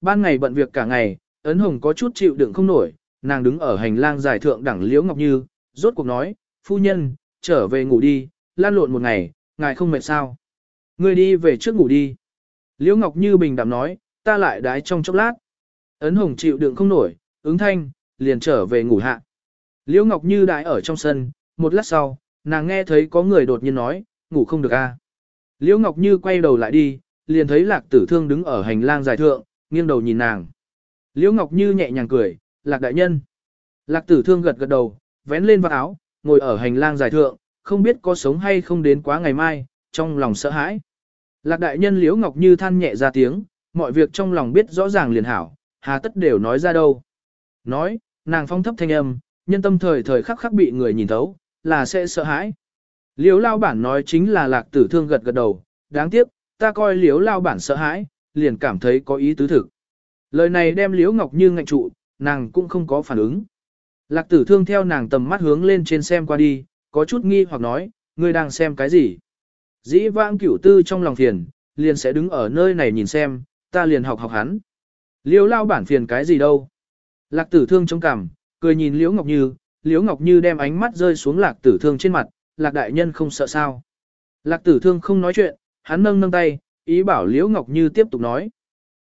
ban ngày bận việc cả ngày, ấn hồng có chút chịu đựng không nổi, nàng đứng ở hành lang giải thượng đẳng liễu ngọc như, rốt cuộc nói, phu nhân, trở về ngủ đi, lan lộn một ngày, ngài không mệt sao. Ngươi đi về trước ngủ đi. Liễu Ngọc Như bình đạm nói, ta lại đái trong chốc lát. Ấn Hồng chịu đựng không nổi, ứng thanh, liền trở về ngủ hạ. Liễu Ngọc Như đái ở trong sân, một lát sau, nàng nghe thấy có người đột nhiên nói, ngủ không được a. À. Liễu Ngọc Như quay đầu lại đi, liền thấy Lạc Tử Thương đứng ở hành lang dài thượng, nghiêng đầu nhìn nàng. Liễu Ngọc Như nhẹ nhàng cười, Lạc đại nhân. Lạc Tử Thương gật gật đầu, vén lên vào áo, ngồi ở hành lang dài thượng, không biết có sống hay không đến quá ngày mai, trong lòng sợ hãi. Lạc đại nhân Liễu Ngọc Như than nhẹ ra tiếng, mọi việc trong lòng biết rõ ràng liền hảo, hà tất đều nói ra đâu. Nói, nàng phong thấp thanh âm, nhân tâm thời thời khắc khắc bị người nhìn thấu, là sẽ sợ hãi. Liễu lao bản nói chính là lạc tử thương gật gật đầu, đáng tiếc, ta coi liễu lao bản sợ hãi, liền cảm thấy có ý tứ thực. Lời này đem liễu ngọc như ngạnh trụ, nàng cũng không có phản ứng. Lạc tử thương theo nàng tầm mắt hướng lên trên xem qua đi, có chút nghi hoặc nói, ngươi đang xem cái gì? Dĩ vãng cửu tư trong lòng phiền, liền sẽ đứng ở nơi này nhìn xem, ta liền học học hắn. Liễu lao bản phiền cái gì đâu? Lạc tử thương trong cảm, cười nhìn Liễu Ngọc Như, Liễu Ngọc Như đem ánh mắt rơi xuống lạc tử thương trên mặt, lạc đại nhân không sợ sao. Lạc tử thương không nói chuyện, hắn nâng nâng tay, ý bảo Liễu Ngọc Như tiếp tục nói.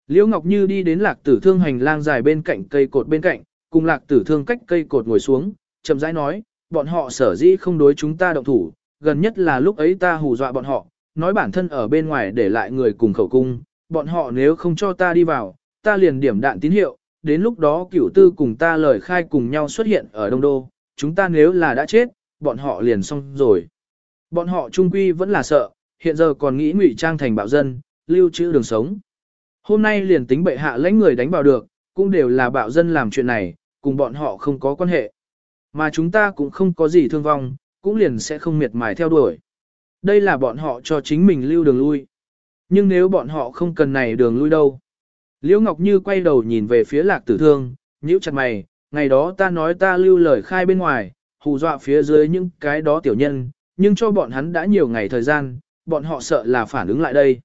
Liễu Ngọc Như đi đến lạc tử thương hành lang dài bên cạnh cây cột bên cạnh, cùng lạc tử thương cách cây cột ngồi xuống, chậm rãi nói, bọn họ sở dĩ không đối chúng ta động thủ, gần nhất là lúc ấy ta hù dọa bọn họ, nói bản thân ở bên ngoài để lại người cùng khẩu cung, bọn họ nếu không cho ta đi vào, ta liền điểm đạn tín hiệu, đến lúc đó cửu tư cùng ta lời khai cùng nhau xuất hiện ở Đông Đô, chúng ta nếu là đã chết, bọn họ liền xong rồi. Bọn họ trung quy vẫn là sợ, hiện giờ còn nghĩ ngụy trang thành bạo dân, lưu trữ đường sống. Hôm nay liền tính bệ hạ lãnh người đánh vào được, cũng đều là bạo dân làm chuyện này, cùng bọn họ không có quan hệ. Mà chúng ta cũng không có gì thương vong, cũng liền sẽ không miệt mài theo đuổi. Đây là bọn họ cho chính mình lưu đường lui. Nhưng nếu bọn họ không cần này đường lui đâu. Liễu Ngọc Như quay đầu nhìn về phía lạc tử thương, nhíu chặt mày, ngày đó ta nói ta lưu lời khai bên ngoài, hù dọa phía dưới những cái đó tiểu nhân, nhưng cho bọn hắn đã nhiều ngày thời gian, bọn họ sợ là phản ứng lại đây.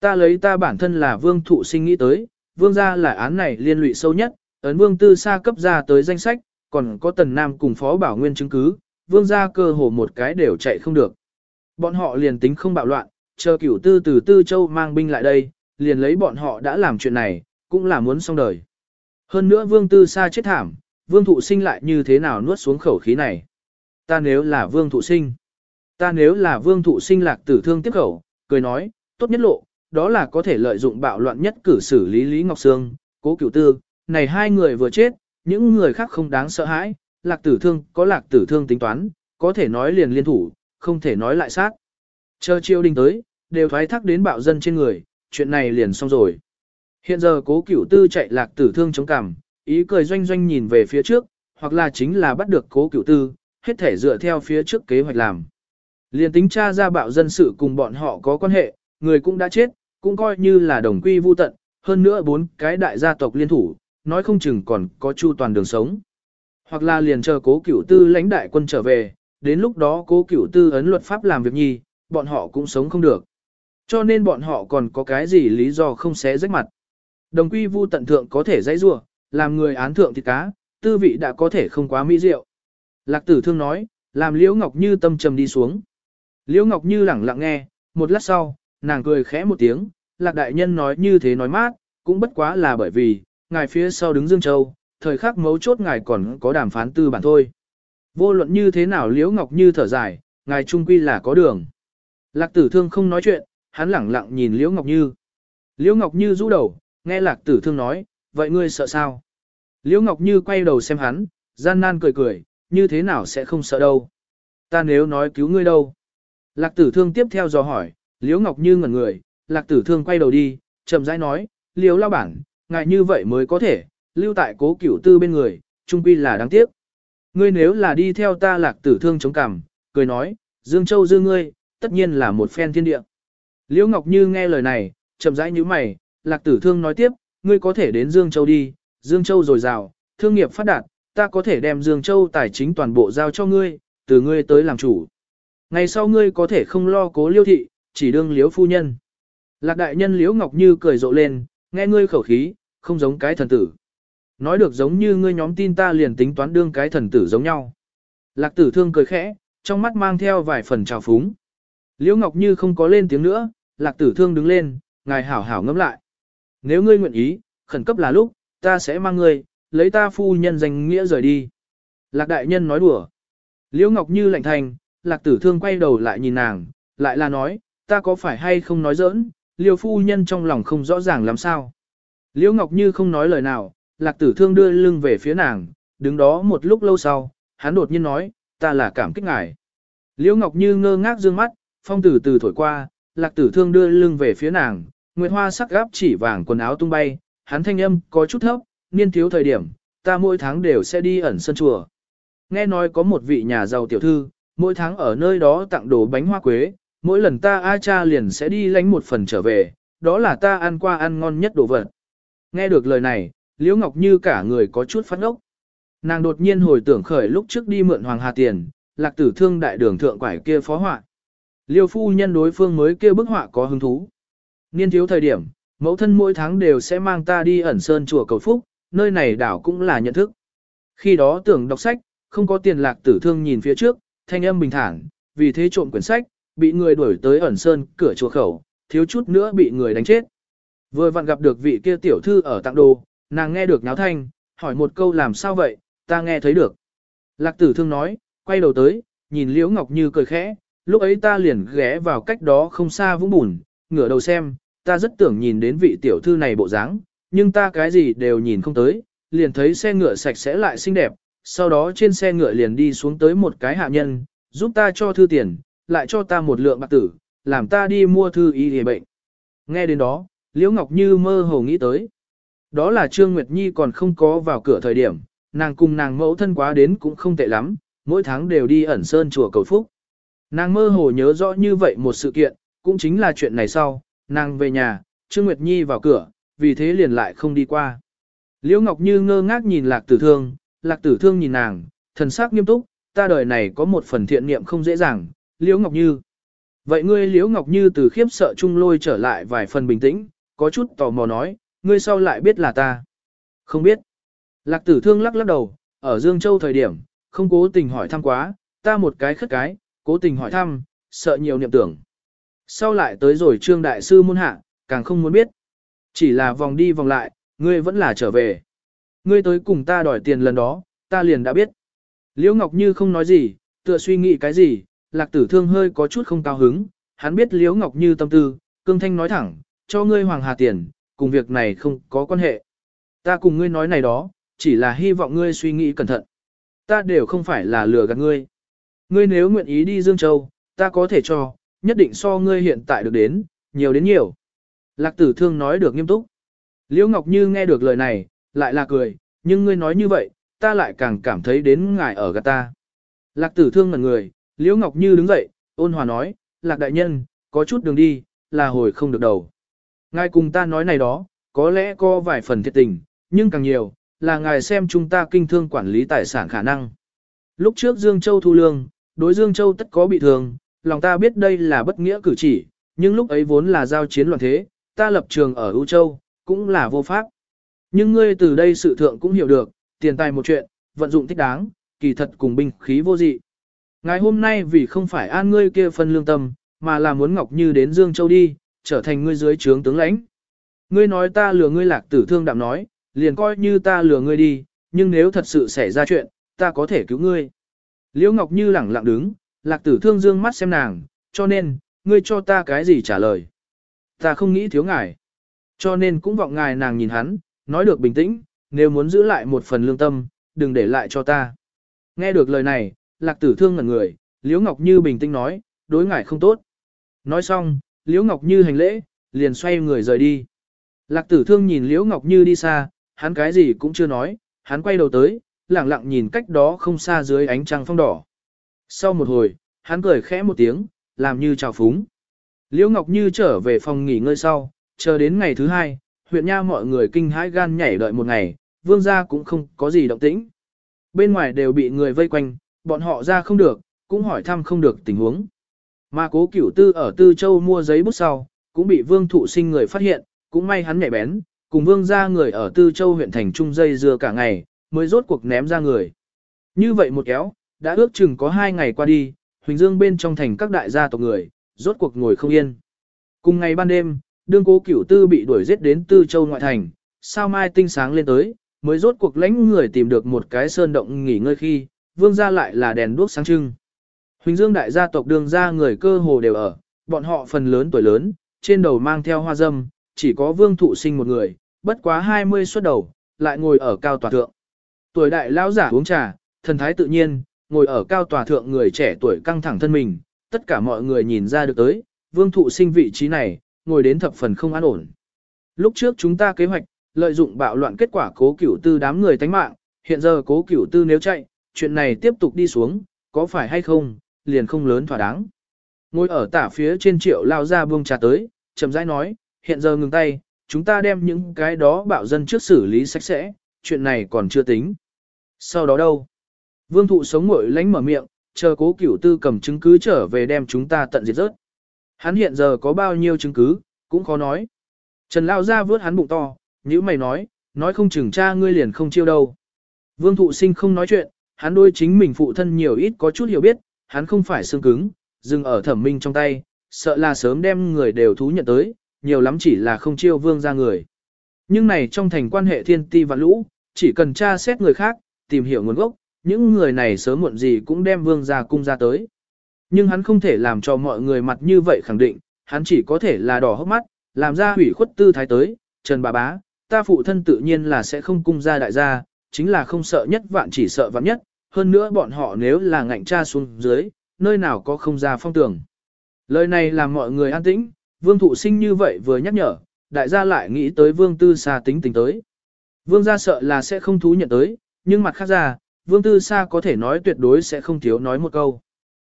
Ta lấy ta bản thân là vương thụ sinh nghĩ tới, vương gia là án này liên lụy sâu nhất, ấn vương tư xa cấp ra tới danh sách, còn có tần nam cùng phó bảo nguyên chứng cứ, vương gia cơ hồ một cái đều chạy không được. Bọn họ liền tính không bạo loạn, chờ cửu tư từ tư châu mang binh lại đây, liền lấy bọn họ đã làm chuyện này, cũng là muốn xong đời. Hơn nữa vương tư sa chết thảm, vương thụ sinh lại như thế nào nuốt xuống khẩu khí này. Ta nếu là vương thụ sinh, ta nếu là vương thụ sinh lạc tử thương tiếp khẩu, cười nói, tốt nhất lộ, đó là có thể lợi dụng bạo loạn nhất cử xử lý Lý Ngọc Sương, cố cửu tư, này hai người vừa chết, những người khác không đáng sợ hãi, lạc tử thương có lạc tử thương tính toán, có thể nói liền liên thủ, không thể nói lại sát. Chờ chiêu đình tới, đều thoái thác đến bạo dân trên người, chuyện này liền xong rồi. Hiện giờ cố cửu tư chạy lạc tử thương chống cằm, ý cười doanh doanh nhìn về phía trước, hoặc là chính là bắt được cố cửu tư, hết thể dựa theo phía trước kế hoạch làm. Liền tính tra ra bạo dân sự cùng bọn họ có quan hệ, người cũng đã chết, cũng coi như là đồng quy vu tận, hơn nữa bốn cái đại gia tộc liên thủ, nói không chừng còn có chu toàn đường sống. Hoặc là liền chờ cố cửu tư lãnh đại quân trở về, đến lúc đó cố cửu tư ấn luật pháp làm việc nhi, bọn họ cũng sống không được. Cho nên bọn họ còn có cái gì lý do không xé rách mặt. Đồng quy vu tận thượng có thể dãy rua, làm người án thượng thịt cá, tư vị đã có thể không quá mỹ diệu. Lạc tử thương nói, làm Liễu Ngọc Như tâm trầm đi xuống. Liễu Ngọc Như lẳng lặng nghe, một lát sau, nàng cười khẽ một tiếng, Lạc đại nhân nói như thế nói mát, cũng bất quá là bởi vì, ngài phía sau đứng Dương Châu, thời khắc mấu chốt ngài còn có đàm phán tư bản thôi. Vô luận như thế nào Liễu Ngọc Như thở dài, ngài trung quy là có đường. Lạc tử thương không nói chuyện, hắn lẳng lặng nhìn Liễu Ngọc Như. Liễu Ngọc Như rũ đầu, nghe lạc tử thương nói, vậy ngươi sợ sao? Liễu Ngọc Như quay đầu xem hắn, gian nan cười cười, như thế nào sẽ không sợ đâu? Ta nếu nói cứu ngươi đâu? Lạc tử thương tiếp theo dò hỏi, Liễu Ngọc Như ngẩn người, lạc tử thương quay đầu đi, chậm rãi nói, Liễu lao bản, ngại như vậy mới có thể, lưu tại cố cửu tư bên người, trung quy là đáng tiếc. Ngươi nếu là đi theo ta lạc tử thương chống cằm, cười nói, Dương Châu dư ngươi, tất nhiên là một phen thiên địa. Liễu Ngọc Như nghe lời này, chậm rãi như mày, lạc tử thương nói tiếp, ngươi có thể đến Dương Châu đi, Dương Châu dồi dào, thương nghiệp phát đạt, ta có thể đem Dương Châu tài chính toàn bộ giao cho ngươi, từ ngươi tới làm chủ. Ngày sau ngươi có thể không lo cố liêu thị, chỉ đương liễu phu nhân. Lạc đại nhân liễu Ngọc Như cười rộ lên, nghe ngươi khẩu khí, không giống cái thần tử. Nói được giống như ngươi nhóm tin ta liền tính toán đương cái thần tử giống nhau. Lạc tử thương cười khẽ, trong mắt mang theo vài phần trào phúng. Liễu Ngọc Như không có lên tiếng nữa, lạc tử thương đứng lên, ngài hảo hảo ngẫm lại. Nếu ngươi nguyện ý, khẩn cấp là lúc, ta sẽ mang ngươi, lấy ta phu nhân danh nghĩa rời đi. Lạc đại nhân nói đùa. Liễu Ngọc Như lạnh thành, lạc tử thương quay đầu lại nhìn nàng, lại là nói, ta có phải hay không nói giỡn, liêu phu nhân trong lòng không rõ ràng làm sao. Liễu Ngọc Như không nói lời nào, lạc tử thương đưa lưng về phía nàng, đứng đó một lúc lâu sau, hắn đột nhiên nói, ta là cảm kích ngài. Liễu Ngọc Như ngơ ngác dương mắt, phong tử từ thổi qua, lạc tử thương đưa lưng về phía nàng, nguyệt hoa sắc gáp chỉ vàng quần áo tung bay, hắn thanh âm có chút thấp, niên thiếu thời điểm, ta mỗi tháng đều sẽ đi ẩn sân chùa. Nghe nói có một vị nhà giàu tiểu thư, mỗi tháng ở nơi đó tặng đồ bánh hoa quế, mỗi lần ta A cha liền sẽ đi lánh một phần trở về, đó là ta ăn qua ăn ngon nhất đồ vật. Nghe được lời này, Liễu Ngọc Như cả người có chút phát ốc. Nàng đột nhiên hồi tưởng khởi lúc trước đi mượn Hoàng Hà tiền, lạc tử thương đại đường thượng quải kia phó họa. Liêu phu nhân đối phương mới kia bức họa có hứng thú. Niên thiếu thời điểm, mẫu thân mỗi tháng đều sẽ mang ta đi ẩn sơn chùa cầu phúc, nơi này đảo cũng là nhận thức. Khi đó tưởng đọc sách, không có tiền lạc tử thương nhìn phía trước, thanh âm bình thản, vì thế trộm quyển sách, bị người đuổi tới ẩn sơn cửa chùa khẩu, thiếu chút nữa bị người đánh chết. Vừa vặn gặp được vị kia tiểu thư ở tặng đồ, nàng nghe được náo thanh, hỏi một câu làm sao vậy, ta nghe thấy được. Lạc tử thương nói, quay đầu tới, nhìn Liễu Ngọc Như cười khẽ, lúc ấy ta liền ghé vào cách đó không xa vũng bùn, ngửa đầu xem, ta rất tưởng nhìn đến vị tiểu thư này bộ dáng, nhưng ta cái gì đều nhìn không tới, liền thấy xe ngựa sạch sẽ lại xinh đẹp, sau đó trên xe ngựa liền đi xuống tới một cái hạ nhân, giúp ta cho thư tiền, lại cho ta một lượng bạc tử, làm ta đi mua thư y hề bệnh. Nghe đến đó, Liễu Ngọc Như mơ hồ nghĩ tới. Đó là Trương Nguyệt Nhi còn không có vào cửa thời điểm, nàng cùng nàng mẫu thân quá đến cũng không tệ lắm, mỗi tháng đều đi ẩn sơn chùa cầu phúc. Nàng mơ hồ nhớ rõ như vậy một sự kiện, cũng chính là chuyện này sau, nàng về nhà, Trương Nguyệt Nhi vào cửa, vì thế liền lại không đi qua. Liễu Ngọc Như ngơ ngác nhìn Lạc Tử Thương, Lạc Tử Thương nhìn nàng, thần sắc nghiêm túc, ta đời này có một phần thiện niệm không dễ dàng, Liễu Ngọc Như. Vậy ngươi Liễu Ngọc Như từ khiếp sợ chung lôi trở lại vài phần bình tĩnh, có chút tò mò nói, ngươi sau lại biết là ta. Không biết. Lạc Tử Thương lắc lắc đầu, ở Dương Châu thời điểm, không cố tình hỏi thăm quá, ta một cái khất cái, cố tình hỏi thăm, sợ nhiều niệm tưởng. Sau lại tới rồi trương đại sư môn hạ, càng không muốn biết. Chỉ là vòng đi vòng lại, ngươi vẫn là trở về. Ngươi tới cùng ta đòi tiền lần đó, ta liền đã biết. Liễu Ngọc Như không nói gì, tựa suy nghĩ cái gì, lạc tử thương hơi có chút không cao hứng, hắn biết Liễu Ngọc Như tâm tư, cương thanh nói thẳng, cho ngươi hoàng hà tiền, cùng việc này không có quan hệ. Ta cùng ngươi nói này đó, chỉ là hy vọng ngươi suy nghĩ cẩn thận. Ta đều không phải là lừa gạt ngươi. Ngươi nếu nguyện ý đi Dương Châu, ta có thể cho, nhất định so ngươi hiện tại được đến, nhiều đến nhiều. Lạc tử thương nói được nghiêm túc. Liễu Ngọc Như nghe được lời này, lại là cười, nhưng ngươi nói như vậy, ta lại càng cảm thấy đến ngài ở gạt ta. Lạc tử thương ngẩn người, Liễu Ngọc Như đứng dậy, ôn hòa nói, Lạc đại nhân, có chút đường đi, là hồi không được đầu. Ngài cùng ta nói này đó, có lẽ có vài phần thiệt tình, nhưng càng nhiều, là ngài xem chúng ta kinh thương quản lý tài sản khả năng. Lúc trước Dương Châu thu lương, đối Dương Châu tất có bị thương, lòng ta biết đây là bất nghĩa cử chỉ, nhưng lúc ấy vốn là giao chiến loạn thế, ta lập trường ở ưu Châu, cũng là vô pháp. Nhưng ngươi từ đây sự thượng cũng hiểu được, tiền tài một chuyện, vận dụng thích đáng, kỳ thật cùng binh khí vô dị. Ngày hôm nay vì không phải an ngươi kia phân lương tâm, mà là muốn Ngọc Như đến Dương Châu đi, trở thành ngươi dưới trướng tướng lãnh. Ngươi nói ta lừa ngươi lạc tử thương đạm nói, liền coi như ta lừa ngươi đi, nhưng nếu thật sự xảy ra chuyện, ta có thể cứu ngươi. Liễu Ngọc Như lẳng lặng đứng, lạc tử thương dương mắt xem nàng, cho nên, ngươi cho ta cái gì trả lời. Ta không nghĩ thiếu ngài. Cho nên cũng vọng ngài nàng nhìn hắn, nói được bình tĩnh, nếu muốn giữ lại một phần lương tâm, đừng để lại cho ta. Nghe được lời này, lạc tử thương ngẩn người, Liễu Ngọc Như bình tĩnh nói, đối ngài không tốt. Nói xong, Liễu Ngọc Như hành lễ, liền xoay người rời đi. Lạc tử thương nhìn Liễu Ngọc Như đi xa, hắn cái gì cũng chưa nói, hắn quay đầu tới, lặng lặng nhìn cách đó không xa dưới ánh trăng phong đỏ. Sau một hồi, hắn cười khẽ một tiếng, làm như chào phúng. Liễu Ngọc Như trở về phòng nghỉ ngơi sau, chờ đến ngày thứ hai, huyện nha mọi người kinh hãi gan nhảy đợi một ngày, vương gia cũng không có gì động tĩnh. Bên ngoài đều bị người vây quanh, bọn họ ra không được, cũng hỏi thăm không được tình huống. Mà cố cửu tư ở Tư Châu mua giấy bút sau, cũng bị vương thụ sinh người phát hiện, cũng may hắn nhảy bén, cùng vương gia người ở Tư Châu huyện thành Trung dây dưa cả ngày, mới rốt cuộc ném ra người. Như vậy một kéo, đã ước chừng có hai ngày qua đi, Huỳnh Dương bên trong thành các đại gia tộc người, rốt cuộc ngồi không yên. Cùng ngày ban đêm, đương cố cửu tư bị đuổi giết đến Tư Châu ngoại thành, sao mai tinh sáng lên tới, mới rốt cuộc lãnh người tìm được một cái sơn động nghỉ ngơi khi, vương gia lại là đèn đuốc sáng trưng. Huỳnh Dương đại gia tộc đường ra người cơ hồ đều ở, bọn họ phần lớn tuổi lớn, trên đầu mang theo hoa dâm, chỉ có vương thụ sinh một người, bất quá 20 xuất đầu, lại ngồi ở cao tòa thượng. Tuổi đại lão giả uống trà, thần thái tự nhiên, ngồi ở cao tòa thượng người trẻ tuổi căng thẳng thân mình, tất cả mọi người nhìn ra được tới, vương thụ sinh vị trí này, ngồi đến thập phần không an ổn. Lúc trước chúng ta kế hoạch, lợi dụng bạo loạn kết quả cố cửu tư đám người tánh mạng, hiện giờ cố cửu tư nếu chạy, chuyện này tiếp tục đi xuống, có phải hay không, liền không lớn thỏa đáng. Ngồi ở tả phía trên triệu lao ra buông trà tới, chậm rãi nói, hiện giờ ngừng tay, chúng ta đem những cái đó bạo dân trước xử lý sạch sẽ, chuyện này còn chưa tính. Sau đó đâu? Vương thụ sống ngội lánh mở miệng, chờ cố cửu tư cầm chứng cứ trở về đem chúng ta tận diệt rớt. Hắn hiện giờ có bao nhiêu chứng cứ, cũng khó nói. Trần Lao ra vớt hắn bụng to, như mày nói, nói không chừng cha ngươi liền không chiêu đâu. Vương thụ sinh không nói chuyện, hắn đôi chính mình phụ thân nhiều ít có chút hiểu biết, hắn không phải xương cứng, dừng ở thẩm minh trong tay, sợ là sớm đem người đều thú nhận tới, nhiều lắm chỉ là không chiêu vương ra người. Nhưng này trong thành quan hệ thiên ti và lũ, chỉ cần tra xét người khác, tìm hiểu nguồn gốc, những người này sớm muộn gì cũng đem vương ra cung ra tới. Nhưng hắn không thể làm cho mọi người mặt như vậy khẳng định, hắn chỉ có thể là đỏ hốc mắt, làm ra hủy khuất tư thái tới, Trần bà bá, ta phụ thân tự nhiên là sẽ không cung ra đại gia, chính là không sợ nhất vạn chỉ sợ vạn nhất, hơn nữa bọn họ nếu là ngạnh cha xuống dưới, nơi nào có không ra phong tường. Lời này làm mọi người an tĩnh, vương thụ sinh như vậy vừa nhắc nhở, đại gia lại nghĩ tới vương tư xa tính tình tới. Vương gia sợ là sẽ không thú nhận tới, nhưng mặt khác ra, vương tư xa có thể nói tuyệt đối sẽ không thiếu nói một câu.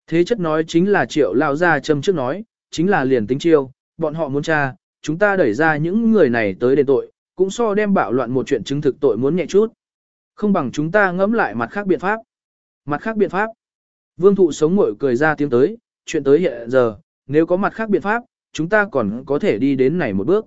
Thế chất nói chính là triệu lao ra châm trước nói, chính là liền tính chiêu, bọn họ muốn tra, chúng ta đẩy ra những người này tới đền tội, cũng so đem bạo loạn một chuyện chứng thực tội muốn nhẹ chút. Không bằng chúng ta ngẫm lại mặt khác biện pháp. Mặt khác biện pháp. Vương thụ sống ngội cười ra tiếng tới, chuyện tới hiện giờ, nếu có mặt khác biện pháp, chúng ta còn có thể đi đến này một bước.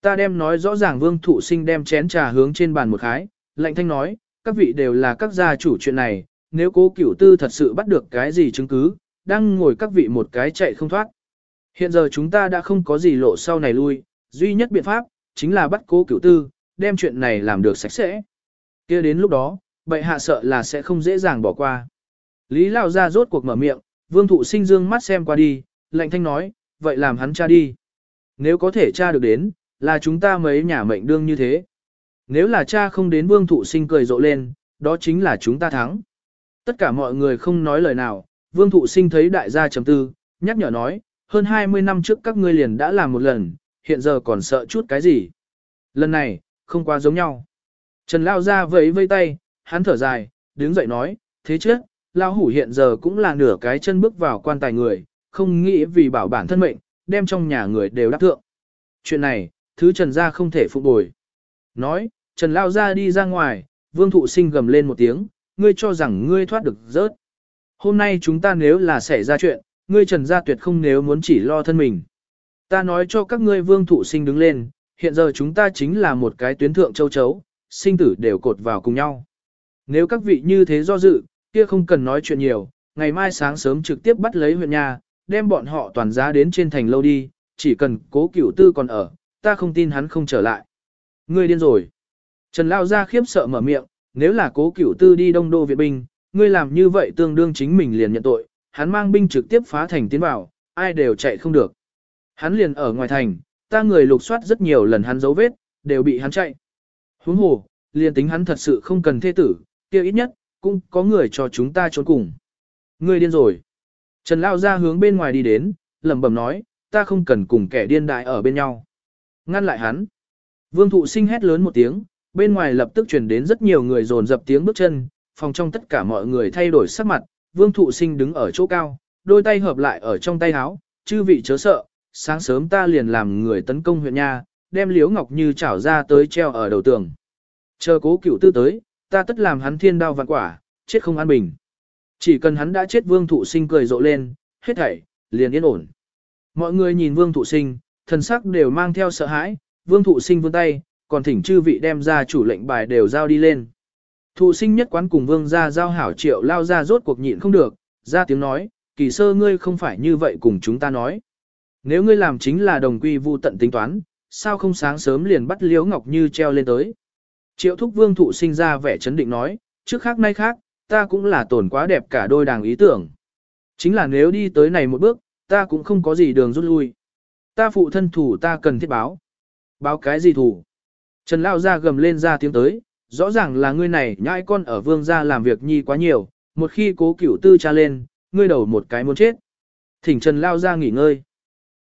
Ta đem nói rõ ràng vương thụ sinh đem chén trà hướng trên bàn một khái, lạnh thanh nói, các vị đều là các gia chủ chuyện này, nếu cố cửu tư thật sự bắt được cái gì chứng cứ, đang ngồi các vị một cái chạy không thoát. Hiện giờ chúng ta đã không có gì lộ sau này lui, duy nhất biện pháp, chính là bắt cố cửu tư, đem chuyện này làm được sạch sẽ. kia đến lúc đó, bệ hạ sợ là sẽ không dễ dàng bỏ qua. Lý Lao ra rốt cuộc mở miệng, vương thụ sinh dương mắt xem qua đi, lạnh thanh nói, vậy làm hắn cha đi. Nếu có thể cha được đến, là chúng ta mấy nhà mệnh đương như thế. Nếu là cha không đến vương thụ sinh cười rộ lên, đó chính là chúng ta thắng. Tất cả mọi người không nói lời nào, vương thụ sinh thấy đại gia chấm tư, nhắc nhở nói, hơn 20 năm trước các ngươi liền đã làm một lần, hiện giờ còn sợ chút cái gì. Lần này, không quá giống nhau. Trần Lao ra vẫy vây tay, hắn thở dài, đứng dậy nói, thế chứ, Lao hủ hiện giờ cũng là nửa cái chân bước vào quan tài người, không nghĩ vì bảo bản thân mệnh, đem trong nhà người đều đáp thượng. Chuyện này, thứ Trần gia không thể phụ bồi. Nói, Trần Lao ra đi ra ngoài, vương thụ sinh gầm lên một tiếng, ngươi cho rằng ngươi thoát được rớt. Hôm nay chúng ta nếu là xảy ra chuyện, ngươi Trần gia tuyệt không nếu muốn chỉ lo thân mình. Ta nói cho các ngươi vương thụ sinh đứng lên, hiện giờ chúng ta chính là một cái tuyến thượng châu chấu, sinh tử đều cột vào cùng nhau. Nếu các vị như thế do dự, kia không cần nói chuyện nhiều, ngày mai sáng sớm trực tiếp bắt lấy huyện nhà, đem bọn họ toàn giá đến trên thành lâu đi, chỉ cần cố cửu tư còn ở, ta không tin hắn không trở lại. Ngươi điên rồi. Trần Lao ra khiếp sợ mở miệng, nếu là cố cửu tư đi đông đô viện binh, ngươi làm như vậy tương đương chính mình liền nhận tội, hắn mang binh trực tiếp phá thành tiến vào, ai đều chạy không được. Hắn liền ở ngoài thành, ta người lục soát rất nhiều lần hắn dấu vết, đều bị hắn chạy. Huống hồ, liền tính hắn thật sự không cần thê tử, kia ít nhất, cũng có người cho chúng ta trốn cùng. Ngươi điên rồi. Trần Lao ra hướng bên ngoài đi đến, lẩm bẩm nói, ta không cần cùng kẻ điên đại ở bên nhau. Ngăn lại hắn. Vương thụ sinh hét lớn một tiếng, bên ngoài lập tức truyền đến rất nhiều người dồn dập tiếng bước chân, phòng trong tất cả mọi người thay đổi sắc mặt, vương thụ sinh đứng ở chỗ cao, đôi tay hợp lại ở trong tay áo, chư vị chớ sợ, sáng sớm ta liền làm người tấn công huyện nha, đem liếu ngọc như chảo ra tới treo ở đầu tường. Chờ cố cửu tư tới, ta tất làm hắn thiên đao vạn quả, chết không an bình. Chỉ cần hắn đã chết vương thụ sinh cười rộ lên, hết thảy, liền yên ổn. Mọi người nhìn vương thụ sinh, thần sắc đều mang theo sợ hãi, vương thụ sinh vươn tay, còn thỉnh chư vị đem ra chủ lệnh bài đều giao đi lên. Thụ sinh nhất quán cùng vương gia giao hảo triệu lao ra rốt cuộc nhịn không được, ra tiếng nói, kỳ sơ ngươi không phải như vậy cùng chúng ta nói. Nếu ngươi làm chính là đồng quy vu tận tính toán, sao không sáng sớm liền bắt Liễu Ngọc Như treo lên tới. Triệu thúc vương thụ sinh ra vẻ chấn định nói, trước khác nay khác, ta cũng là tổn quá đẹp cả đôi đàng ý tưởng. Chính là nếu đi tới này một bước, ta cũng không có gì đường rút lui. Ta phụ thân thủ ta cần thiết báo. Báo cái gì thủ? Trần Lao ra gầm lên ra tiếng tới, rõ ràng là ngươi này nhãi con ở vương gia làm việc nhi quá nhiều, một khi cố cửu tư cha lên, ngươi đầu một cái muốn chết. Thỉnh Trần Lao ra nghỉ ngơi.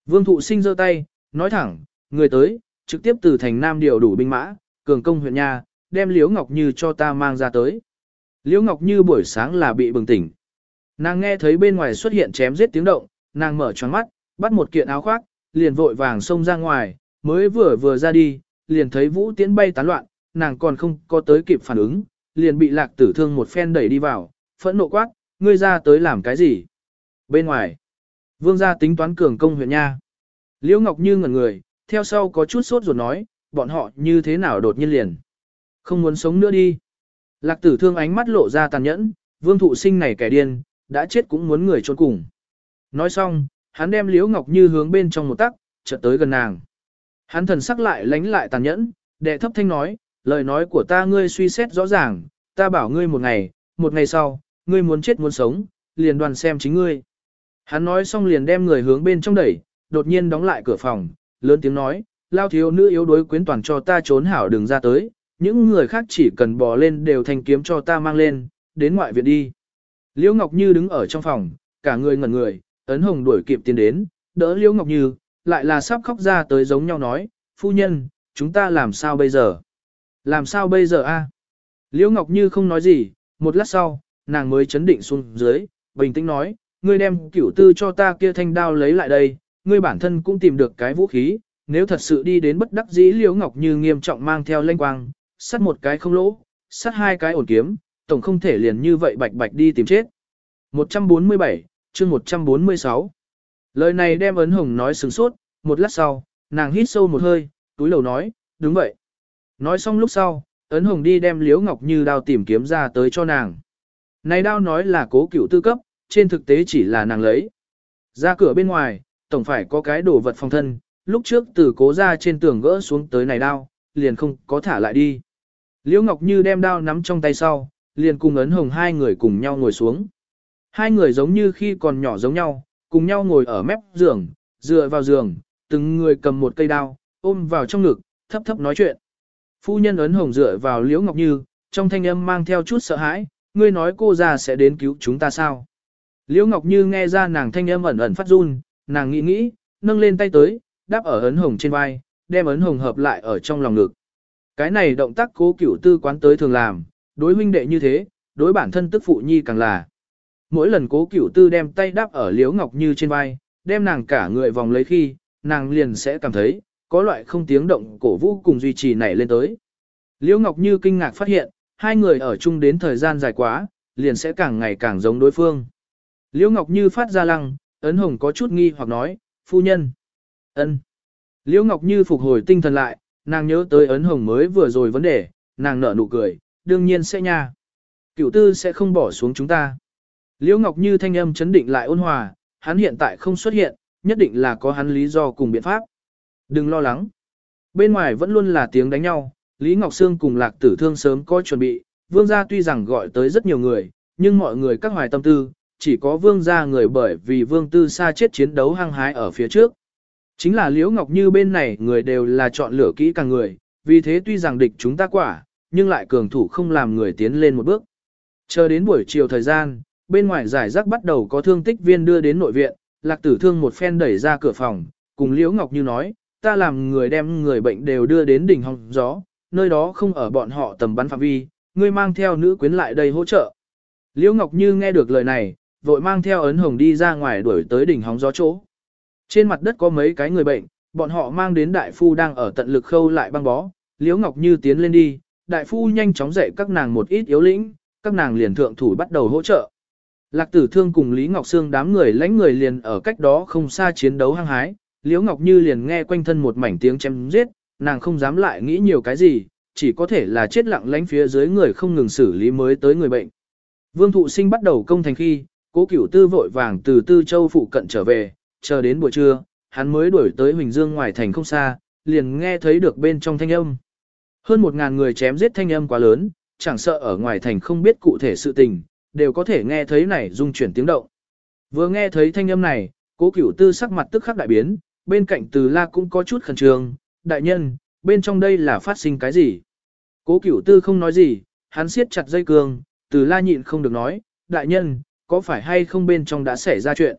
Vương thụ sinh giơ tay, nói thẳng, người tới, trực tiếp từ thành Nam điều đủ binh mã, cường công huyện nhà, đem Liễu Ngọc Như cho ta mang ra tới. Liễu Ngọc Như buổi sáng là bị bừng tỉnh. Nàng nghe thấy bên ngoài xuất hiện chém giết tiếng động, nàng mở choáng mắt, bắt một kiện áo khoác, liền vội vàng xông ra ngoài, mới vừa vừa ra đi, liền thấy vũ tiễn bay tán loạn, nàng còn không có tới kịp phản ứng, liền bị lạc tử thương một phen đẩy đi vào, phẫn nộ quát, ngươi ra tới làm cái gì? Bên ngoài, vương gia tính toán cường công huyện nha. Liễu Ngọc Như ngẩn người, theo sau có chút sốt ruột nói, bọn họ như thế nào đột nhiên liền. Không muốn sống nữa đi. Lạc tử thương ánh mắt lộ ra tàn nhẫn, vương thụ sinh này kẻ điên, đã chết cũng muốn người trốn cùng. Nói xong, hắn đem Liễu Ngọc Như hướng bên trong một tắc, chợt tới gần nàng. Hắn thần sắc lại lánh lại tàn nhẫn, đệ thấp thanh nói, lời nói của ta ngươi suy xét rõ ràng, ta bảo ngươi một ngày, một ngày sau, ngươi muốn chết muốn sống, liền đoàn xem chính ngươi. Hắn nói xong liền đem người hướng bên trong đẩy, đột nhiên đóng lại cửa phòng, lớn tiếng nói, lao thiếu nữ yếu đuối quyến toàn cho ta trốn hảo đừng ra tới, những người khác chỉ cần bò lên đều thành kiếm cho ta mang lên, đến ngoại viện đi. Liễu Ngọc Như đứng ở trong phòng, cả người ngẩn người, ấn hồng đuổi kịp tiến đến, đỡ Liễu Ngọc Như, lại là sắp khóc ra tới giống nhau nói, phu nhân, chúng ta làm sao bây giờ? Làm sao bây giờ a? Liễu Ngọc Như không nói gì, một lát sau, nàng mới chấn định xuống dưới, bình tĩnh nói, ngươi đem cửu tư cho ta kia thanh đao lấy lại đây, ngươi bản thân cũng tìm được cái vũ khí, nếu thật sự đi đến bất đắc dĩ Liễu Ngọc Như nghiêm trọng mang theo lanh quang, sắt một cái không lỗ, sắt hai cái ổn kiếm, tổng không thể liền như vậy bạch bạch đi tìm chết. 147, chương 146 Lời này đem ấn hồng nói sừng sốt, một lát sau, nàng hít sâu một hơi, túi lầu nói, đúng vậy. Nói xong lúc sau, ấn hồng đi đem liếu ngọc như đao tìm kiếm ra tới cho nàng. Này đao nói là cố cửu tư cấp, trên thực tế chỉ là nàng lấy. Ra cửa bên ngoài, tổng phải có cái đồ vật phòng thân, lúc trước từ cố ra trên tường gỡ xuống tới này đao, liền không có thả lại đi. Liễu Ngọc Như đem đao nắm trong tay sau, liền cùng ấn hồng hai người cùng nhau ngồi xuống. Hai người giống như khi còn nhỏ giống nhau, cùng nhau ngồi ở mép giường, dựa vào giường, từng người cầm một cây đao, ôm vào trong ngực, thấp thấp nói chuyện. Phu nhân ấn hồng dựa vào Liễu Ngọc Như, trong thanh âm mang theo chút sợ hãi, ngươi nói cô già sẽ đến cứu chúng ta sao? Liễu Ngọc Như nghe ra nàng thanh âm ẩn ẩn phát run, nàng nghĩ nghĩ, nâng lên tay tới, đáp ở ấn hồng trên vai, đem ấn hồng hợp lại ở trong lòng ngực. Cái này động tác cố cửu tư quán tới thường làm, đối huynh đệ như thế, đối bản thân tức phụ nhi càng là. Mỗi lần cố cửu tư đem tay đáp ở liễu ngọc như trên vai, đem nàng cả người vòng lấy khi, nàng liền sẽ cảm thấy, có loại không tiếng động cổ vũ cùng duy trì nảy lên tới. Liễu ngọc như kinh ngạc phát hiện, hai người ở chung đến thời gian dài quá, liền sẽ càng ngày càng giống đối phương. Liễu ngọc như phát ra lăng, ấn hồng có chút nghi hoặc nói, phu nhân. ân. Liễu ngọc như phục hồi tinh thần lại, nàng nhớ tới ấn hồng mới vừa rồi vấn đề, nàng nở nụ cười, đương nhiên sẽ nha. Cửu tư sẽ không bỏ xuống chúng ta. Liễu Ngọc Như thanh âm chấn định lại ôn hòa, hắn hiện tại không xuất hiện, nhất định là có hắn lý do cùng biện pháp. Đừng lo lắng. Bên ngoài vẫn luôn là tiếng đánh nhau, Lý Ngọc Sương cùng Lạc Tử Thương sớm có chuẩn bị, vương gia tuy rằng gọi tới rất nhiều người, nhưng mọi người các hoài tâm tư, chỉ có vương gia người bởi vì vương tư xa chết chiến đấu hăng hái ở phía trước. Chính là Liễu Ngọc Như bên này người đều là chọn lựa kỹ càng người, vì thế tuy rằng địch chúng ta quả, nhưng lại cường thủ không làm người tiến lên một bước. Chờ đến buổi chiều thời gian, bên ngoài giải rác bắt đầu có thương tích viên đưa đến nội viện, lạc tử thương một phen đẩy ra cửa phòng, cùng Liễu Ngọc Như nói, ta làm người đem người bệnh đều đưa đến đỉnh hong gió, nơi đó không ở bọn họ tầm bắn phạm vi, ngươi mang theo nữ quyến lại đây hỗ trợ. Liễu Ngọc Như nghe được lời này, vội mang theo ấn hồng đi ra ngoài đuổi tới đỉnh hóng gió chỗ. Trên mặt đất có mấy cái người bệnh, bọn họ mang đến đại phu đang ở tận lực khâu lại băng bó, Liễu Ngọc Như tiến lên đi, đại phu nhanh chóng dạy các nàng một ít yếu lĩnh, các nàng liền thượng thủ bắt đầu hỗ trợ. Lạc tử thương cùng Lý Ngọc Sương đám người lãnh người liền ở cách đó không xa chiến đấu hăng hái, Liễu Ngọc Như liền nghe quanh thân một mảnh tiếng chém giết, nàng không dám lại nghĩ nhiều cái gì, chỉ có thể là chết lặng lánh phía dưới người không ngừng xử lý mới tới người bệnh. Vương thụ sinh bắt đầu công thành khi, cố cửu tư vội vàng từ tư châu phụ cận trở về, chờ đến buổi trưa, hắn mới đuổi tới Huỳnh Dương ngoài thành không xa, liền nghe thấy được bên trong thanh âm. Hơn một ngàn người chém giết thanh âm quá lớn, chẳng sợ ở ngoài thành không biết cụ thể sự tình, đều có thể nghe thấy này rung chuyển tiếng động. Vừa nghe thấy thanh âm này, cố cửu tư sắc mặt tức khắc đại biến, bên cạnh từ la cũng có chút khẩn trương, đại nhân, bên trong đây là phát sinh cái gì? Cố cửu tư không nói gì, hắn siết chặt dây cương, từ la nhịn không được nói, đại nhân, có phải hay không bên trong đã xảy ra chuyện?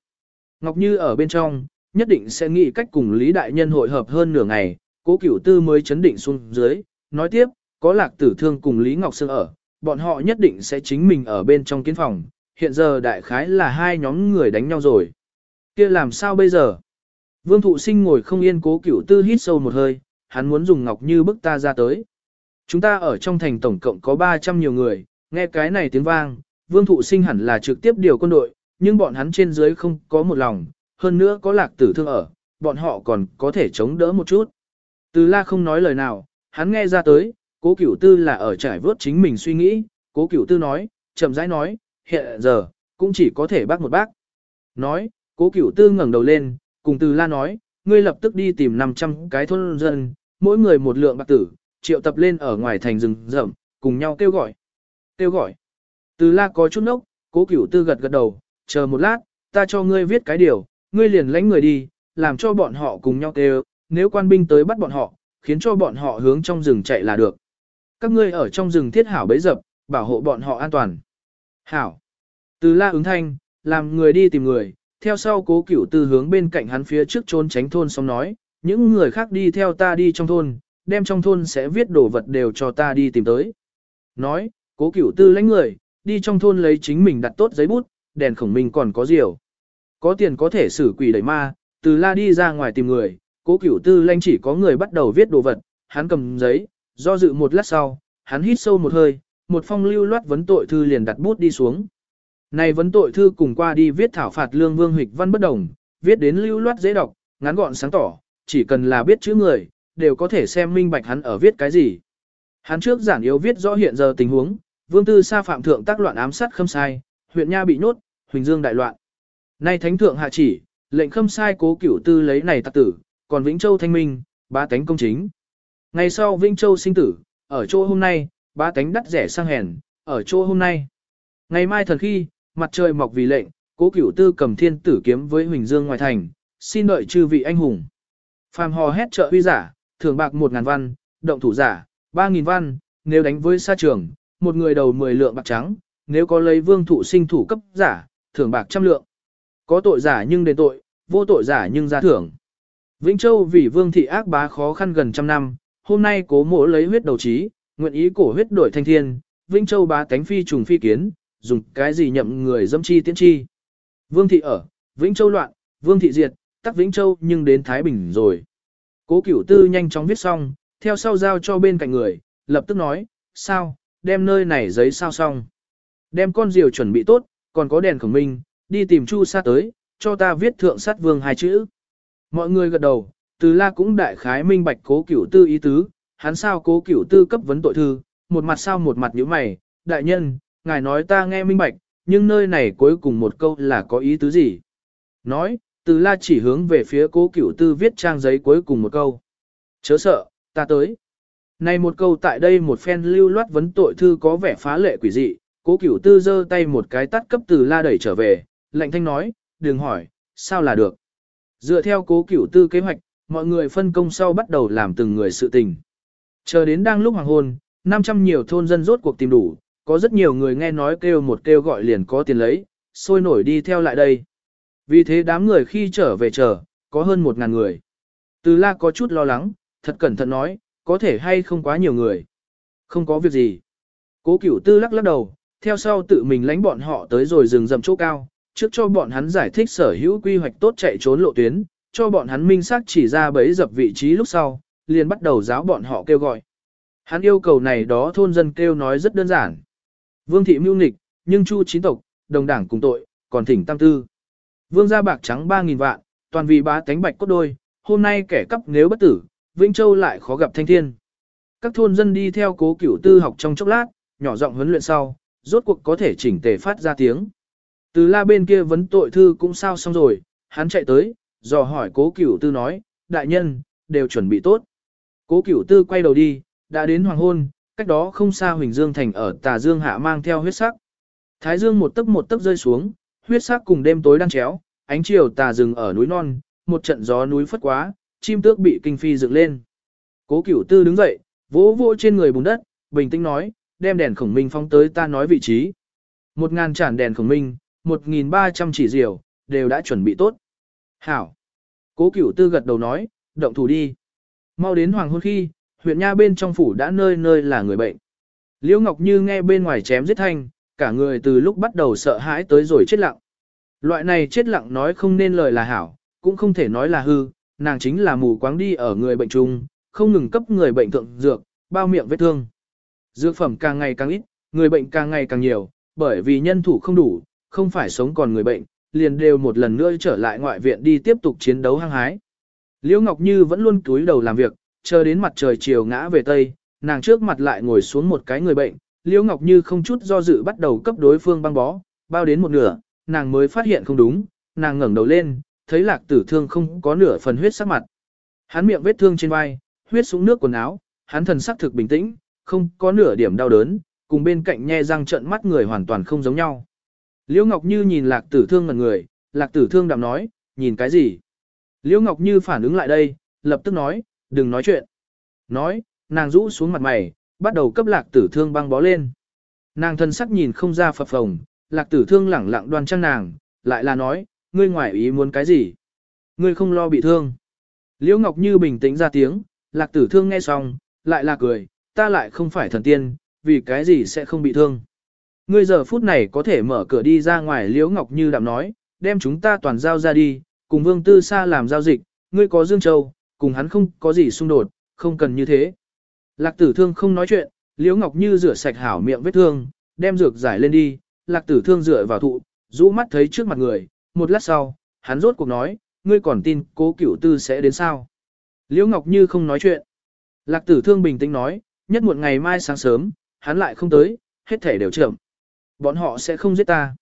Ngọc Như ở bên trong, nhất định sẽ nghĩ cách cùng Lý Đại Nhân hội hợp hơn nửa ngày, cố cửu tư mới chấn định xuống dưới, nói tiếp, có lạc tử thương cùng Lý Ngọc Sương ở, bọn họ nhất định sẽ chính mình ở bên trong kiến phòng, hiện giờ đại khái là hai nhóm người đánh nhau rồi. kia làm sao bây giờ? Vương thụ sinh ngồi không yên cố cửu tư hít sâu một hơi, hắn muốn dùng Ngọc Như bức ta ra tới. Chúng ta ở trong thành tổng cộng có 300 nhiều người, nghe cái này tiếng vang, vương thụ sinh hẳn là trực tiếp điều quân đội, nhưng bọn hắn trên dưới không có một lòng, hơn nữa có lạc tử thương ở, bọn họ còn có thể chống đỡ một chút. Từ la không nói lời nào, hắn nghe ra tới, cố cửu tư là ở trải vớt chính mình suy nghĩ, cố cửu tư nói, chậm rãi nói, hiện giờ, cũng chỉ có thể bác một bác. Nói, cố cửu tư ngẩng đầu lên, cùng từ la nói, ngươi lập tức đi tìm 500 cái thôn dân, mỗi người một lượng bạc tử, triệu tập lên ở ngoài thành rừng rậm, cùng nhau kêu gọi. Kêu gọi. Từ la có chút nốc, cố cửu tư gật gật đầu, chờ một lát, ta cho ngươi viết cái điều, ngươi liền lãnh người đi, làm cho bọn họ cùng nhau kêu, nếu quan binh tới bắt bọn họ, khiến cho bọn họ hướng trong rừng chạy là được. Các ngươi ở trong rừng thiết hảo bấy dập, bảo hộ bọn họ an toàn. Hảo. Từ la ứng thanh, làm người đi tìm người, theo sau cố cửu tư hướng bên cạnh hắn phía trước trốn tránh thôn xong nói, những người khác đi theo ta đi trong thôn, đem trong thôn sẽ viết đồ vật đều cho ta đi tìm tới. Nói, cố cửu tư lãnh người, đi trong thôn lấy chính mình đặt tốt giấy bút, đèn khổng minh còn có diều. Có tiền có thể xử quỷ đẩy ma, từ la đi ra ngoài tìm người, cố cửu tư lãnh chỉ có người bắt đầu viết đồ vật, hắn cầm giấy, do dự một lát sau, hắn hít sâu một hơi, một phong lưu loát vấn tội thư liền đặt bút đi xuống. Này vấn tội thư cùng qua đi viết thảo phạt lương vương hịch văn bất đồng, viết đến lưu loát dễ đọc, ngắn gọn sáng tỏ, chỉ cần là biết chữ người, đều có thể xem minh bạch hắn ở viết cái gì. Hắn trước giản yếu viết rõ hiện giờ tình huống, vương tư sa phạm thượng tác loạn ám sát khâm sai, huyện nha bị nhốt, huỳnh dương đại loạn. Nay thánh thượng hạ chỉ, lệnh khâm sai cố cửu tư lấy này tạc tử, còn Vĩnh Châu thanh minh, ba tánh công chính. Ngày sau Vĩnh Châu sinh tử, ở chỗ hôm nay, ba tánh đắt rẻ sang hèn, ở chỗ hôm nay. Ngày mai thần khi, mặt trời mọc vì lệnh, cố cửu tư cầm thiên tử kiếm với Huỳnh Dương ngoài thành, xin đợi chư vị anh hùng. Phàm hò hét trợ huy giả, thưởng bạc một ngàn văn, động thủ giả, ba nghìn văn, nếu đánh với xa trường, một người đầu mười lượng bạc trắng, nếu có lấy vương thụ sinh thủ cấp giả, thưởng bạc trăm lượng. Có tội giả nhưng đền tội, vô tội giả nhưng ra thưởng. Vĩnh Châu vì vương thị ác bá khó khăn gần trăm năm, hôm nay cố mỗ lấy huyết đầu trí, nguyện ý cổ huyết đổi thanh thiên, Vĩnh Châu bá tánh phi trùng phi kiến, dùng cái gì nhậm người dâm chi tiến chi. Vương thị ở, Vĩnh Châu loạn, Vương thị diệt, tắc Vĩnh Châu nhưng đến Thái Bình rồi. Cố cửu tư nhanh chóng viết xong, theo sau giao cho bên cạnh người, lập tức nói, sao, đem nơi này giấy sao xong. Đem con diều chuẩn bị tốt, còn có đèn khổng minh, đi tìm chu sát tới, cho ta viết thượng sát vương hai chữ. Mọi người gật đầu, từ la cũng đại khái minh bạch cố cửu tư ý tứ, hắn sao cố cửu tư cấp vấn tội thư, một mặt sao một mặt nhíu mày, đại nhân, ngài nói ta nghe minh bạch, nhưng nơi này cuối cùng một câu là có ý tứ gì? Nói, từ la chỉ hướng về phía cố cửu tư viết trang giấy cuối cùng một câu. Chớ sợ, ta tới. Này một câu tại đây một phen lưu loát vấn tội thư có vẻ phá lệ quỷ dị, cố cửu tư giơ tay một cái tắt cấp từ la đẩy trở về, lạnh thanh nói, đừng hỏi, sao là được. Dựa theo cố cửu tư kế hoạch, mọi người phân công sau bắt đầu làm từng người sự tình. Chờ đến đang lúc hoàng hôn, 500 nhiều thôn dân rốt cuộc tìm đủ, có rất nhiều người nghe nói kêu một kêu gọi liền có tiền lấy, sôi nổi đi theo lại đây. Vì thế đám người khi trở về chờ, có hơn 1.000 người. Từ la có chút lo lắng, thật cẩn thận nói, có thể hay không quá nhiều người. Không có việc gì. Cố cửu tư lắc lắc đầu, theo sau tự mình lánh bọn họ tới rồi rừng rậm chỗ cao, trước cho bọn hắn giải thích sở hữu quy hoạch tốt chạy trốn lộ tuyến, cho bọn hắn minh xác chỉ ra bấy dập vị trí lúc sau, liền bắt đầu giáo bọn họ kêu gọi. Hắn yêu cầu này đó thôn dân kêu nói rất đơn giản. Vương thị mưu nghịch, nhưng chu chín tộc, đồng đảng cùng tội, còn thỉnh tam tư. Vương gia bạc trắng 3.000 vạn, toàn vì bá tánh bạch cốt đôi, hôm nay kẻ cắp nếu bất tử, Vĩnh Châu lại khó gặp thanh thiên. Các thôn dân đi theo cố cửu tư học trong chốc lát, nhỏ giọng huấn luyện sau, rốt cuộc có thể chỉnh tề phát ra tiếng. Từ la bên kia vấn tội thư cũng sao xong rồi, hắn chạy tới, dò hỏi cố cửu tư nói, đại nhân, đều chuẩn bị tốt. Cố cửu tư quay đầu đi, đã đến hoàng hôn, cách đó không xa Huỳnh Dương Thành ở tà dương hạ mang theo huyết sắc. Thái dương một tấc một tấc rơi xuống, huyết sắc cùng đêm tối đang chéo, ánh chiều tà rừng ở núi non, một trận gió núi phất quá, chim tước bị kinh phi dựng lên. Cố cửu tư đứng dậy, vỗ vỗ trên người bùn đất, bình tĩnh nói, đem đèn khổng minh phóng tới ta nói vị trí. Một ngàn chản đèn khổng minh, một nghìn ba trăm chỉ diều, đều đã chuẩn bị tốt. Hảo. Cố cửu tư gật đầu nói, động thủ đi. Mau đến hoàng hôn khi, huyện nha bên trong phủ đã nơi nơi là người bệnh. Liễu Ngọc Như nghe bên ngoài chém giết thanh, cả người từ lúc bắt đầu sợ hãi tới rồi chết lặng. Loại này chết lặng nói không nên lời là hảo, cũng không thể nói là hư, nàng chính là mù quáng đi ở người bệnh chung, không ngừng cấp người bệnh thượng dược, bao miệng vết thương. Dược phẩm càng ngày càng ít, người bệnh càng ngày càng nhiều, bởi vì nhân thủ không đủ, không phải sống còn người bệnh, liền đều một lần nữa trở lại ngoại viện đi tiếp tục chiến đấu hăng hái. Liễu Ngọc Như vẫn luôn túi đầu làm việc, chờ đến mặt trời chiều ngã về tây, nàng trước mặt lại ngồi xuống một cái người bệnh, Liễu Ngọc Như không chút do dự bắt đầu cấp đối phương băng bó, bao đến một nửa, nàng mới phát hiện không đúng, nàng ngẩng đầu lên, thấy lạc tử thương không có nửa phần huyết sắc mặt. Hắn miệng vết thương trên vai, huyết xuống nước quần áo, hắn thần sắc thực bình tĩnh, không có nửa điểm đau đớn, cùng bên cạnh nhe răng trợn mắt người hoàn toàn không giống nhau. Liễu Ngọc Như nhìn lạc tử thương ngần người, lạc tử thương đạm nói, nhìn cái gì? Liễu Ngọc Như phản ứng lại đây, lập tức nói, đừng nói chuyện. Nói, nàng rũ xuống mặt mày, bắt đầu cấp lạc tử thương băng bó lên. Nàng thân sắc nhìn không ra phập phồng, lạc tử thương lẳng lặng đoan trang nàng, lại là nói, ngươi ngoại ý muốn cái gì? Ngươi không lo bị thương. Liễu Ngọc Như bình tĩnh ra tiếng, lạc tử thương nghe xong, lại là cười, ta lại không phải thần tiên, vì cái gì sẽ không bị thương. Ngươi giờ phút này có thể mở cửa đi ra ngoài Liễu Ngọc Như đạm nói, đem chúng ta toàn giao ra đi, cùng Vương Tư Sa làm giao dịch, ngươi có Dương Châu, cùng hắn không có gì xung đột, không cần như thế. Lạc tử thương không nói chuyện, Liễu Ngọc Như rửa sạch hảo miệng vết thương, đem dược giải lên đi, lạc tử thương dựa vào thụ, rũ mắt thấy trước mặt người, một lát sau, hắn rốt cuộc nói, ngươi còn tin cố cửu tư sẽ đến sao? Liễu Ngọc Như không nói chuyện. Lạc tử thương bình tĩnh nói, nhất muộn ngày mai sáng sớm, hắn lại không tới, hết thể đều chậm. Bọn họ sẽ không giết ta.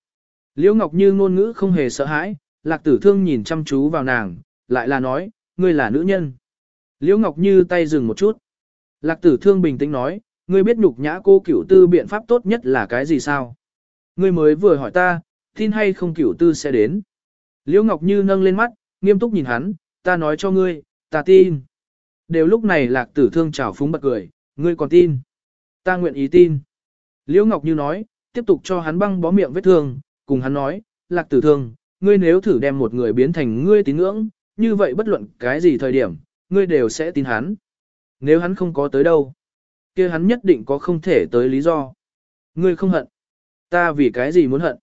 Liễu Ngọc Như ngôn ngữ không hề sợ hãi, lạc tử thương nhìn chăm chú vào nàng, lại là nói, ngươi là nữ nhân. Liễu Ngọc Như tay dừng một chút. Lạc tử thương bình tĩnh nói, ngươi biết nhục nhã cô cửu tư biện pháp tốt nhất là cái gì sao? Ngươi mới vừa hỏi ta, tin hay không cửu tư sẽ đến. Liễu Ngọc Như nâng lên mắt, nghiêm túc nhìn hắn, ta nói cho ngươi, ta tin. Đều lúc này lạc tử thương chào phúng bật cười, ngươi còn tin. Ta nguyện ý tin. Liễu Ngọc Như nói, tiếp tục cho hắn băng bó miệng vết thương, cùng hắn nói, lạc tử thương, ngươi nếu thử đem một người biến thành ngươi tín ngưỡng, như vậy bất luận cái gì thời điểm, ngươi đều sẽ tin hắn. Nếu hắn không có tới đâu, kia hắn nhất định có không thể tới lý do. Ngươi không hận. Ta vì cái gì muốn hận?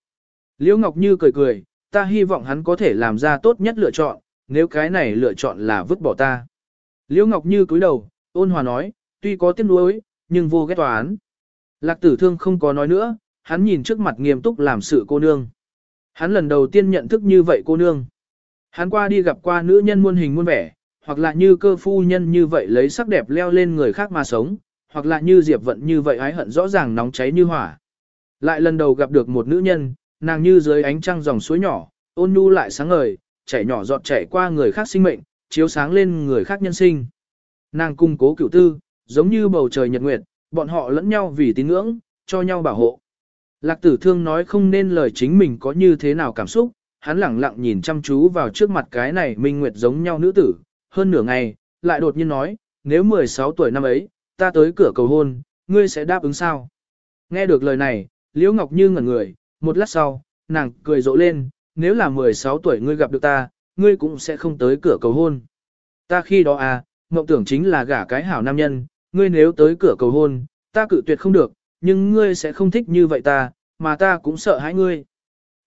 Liễu Ngọc Như cười cười, ta hy vọng hắn có thể làm ra tốt nhất lựa chọn, nếu cái này lựa chọn là vứt bỏ ta. Liễu Ngọc Như cúi đầu, ôn hòa nói, tuy có tiếc nuối, nhưng vô ghét tòa án. Lạc tử thương không có nói nữa, hắn nhìn trước mặt nghiêm túc làm sự cô nương. Hắn lần đầu tiên nhận thức như vậy cô nương. Hắn qua đi gặp qua nữ nhân muôn hình muôn vẻ, hoặc là như cơ phu nhân như vậy lấy sắc đẹp leo lên người khác mà sống, hoặc là như diệp vận như vậy ái hận rõ ràng nóng cháy như hỏa. Lại lần đầu gặp được một nữ nhân, nàng như dưới ánh trăng dòng suối nhỏ, ôn nhu lại sáng ngời, chảy nhỏ giọt chảy qua người khác sinh mệnh, chiếu sáng lên người khác nhân sinh. Nàng cung cố cửu tư, giống như bầu trời nhật nguyệt, bọn họ lẫn nhau vì tín ngưỡng, cho nhau bảo hộ. Lạc tử thương nói không nên lời chính mình có như thế nào cảm xúc, hắn lẳng lặng nhìn chăm chú vào trước mặt cái này minh nguyệt giống nhau nữ tử, hơn nửa ngày, lại đột nhiên nói, nếu 16 tuổi năm ấy, ta tới cửa cầu hôn, ngươi sẽ đáp ứng sao? Nghe được lời này, Liễu Ngọc Như ngẩn người, một lát sau, nàng cười rộ lên, nếu là 16 tuổi ngươi gặp được ta, ngươi cũng sẽ không tới cửa cầu hôn. Ta khi đó à, mộng tưởng chính là gả cái hảo nam nhân, ngươi nếu tới cửa cầu hôn, ta cự tuyệt không được, nhưng ngươi sẽ không thích như vậy ta, mà ta cũng sợ hãi ngươi.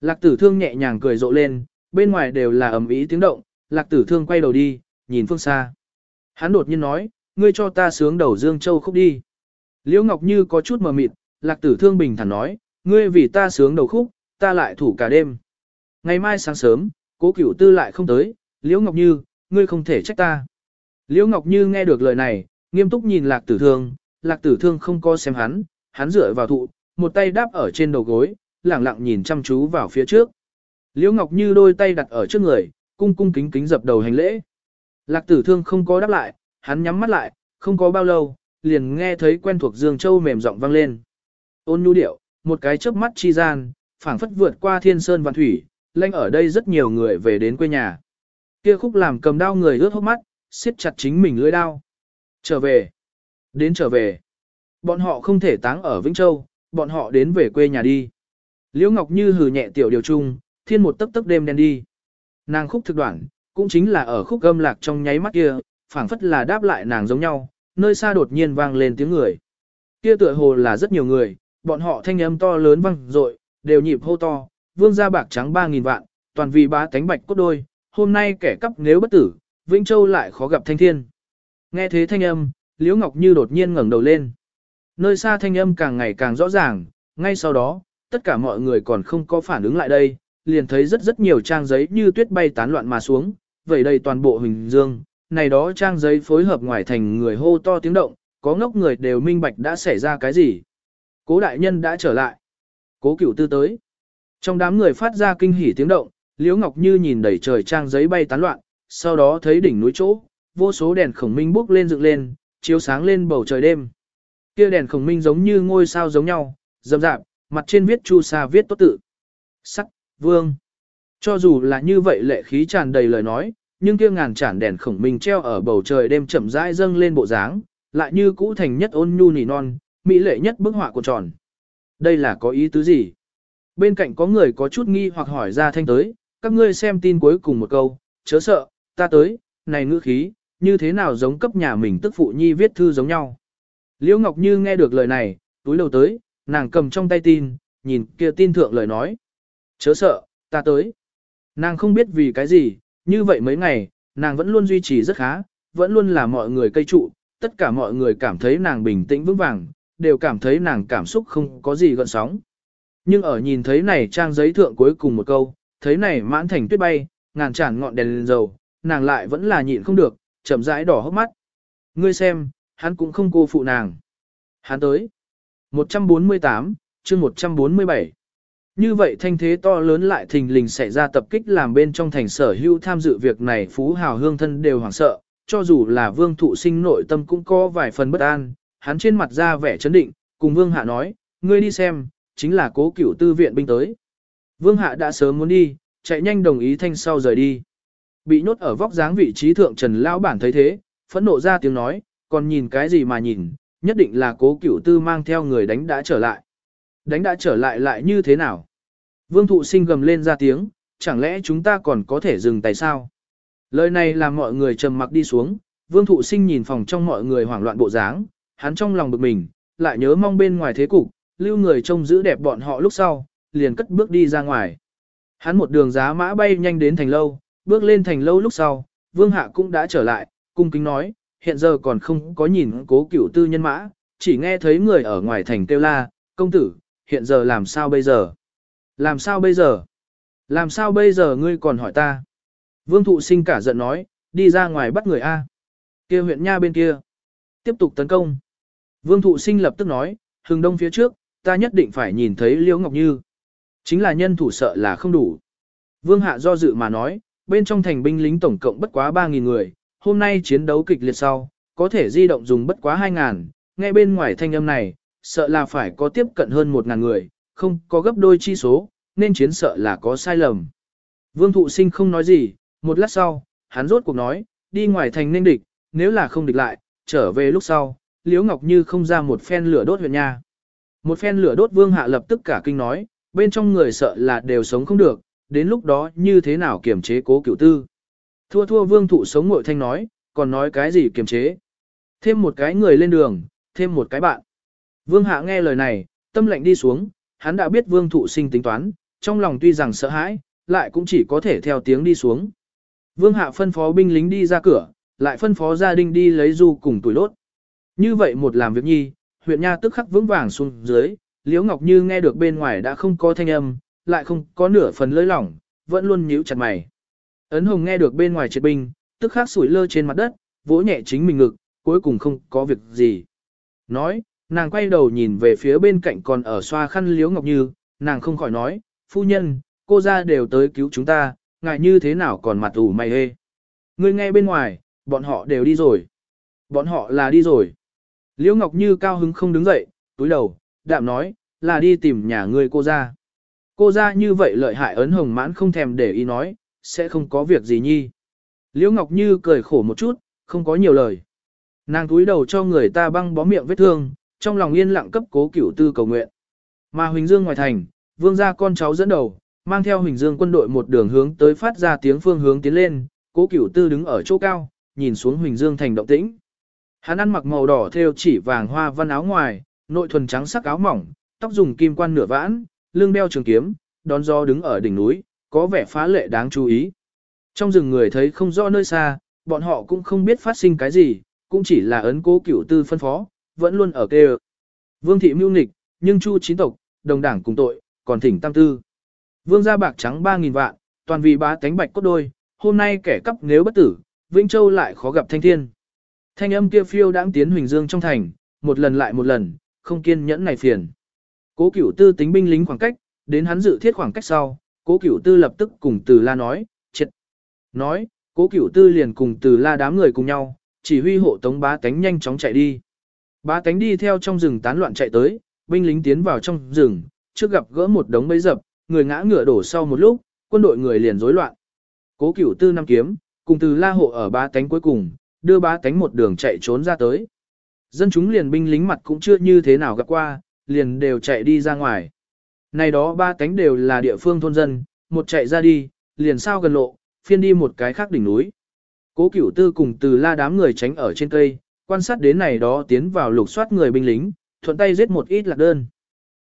Lạc tử thương nhẹ nhàng cười rộ lên, bên ngoài đều là ầm ý tiếng động, lạc tử thương quay đầu đi, nhìn phương xa. Hắn đột nhiên nói, ngươi cho ta sướng đầu Dương Châu khúc đi. Liễu Ngọc Như có chút mờ mịt, lạc tử thương bình thản nói, ngươi vì ta sướng đầu khúc, ta lại thủ cả đêm. Ngày mai sáng sớm, cố cửu tư lại không tới, Liễu Ngọc Như, ngươi không thể trách ta. Liễu Ngọc Như nghe được lời này, nghiêm túc nhìn lạc tử thương, lạc tử thương không có xem hắn, hắn dựa vào thụ, một tay đáp ở trên đầu gối, lẳng lặng nhìn chăm chú vào phía trước. Liễu Ngọc Như đôi tay đặt ở trước người, cung cung kính kính dập đầu hành lễ. Lạc tử thương không có đáp lại, hắn nhắm mắt lại, không có bao lâu, liền nghe thấy quen thuộc Dương Châu mềm giọng vang lên. Ôn nhu điệu, một cái chớp mắt chi gian, phảng phất vượt qua thiên sơn và thủy, lanh ở đây rất nhiều người về đến quê nhà. Kia khúc làm cầm đao người ướt hốc mắt, siết chặt chính mình lưỡi đao. Trở về. Đến trở về. Bọn họ không thể táng ở Vĩnh Châu, bọn họ đến về quê nhà đi. Liễu Ngọc Như hừ nhẹ tiểu điều chung, thiên một tấp tấp đêm đen đi. Nàng khúc thực đoạn, cũng chính là ở khúc âm lạc trong nháy mắt kia, phảng phất là đáp lại nàng giống nhau, nơi xa đột nhiên vang lên tiếng người. Kia tựa hồ là rất nhiều người, bọn họ thanh âm to lớn vang dội, đều nhịp hô to, vương gia bạc trắng 3000 vạn, toàn vì bá cánh bạch cốt đôi, hôm nay kẻ cắp nếu bất tử, Vĩnh Châu lại khó gặp thanh thiên. Nghe thế thanh âm, Liễu Ngọc Như đột nhiên ngẩng đầu lên. Nơi xa thanh âm càng ngày càng rõ ràng, ngay sau đó, tất cả mọi người còn không có phản ứng lại đây, liền thấy rất rất nhiều trang giấy như tuyết bay tán loạn mà xuống, vậy đây toàn bộ hình dương, này đó trang giấy phối hợp ngoài thành người hô to tiếng động, có ngốc người đều minh bạch đã xảy ra cái gì. Cố đại nhân đã trở lại. Cố cửu tư tới. Trong đám người phát ra kinh hỉ tiếng động, Liễu Ngọc Như nhìn đầy trời trang giấy bay tán loạn, sau đó thấy đỉnh núi chỗ, vô số đèn khổng minh bốc lên dựng lên, chiếu sáng lên bầu trời đêm. Kia đèn khổng minh giống như ngôi sao giống nhau, rậm rạp, mặt trên viết chu sa viết tốt tự. Sắc, vương. Cho dù là như vậy lệ khí tràn đầy lời nói, nhưng kia ngàn chản đèn khổng minh treo ở bầu trời đêm chậm rãi dâng lên bộ dáng, lại như cũ thành nhất ôn nhu nỉ non, mỹ lệ nhất bức họa của tròn. Đây là có ý tứ gì? Bên cạnh có người có chút nghi hoặc hỏi ra thanh tới, các ngươi xem tin cuối cùng một câu, chớ sợ, ta tới, này ngữ khí, như thế nào giống cấp nhà mình tức phụ nhi viết thư giống nhau. Liễu Ngọc Như nghe được lời này, túi đầu tới, nàng cầm trong tay tin, nhìn kia tin thượng lời nói. Chớ sợ, ta tới. Nàng không biết vì cái gì, như vậy mấy ngày, nàng vẫn luôn duy trì rất khá, vẫn luôn là mọi người cây trụ, tất cả mọi người cảm thấy nàng bình tĩnh vững vàng, đều cảm thấy nàng cảm xúc không có gì gợn sóng. Nhưng ở nhìn thấy này trang giấy thượng cuối cùng một câu, thấy này mãn thành tuyết bay, ngàn tràn ngọn đèn lên dầu, nàng lại vẫn là nhịn không được, chậm rãi đỏ hốc mắt. Ngươi xem, hắn cũng không cô phụ nàng. Hắn tới. 148, chương 147. Như vậy thanh thế to lớn lại thình lình xảy ra tập kích làm bên trong thành sở hữu tham dự việc này phú hào hương thân đều hoảng sợ, cho dù là vương thụ sinh nội tâm cũng có vài phần bất an, hắn trên mặt ra vẻ chấn định, cùng vương hạ nói, ngươi đi xem, chính là cố cửu tư viện binh tới. Vương hạ đã sớm muốn đi, chạy nhanh đồng ý thanh sau rời đi. Bị nhốt ở vóc dáng vị trí thượng trần lão bản thấy thế, phẫn nộ ra tiếng nói, còn nhìn cái gì mà nhìn, nhất định là cố cửu tư mang theo người đánh đã trở lại. Đánh đã trở lại lại như thế nào? Vương thụ sinh gầm lên ra tiếng, chẳng lẽ chúng ta còn có thể dừng tay sao? Lời này làm mọi người trầm mặc đi xuống, vương thụ sinh nhìn phòng trong mọi người hoảng loạn bộ dáng, hắn trong lòng bực mình, lại nhớ mong bên ngoài thế cục, lưu người trông giữ đẹp bọn họ lúc sau, liền cất bước đi ra ngoài. Hắn một đường giá mã bay nhanh đến thành lâu, bước lên thành lâu lúc sau, vương hạ cũng đã trở lại, cung kính nói, hiện giờ còn không có nhìn cố cửu tư nhân mã, chỉ nghe thấy người ở ngoài thành kêu la, công tử, hiện giờ làm sao bây giờ? Làm sao bây giờ? Làm sao bây giờ ngươi còn hỏi ta? Vương thụ sinh cả giận nói, đi ra ngoài bắt người A. kia huyện nha bên kia. Tiếp tục tấn công. Vương thụ sinh lập tức nói, hừng đông phía trước, ta nhất định phải nhìn thấy Liễu Ngọc Như. Chính là nhân thủ sợ là không đủ. Vương hạ do dự mà nói, bên trong thành binh lính tổng cộng bất quá 3.000 người, hôm nay chiến đấu kịch liệt sau, có thể di động dùng bất quá 2.000, ngay bên ngoài thanh âm này, sợ là phải có tiếp cận hơn 1.000 người, không có gấp đôi chi số, nên chiến sợ là có sai lầm. Vương thụ sinh không nói gì, một lát sau, hắn rốt cuộc nói, đi ngoài thành nên địch, nếu là không địch lại, trở về lúc sau, Liễu Ngọc Như không ra một phen lửa đốt huyện nha. Một phen lửa đốt vương hạ lập tức cả kinh nói, bên trong người sợ là đều sống không được, đến lúc đó như thế nào kiềm chế cố cửu tư. Thua thua vương thụ sống ngội thanh nói, còn nói cái gì kiềm chế. Thêm một cái người lên đường, thêm một cái bạn. Vương hạ nghe lời này, tâm lệnh đi xuống, hắn đã biết vương thụ sinh tính toán, trong lòng tuy rằng sợ hãi, lại cũng chỉ có thể theo tiếng đi xuống. Vương hạ phân phó binh lính đi ra cửa, lại phân phó gia đình đi lấy du cùng tuổi lốt. Như vậy một làm việc nhi, huyện nha tức khắc vững vàng xuống dưới, Liễu Ngọc Như nghe được bên ngoài đã không có thanh âm, lại không có nửa phần lơi lỏng, vẫn luôn nhíu chặt mày. Ấn Hồng nghe được bên ngoài triệt binh, tức khắc sủi lơ trên mặt đất, vỗ nhẹ chính mình ngực, cuối cùng không có việc gì. Nói, nàng quay đầu nhìn về phía bên cạnh còn ở xoa khăn liếu ngọc như, nàng không khỏi nói, phu nhân, cô ra đều tới cứu chúng ta, ngại như thế nào còn mặt ủ mày hê. Ngươi nghe bên ngoài, bọn họ đều đi rồi. Bọn họ là đi rồi. Liễu Ngọc Như cao hứng không đứng dậy, túi đầu, đạm nói, là đi tìm nhà ngươi cô ra. Cô ra như vậy lợi hại ấn hồng mãn không thèm để ý nói, sẽ không có việc gì nhi. Liễu Ngọc Như cười khổ một chút, không có nhiều lời. Nàng túi đầu cho người ta băng bó miệng vết thương, trong lòng yên lặng cấp cố cửu tư cầu nguyện. Mà Huỳnh Dương ngoài thành, vương gia con cháu dẫn đầu, mang theo Huỳnh Dương quân đội một đường hướng tới phát ra tiếng phương hướng tiến lên, cố cửu tư đứng ở chỗ cao, nhìn xuống Huỳnh Dương thành động tĩnh. Hắn ăn mặc màu đỏ theo chỉ vàng hoa văn áo ngoài, nội thuần trắng sắc áo mỏng, tóc dùng kim quan nửa vãn, lưng đeo trường kiếm, đón gió đứng ở đỉnh núi, có vẻ phá lệ đáng chú ý. Trong rừng người thấy không rõ nơi xa, bọn họ cũng không biết phát sinh cái gì, cũng chỉ là ấn cố cửu tư phân phó, vẫn luôn ở kê Vương thị mưu nịch, nhưng chu chín tộc, đồng đảng cùng tội, còn thỉnh tam tư. Vương gia bạc trắng 3.000 vạn, toàn vì bá tánh bạch cốt đôi, hôm nay kẻ cắp nếu bất tử, Vĩnh Châu lại khó gặp thanh thiên. Thanh âm kia phiêu đãng tiến Huỳnh Dương trong thành, một lần lại một lần, không kiên nhẫn này phiền. Cố Cửu Tư tính binh lính khoảng cách, đến hắn dự thiết khoảng cách sau, Cố Cửu Tư lập tức cùng Từ La nói, "Triệt." Nói, Cố Cửu Tư liền cùng Từ La đám người cùng nhau, chỉ huy hộ tống bá tánh nhanh chóng chạy đi. Bá tánh đi theo trong rừng tán loạn chạy tới, binh lính tiến vào trong rừng, trước gặp gỡ một đống bấy dập, người ngã ngựa đổ sau một lúc, quân đội người liền rối loạn. Cố Cửu Tư năm kiếm, cùng Từ La hộ ở bá tánh cuối cùng, đưa bá tánh một đường chạy trốn ra tới. Dân chúng liền binh lính mặt cũng chưa như thế nào gặp qua, liền đều chạy đi ra ngoài. Này đó ba cánh đều là địa phương thôn dân, một chạy ra đi, liền sao gần lộ, phiên đi một cái khác đỉnh núi. Cố cửu tư cùng từ la đám người tránh ở trên cây, quan sát đến này đó tiến vào lục soát người binh lính, thuận tay giết một ít lạc đơn.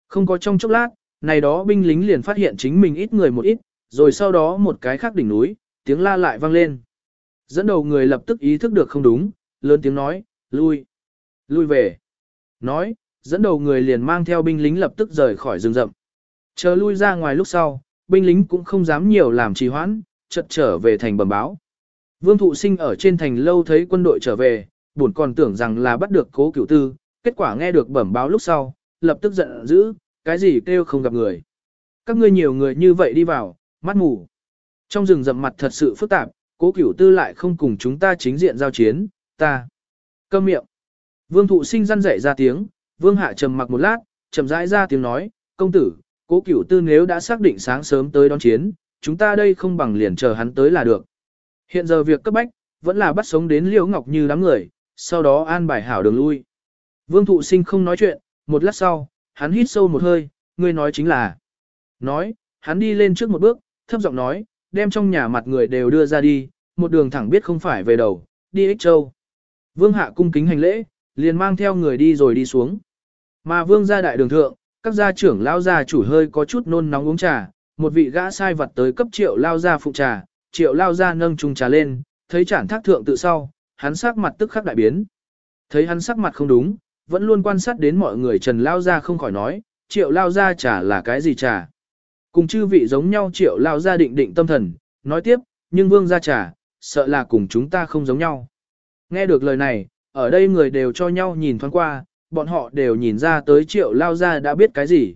Không có trong chốc lát, này đó binh lính liền phát hiện chính mình ít người một ít, rồi sau đó một cái khác đỉnh núi, tiếng la lại vang lên. Dẫn đầu người lập tức ý thức được không đúng, lớn tiếng nói, lui, lui về. Nói, dẫn đầu người liền mang theo binh lính lập tức rời khỏi rừng rậm. Chờ lui ra ngoài lúc sau, binh lính cũng không dám nhiều làm trì hoãn, chợt trở về thành bẩm báo. Vương thụ sinh ở trên thành lâu thấy quân đội trở về, buồn còn tưởng rằng là bắt được cố cửu tư, kết quả nghe được bẩm báo lúc sau, lập tức giận dữ, cái gì kêu không gặp người. Các ngươi nhiều người như vậy đi vào, mắt mù. Trong rừng rậm mặt thật sự phức tạp, cố cửu tư lại không cùng chúng ta chính diện giao chiến, ta. Câm miệng. Vương thụ sinh răn dậy ra tiếng, vương hạ trầm mặc một lát, chậm rãi ra tiếng nói, công tử, cố cửu tư nếu đã xác định sáng sớm tới đón chiến, chúng ta đây không bằng liền chờ hắn tới là được. Hiện giờ việc cấp bách, vẫn là bắt sống đến liễu ngọc như đám người, sau đó an bài hảo đường lui. Vương thụ sinh không nói chuyện, một lát sau, hắn hít sâu một hơi, ngươi nói chính là. Nói, hắn đi lên trước một bước, thấp giọng nói, đem trong nhà mặt người đều đưa ra đi, một đường thẳng biết không phải về đầu, đi ích châu. Vương hạ cung kính hành lễ, liền mang theo người đi rồi đi xuống. Mà vương gia đại đường thượng, các gia trưởng lao gia chủ hơi có chút nôn nóng uống trà, một vị gã sai vật tới cấp triệu lao gia phụ trà, triệu lao gia nâng chung trà lên, thấy chản thác thượng tự sau, hắn sắc mặt tức khắc đại biến. Thấy hắn sắc mặt không đúng, vẫn luôn quan sát đến mọi người trần lao gia không khỏi nói, triệu lao gia trà là cái gì trà. Cùng chư vị giống nhau triệu lao gia định định tâm thần, nói tiếp, nhưng vương gia trà, sợ là cùng chúng ta không giống nhau. Nghe được lời này, ở đây người đều cho nhau nhìn thoáng qua, bọn họ đều nhìn ra tới triệu lao gia đã biết cái gì.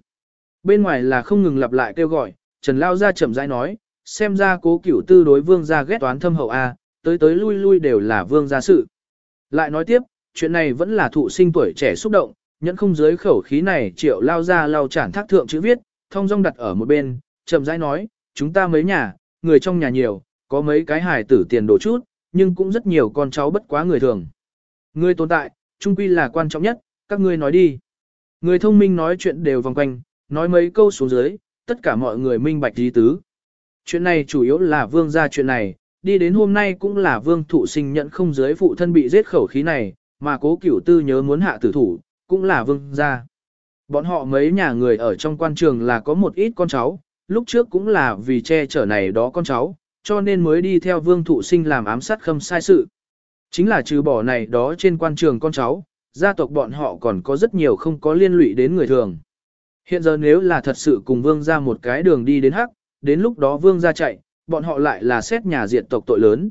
Bên ngoài là không ngừng lặp lại kêu gọi, Trần lao gia chậm rãi nói, xem ra cố cửu tư đối vương gia ghét toán thâm hậu A, tới tới lui lui đều là vương gia sự. Lại nói tiếp, chuyện này vẫn là thụ sinh tuổi trẻ xúc động, nhẫn không dưới khẩu khí này triệu lao ra lao chản thác thượng chữ viết, thông dong đặt ở một bên, chậm rãi nói, chúng ta mấy nhà, người trong nhà nhiều, có mấy cái hài tử tiền đổ chút, nhưng cũng rất nhiều con cháu bất quá người thường. Người tồn tại, trung quy là quan trọng nhất, các ngươi nói đi. Người thông minh nói chuyện đều vòng quanh, nói mấy câu xuống dưới, tất cả mọi người minh bạch ý tứ. Chuyện này chủ yếu là vương gia chuyện này, đi đến hôm nay cũng là vương thụ sinh nhận không giới phụ thân bị giết khẩu khí này, mà cố cửu tư nhớ muốn hạ tử thủ, cũng là vương gia. Bọn họ mấy nhà người ở trong quan trường là có một ít con cháu, lúc trước cũng là vì che chở này đó con cháu, cho nên mới đi theo vương thụ sinh làm ám sát khâm sai sự. Chính là trừ bỏ này đó trên quan trường con cháu, gia tộc bọn họ còn có rất nhiều không có liên lụy đến người thường. Hiện giờ nếu là thật sự cùng vương ra một cái đường đi đến hắc, đến lúc đó vương ra chạy, bọn họ lại là xét nhà diệt tộc tội lớn.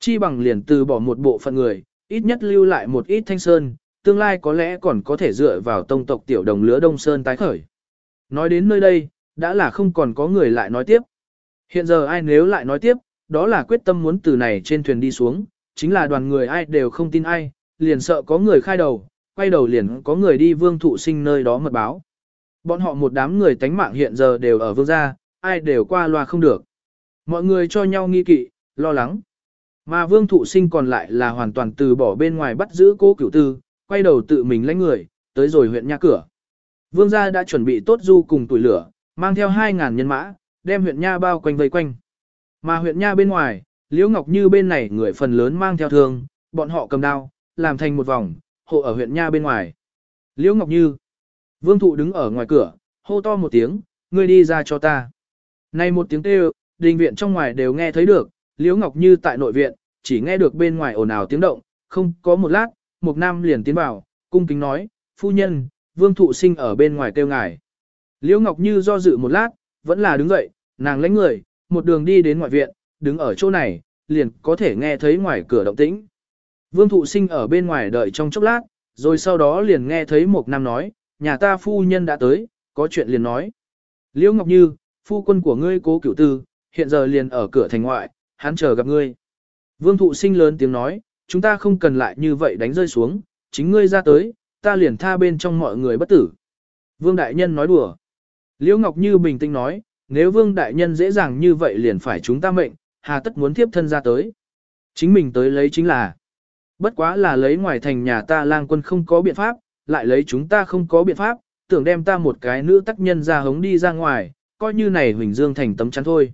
Chi bằng liền từ bỏ một bộ phận người, ít nhất lưu lại một ít thanh sơn, tương lai có lẽ còn có thể dựa vào tông tộc tiểu đồng lứa Đông Sơn tái khởi. Nói đến nơi đây, đã là không còn có người lại nói tiếp. Hiện giờ ai nếu lại nói tiếp, đó là quyết tâm muốn từ này trên thuyền đi xuống, chính là đoàn người ai đều không tin ai, liền sợ có người khai đầu, quay đầu liền có người đi vương thụ sinh nơi đó mật báo. Bọn họ một đám người tánh mạng hiện giờ đều ở vương gia, ai đều qua loa không được. Mọi người cho nhau nghi kỵ, lo lắng. Mà vương thụ sinh còn lại là hoàn toàn từ bỏ bên ngoài bắt giữ cố cửu tư, quay đầu tự mình lãnh người, tới rồi huyện nha cửa. Vương gia đã chuẩn bị tốt du cùng tuổi lửa, mang theo 2.000 nhân mã, đem huyện nha bao quanh vây quanh. Mà huyện nha bên ngoài, Liễu Ngọc Như bên này người phần lớn mang theo thương, bọn họ cầm đao, làm thành một vòng, hộ ở huyện nha bên ngoài. Liễu Ngọc Như. Vương Thụ đứng ở ngoài cửa, hô to một tiếng, ngươi đi ra cho ta. Này một tiếng kêu, đình viện trong ngoài đều nghe thấy được, Liễu Ngọc Như tại nội viện, chỉ nghe được bên ngoài ồn ào tiếng động, không có một lát, một nam liền tiến vào, cung kính nói, phu nhân, Vương Thụ sinh ở bên ngoài kêu ngài. Liễu Ngọc Như do dự một lát, vẫn là đứng dậy, nàng lãnh người, một đường đi đến ngoại viện, đứng ở chỗ này, liền có thể nghe thấy ngoài cửa động tĩnh. Vương thụ sinh ở bên ngoài đợi trong chốc lát, rồi sau đó liền nghe thấy một nam nói, nhà ta phu nhân đã tới, có chuyện liền nói. Liễu Ngọc Như, phu quân của ngươi cố cửu tư, hiện giờ liền ở cửa thành ngoại, hắn chờ gặp ngươi. Vương thụ sinh lớn tiếng nói, chúng ta không cần lại như vậy đánh rơi xuống, chính ngươi ra tới, ta liền tha bên trong mọi người bất tử. Vương Đại Nhân nói đùa. Liễu Ngọc Như bình tĩnh nói, nếu Vương Đại Nhân dễ dàng như vậy liền phải chúng ta mệnh, hà tất muốn tiếp thân ra tới. Chính mình tới lấy chính là. Bất quá là lấy ngoài thành nhà ta lang quân không có biện pháp, lại lấy chúng ta không có biện pháp, tưởng đem ta một cái nữ tác nhân ra hống đi ra ngoài, coi như này Huỳnh Dương thành tấm chắn thôi.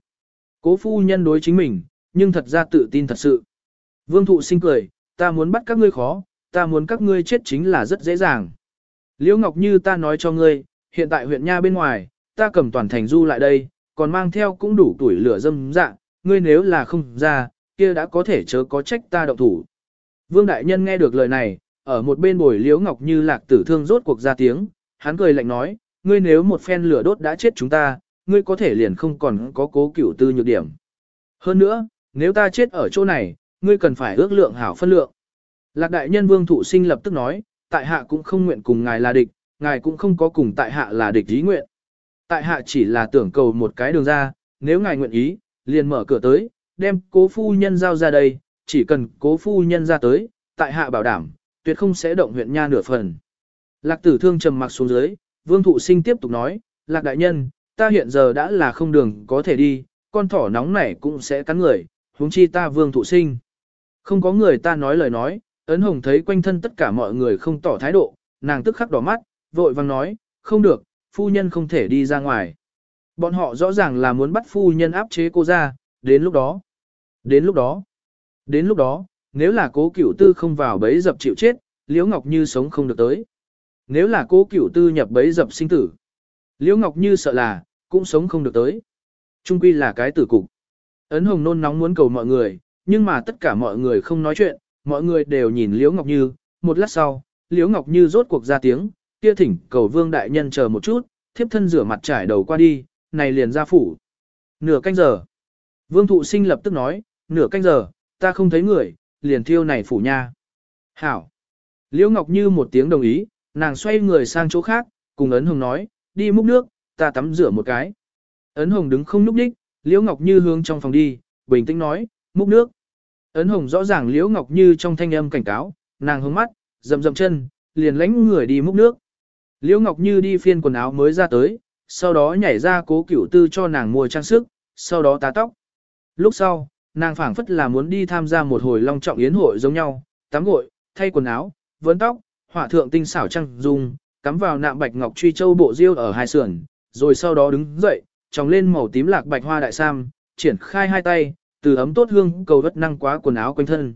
Cố phu nhân đối chính mình, nhưng thật ra tự tin thật sự. Vương thụ sinh cười, ta muốn bắt các ngươi khó, ta muốn các ngươi chết chính là rất dễ dàng. Liễu Ngọc Như ta nói cho ngươi, hiện tại huyện Nha bên ngoài, ta cầm toàn thành du lại đây, còn mang theo cũng đủ tuổi lửa dâm dạng, ngươi nếu là không ra, kia đã có thể chớ có trách ta động thủ. Vương Đại Nhân nghe được lời này, ở một bên bồi liếu ngọc như lạc tử thương rốt cuộc ra tiếng, hắn cười lạnh nói, ngươi nếu một phen lửa đốt đã chết chúng ta, ngươi có thể liền không còn có cố cửu tư nhược điểm. Hơn nữa, nếu ta chết ở chỗ này, ngươi cần phải ước lượng hảo phân lượng. Lạc đại nhân vương thụ sinh lập tức nói, tại hạ cũng không nguyện cùng ngài là địch, ngài cũng không có cùng tại hạ là địch ý nguyện. Tại hạ chỉ là tưởng cầu một cái đường ra, nếu ngài nguyện ý, liền mở cửa tới, đem cố phu nhân giao ra đây, chỉ cần cố phu nhân ra tới, tại hạ bảo đảm, tuyệt không sẽ động huyện nha nửa phần. Lạc tử thương trầm mặc xuống dưới, vương thụ sinh tiếp tục nói, lạc đại nhân, ta hiện giờ đã là không đường có thể đi, con thỏ nóng này cũng sẽ cắn người, huống chi ta vương thụ sinh. Không có người ta nói lời nói, ấn hồng thấy quanh thân tất cả mọi người không tỏ thái độ, nàng tức khắc đỏ mắt, vội vàng nói, không được, phu nhân không thể đi ra ngoài. Bọn họ rõ ràng là muốn bắt phu nhân áp chế cô ra, đến lúc đó. Đến lúc đó. Đến lúc đó, nếu là cố cửu tư không vào bấy dập chịu chết, Liễu Ngọc Như sống không được tới. Nếu là cố cửu tư nhập bấy dập sinh tử, Liễu Ngọc Như sợ là, cũng sống không được tới. Trung quy là cái tử cục. Ấn Hồng nôn nóng muốn cầu mọi người, nhưng mà tất cả mọi người không nói chuyện, mọi người đều nhìn Liễu Ngọc Như, một lát sau, Liễu Ngọc Như rốt cuộc ra tiếng, kia thỉnh cầu vương đại nhân chờ một chút, thiếp thân rửa mặt trải đầu qua đi, này liền ra phủ. Nửa canh giờ. Vương thụ sinh lập tức nói, nửa canh giờ, ta không thấy người, liền thiêu này phủ nha. Hảo. Liễu Ngọc Như một tiếng đồng ý, nàng xoay người sang chỗ khác, cùng Ấn Hồng nói, đi múc nước, ta tắm rửa một cái. Ấn Hồng đứng không núp đích, Liễu Ngọc Như hướng trong phòng đi, bình tĩnh nói, múc nước. Ấn Hồng rõ ràng Liễu Ngọc Như trong thanh âm cảnh cáo, nàng hướng mắt, dầm dầm chân, liền lánh người đi múc nước. Liễu Ngọc Như đi phiên quần áo mới ra tới, sau đó nhảy ra cố cửu tư cho nàng mua trang sức, sau đó tá tóc. Lúc sau, nàng phảng phất là muốn đi tham gia một hồi long trọng yến hội giống nhau, tắm gội, thay quần áo, vấn tóc, họa thượng tinh xảo trăng dung, cắm vào nạm bạch ngọc truy châu bộ diêu ở hai sườn, rồi sau đó đứng dậy, tròng lên màu tím lạc bạch hoa đại sam, triển khai hai tay, từ ấm tốt hương cầu đất năng quá quần áo quanh thân.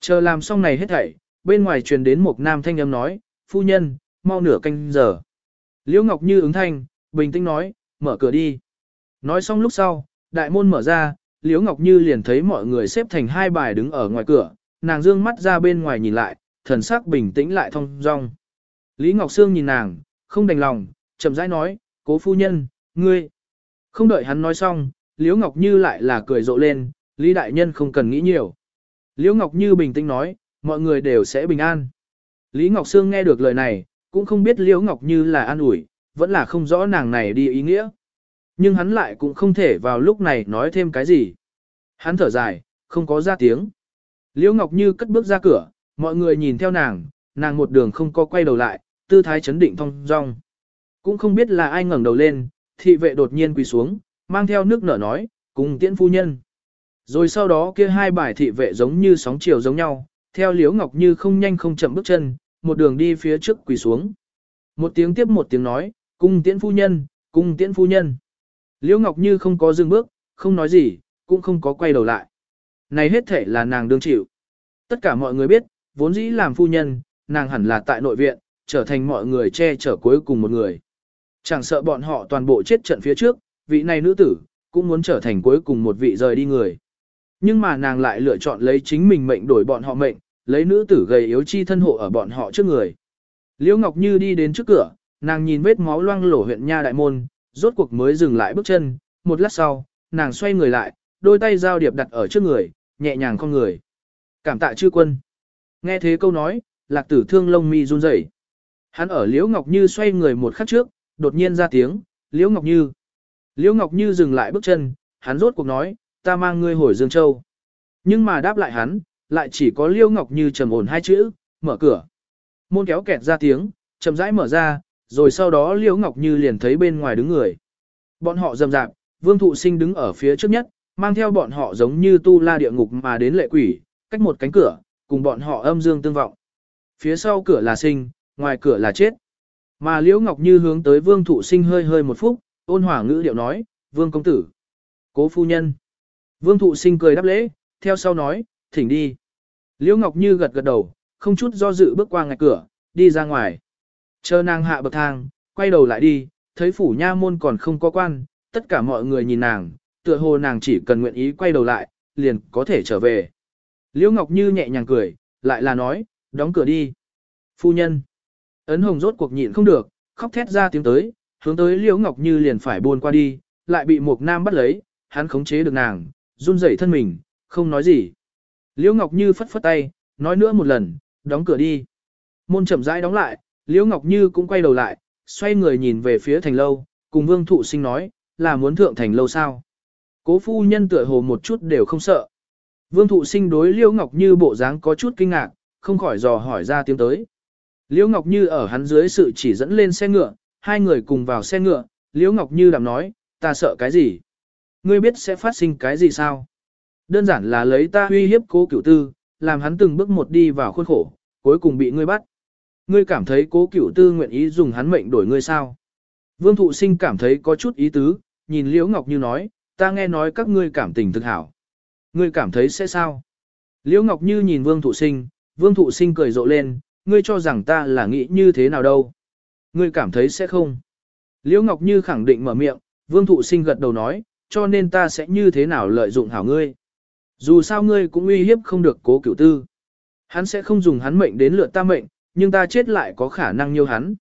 Chờ làm xong này hết thảy, bên ngoài truyền đến một nam thanh âm nói, phu nhân, mau nửa canh giờ. Liễu Ngọc Như ứng thanh, bình tĩnh nói, mở cửa đi. Nói xong lúc sau, đại môn mở ra, Liễu Ngọc Như liền thấy mọi người xếp thành hai bài đứng ở ngoài cửa, nàng dương mắt ra bên ngoài nhìn lại, thần sắc bình tĩnh lại thông dong. Lý Ngọc Sương nhìn nàng, không đành lòng, chậm rãi nói, cố phu nhân, ngươi. Không đợi hắn nói xong, Liễu Ngọc Như lại là cười rộ lên, Lý Đại Nhân không cần nghĩ nhiều. Liễu Ngọc Như bình tĩnh nói, mọi người đều sẽ bình an. Lý Ngọc Sương nghe được lời này, cũng không biết Liễu Ngọc Như là an ủi, vẫn là không rõ nàng này đi ý nghĩa. Nhưng hắn lại cũng không thể vào lúc này nói thêm cái gì. Hắn thở dài, không có ra tiếng. Liễu Ngọc Như cất bước ra cửa, mọi người nhìn theo nàng, nàng một đường không có quay đầu lại, tư thái chấn định thong dong. Cũng không biết là ai ngẩng đầu lên, thị vệ đột nhiên quỳ xuống, mang theo nước nở nói, cùng tiễn phu nhân. Rồi sau đó kia hai bài thị vệ giống như sóng chiều giống nhau, theo Liễu Ngọc Như không nhanh không chậm bước chân, một đường đi phía trước quỳ xuống. Một tiếng tiếp một tiếng nói, cung tiễn phu nhân, cung tiễn phu nhân. Liễu Ngọc Như không có dừng bước, không nói gì, cũng không có quay đầu lại. Này hết thể là nàng đương chịu. Tất cả mọi người biết, vốn dĩ làm phu nhân, nàng hẳn là tại nội viện, trở thành mọi người che chở cuối cùng một người. Chẳng sợ bọn họ toàn bộ chết trận phía trước, vị này nữ tử, cũng muốn trở thành cuối cùng một vị rời đi người. Nhưng mà nàng lại lựa chọn lấy chính mình mệnh đổi bọn họ mệnh, lấy nữ tử gầy yếu chi thân hộ ở bọn họ trước người. Liễu Ngọc Như đi đến trước cửa, nàng nhìn vết máu loang lổ huyện nha đại môn, rốt cuộc mới dừng lại bước chân, một lát sau, nàng xoay người lại, đôi tay giao điệp đặt ở trước người, nhẹ nhàng con người. Cảm tạ chư quân. Nghe thế câu nói, lạc tử thương lông mi run rẩy. Hắn ở Liễu Ngọc Như xoay người một khắc trước, đột nhiên ra tiếng, Liễu Ngọc Như. Liễu Ngọc Như dừng lại bước chân, hắn rốt cuộc nói, ta mang ngươi hồi Dương Châu. Nhưng mà đáp lại hắn, lại chỉ có Liễu Ngọc Như trầm ổn hai chữ, mở cửa. Môn kéo kẹt ra tiếng, chậm rãi mở ra, rồi sau đó Liễu Ngọc Như liền thấy bên ngoài đứng người. Bọn họ rầm rạp, Vương Thụ Sinh đứng ở phía trước nhất, mang theo bọn họ giống như tu la địa ngục mà đến lệ quỷ, cách một cánh cửa, cùng bọn họ âm dương tương vọng. Phía sau cửa là sinh, ngoài cửa là chết. Mà Liễu Ngọc Như hướng tới Vương Thụ Sinh hơi hơi một phút, ôn hòa ngữ điệu nói, Vương công tử, cố phu nhân. Vương Thụ Sinh cười đáp lễ, theo sau nói, thỉnh đi. Liễu Ngọc Như gật gật đầu, không chút do dự bước qua ngạch cửa, đi ra ngoài. Chờ nàng hạ bậc thang, quay đầu lại đi, thấy phủ nha môn còn không có quan, tất cả mọi người nhìn nàng, tựa hồ nàng chỉ cần nguyện ý quay đầu lại, liền có thể trở về. Liễu Ngọc Như nhẹ nhàng cười, lại là nói, đóng cửa đi. Phu nhân. Ấn hồng rốt cuộc nhịn không được, khóc thét ra tiếng tới, hướng tới Liễu Ngọc Như liền phải buôn qua đi, lại bị một nam bắt lấy, hắn khống chế được nàng, run rẩy thân mình, không nói gì. Liễu Ngọc Như phất phất tay, nói nữa một lần, đóng cửa đi. Môn chậm rãi đóng lại, Liễu Ngọc Như cũng quay đầu lại, xoay người nhìn về phía thành lâu, cùng Vương Thụ Sinh nói, là muốn thượng thành lâu sao. Cố phu nhân tựa hồ một chút đều không sợ. Vương Thụ Sinh đối Liễu Ngọc Như bộ dáng có chút kinh ngạc, không khỏi dò hỏi ra tiếng tới. Liễu Ngọc Như ở hắn dưới sự chỉ dẫn lên xe ngựa, hai người cùng vào xe ngựa, Liễu Ngọc Như đạm nói, ta sợ cái gì? Ngươi biết sẽ phát sinh cái gì sao? Đơn giản là lấy ta uy hiếp cố cửu tư, làm hắn từng bước một đi vào khuôn khổ, cuối cùng bị ngươi bắt. Ngươi cảm thấy cố cửu tư nguyện ý dùng hắn mệnh đổi ngươi sao? Vương thụ sinh cảm thấy có chút ý tứ, nhìn Liễu Ngọc Như nói, ta nghe nói các ngươi cảm tình thực hảo. Ngươi cảm thấy sẽ sao? Liễu Ngọc Như nhìn Vương thụ sinh, Vương thụ sinh cười rộ lên, ngươi cho rằng ta là nghĩ như thế nào đâu? Ngươi cảm thấy sẽ không? Liễu Ngọc Như khẳng định mở miệng, Vương thụ sinh gật đầu nói, cho nên ta sẽ như thế nào lợi dụng hảo ngươi? Dù sao ngươi cũng uy hiếp không được cố cửu tư. Hắn sẽ không dùng hắn mệnh đến lượt ta mệnh, nhưng ta chết lại có khả năng nhiều hắn.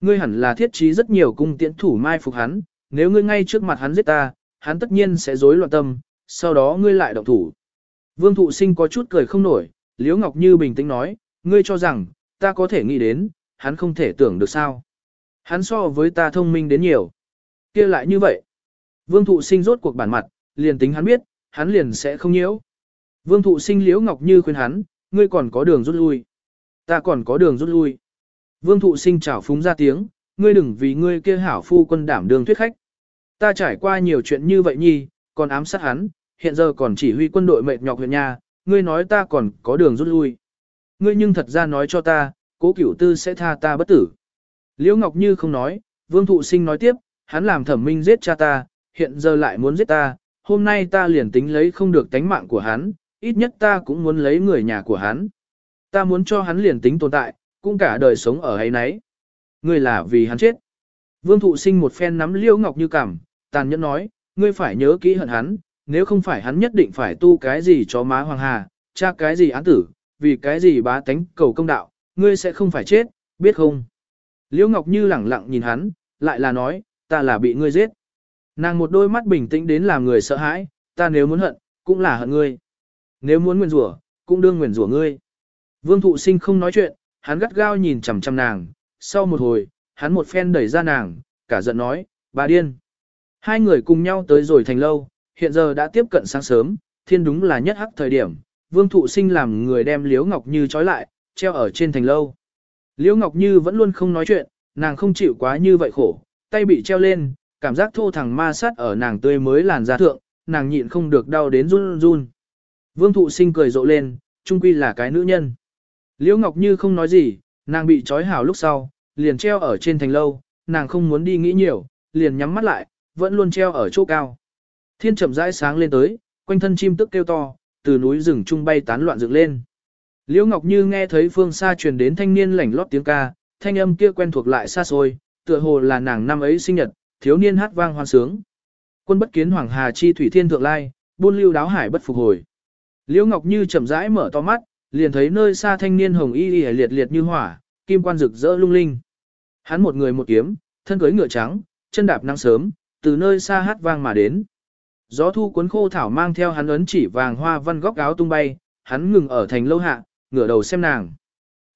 Ngươi hẳn là thiết trí rất nhiều cung tiễn thủ mai phục hắn, nếu ngươi ngay trước mặt hắn giết ta, hắn tất nhiên sẽ rối loạn tâm, sau đó ngươi lại động thủ. Vương thụ sinh có chút cười không nổi, Liễu Ngọc Như bình tĩnh nói, ngươi cho rằng, ta có thể nghĩ đến, hắn không thể tưởng được sao. Hắn so với ta thông minh đến nhiều. kia lại như vậy. Vương thụ sinh rốt cuộc bản mặt, liền tính hắn biết, hắn liền sẽ không nhiễu. Vương thụ sinh Liễu Ngọc Như khuyên hắn, ngươi còn có đường rút lui. Ta còn có đường rút lui. Vương thụ sinh chảo phúng ra tiếng, ngươi đừng vì ngươi kia hảo phu quân đảm đường thuyết khách. Ta trải qua nhiều chuyện như vậy nhi, còn ám sát hắn, hiện giờ còn chỉ huy quân đội mệt nhọc huyện nhà. ngươi nói ta còn có đường rút lui. Ngươi nhưng thật ra nói cho ta, cố cửu tư sẽ tha ta bất tử. Liễu Ngọc Như không nói, Vương Thụ Sinh nói tiếp, hắn làm thẩm minh giết cha ta, hiện giờ lại muốn giết ta, hôm nay ta liền tính lấy không được tánh mạng của hắn, ít nhất ta cũng muốn lấy người nhà của hắn. Ta muốn cho hắn liền tính tồn tại, cũng cả đời sống ở ấy nấy. Ngươi là vì hắn chết. Vương thụ sinh một phen nắm liêu ngọc như cảm, tàn nhẫn nói, ngươi phải nhớ kỹ hận hắn, nếu không phải hắn nhất định phải tu cái gì cho má hoàng hà, tra cái gì án tử, vì cái gì bá tánh cầu công đạo, ngươi sẽ không phải chết, biết không? Liêu ngọc như lẳng lặng nhìn hắn, lại là nói, ta là bị ngươi giết. Nàng một đôi mắt bình tĩnh đến làm người sợ hãi, ta nếu muốn hận, cũng là hận ngươi. Nếu muốn nguyền rủa, cũng đương nguyền rủa ngươi. Vương thụ sinh không nói chuyện, hắn gắt gao nhìn chằm chằm nàng, sau một hồi, hắn một phen đẩy ra nàng, cả giận nói, bà điên. Hai người cùng nhau tới rồi thành lâu, hiện giờ đã tiếp cận sáng sớm, thiên đúng là nhất hắc thời điểm, vương thụ sinh làm người đem Liễu Ngọc Như trói lại, treo ở trên thành lâu. Liễu Ngọc Như vẫn luôn không nói chuyện, nàng không chịu quá như vậy khổ, tay bị treo lên, cảm giác thô thẳng ma sát ở nàng tươi mới làn da thượng, nàng nhịn không được đau đến run run. Vương thụ sinh cười rộ lên, trung quy là cái nữ nhân. Liễu Ngọc Như không nói gì, nàng bị trói hào lúc sau, liền treo ở trên thành lâu, nàng không muốn đi nghĩ nhiều, liền nhắm mắt lại, vẫn luôn treo ở chỗ cao. Thiên chậm rãi sáng lên tới, quanh thân chim tức kêu to, từ núi rừng trung bay tán loạn dựng lên. Liễu Ngọc Như nghe thấy phương xa truyền đến thanh niên lảnh lót tiếng ca, thanh âm kia quen thuộc lại xa xôi, tựa hồ là nàng năm ấy sinh nhật, thiếu niên hát vang hoan sướng. Quân bất kiến hoàng hà chi thủy thiên thượng lai, buôn lưu đáo hải bất phục hồi. Liễu Ngọc Như chậm rãi mở to mắt, liền thấy nơi xa thanh niên hồng y y liệt liệt như hỏa, kim quan rực rỡ lung linh. Hắn một người một kiếm, thân cưới ngựa trắng, chân đạp nắng sớm, từ nơi xa hát vang mà đến. Gió thu cuốn khô thảo mang theo hắn ấn chỉ vàng hoa văn góc áo tung bay, hắn ngừng ở thành lâu hạ, ngửa đầu xem nàng.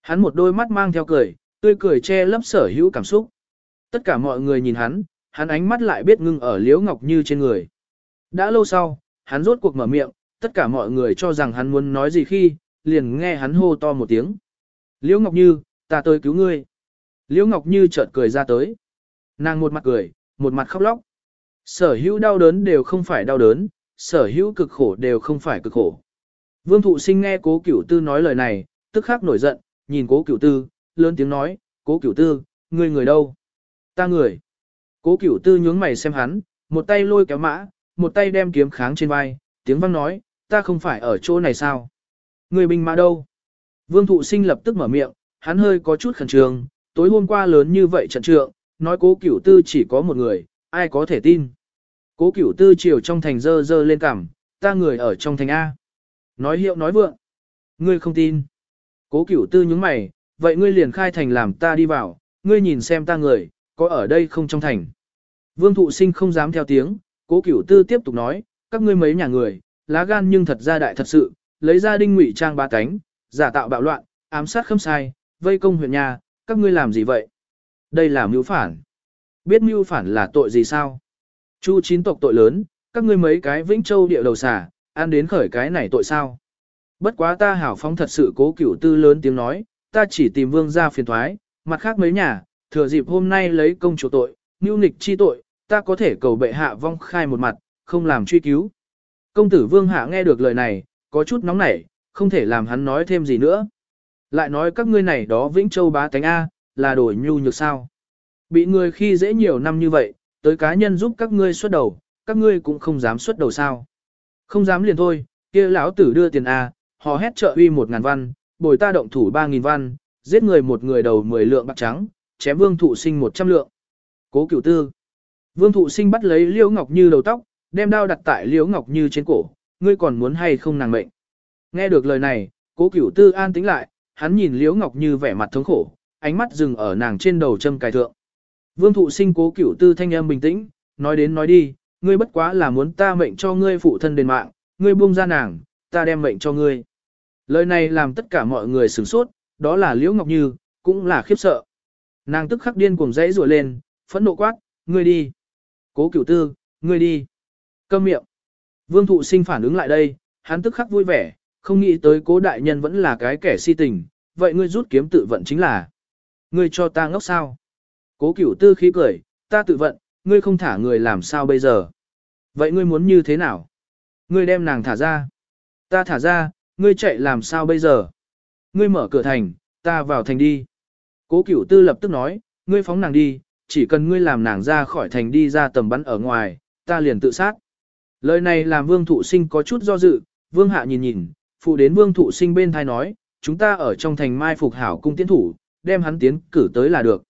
Hắn một đôi mắt mang theo cười, tươi cười che lấp sở hữu cảm xúc. Tất cả mọi người nhìn hắn, hắn ánh mắt lại biết ngưng ở Liễu Ngọc Như trên người. Đã lâu sau, hắn rốt cuộc mở miệng, tất cả mọi người cho rằng hắn muốn nói gì khi, liền nghe hắn hô to một tiếng. Liễu Ngọc Như, ta tới cứu ngươi. Liễu Ngọc Như chợt cười ra tới. Nàng một mặt cười, một mặt khóc lóc. Sở hữu đau đớn đều không phải đau đớn, sở hữu cực khổ đều không phải cực khổ. Vương thụ sinh nghe cố cửu tư nói lời này, tức khắc nổi giận, nhìn cố cửu tư, lớn tiếng nói, cố cửu tư, ngươi người đâu? Ta người. Cố cửu tư nhướng mày xem hắn, một tay lôi kéo mã, một tay đem kiếm kháng trên vai, tiếng vang nói, ta không phải ở chỗ này sao? Người binh mã đâu? Vương thụ sinh lập tức mở miệng, hắn hơi có chút khẩn trương, tối hôm qua lớn như vậy trận trượng, nói cố cửu tư chỉ có một người, ai có thể tin? Cố cửu tư chiều trong thành dơ dơ lên cằm, ta người ở trong thành A. Nói hiệu nói vượng. Ngươi không tin. Cố cửu tư nhướng mày, vậy ngươi liền khai thành làm ta đi vào, ngươi nhìn xem ta người, có ở đây không trong thành. Vương thụ sinh không dám theo tiếng, cố cửu tư tiếp tục nói, các ngươi mấy nhà người, lá gan nhưng thật ra đại thật sự, lấy ra đinh ngụy trang ba cánh, giả tạo bạo loạn, ám sát khâm sai, vây công huyện nhà, các ngươi làm gì vậy? Đây là mưu phản. Biết mưu phản là tội gì sao? Chu chín tộc tội lớn, các ngươi mấy cái Vĩnh Châu địa đầu xả, ăn đến khởi cái này tội sao? Bất quá ta hảo phóng thật sự cố cửu tư lớn tiếng nói, ta chỉ tìm vương ra phiền thoái, mặt khác mấy nhà, thừa dịp hôm nay lấy công chủ tội, mưu nghịch chi tội, ta có thể cầu bệ hạ vong khai một mặt, không làm truy cứu. Công tử vương hạ nghe được lời này, có chút nóng nảy, không thể làm hắn nói thêm gì nữa. Lại nói các ngươi này đó Vĩnh Châu bá tánh A, là đổi nhu nhược sao. Bị người khi dễ nhiều năm như vậy, tới cá nhân giúp các ngươi xuất đầu, các ngươi cũng không dám xuất đầu sao. Không dám liền thôi, kia lão tử đưa tiền A, họ hét trợ uy một ngàn văn, bồi ta động thủ ba nghìn văn, giết người một người đầu mười lượng bạc trắng, chém vương thụ sinh một trăm lượng. Cố cửu tư. Vương thụ sinh bắt lấy Liễu Ngọc Như đầu tóc, đem đao đặt tại Liễu Ngọc Như trên cổ, ngươi còn muốn hay không nàng mệnh. Nghe được lời này, cố cửu tư an tính lại, hắn nhìn Liễu Ngọc Như vẻ mặt thống khổ, ánh mắt dừng ở nàng trên đầu châm cài thượng. Vương thụ sinh cố cửu tư thanh âm bình tĩnh, nói đến nói đi, ngươi bất quá là muốn ta mệnh cho ngươi phụ thân đền mạng, ngươi buông ra nàng, ta đem mệnh cho ngươi. Lời này làm tất cả mọi người sửng sốt, đó là Liễu Ngọc Như, cũng là khiếp sợ. Nàng tức khắc điên cuồng dãy rủa lên, phẫn nộ quát, ngươi đi. Cố cửu tư, ngươi đi. Câm miệng. Vương thụ sinh phản ứng lại đây, hắn tức khắc vui vẻ, không nghĩ tới cố đại nhân vẫn là cái kẻ si tình, vậy ngươi rút kiếm tự vận chính là. Ngươi cho ta ngốc sao? Cố cửu tư khí cười, ta tự vận, ngươi không thả người làm sao bây giờ? Vậy ngươi muốn như thế nào? Ngươi đem nàng thả ra. Ta thả ra, ngươi chạy làm sao bây giờ? Ngươi mở cửa thành, ta vào thành đi. Cố cửu tư lập tức nói, ngươi phóng nàng đi, chỉ cần ngươi làm nàng ra khỏi thành đi ra tầm bắn ở ngoài, ta liền tự sát. Lời này làm vương thụ sinh có chút do dự, vương hạ nhìn nhìn, phụ đến vương thụ sinh bên thai nói, chúng ta ở trong thành mai phục hảo cung tiến thủ, đem hắn tiến cử tới là được.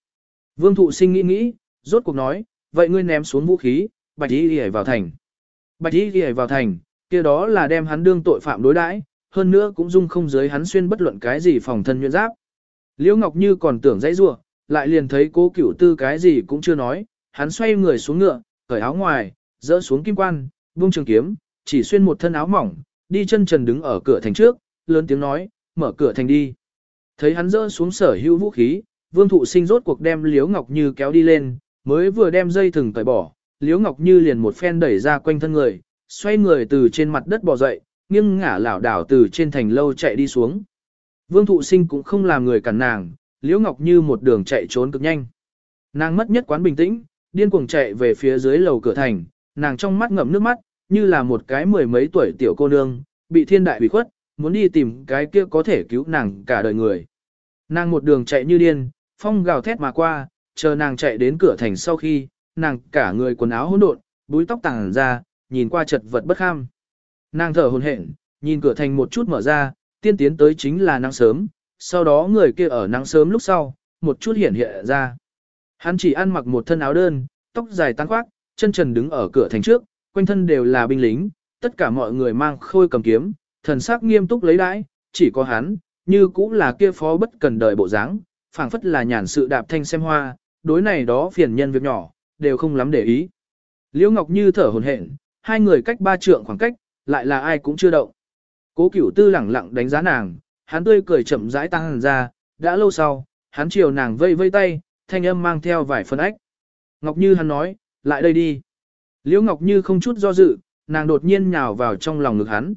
Vương thụ sinh nghĩ nghĩ, rốt cuộc nói, vậy ngươi ném xuống vũ khí, bạch y ghi vào thành. Bạch y ghi vào thành, kia đó là đem hắn đương tội phạm đối đãi, hơn nữa cũng dung không giới hắn xuyên bất luận cái gì phòng thân nhuyễn giáp. Liễu Ngọc Như còn tưởng dãy rủa, lại liền thấy cố cửu tư cái gì cũng chưa nói, hắn xoay người xuống ngựa, cởi áo ngoài, dỡ xuống kim quan, buông trường kiếm, chỉ xuyên một thân áo mỏng, đi chân trần đứng ở cửa thành trước, lớn tiếng nói, mở cửa thành đi. Thấy hắn rỡ xuống sở hữu vũ khí, vương thụ sinh rốt cuộc đem Liễu Ngọc Như kéo đi lên, mới vừa đem dây thừng cởi bỏ, Liễu Ngọc Như liền một phen đẩy ra quanh thân người, xoay người từ trên mặt đất bò dậy, nghiêng ngả lảo đảo từ trên thành lâu chạy đi xuống. Vương thụ sinh cũng không làm người cản nàng, Liễu Ngọc Như một đường chạy trốn cực nhanh. Nàng mất nhất quán bình tĩnh, điên cuồng chạy về phía dưới lầu cửa thành, nàng trong mắt ngậm nước mắt, như là một cái mười mấy tuổi tiểu cô nương, bị thiên đại bị khuất, muốn đi tìm cái kia có thể cứu nàng cả đời người. Nàng một đường chạy như điên, phong gào thét mà qua, chờ nàng chạy đến cửa thành sau khi, nàng cả người quần áo hỗn độn, búi tóc tàng ra, nhìn qua chật vật bất kham. Nàng thở hồn hển, nhìn cửa thành một chút mở ra, tiên tiến tới chính là nắng sớm, sau đó người kia ở nắng sớm lúc sau, một chút hiện hiện ra. Hắn chỉ ăn mặc một thân áo đơn, tóc dài tán khoác, chân trần đứng ở cửa thành trước, quanh thân đều là binh lính, tất cả mọi người mang khôi cầm kiếm, thần sắc nghiêm túc lấy đãi, chỉ có hắn, như cũng là kia phó bất cần đời bộ dáng, phảng phất là nhàn sự đạp thanh xem hoa, đối này đó phiền nhân việc nhỏ, đều không lắm để ý. Liễu Ngọc Như thở hổn hển, hai người cách ba trượng khoảng cách, lại là ai cũng chưa động. Cố Cửu Tư lẳng lặng đánh giá nàng, hắn tươi cười chậm rãi tăng ra, đã lâu sau, hắn chiều nàng vây vây tay, thanh âm mang theo vài phần ách. Ngọc Như hắn nói, lại đây đi. Liễu Ngọc Như không chút do dự, nàng đột nhiên nhào vào trong lòng ngực hắn.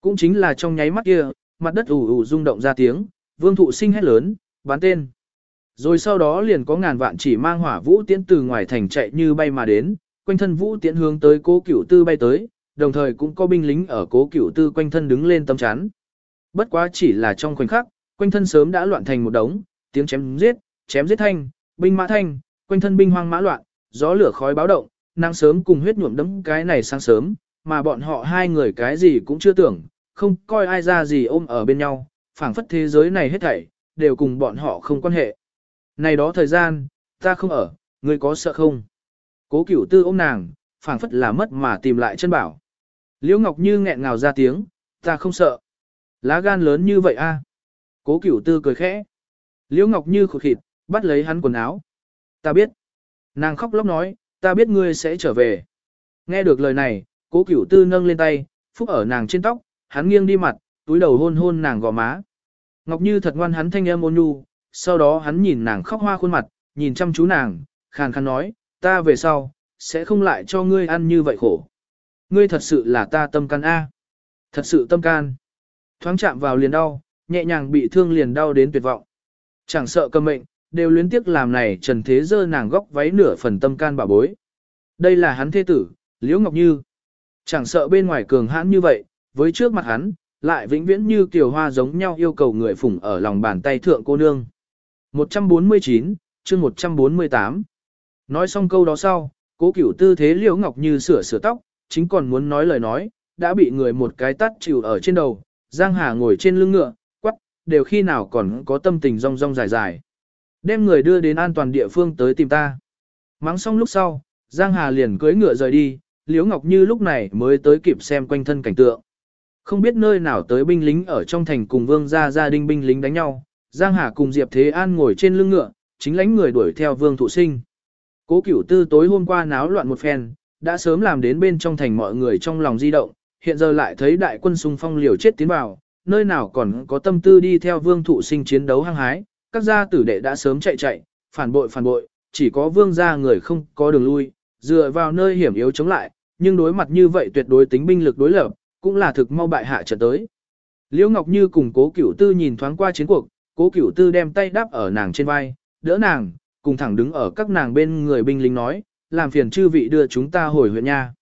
Cũng chính là trong nháy mắt kia, mặt đất ủ ủ rung động ra tiếng, vương thụ sinh hét lớn, bán tên. Rồi sau đó liền có ngàn vạn chỉ mang hỏa vũ tiễn từ ngoài thành chạy như bay mà đến, quanh thân vũ tiễn hướng tới cố cửu tư bay tới, đồng thời cũng có binh lính ở cố cửu tư quanh thân đứng lên tâm chán Bất quá chỉ là trong khoảnh khắc, quanh thân sớm đã loạn thành một đống, tiếng chém giết, chém giết thanh, binh mã thanh, quanh thân binh hoang mã loạn, gió lửa khói báo động, nắng sớm cùng huyết nhuộm đấm cái này sáng sớm, mà bọn họ hai người cái gì cũng chưa tưởng, không coi ai ra gì ôm ở bên nhau, phảng phất thế giới này hết thảy, đều cùng bọn họ không quan hệ. Này đó thời gian, ta không ở, ngươi có sợ không? Cố cửu tư ôm nàng, phảng phất là mất mà tìm lại chân bảo. Liễu Ngọc Như nghẹn ngào ra tiếng, ta không sợ. Lá gan lớn như vậy a? Cố cửu tư cười khẽ. Liễu Ngọc Như khụt khịt, bắt lấy hắn quần áo. Ta biết. Nàng khóc lóc nói, ta biết ngươi sẽ trở về. Nghe được lời này, cố cửu tư nâng lên tay, phúc ở nàng trên tóc, hắn nghiêng đi mặt, túi đầu hôn hôn nàng gò má. Ngọc Như thật ngoan hắn thanh âm ôn nhu, sau đó hắn nhìn nàng khóc hoa khuôn mặt, nhìn chăm chú nàng, khàn khàn nói, ta về sau, sẽ không lại cho ngươi ăn như vậy khổ. Ngươi thật sự là ta tâm can A. Thật sự tâm can. Thoáng chạm vào liền đau, nhẹ nhàng bị thương liền đau đến tuyệt vọng. Chẳng sợ cầm mệnh, đều luyến tiếc làm này trần thế dơ nàng góc váy nửa phần tâm can bà bối. Đây là hắn thế tử, Liễu Ngọc Như. Chẳng sợ bên ngoài cường hãn như vậy, với trước mặt hắn, lại vĩnh viễn như kiều hoa giống nhau yêu cầu người phụng ở lòng bàn tay thượng cô nương. 149, chương 148. Nói xong câu đó sau, cố cửu tư thế Liễu Ngọc Như sửa sửa tóc, chính còn muốn nói lời nói, đã bị người một cái tắt chịu ở trên đầu, Giang Hà ngồi trên lưng ngựa, quắc, đều khi nào còn có tâm tình rong rong dài dài. Đem người đưa đến an toàn địa phương tới tìm ta. Mắng xong lúc sau, Giang Hà liền cưỡi ngựa rời đi, Liễu Ngọc Như lúc này mới tới kịp xem quanh thân cảnh tượng. Không biết nơi nào tới binh lính ở trong thành cùng vương gia gia đình binh lính đánh nhau, Giang Hà cùng Diệp Thế An ngồi trên lưng ngựa, chính lãnh người đuổi theo vương thụ sinh. Cố cửu tư tối hôm qua náo loạn một phen, đã sớm làm đến bên trong thành mọi người trong lòng di động, hiện giờ lại thấy đại quân xung phong liều chết tiến vào, nơi nào còn có tâm tư đi theo vương thụ sinh chiến đấu hăng hái, các gia tử đệ đã sớm chạy chạy, phản bội phản bội, chỉ có vương gia người không có đường lui, dựa vào nơi hiểm yếu chống lại, nhưng đối mặt như vậy tuyệt đối tính binh lực đối lập, cũng là thực mau bại hạ trận tới. Liễu Ngọc Như cùng cố cửu tư nhìn thoáng qua chiến cuộc, cố cửu tư đem tay đáp ở nàng trên vai, đỡ nàng, cùng thẳng đứng ở các nàng bên người binh lính nói, làm phiền chư vị đưa chúng ta hồi huyện nha.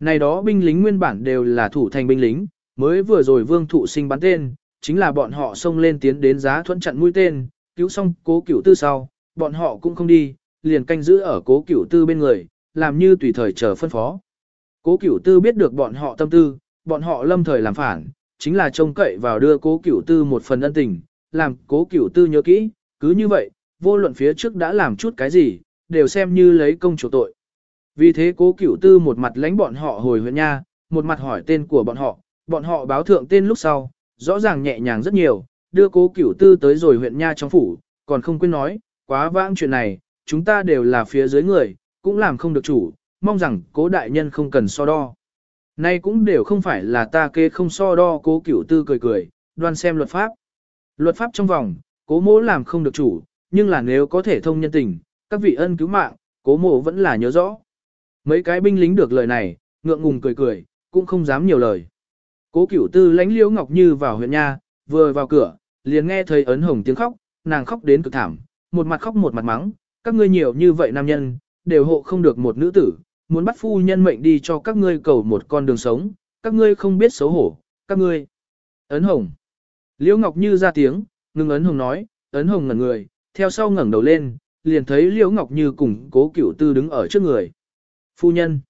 Này đó binh lính nguyên bản đều là thủ thành binh lính, mới vừa rồi vương thụ sinh bắn tên, chính là bọn họ xông lên tiến đến giá thuẫn chặn mũi tên, cứu xong cố cửu tư sau, bọn họ cũng không đi, liền canh giữ ở cố cửu tư bên người, làm như tùy thời chờ phân phó. Cố cửu tư biết được bọn họ tâm tư, bọn họ lâm thời làm phản, chính là trông cậy vào đưa cố cửu tư một phần ân tình, làm cố cửu tư nhớ kỹ, cứ như vậy, vô luận phía trước đã làm chút cái gì, đều xem như lấy công chủ tội. Vì thế cố cửu tư một mặt lãnh bọn họ hồi huyện nha, một mặt hỏi tên của bọn họ, bọn họ báo thượng tên lúc sau, rõ ràng nhẹ nhàng rất nhiều, đưa cố cửu tư tới rồi huyện nha trong phủ, còn không quên nói, quá vãng chuyện này, chúng ta đều là phía dưới người, cũng làm không được chủ, mong rằng cố đại nhân không cần so đo. Nay cũng đều không phải là ta kê không so đo cố cửu tư cười cười, đoan xem luật pháp. Luật pháp trong vòng, cố mỗ làm không được chủ, nhưng là nếu có thể thông nhân tình, các vị ân cứu mạng, cố mộ vẫn là nhớ rõ. Mấy cái binh lính được lời này, ngượng ngùng cười cười, cũng không dám nhiều lời. Cố cửu tư lánh liễu ngọc như vào huyện nha, vừa vào cửa, liền nghe thấy ấn hồng tiếng khóc, nàng khóc đến cực thảm, một mặt khóc một mặt mắng, các ngươi nhiều như vậy nam nhân, đều hộ không được một nữ tử, muốn bắt phu nhân mệnh đi cho các ngươi cầu một con đường sống, các ngươi không biết xấu hổ, các ngươi. Ấn hồng. Liễu Ngọc Như ra tiếng, ngừng ấn hồng nói, ấn hồng ngẩn người, theo sau ngẩng đầu lên, liền thấy Liễu Ngọc Như cùng cố cửu tư đứng ở trước người. Phu nhân.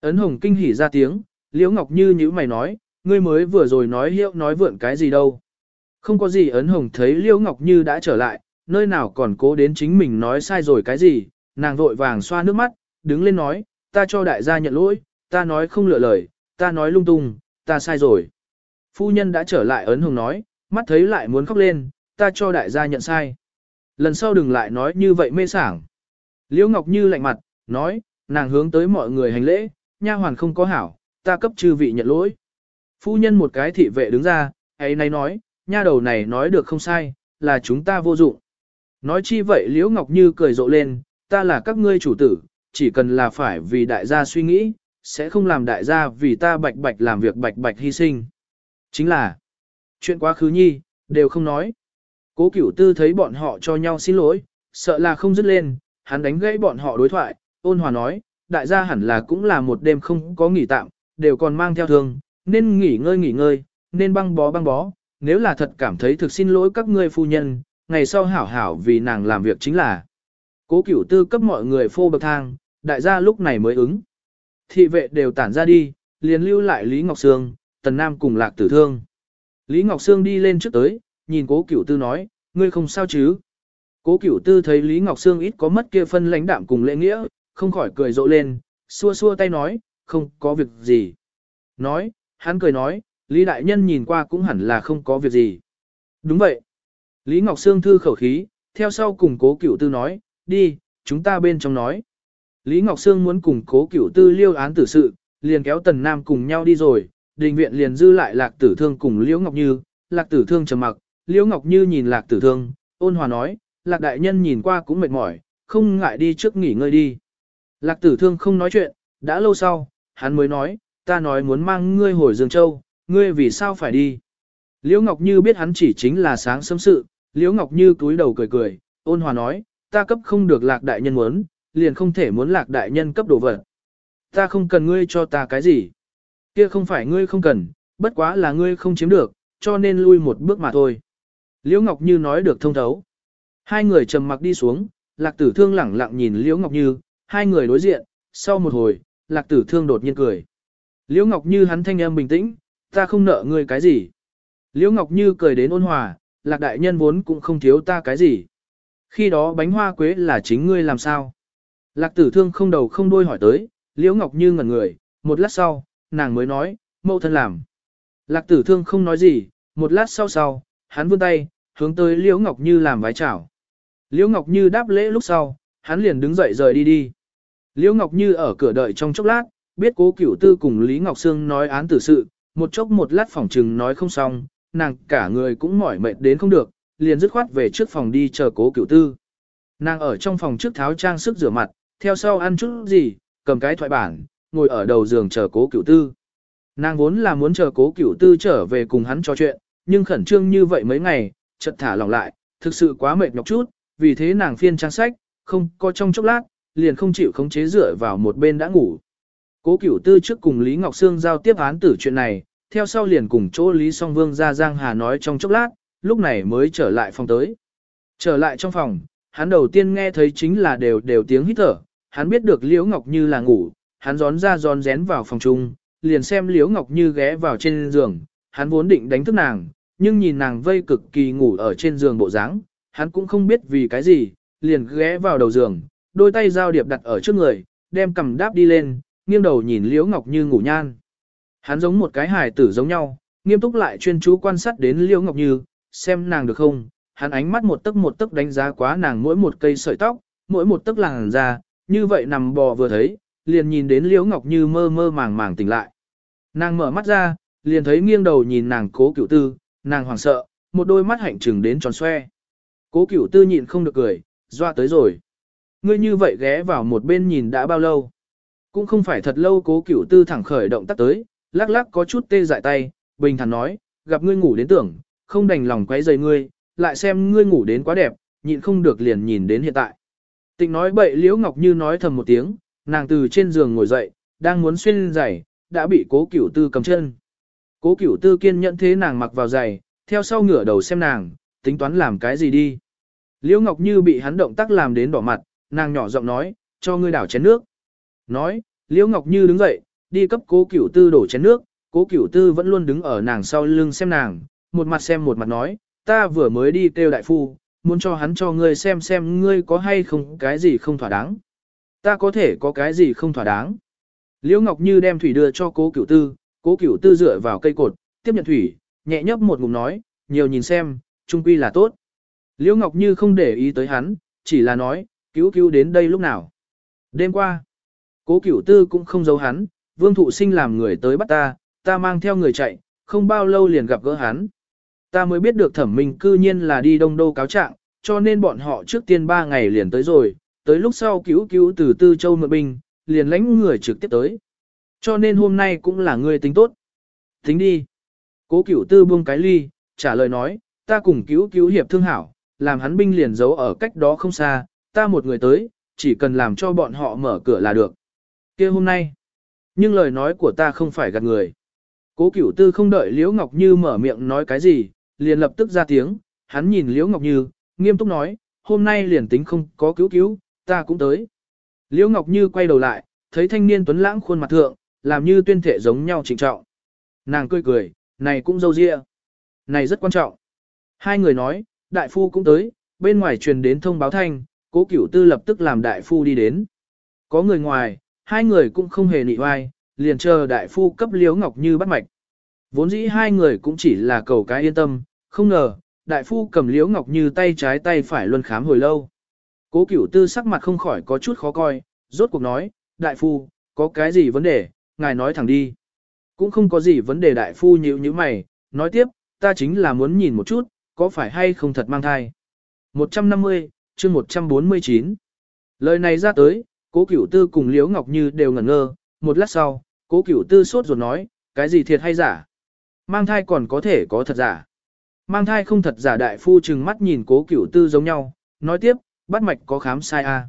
Ấn hồng kinh hỉ ra tiếng, Liễu Ngọc Như nhíu mày nói, ngươi mới vừa rồi nói hiệu nói vượn cái gì đâu. Không có gì ấn hồng thấy Liễu Ngọc Như đã trở lại, nơi nào còn cố đến chính mình nói sai rồi cái gì, nàng vội vàng xoa nước mắt, đứng lên nói, ta cho đại gia nhận lỗi, ta nói không lựa lời, ta nói lung tung, ta sai rồi. Phu nhân đã trở lại ấn hồng nói, mắt thấy lại muốn khóc lên, ta cho đại gia nhận sai. Lần sau đừng lại nói như vậy mê sảng. Liễu Ngọc Như lạnh mặt, nói, nàng hướng tới mọi người hành lễ, nha hoàn không có hảo, ta cấp chư vị nhận lỗi. Phu nhân một cái thị vệ đứng ra, ấy nay nói, nha đầu này nói được không sai, là chúng ta vô dụng. Nói chi vậy Liễu Ngọc Như cười rộ lên, ta là các ngươi chủ tử, chỉ cần là phải vì đại gia suy nghĩ, sẽ không làm đại gia vì ta bạch bạch làm việc bạch bạch hy sinh. Chính là, chuyện quá khứ nhi, đều không nói. Cố cửu tư thấy bọn họ cho nhau xin lỗi, sợ là không dứt lên, hắn đánh gãy bọn họ đối thoại, ôn hòa nói, đại gia hẳn là cũng là một đêm không có nghỉ tạm, đều còn mang theo thương, nên nghỉ ngơi nghỉ ngơi, nên băng bó băng bó, nếu là thật cảm thấy thực xin lỗi các ngươi phu nhân, ngày sau hảo hảo vì nàng làm việc chính là. Cố cửu tư cấp mọi người phô bậc thang, đại gia lúc này mới ứng. Thị vệ đều tản ra đi, liền lưu lại Lý Ngọc Sương, Tần Nam cùng Lạc Tử Thương. Lý Ngọc Sương đi lên trước tới, nhìn cố cửu tư nói, ngươi không sao chứ. Cố cửu tư thấy Lý Ngọc Sương ít có mất kia phân lãnh đạm cùng lễ nghĩa, không khỏi cười rộ lên, xua xua tay nói, không có việc gì. Nói, hắn cười nói, Lý Đại Nhân nhìn qua cũng hẳn là không có việc gì. Đúng vậy. Lý Ngọc Sương thư khẩu khí, theo sau cùng cố cửu tư nói, đi, chúng ta bên trong nói. Lý Ngọc Sương muốn cùng cố cửu tư liêu án tử sự, liền kéo Tần Nam cùng nhau đi rồi, đình viện liền dư lại lạc tử thương cùng Liễu Ngọc Như, lạc tử thương trầm mặc, Liễu Ngọc Như nhìn lạc tử thương, ôn hòa nói, lạc đại nhân nhìn qua cũng mệt mỏi, không ngại đi trước nghỉ ngơi đi. Lạc tử thương không nói chuyện, đã lâu sau, hắn mới nói, ta nói muốn mang ngươi hồi Dương Châu, ngươi vì sao phải đi. Liễu Ngọc Như biết hắn chỉ chính là sáng sớm sự, Liễu Ngọc Như cúi đầu cười cười, ôn hòa nói, ta cấp không được lạc đại nhân muốn, liền không thể muốn lạc đại nhân cấp đồ vật. Ta không cần ngươi cho ta cái gì. Kia không phải ngươi không cần, bất quá là ngươi không chiếm được, cho nên lui một bước mà thôi. Liễu Ngọc Như nói được thông thấu. Hai người trầm mặc đi xuống, lạc tử thương lẳng lặng nhìn Liễu Ngọc Như, hai người đối diện, sau một hồi, lạc tử thương đột nhiên cười. Liễu Ngọc Như hắn thanh âm bình tĩnh, ta không nợ ngươi cái gì. Liễu Ngọc Như cười đến ôn hòa, lạc đại nhân vốn cũng không thiếu ta cái gì. Khi đó bánh hoa quế là chính ngươi làm sao? Lạc tử thương không đầu không đuôi hỏi tới, Liễu Ngọc Như ngẩn người, một lát sau, nàng mới nói, mẫu thân làm. Lạc tử thương không nói gì, một lát sau sau, hắn vươn tay, hướng tới Liễu Ngọc Như làm vái chào. Liễu Ngọc Như đáp lễ lúc sau, hắn liền đứng dậy rời đi đi. Liễu Ngọc Như ở cửa đợi trong chốc lát, biết cố cửu tư cùng Lý Ngọc Sương nói án tử sự, một chốc một lát phỏng trừng nói không xong, nàng cả người cũng mỏi mệt đến không được, liền dứt khoát về trước phòng đi chờ cố cửu tư. Nàng ở trong phòng trước tháo trang sức rửa mặt, theo sau ăn chút gì, cầm cái thoại bản, ngồi ở đầu giường chờ cố cửu tư. Nàng vốn là muốn chờ cố cửu tư trở về cùng hắn trò chuyện, nhưng khẩn trương như vậy mấy ngày, chợt thả lòng lại, thực sự quá mệt nhọc chút, vì thế nàng phiên trang sách, không có trong chốc lát, liền không chịu khống chế dựa vào một bên đã ngủ. Cố cửu tư trước cùng Lý Ngọc Sương giao tiếp án tử chuyện này, theo sau liền cùng chỗ Lý Song Vương ra Giang Hà nói trong chốc lát, lúc này mới trở lại phòng tới. Trở lại trong phòng, hắn đầu tiên nghe thấy chính là đều đều tiếng hít thở, hắn biết được Liễu Ngọc Như là ngủ, hắn gión ra gión rén vào phòng chung, liền xem Liễu Ngọc Như ghé vào trên giường, hắn vốn định đánh thức nàng, nhưng nhìn nàng vây cực kỳ ngủ ở trên giường bộ dáng, hắn cũng không biết vì cái gì, liền ghé vào đầu giường, đôi tay giao điệp đặt ở trước người, đem cầm đáp đi lên, nghiêng đầu nhìn Liễu Ngọc Như ngủ nhan. Hắn giống một cái hài tử giống nhau, nghiêm túc lại chuyên chú quan sát đến Liễu Ngọc Như, xem nàng được không, hắn ánh mắt một tấc một tấc đánh giá quá nàng mỗi một cây sợi tóc, mỗi một tấc làn da, như vậy nằm bò vừa thấy, liền nhìn đến Liễu Ngọc Như mơ mơ màng màng tỉnh lại. Nàng mở mắt ra, liền thấy nghiêng đầu nhìn nàng cố cửu tư, nàng hoảng sợ, một đôi mắt hạnh trừng đến tròn xoe. Cố cửu tư nhịn không được cười, doa tới rồi. Ngươi như vậy ghé vào một bên nhìn đã bao lâu. Cũng không phải thật lâu cố cửu tư thẳng khởi động tác tới, lắc lắc có chút tê dại tay, bình thản nói, gặp ngươi ngủ đến tưởng, không đành lòng quấy rầy ngươi, lại xem ngươi ngủ đến quá đẹp, nhịn không được liền nhìn đến hiện tại. Tịnh nói bậy Liễu Ngọc Như nói thầm một tiếng, nàng từ trên giường ngồi dậy, đang muốn xuyên giày, đã bị cố cửu tư cầm chân. Cố cửu tư kiên nhẫn thế nàng mặc vào giày, theo sau ngửa đầu xem nàng, tính toán làm cái gì đi. Liễu Ngọc Như bị hắn động tác làm đến đỏ mặt, nàng nhỏ giọng nói, cho ngươi đảo chén nước. Nói, Liễu Ngọc Như đứng dậy, đi cấp cố cửu tư đổ chén nước, cố cửu tư vẫn luôn đứng ở nàng sau lưng xem nàng, một mặt xem một mặt nói, ta vừa mới đi kêu đại phu, muốn cho hắn cho ngươi xem xem ngươi có hay không cái gì không thỏa đáng. Ta có thể có cái gì không thỏa đáng. Liễu Ngọc Như đem thủy đưa cho cố cửu tư, cố cửu tư dựa vào cây cột, tiếp nhận thủy, nhẹ nhấp một ngụm nói, nhiều nhìn xem, trung quy là tốt. Liễu Ngọc Như không để ý tới hắn, chỉ là nói, cứu cứu đến đây lúc nào. Đêm qua, cố cửu tư cũng không giấu hắn, vương thụ sinh làm người tới bắt ta, ta mang theo người chạy, không bao lâu liền gặp gỡ hắn. Ta mới biết được thẩm minh cư nhiên là đi đông đô cáo trạng, cho nên bọn họ trước tiên 3 ngày liền tới rồi, tới lúc sau cứu cứu từ Tư Châu mượn binh, liền lãnh người trực tiếp tới. Cho nên hôm nay cũng là người tính tốt. Tính đi. Cố cửu tư buông cái ly, trả lời nói, ta cùng cứu cứu hiệp thương hảo, làm hắn binh liền giấu ở cách đó không xa, ta một người tới, chỉ cần làm cho bọn họ mở cửa là được kia hôm nay, nhưng lời nói của ta không phải gạt người. Cố cửu tư không đợi Liễu Ngọc Như mở miệng nói cái gì, liền lập tức ra tiếng, hắn nhìn Liễu Ngọc Như, nghiêm túc nói, hôm nay liền tính không có cứu cứu, ta cũng tới. Liễu Ngọc Như quay đầu lại, thấy thanh niên tuấn lãng khuôn mặt thượng, làm như tuyên thể giống nhau trịnh trọng. Nàng cười cười, này cũng dâu dịa. Này rất quan trọng. Hai người nói, đại phu cũng tới, bên ngoài truyền đến thông báo thanh, cố cửu tư lập tức làm đại phu đi đến. Có người ngoài, hai người cũng không hề nị oai, liền chờ đại phu cấp Liễu Ngọc Như bắt mạch. Vốn dĩ hai người cũng chỉ là cầu cái yên tâm, không ngờ, đại phu cầm Liễu Ngọc Như tay trái tay phải luân khám hồi lâu. Cố cửu tư sắc mặt không khỏi có chút khó coi, rốt cuộc nói, đại phu, có cái gì vấn đề, ngài nói thẳng đi. Cũng không có gì vấn đề đại phu nhíu như mày, nói tiếp, ta chính là muốn nhìn một chút, có phải hay không thật mang thai. 150, chương 149. Lời này ra tới, cố cửu tư cùng Liễu Ngọc Như đều ngẩn ngơ, một lát sau, cố cửu tư sốt ruột nói, cái gì thiệt hay giả? Mang thai còn có thể có thật giả. Mang thai không thật giả đại phu chừng mắt nhìn cố cửu tư giống nhau, nói tiếp, bắt mạch có khám sai. À.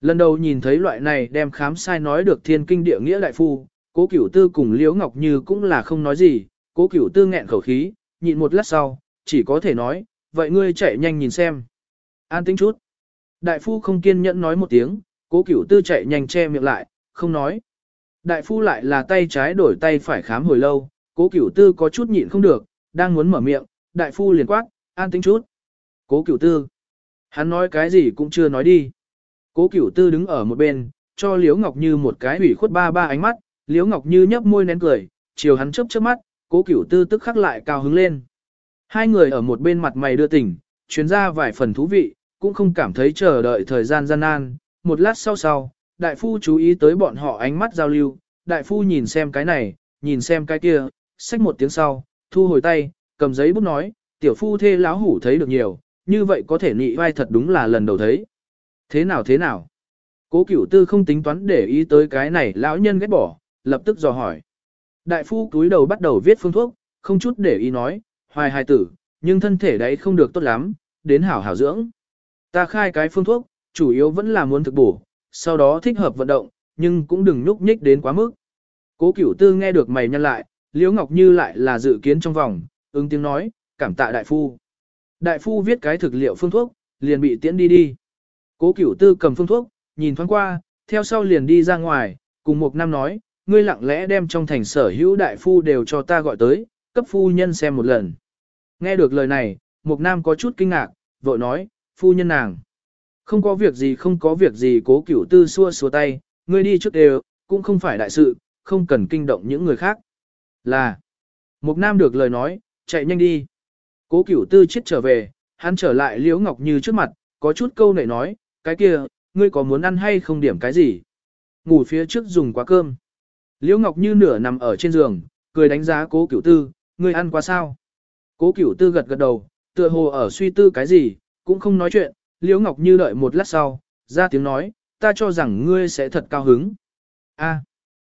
Lần đầu nhìn thấy loại này đem khám sai nói được thiên kinh địa nghĩa đại phu, cố cửu tư cùng Liễu Ngọc Như cũng là không nói gì, cố cửu tư nghẹn khẩu khí, nhịn một lát sau, chỉ có thể nói, vậy ngươi chạy nhanh nhìn xem. An tính chút. Đại phu không kiên nhẫn nói một tiếng, cố cửu tư chạy nhanh che miệng lại, không nói. Đại phu lại là tay trái đổi tay phải khám hồi lâu, cố cửu tư có chút nhịn không được, đang muốn mở miệng, đại phu liền quát, an tính chút. Cố cửu tư. Hắn nói cái gì cũng chưa nói đi. Cố cửu tư đứng ở một bên, cho Liễu Ngọc Như một cái ủy khuất ba ba ánh mắt, Liễu Ngọc Như nhấp môi nén cười, chiều hắn chớp chớp mắt, cố cửu tư tức khắc lại cao hứng lên. Hai người ở một bên mặt mày đưa tỉnh, chuyến ra vài phần thú vị, cũng không cảm thấy chờ đợi thời gian gian nan. Một lát sau sau, đại phu chú ý tới bọn họ ánh mắt giao lưu, đại phu nhìn xem cái này, nhìn xem cái kia, xách một tiếng sau, thu hồi tay, cầm giấy bút nói, tiểu phu thê láo hủ thấy được nhiều, như vậy có thể nị vai thật đúng là lần đầu thấy. Thế nào thế nào? Cố cửu tư không tính toán để ý tới cái này lão nhân ghét bỏ, lập tức dò hỏi. Đại phu túi đầu bắt đầu viết phương thuốc, không chút để ý nói, hoài hài tử, nhưng thân thể đấy không được tốt lắm, đến hảo hảo dưỡng. Ta khai cái phương thuốc, chủ yếu vẫn là muốn thực bổ, sau đó thích hợp vận động, nhưng cũng đừng nhúc nhích đến quá mức. Cố cửu tư nghe được mày nhăn lại, Liễu Ngọc Như lại là dự kiến trong vòng, ứng tiếng nói, cảm tạ đại phu. Đại phu viết cái thực liệu phương thuốc, liền bị tiễn đi đi. Cố cửu tư cầm phương thuốc, nhìn thoáng qua, theo sau liền đi ra ngoài, cùng một nam nói, ngươi lặng lẽ đem trong thành sở hữu đại phu đều cho ta gọi tới, cấp phu nhân xem một lần. Nghe được lời này, Mục nam có chút kinh ngạc, vội nói, phu nhân nàng. Không có việc gì không có việc gì cố cửu tư xua xua tay, ngươi đi trước đều, cũng không phải đại sự, không cần kinh động những người khác. Là, một nam được lời nói, chạy nhanh đi. Cố cửu tư chết trở về, hắn trở lại liễu ngọc như trước mặt, có chút câu nệ nói, cái kia, ngươi có muốn ăn hay không điểm cái gì? Ngủ phía trước dùng quá cơm. Liễu ngọc như nửa nằm ở trên giường, cười đánh giá cố cửu tư, ngươi ăn quá sao? Cố cửu tư gật gật đầu, tựa hồ ở suy tư cái gì, cũng không nói chuyện, Liễu Ngọc Như đợi một lát sau, ra tiếng nói, ta cho rằng ngươi sẽ thật cao hứng. A.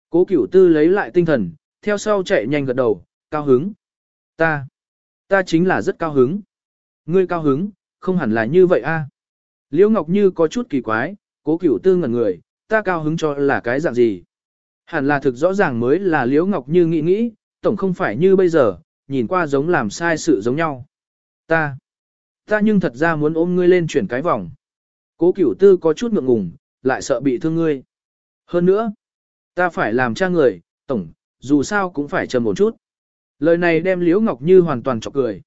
Cố cửu tư lấy lại tinh thần, theo sau chạy nhanh gật đầu, cao hứng. Ta. Ta chính là rất cao hứng. Ngươi cao hứng, không hẳn là như vậy a. Liễu Ngọc Như có chút kỳ quái, cố cửu tư ngẩn người, ta cao hứng cho là cái dạng gì. Hẳn là thực rõ ràng mới là Liễu Ngọc Như nghĩ nghĩ, tổng không phải như bây giờ, nhìn qua giống làm sai sự giống nhau. Ta, ta nhưng thật ra muốn ôm ngươi lên chuyển cái vòng. Cố cửu tư có chút ngượng ngùng, lại sợ bị thương ngươi. Hơn nữa, ta phải làm cha người, tổng, dù sao cũng phải trầm một chút. Lời này đem Liễu Ngọc Như hoàn toàn chọc cười.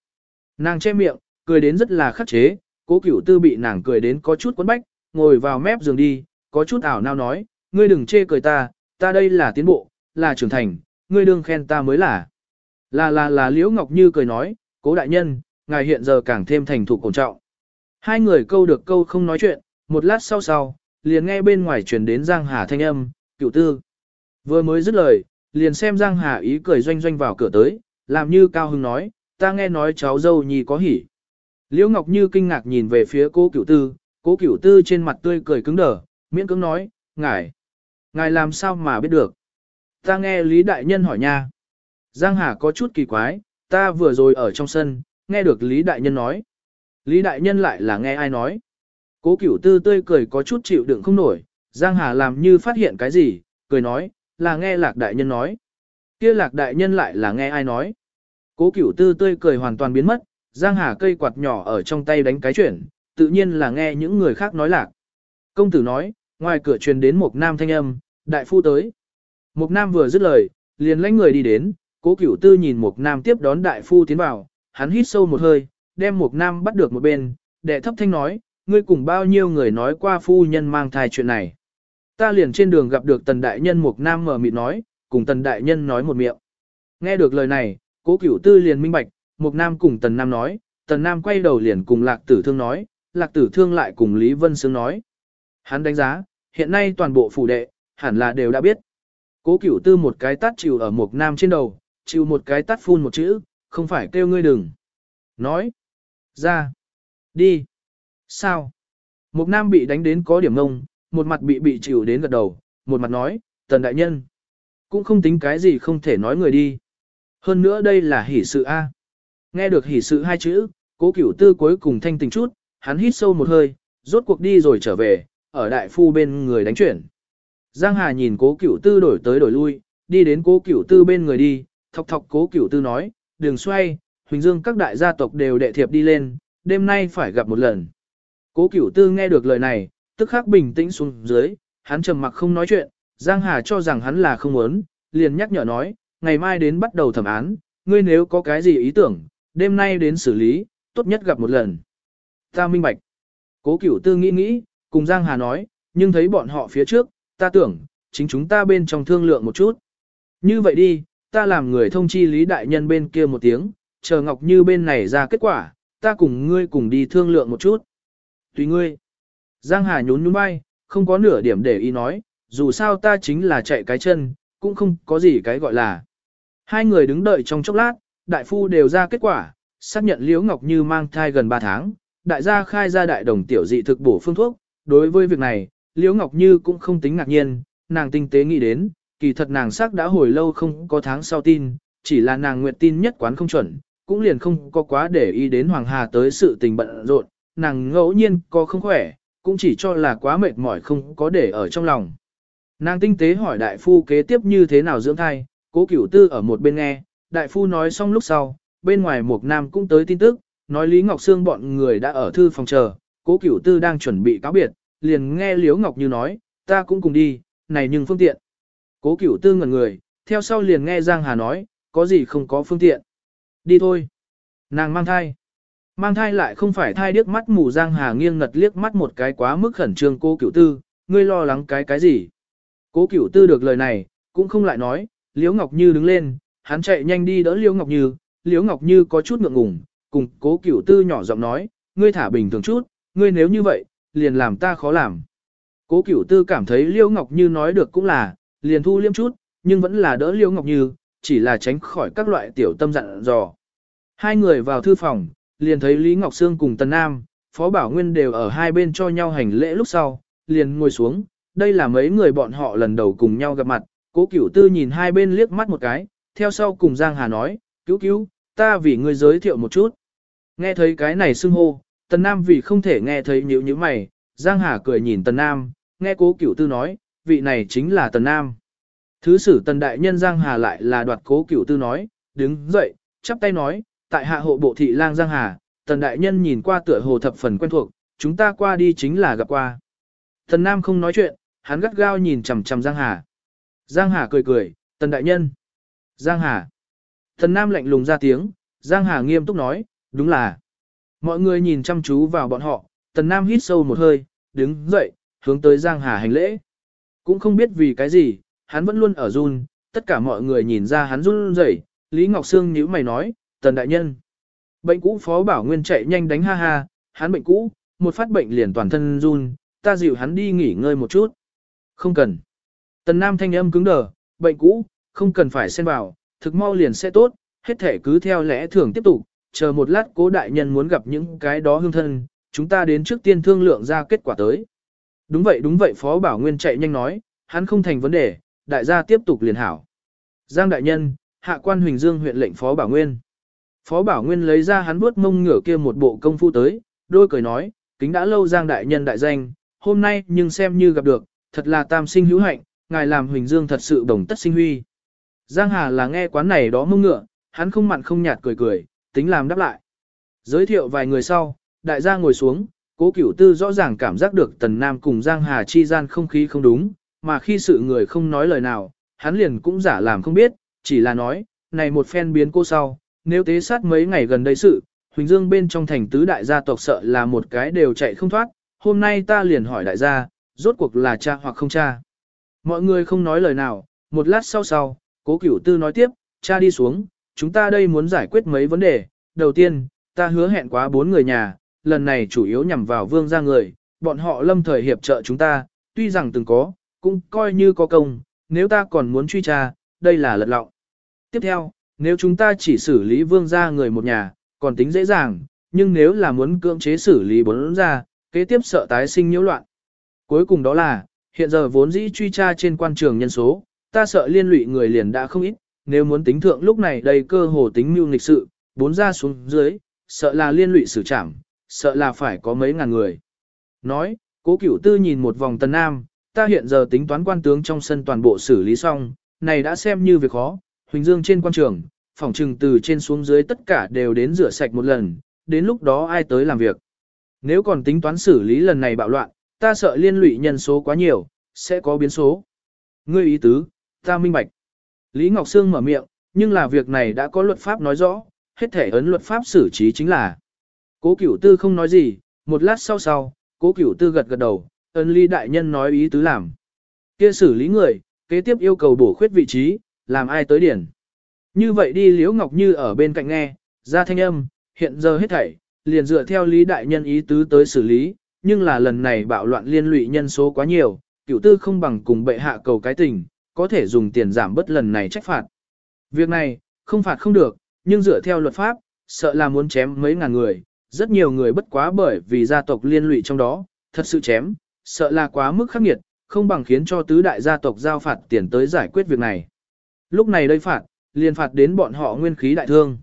Nàng che miệng, cười đến rất là khắc chế, cố cửu tư bị nàng cười đến có chút quấn bách, ngồi vào mép giường đi, có chút ảo nao nói, ngươi đừng chê cười ta, ta đây là tiến bộ, là trưởng thành, ngươi đương khen ta mới là. Là là là Liễu Ngọc Như cười nói, cố đại nhân, ngài hiện giờ càng thêm thành thục ổn trọng. Hai người câu được câu không nói chuyện, một lát sau sau, liền nghe bên ngoài truyền đến Giang Hà thanh âm, cựu tư. Vừa mới dứt lời, liền xem Giang Hà ý cười doanh doanh vào cửa tới, làm như Cao Hưng nói, ta nghe nói cháu dâu nhì có hỉ. Liễu Ngọc Như kinh ngạc nhìn về phía cố cựu tư, cố cựu tư trên mặt tươi cười cứng đờ, miễn cưỡng nói, ngài, ngài làm sao mà biết được. Ta nghe Lý Đại Nhân hỏi nha. Giang Hà có chút kỳ quái, ta vừa rồi ở trong sân, nghe được Lý Đại Nhân nói. Lý Đại Nhân lại là nghe ai nói. Cố cửu tư tươi cười có chút chịu đựng không nổi, Giang Hà làm như phát hiện cái gì, cười nói, là nghe Lạc Đại Nhân nói. kia Lạc Đại Nhân lại là nghe ai nói. Cố cửu tư tươi cười hoàn toàn biến mất, Giang Hà cây quạt nhỏ ở trong tay đánh cái chuyển, tự nhiên là nghe những người khác nói lạc. Công tử nói, ngoài cửa truyền đến một nam thanh âm, đại phu tới. Một nam vừa dứt lời, liền lãnh người đi đến, cố cửu tư nhìn một nam tiếp đón đại phu tiến vào, hắn hít sâu một hơi, đem một nam bắt được một bên, đệ thấp thanh nói, ngươi cùng bao nhiêu người nói qua phu nhân mang thai chuyện này. Ta liền trên đường gặp được tần đại nhân một nam mở mịt nói, cùng tần đại nhân nói một miệng. Nghe được lời này, cố cửu tư liền minh bạch, một nam cùng tần nam nói, tần nam quay đầu liền cùng lạc tử thương nói, lạc tử thương lại cùng Lý Vân Sương nói. Hắn đánh giá, hiện nay toàn bộ phủ đệ, hẳn là đều đã biết. Cố cửu tư một cái tát chịu ở một nam trên đầu, chịu một cái tát phun một chữ, không phải kêu ngươi đừng. Nói. Ra. Đi. Sao? Một nam bị đánh đến có điểm ngông, một mặt bị bị chịu đến gật đầu, một mặt nói, tần đại nhân. Cũng không tính cái gì không thể nói người đi. Hơn nữa đây là hỷ sự A. Nghe được hỷ sự hai chữ, cố cửu tư cuối cùng thanh tình chút, hắn hít sâu một hơi, rốt cuộc đi rồi trở về, ở đại phu bên người đánh chuyển. Giang Hà nhìn cố cửu tư đổi tới đổi lui, đi đến cố cửu tư bên người đi, thọc thọc cố cửu tư nói, đường xoay, Huỳnh Dương các đại gia tộc đều đệ thiệp đi lên, đêm nay phải gặp một lần. Cố cửu tư nghe được lời này, tức khắc bình tĩnh xuống dưới, hắn trầm mặc không nói chuyện, Giang Hà cho rằng hắn là không muốn, liền nhắc nhở nói, ngày mai đến bắt đầu thẩm án, ngươi nếu có cái gì ý tưởng, đêm nay đến xử lý, tốt nhất gặp một lần. Ta minh bạch. Cố cửu tư nghĩ nghĩ, cùng Giang Hà nói, nhưng thấy bọn họ phía trước, ta tưởng, chính chúng ta bên trong thương lượng một chút. Như vậy đi, ta làm người thông chi Lý Đại Nhân bên kia một tiếng, chờ Ngọc Như bên này ra kết quả, ta cùng ngươi cùng đi thương lượng một chút. Tùy ngươi. Giang Hà nhún nhún bay, không có nửa điểm để ý nói, dù sao ta chính là chạy cái chân, cũng không có gì cái gọi là. Hai người đứng đợi trong chốc lát, đại phu đều ra kết quả, xác nhận Liễu Ngọc Như mang thai gần 3 tháng, đại gia khai ra đại đồng tiểu dị thực bổ phương thuốc. Đối với việc này, Liễu Ngọc Như cũng không tính ngạc nhiên, nàng tinh tế nghĩ đến, kỳ thật nàng xác đã hồi lâu không có tháng sau tin, chỉ là nàng nguyện tin nhất quán không chuẩn, cũng liền không có quá để ý đến Hoàng Hà tới sự tình bận rộn, nàng ngẫu nhiên có không khỏe, cũng chỉ cho là quá mệt mỏi không có để ở trong lòng. Nàng tinh tế hỏi đại phu kế tiếp như thế nào dưỡng thai, cố cửu tư ở một bên nghe, đại phu nói xong lúc sau, bên ngoài một nam cũng tới tin tức, nói Lý Ngọc Sương bọn người đã ở thư phòng chờ, cố cửu tư đang chuẩn bị cáo biệt, liền nghe Liễu Ngọc Như nói, ta cũng cùng đi, này nhưng phương tiện. Cố cửu tư ngẩn người, theo sau liền nghe Giang Hà nói, có gì không có phương tiện. Đi thôi. Nàng mang thai. Mang thai lại không phải thai điếc mắt mù Giang Hà nghiêng ngật liếc mắt một cái quá mức khẩn trương cô cửu tư, ngươi lo lắng cái cái gì. Cố cửu tư được lời này, cũng không lại nói, Liễu Ngọc Như đứng lên, hắn chạy nhanh đi đỡ Liễu Ngọc Như, Liễu Ngọc Như có chút ngượng ngùng, cùng cố cửu tư nhỏ giọng nói, ngươi thả bình thường chút, ngươi nếu như vậy, liền làm ta khó làm. Cố cửu tư cảm thấy Liễu Ngọc Như nói được cũng là, liền thu liêm chút, nhưng vẫn là đỡ Liễu Ngọc Như, chỉ là tránh khỏi các loại tiểu tâm dặn dò. Hai người vào thư phòng, liền thấy Lý Ngọc Sương cùng Tần Nam, Phó Bảo Nguyên đều ở hai bên cho nhau hành lễ lúc sau, liền ngồi xuống, đây là mấy người bọn họ lần đầu cùng nhau gặp mặt, cố cửu tư nhìn hai bên liếc mắt một cái, theo sau cùng Giang Hà nói, cứu cứu, ta vì ngươi giới thiệu một chút. Nghe thấy cái này xưng hô, Tần Nam vì không thể nghe thấy nhíu nhíu mày, Giang Hà cười nhìn Tần Nam, nghe cố cửu tư nói, vị này chính là Tần Nam. Thứ sử Tần Đại Nhân Giang Hà lại là đoạt cố cửu tư nói, đứng dậy, chắp tay nói, tại hạ hộ bộ thị lang Giang Hà, Tần Đại Nhân nhìn qua tựa hồ thập phần quen thuộc, chúng ta qua đi chính là gặp qua. Tần Nam không nói chuyện, hắn gắt gao nhìn chằm chằm Giang Hà. Giang Hà cười cười, Tần Đại Nhân. Giang Hà. Tần Nam lạnh lùng ra tiếng, Giang Hà nghiêm túc nói, đúng là. Mọi người nhìn chăm chú vào bọn họ, Tần Nam hít sâu một hơi, đứng dậy, hướng tới Giang Hà hành lễ. Cũng không biết vì cái gì, hắn vẫn luôn ở run, tất cả mọi người nhìn ra hắn run rẩy. Lý Ngọc Sương nhíu mày nói, Tần Đại Nhân. Bệnh cũ Phó Bảo Nguyên chạy nhanh đánh ha ha, hắn bệnh cũ, một phát bệnh liền toàn thân run, ta dịu hắn đi nghỉ ngơi một chút. Không cần. Tần Nam thanh âm cứng đờ, bệnh cũ, không cần phải xen vào, thực mau liền sẽ tốt, hết thể cứ theo lẽ thường tiếp tục, chờ một lát cố đại nhân muốn gặp những cái đó hương thân, chúng ta đến trước tiên thương lượng ra kết quả tới. Đúng vậy đúng vậy Phó Bảo Nguyên chạy nhanh nói, hắn không thành vấn đề, đại gia tiếp tục liền hảo. Giang đại nhân, hạ quan Huỳnh Dương huyện lệnh Phó Bảo Nguyên. Phó Bảo Nguyên lấy ra hắn bước mông ngửa kia một bộ công phu tới, đôi cười nói, kính đã lâu Giang đại nhân đại danh, hôm nay nhưng xem như gặp được, thật là tam sinh hữu hạnh, ngài làm Huỳnh Dương thật sự đồng tất sinh huy. Giang Hà là nghe quán này đó mông ngựa, hắn không mặn không nhạt cười cười, tính làm đáp lại. Giới thiệu vài người sau, đại gia ngồi xuống, cố cửu tư rõ ràng cảm giác được tần nam cùng Giang Hà chi gian không khí không đúng, mà khi sự người không nói lời nào, hắn liền cũng giả làm không biết, chỉ là nói, này một phen biến cô sau, nếu tế sát mấy ngày gần đây sự, Huỳnh Dương bên trong thành tứ đại gia tộc sợ là một cái đều chạy không thoát, hôm nay ta liền hỏi đại gia, rốt cuộc là cha hoặc không cha. Mọi người không nói lời nào, một lát sau sau, cố cửu tư nói tiếp, cha đi xuống, chúng ta đây muốn giải quyết mấy vấn đề. Đầu tiên, ta hứa hẹn quá bốn người nhà, lần này chủ yếu nhằm vào vương gia người, bọn họ lâm thời hiệp trợ chúng ta, tuy rằng từng có, cũng coi như có công, nếu ta còn muốn truy tra, đây là lật lọng. Tiếp theo, nếu chúng ta chỉ xử lý vương gia người một nhà, còn tính dễ dàng, nhưng nếu là muốn cưỡng chế xử lý bốn gia, kế tiếp sợ tái sinh nhiễu loạn. Cuối cùng đó là, hiện giờ vốn dĩ truy tra trên quan trường nhân số, ta sợ liên lụy người liền đã không ít, nếu muốn tính thượng lúc này đầy cơ hồ tính mưu nghịch sự, bốn ra xuống dưới, sợ là liên lụy xử trảm, sợ là phải có mấy ngàn người. Nói, cố cửu tư nhìn một vòng tần nam, ta hiện giờ tính toán quan tướng trong sân toàn bộ xử lý xong, này đã xem như việc khó, huỳnh dương trên quan trường, phòng trừng từ trên xuống dưới tất cả đều đến rửa sạch một lần, đến lúc đó ai tới làm việc. Nếu còn tính toán xử lý lần này bạo loạn, ta sợ liên lụy nhân số quá nhiều, sẽ có biến số. Ngươi ý tứ, ta minh bạch. Lý Ngọc Sương mở miệng, nhưng là việc này đã có luật pháp nói rõ, hết thể ấn luật pháp xử trí chính là. Cố cửu tư không nói gì, một lát sau sau, cố cửu tư gật gật đầu, Ân ly đại nhân nói ý tứ làm. kia xử lý người, kế tiếp yêu cầu bổ khuyết vị trí, làm ai tới điển. Như vậy đi Liễu Ngọc Như ở bên cạnh nghe, ra thanh âm, hiện giờ hết thảy, liền dựa theo lý đại nhân ý tứ tới xử lý, nhưng là lần này bạo loạn liên lụy nhân số quá nhiều, cửu tư không bằng cùng bệ hạ cầu cái tình, có thể dùng tiền giảm bất lần này trách phạt. Việc này, không phạt không được, nhưng dựa theo luật pháp, sợ là muốn chém mấy ngàn người, rất nhiều người bất quá bởi vì gia tộc liên lụy trong đó, thật sự chém, sợ là quá mức khắc nghiệt, không bằng khiến cho tứ đại gia tộc giao phạt tiền tới giải quyết việc này. Lúc này đây phạt, liền phạt đến bọn họ nguyên khí đại thương.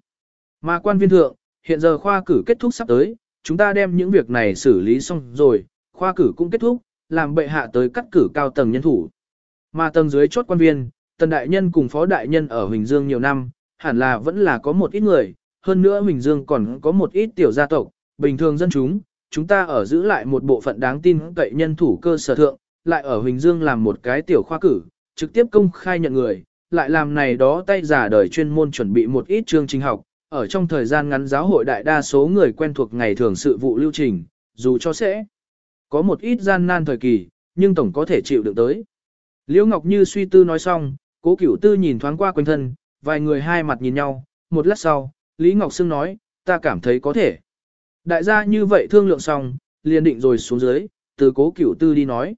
Mà quan viên thượng, hiện giờ khoa cử kết thúc sắp tới, chúng ta đem những việc này xử lý xong rồi, khoa cử cũng kết thúc, làm bệ hạ tới cắt cử cao tầng nhân thủ. Mà tầng dưới chốt quan viên, tần đại nhân cùng phó đại nhân ở Huỳnh Dương nhiều năm, hẳn là vẫn là có một ít người, hơn nữa Huỳnh Dương còn có một ít tiểu gia tộc, bình thường dân chúng, chúng ta ở giữ lại một bộ phận đáng tin cậy nhân thủ cơ sở thượng, lại ở Huỳnh Dương làm một cái tiểu khoa cử, trực tiếp công khai nhận người, lại làm này đó tay giả đời chuyên môn chuẩn bị một ít chương trình học, ở trong thời gian ngắn giáo hội đại đa số người quen thuộc ngày thường sự vụ lưu trình, dù cho sẽ có một ít gian nan thời kỳ, nhưng tổng có thể chịu được tới. Liễu Ngọc Như suy tư nói xong, cố cửu tư nhìn thoáng qua quanh thân, vài người hai mặt nhìn nhau, một lát sau, Lý Ngọc Sương nói, ta cảm thấy có thể. Đại gia như vậy thương lượng xong, liền định rồi xuống dưới, từ cố cửu tư đi nói.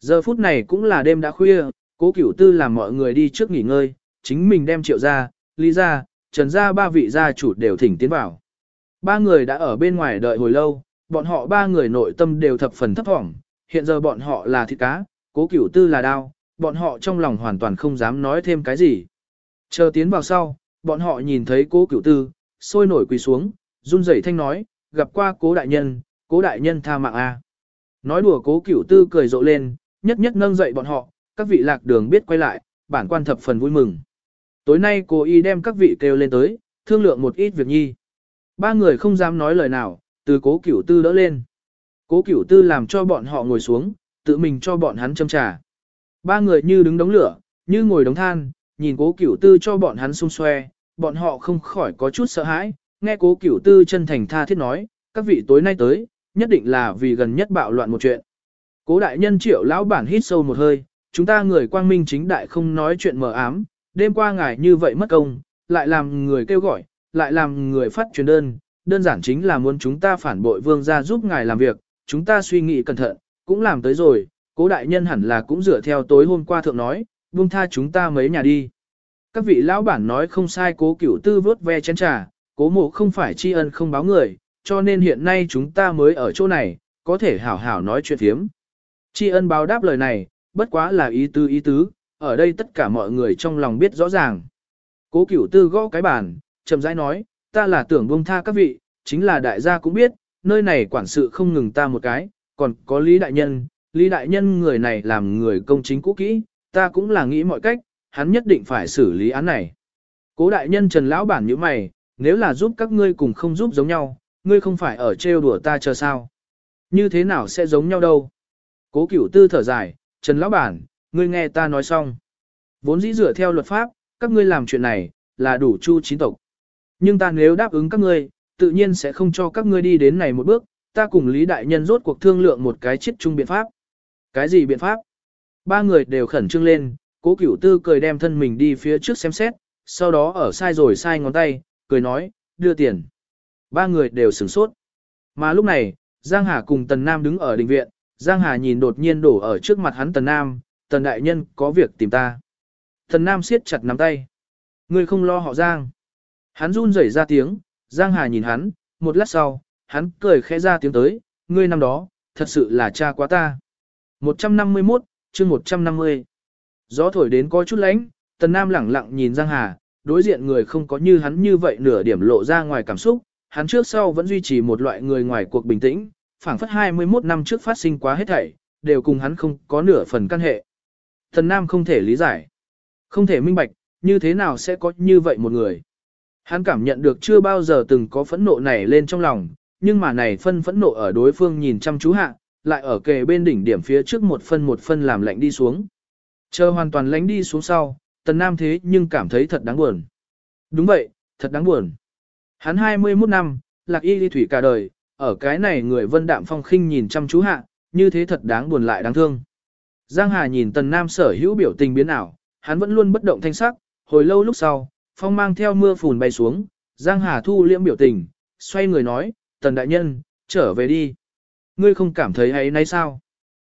Giờ phút này cũng là đêm đã khuya, cố cửu tư làm mọi người đi trước nghỉ ngơi, chính mình đem triệu ra, lý ra, trần gia ba vị gia chủ đều thỉnh tiến vào. Ba người đã ở bên ngoài đợi hồi lâu, bọn họ ba người nội tâm đều thập phần thấp thỏm, hiện giờ bọn họ là thịt cá, cố cửu tư là đao, bọn họ trong lòng hoàn toàn không dám nói thêm cái gì. Chờ tiến vào sau, bọn họ nhìn thấy cố cửu tư, sôi nổi quỳ xuống, run rẩy thanh nói, gặp qua cố đại nhân, cố đại nhân tha mạng a. Nói đùa cố cửu tư cười rộ lên, nhất nhất nâng dậy bọn họ, các vị lạc đường biết quay lại, bản quan thập phần vui mừng. Tối nay cô y đem các vị kêu lên tới, thương lượng một ít việc nhi. Ba người không dám nói lời nào, từ cố cửu tư đỡ lên. Cố cửu tư làm cho bọn họ ngồi xuống, tự mình cho bọn hắn châm trà. Ba người như đứng đống lửa, như ngồi đống than, nhìn cố cửu tư cho bọn hắn xung xoe, bọn họ không khỏi có chút sợ hãi, nghe cố cửu tư chân thành tha thiết nói, các vị tối nay tới, nhất định là vì gần nhất bạo loạn một chuyện. Cố đại nhân triệu lão bản hít sâu một hơi, chúng ta người quang minh chính đại không nói chuyện mờ ám, đêm qua ngài như vậy mất công, lại làm người kêu gọi, lại làm người phát truyền đơn, đơn giản chính là muốn chúng ta phản bội vương gia giúp ngài làm việc, chúng ta suy nghĩ cẩn thận, cũng làm tới rồi, cố đại nhân hẳn là cũng dựa theo tối hôm qua thượng nói, buông tha chúng ta mấy nhà đi. Các vị lão bản nói không sai cố cửu tư vớt ve chén trà, cố mộ không phải tri ân không báo người, cho nên hiện nay chúng ta mới ở chỗ này, có thể hảo hảo nói chuyện thiếm. Tri ân báo đáp lời này, bất quá là ý tứ ý tứ, ở đây tất cả mọi người trong lòng biết rõ ràng. Cố cửu tư gõ cái bàn, chậm rãi nói, ta là tưởng buông tha các vị, chính là đại gia cũng biết, nơi này quản sự không ngừng ta một cái, còn có Lý Đại Nhân, Lý Đại Nhân người này làm người công chính cũ kỹ, ta cũng là nghĩ mọi cách, hắn nhất định phải xử lý án này. Cố Đại Nhân Trần Lão Bản như mày, nếu là giúp các ngươi cùng không giúp giống nhau, ngươi không phải ở trêu đùa ta chờ sao. Như thế nào sẽ giống nhau đâu. Cố cửu tư thở dài, Trần Lão Bản, ngươi nghe ta nói xong. Vốn dĩ dựa theo luật pháp, các ngươi làm chuyện này, là đủ chu chín tộc. Nhưng ta nếu đáp ứng các ngươi, tự nhiên sẽ không cho các ngươi đi đến này một bước, ta cùng Lý Đại Nhân rốt cuộc thương lượng một cái chết chung biện pháp. Cái gì biện pháp? Ba người đều khẩn trương lên, cố cửu tư cười đem thân mình đi phía trước xem xét, sau đó ở sai rồi sai ngón tay, cười nói, đưa tiền. Ba người đều sửng sốt. Mà lúc này, Giang Hà cùng Tần Nam đứng ở đình viện, Giang Hà nhìn đột nhiên đổ ở trước mặt hắn Tần Nam, Tần Đại Nhân có việc tìm ta. Tần Nam siết chặt nắm tay. Ngươi không lo họ Giang. Hắn run rẩy ra tiếng, Giang Hà nhìn hắn, một lát sau, hắn cười khẽ ra tiếng tới, ngươi năm đó, thật sự là cha quá ta. 151, chương 150. Gió thổi đến có chút lạnh, Tần Nam lẳng lặng nhìn Giang Hà, đối diện người không có như hắn như vậy nửa điểm lộ ra ngoài cảm xúc, hắn trước sau vẫn duy trì một loại người ngoài cuộc bình tĩnh, phảng phất 21 năm trước phát sinh quá hết thảy, đều cùng hắn không có nửa phần căn hệ. Tần Nam không thể lý giải, không thể minh bạch, như thế nào sẽ có như vậy một người. Hắn cảm nhận được chưa bao giờ từng có phẫn nộ này lên trong lòng, nhưng mà này phân phẫn nộ ở đối phương nhìn chăm chú hạ, lại ở kề bên đỉnh điểm phía trước một phân một phân làm lạnh đi xuống. Chờ hoàn toàn lánh đi xuống sau, tần nam thế nhưng cảm thấy thật đáng buồn. Đúng vậy, thật đáng buồn. Hắn 21 năm, lạc y đi thủy cả đời, ở cái này người vân đạm phong khinh nhìn chăm chú hạ, như thế thật đáng buồn lại đáng thương. Giang Hà nhìn tần nam sở hữu biểu tình biến ảo, hắn vẫn luôn bất động thanh sắc, hồi lâu lúc sau, phong mang theo mưa phùn bay xuống, Giang Hà thu liễm biểu tình, xoay người nói, tần đại nhân, trở về đi. Ngươi không cảm thấy ấy nay sao?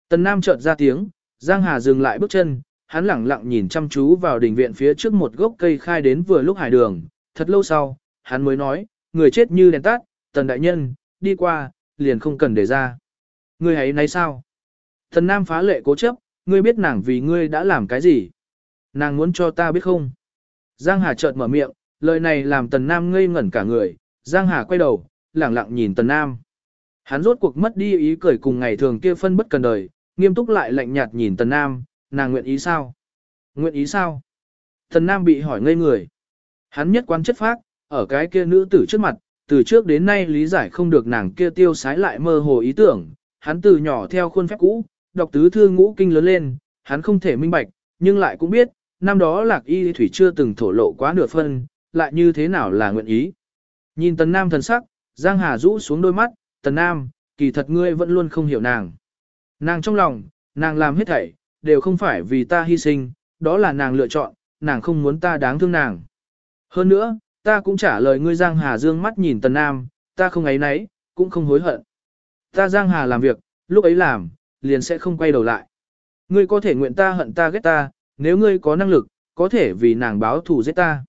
Tần Nam chợt ra tiếng, Giang Hà dừng lại bước chân, hắn lẳng lặng nhìn chăm chú vào đình viện phía trước một gốc cây khai đến vừa lúc hải đường, thật lâu sau, hắn mới nói, người chết như đèn tắt, tần đại nhân, đi qua, liền không cần để ra. Ngươi ấy nay sao? Tần Nam phá lệ cố chấp, ngươi biết nàng vì ngươi đã làm cái gì? Nàng muốn cho ta biết không? Giang Hà chợt mở miệng, lời này làm Tần Nam ngây ngẩn cả người, Giang Hà quay đầu, lẳng lặng nhìn Tần Nam. Hắn rốt cuộc mất đi ý cười cùng ngày thường kia phân bất cần đời, nghiêm túc lại lạnh nhạt nhìn Tần Nam, nàng nguyện ý sao? Nguyện ý sao? Tần Nam bị hỏi ngây người. Hắn nhất quan chất phác, ở cái kia nữ tử trước mặt, từ trước đến nay lý giải không được nàng kia tiêu sái lại mơ hồ ý tưởng, hắn từ nhỏ theo khuôn phép cũ, đọc tứ thư ngũ kinh lớn lên, hắn không thể minh bạch, nhưng lại cũng biết, năm đó lạc y thủy chưa từng thổ lộ quá nửa phân, lại như thế nào là nguyện ý. Nhìn tần nam thần sắc, Giang Hà rũ xuống đôi mắt, tần nam, kỳ thật ngươi vẫn luôn không hiểu nàng. Nàng trong lòng, nàng làm hết thảy, đều không phải vì ta hy sinh, đó là nàng lựa chọn, nàng không muốn ta đáng thương nàng. Hơn nữa, ta cũng trả lời ngươi Giang Hà dương mắt nhìn tần nam, ta không ấy nấy, cũng không hối hận. Ta Giang Hà làm việc, lúc ấy làm, liền sẽ không quay đầu lại. Ngươi có thể nguyện ta hận ta ghét ta, nếu ngươi có năng lực, có thể vì nàng báo thù giết ta.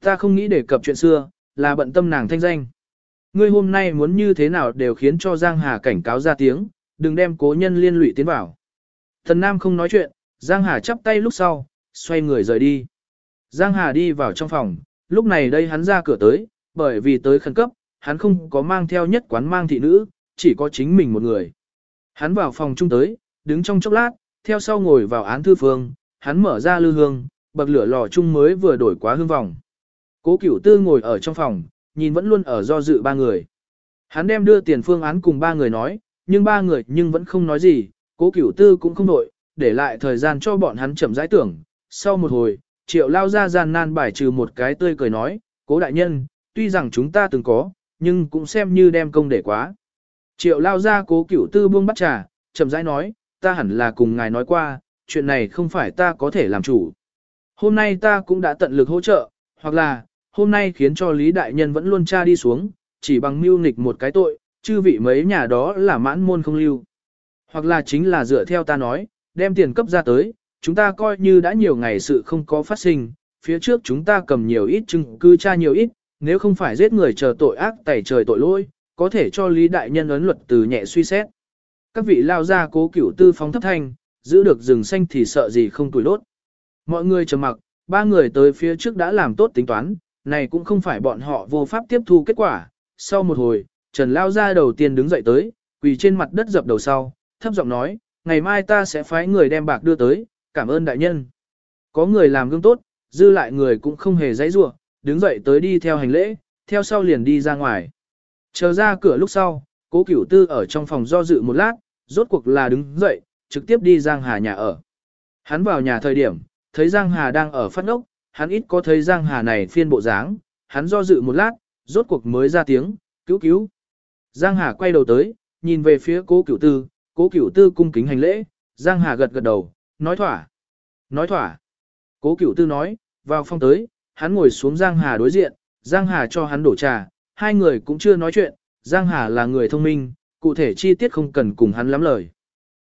ta không nghĩ đề cập chuyện xưa, là bận tâm nàng thanh danh. Ngươi hôm nay muốn như thế nào đều khiến cho Giang Hà cảnh cáo ra tiếng, đừng đem cố nhân liên lụy tiến vào. Thần Nam không nói chuyện, Giang Hà chắp tay lúc sau, xoay người rời đi. Giang Hà đi vào trong phòng, lúc này đây hắn ra cửa tới, bởi vì tới khẩn cấp, hắn không có mang theo nhất quán mang thị nữ, chỉ có chính mình một người. Hắn vào phòng chung tới, đứng trong chốc lát, theo sau ngồi vào án thư phương, hắn mở ra lư hương, bậc lửa lò chung mới vừa đổi quá hương vòng. Cố cửu tư ngồi ở trong phòng, nhìn vẫn luôn ở do dự ba người. Hắn đem đưa tiền phương án cùng ba người nói, nhưng ba người nhưng vẫn không nói gì, cố cửu tư cũng không nội, để lại thời gian cho bọn hắn chậm rãi tưởng. Sau một hồi, triệu lao ra gian nan bài trừ một cái tươi cười nói, cố đại nhân, tuy rằng chúng ta từng có, nhưng cũng xem như đem công để quá. Triệu lao ra cố cửu tư buông bắt trà, chậm rãi nói, ta hẳn là cùng ngài nói qua, chuyện này không phải ta có thể làm chủ. Hôm nay ta cũng đã tận lực hỗ trợ, hoặc là, hôm nay khiến cho Lý Đại Nhân vẫn luôn tra đi xuống, chỉ bằng mưu nghịch một cái tội, chư vị mấy nhà đó là mãn môn không lưu. Hoặc là chính là dựa theo ta nói, đem tiền cấp ra tới, chúng ta coi như đã nhiều ngày sự không có phát sinh, phía trước chúng ta cầm nhiều ít chứng cứ tra nhiều ít, nếu không phải giết người chờ tội ác tẩy trời tội lỗi, có thể cho Lý Đại Nhân ấn luật từ nhẹ suy xét. Các vị lao ra cố cửu tư phóng thấp thanh, giữ được rừng xanh thì sợ gì không tuổi đốt. Mọi người trầm mặc, ba người tới phía trước đã làm tốt tính toán, này cũng không phải bọn họ vô pháp tiếp thu kết quả. Sau một hồi, Trần Lao ra đầu tiên đứng dậy tới, quỳ trên mặt đất dập đầu sau, thấp giọng nói, ngày mai ta sẽ phái người đem bạc đưa tới, cảm ơn đại nhân. Có người làm gương tốt, dư lại người cũng không hề dãy rủa, đứng dậy tới đi theo hành lễ, theo sau liền đi ra ngoài. Chờ ra cửa lúc sau, cố cửu tư ở trong phòng do dự một lát, rốt cuộc là đứng dậy, trực tiếp đi Giang Hà nhà ở. Hắn vào nhà thời điểm, thấy Giang Hà đang ở phát ngốc, hắn ít có thấy Giang Hà này phiên bộ dáng, hắn do dự một lát, rốt cuộc mới ra tiếng, cứu cứu. Giang Hà quay đầu tới, nhìn về phía cố cửu tư, cố cửu tư cung kính hành lễ, Giang Hà gật gật đầu, nói thỏa. Nói thỏa. Cố cửu tư nói, vào phòng tới, hắn ngồi xuống Giang Hà đối diện, Giang Hà cho hắn đổ trà, hai người cũng chưa nói chuyện, Giang Hà là người thông minh, cụ thể chi tiết không cần cùng hắn lắm lời.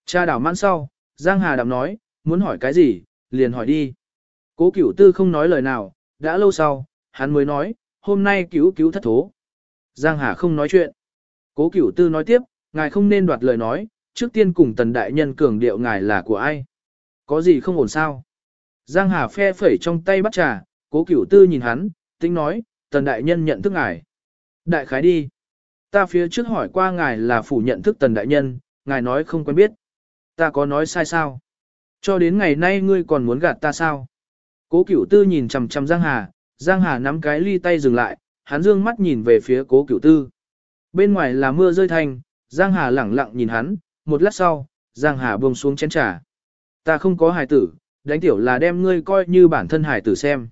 Cha đảo mãn sau, Giang Hà đạm nói, muốn hỏi cái gì, liền hỏi đi. Cố cửu tư không nói lời nào, đã lâu sau, hắn mới nói, hôm nay cứu cứu thất thố. Giang Hà không nói chuyện. Cố cửu tư nói tiếp, ngài không nên đoạt lời nói, trước tiên cùng tần đại nhân cường điệu ngài là của ai. Có gì không ổn sao? Giang Hà phe phẩy trong tay bắt trà, cố cửu tư nhìn hắn, tính nói, tần đại nhân nhận thức ngài. Đại khái đi. Ta phía trước hỏi qua ngài là phủ nhận thức tần đại nhân, ngài nói không quen biết. Ta có nói sai sao? Cho đến ngày nay ngươi còn muốn gạt ta sao? Cố cửu tư nhìn chằm chằm Giang Hà, Giang Hà nắm cái ly tay dừng lại, hắn dương mắt nhìn về phía cố cửu tư. Bên ngoài là mưa rơi thành, Giang Hà lẳng lặng nhìn hắn, một lát sau, Giang Hà buông xuống chén trà. Ta không có hài tử, đánh tiểu là đem ngươi coi như bản thân hài tử xem.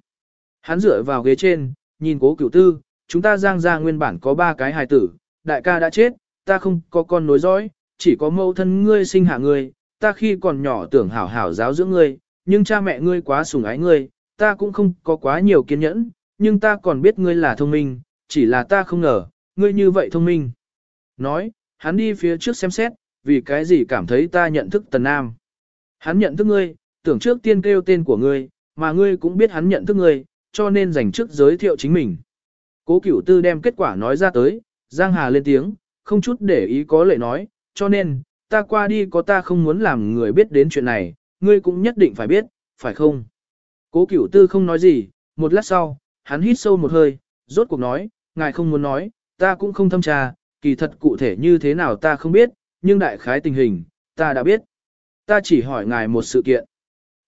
Hắn dựa vào ghế trên, nhìn cố cửu tư, chúng ta Giang gia nguyên bản có ba cái hài tử, đại ca đã chết, ta không có con nối dõi, chỉ có mẫu thân ngươi sinh hạ ngươi, ta khi còn nhỏ tưởng hảo hảo giáo dưỡng ngươi, nhưng cha mẹ ngươi quá sủng ái ngươi, ta cũng không có quá nhiều kiên nhẫn, nhưng ta còn biết ngươi là thông minh, chỉ là ta không ngờ, ngươi như vậy thông minh. Nói, hắn đi phía trước xem xét, vì cái gì cảm thấy ta nhận thức Tần Nam. Hắn nhận thức ngươi, tưởng trước tiên kêu tên của ngươi, mà ngươi cũng biết hắn nhận thức ngươi, cho nên dành trước giới thiệu chính mình. Cố cửu tư đem kết quả nói ra tới, Giang Hà lên tiếng, không chút để ý có lệ nói, cho nên, ta qua đi có ta không muốn làm người biết đến chuyện này, ngươi cũng nhất định phải biết, phải không? Cố cửu tư không nói gì, một lát sau, hắn hít sâu một hơi, rốt cuộc nói, ngài không muốn nói, ta cũng không thâm tra, kỳ thật cụ thể như thế nào ta không biết, nhưng đại khái tình hình, ta đã biết. Ta chỉ hỏi ngài một sự kiện.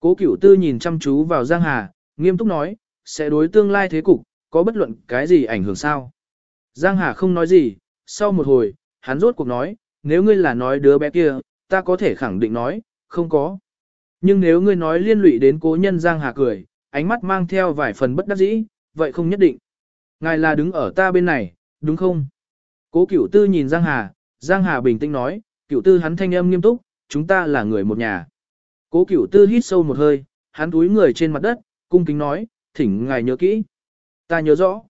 Cố cửu tư nhìn chăm chú vào Giang Hà, nghiêm túc nói, sẽ đối tương lai thế cục, có bất luận cái gì ảnh hưởng sao? Giang Hà không nói gì, sau một hồi, hắn rốt cuộc nói, nếu ngươi là nói đứa bé kia, ta có thể khẳng định nói, không có. Nhưng nếu ngươi nói liên lụy đến cố nhân Giang Hà cười, ánh mắt mang theo vài phần bất đắc dĩ, vậy không nhất định. Ngài là đứng ở ta bên này, đúng không? Cố cửu tư nhìn Giang Hà, Giang Hà bình tĩnh nói, cửu tư hắn thanh âm nghiêm túc, chúng ta là người một nhà. Cố cửu tư hít sâu một hơi, hắn túi người trên mặt đất, cung kính nói, thỉnh ngài nhớ kỹ. Ta nhớ rõ.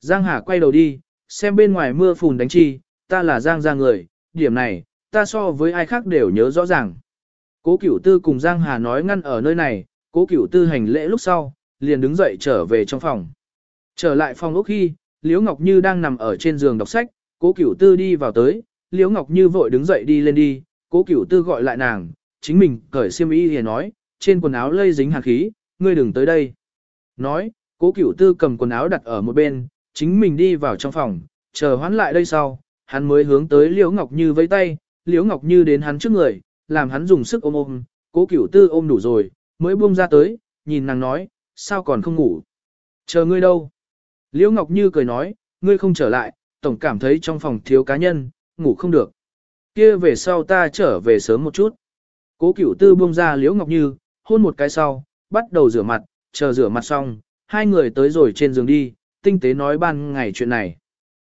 Giang Hà quay đầu đi, xem bên ngoài mưa phùn đánh chi, ta là Giang ra người, điểm này, ta so với ai khác đều nhớ rõ ràng. Cố cửu tư cùng Giang Hà nói ngăn ở nơi này, cố cửu tư hành lễ lúc sau, liền đứng dậy trở về trong phòng. Trở lại phòng ốc khi, Liễu Ngọc Như đang nằm ở trên giường đọc sách, Cố Cửu Tư đi vào tới, Liễu Ngọc Như vội đứng dậy đi lên đi, Cố Cửu Tư gọi lại nàng, chính mình cởi xiêm y thì nói, trên quần áo lây dính hàn khí, ngươi đừng tới đây. Nói, Cố Cửu Tư cầm quần áo đặt ở một bên, chính mình đi vào trong phòng, chờ hoán lại đây sau, hắn mới hướng tới Liễu Ngọc Như vẫy tay, Liễu Ngọc Như đến hắn trước người, làm hắn dùng sức ôm ôm, Cố Cửu Tư ôm đủ rồi, mới buông ra tới, nhìn nàng nói, sao còn không ngủ? Chờ ngươi đâu? Liễu Ngọc Như cười nói, ngươi không trở lại, tổng cảm thấy trong phòng thiếu cá nhân, ngủ không được. Kia về sau ta trở về sớm một chút. Cố Cửu Tư buông ra Liễu Ngọc Như, hôn một cái sau, bắt đầu rửa mặt, chờ rửa mặt xong, hai người tới rồi trên giường đi, tinh tế nói ban ngày chuyện này.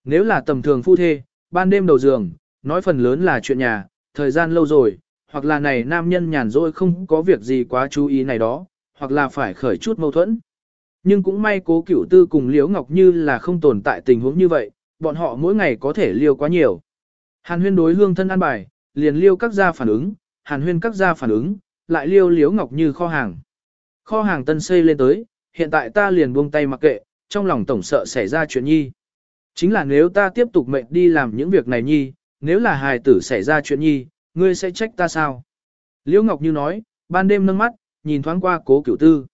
Nếu là tầm thường phu thê, ban đêm đầu giường, nói phần lớn là chuyện nhà, thời gian lâu rồi, hoặc là này nam nhân nhàn rỗi không có việc gì quá chú ý này đó, hoặc là phải khởi chút mâu thuẫn. Nhưng cũng may cố cửu tư cùng Liễu Ngọc Như là không tồn tại tình huống như vậy, bọn họ mỗi ngày có thể liêu quá nhiều. Hàn huyên đối hương thân an bài, liền liêu các gia phản ứng, hàn huyên các gia phản ứng, lại liêu Liễu Ngọc Như kho hàng. Kho hàng tân xây lên tới, hiện tại ta liền buông tay mặc kệ, trong lòng tổng sợ xảy ra chuyện nhi. Chính là nếu ta tiếp tục mệnh đi làm những việc này nhi, nếu là hài tử xảy ra chuyện nhi, ngươi sẽ trách ta sao? Liễu Ngọc Như nói, ban đêm nâng mắt, nhìn thoáng qua cố cửu tư.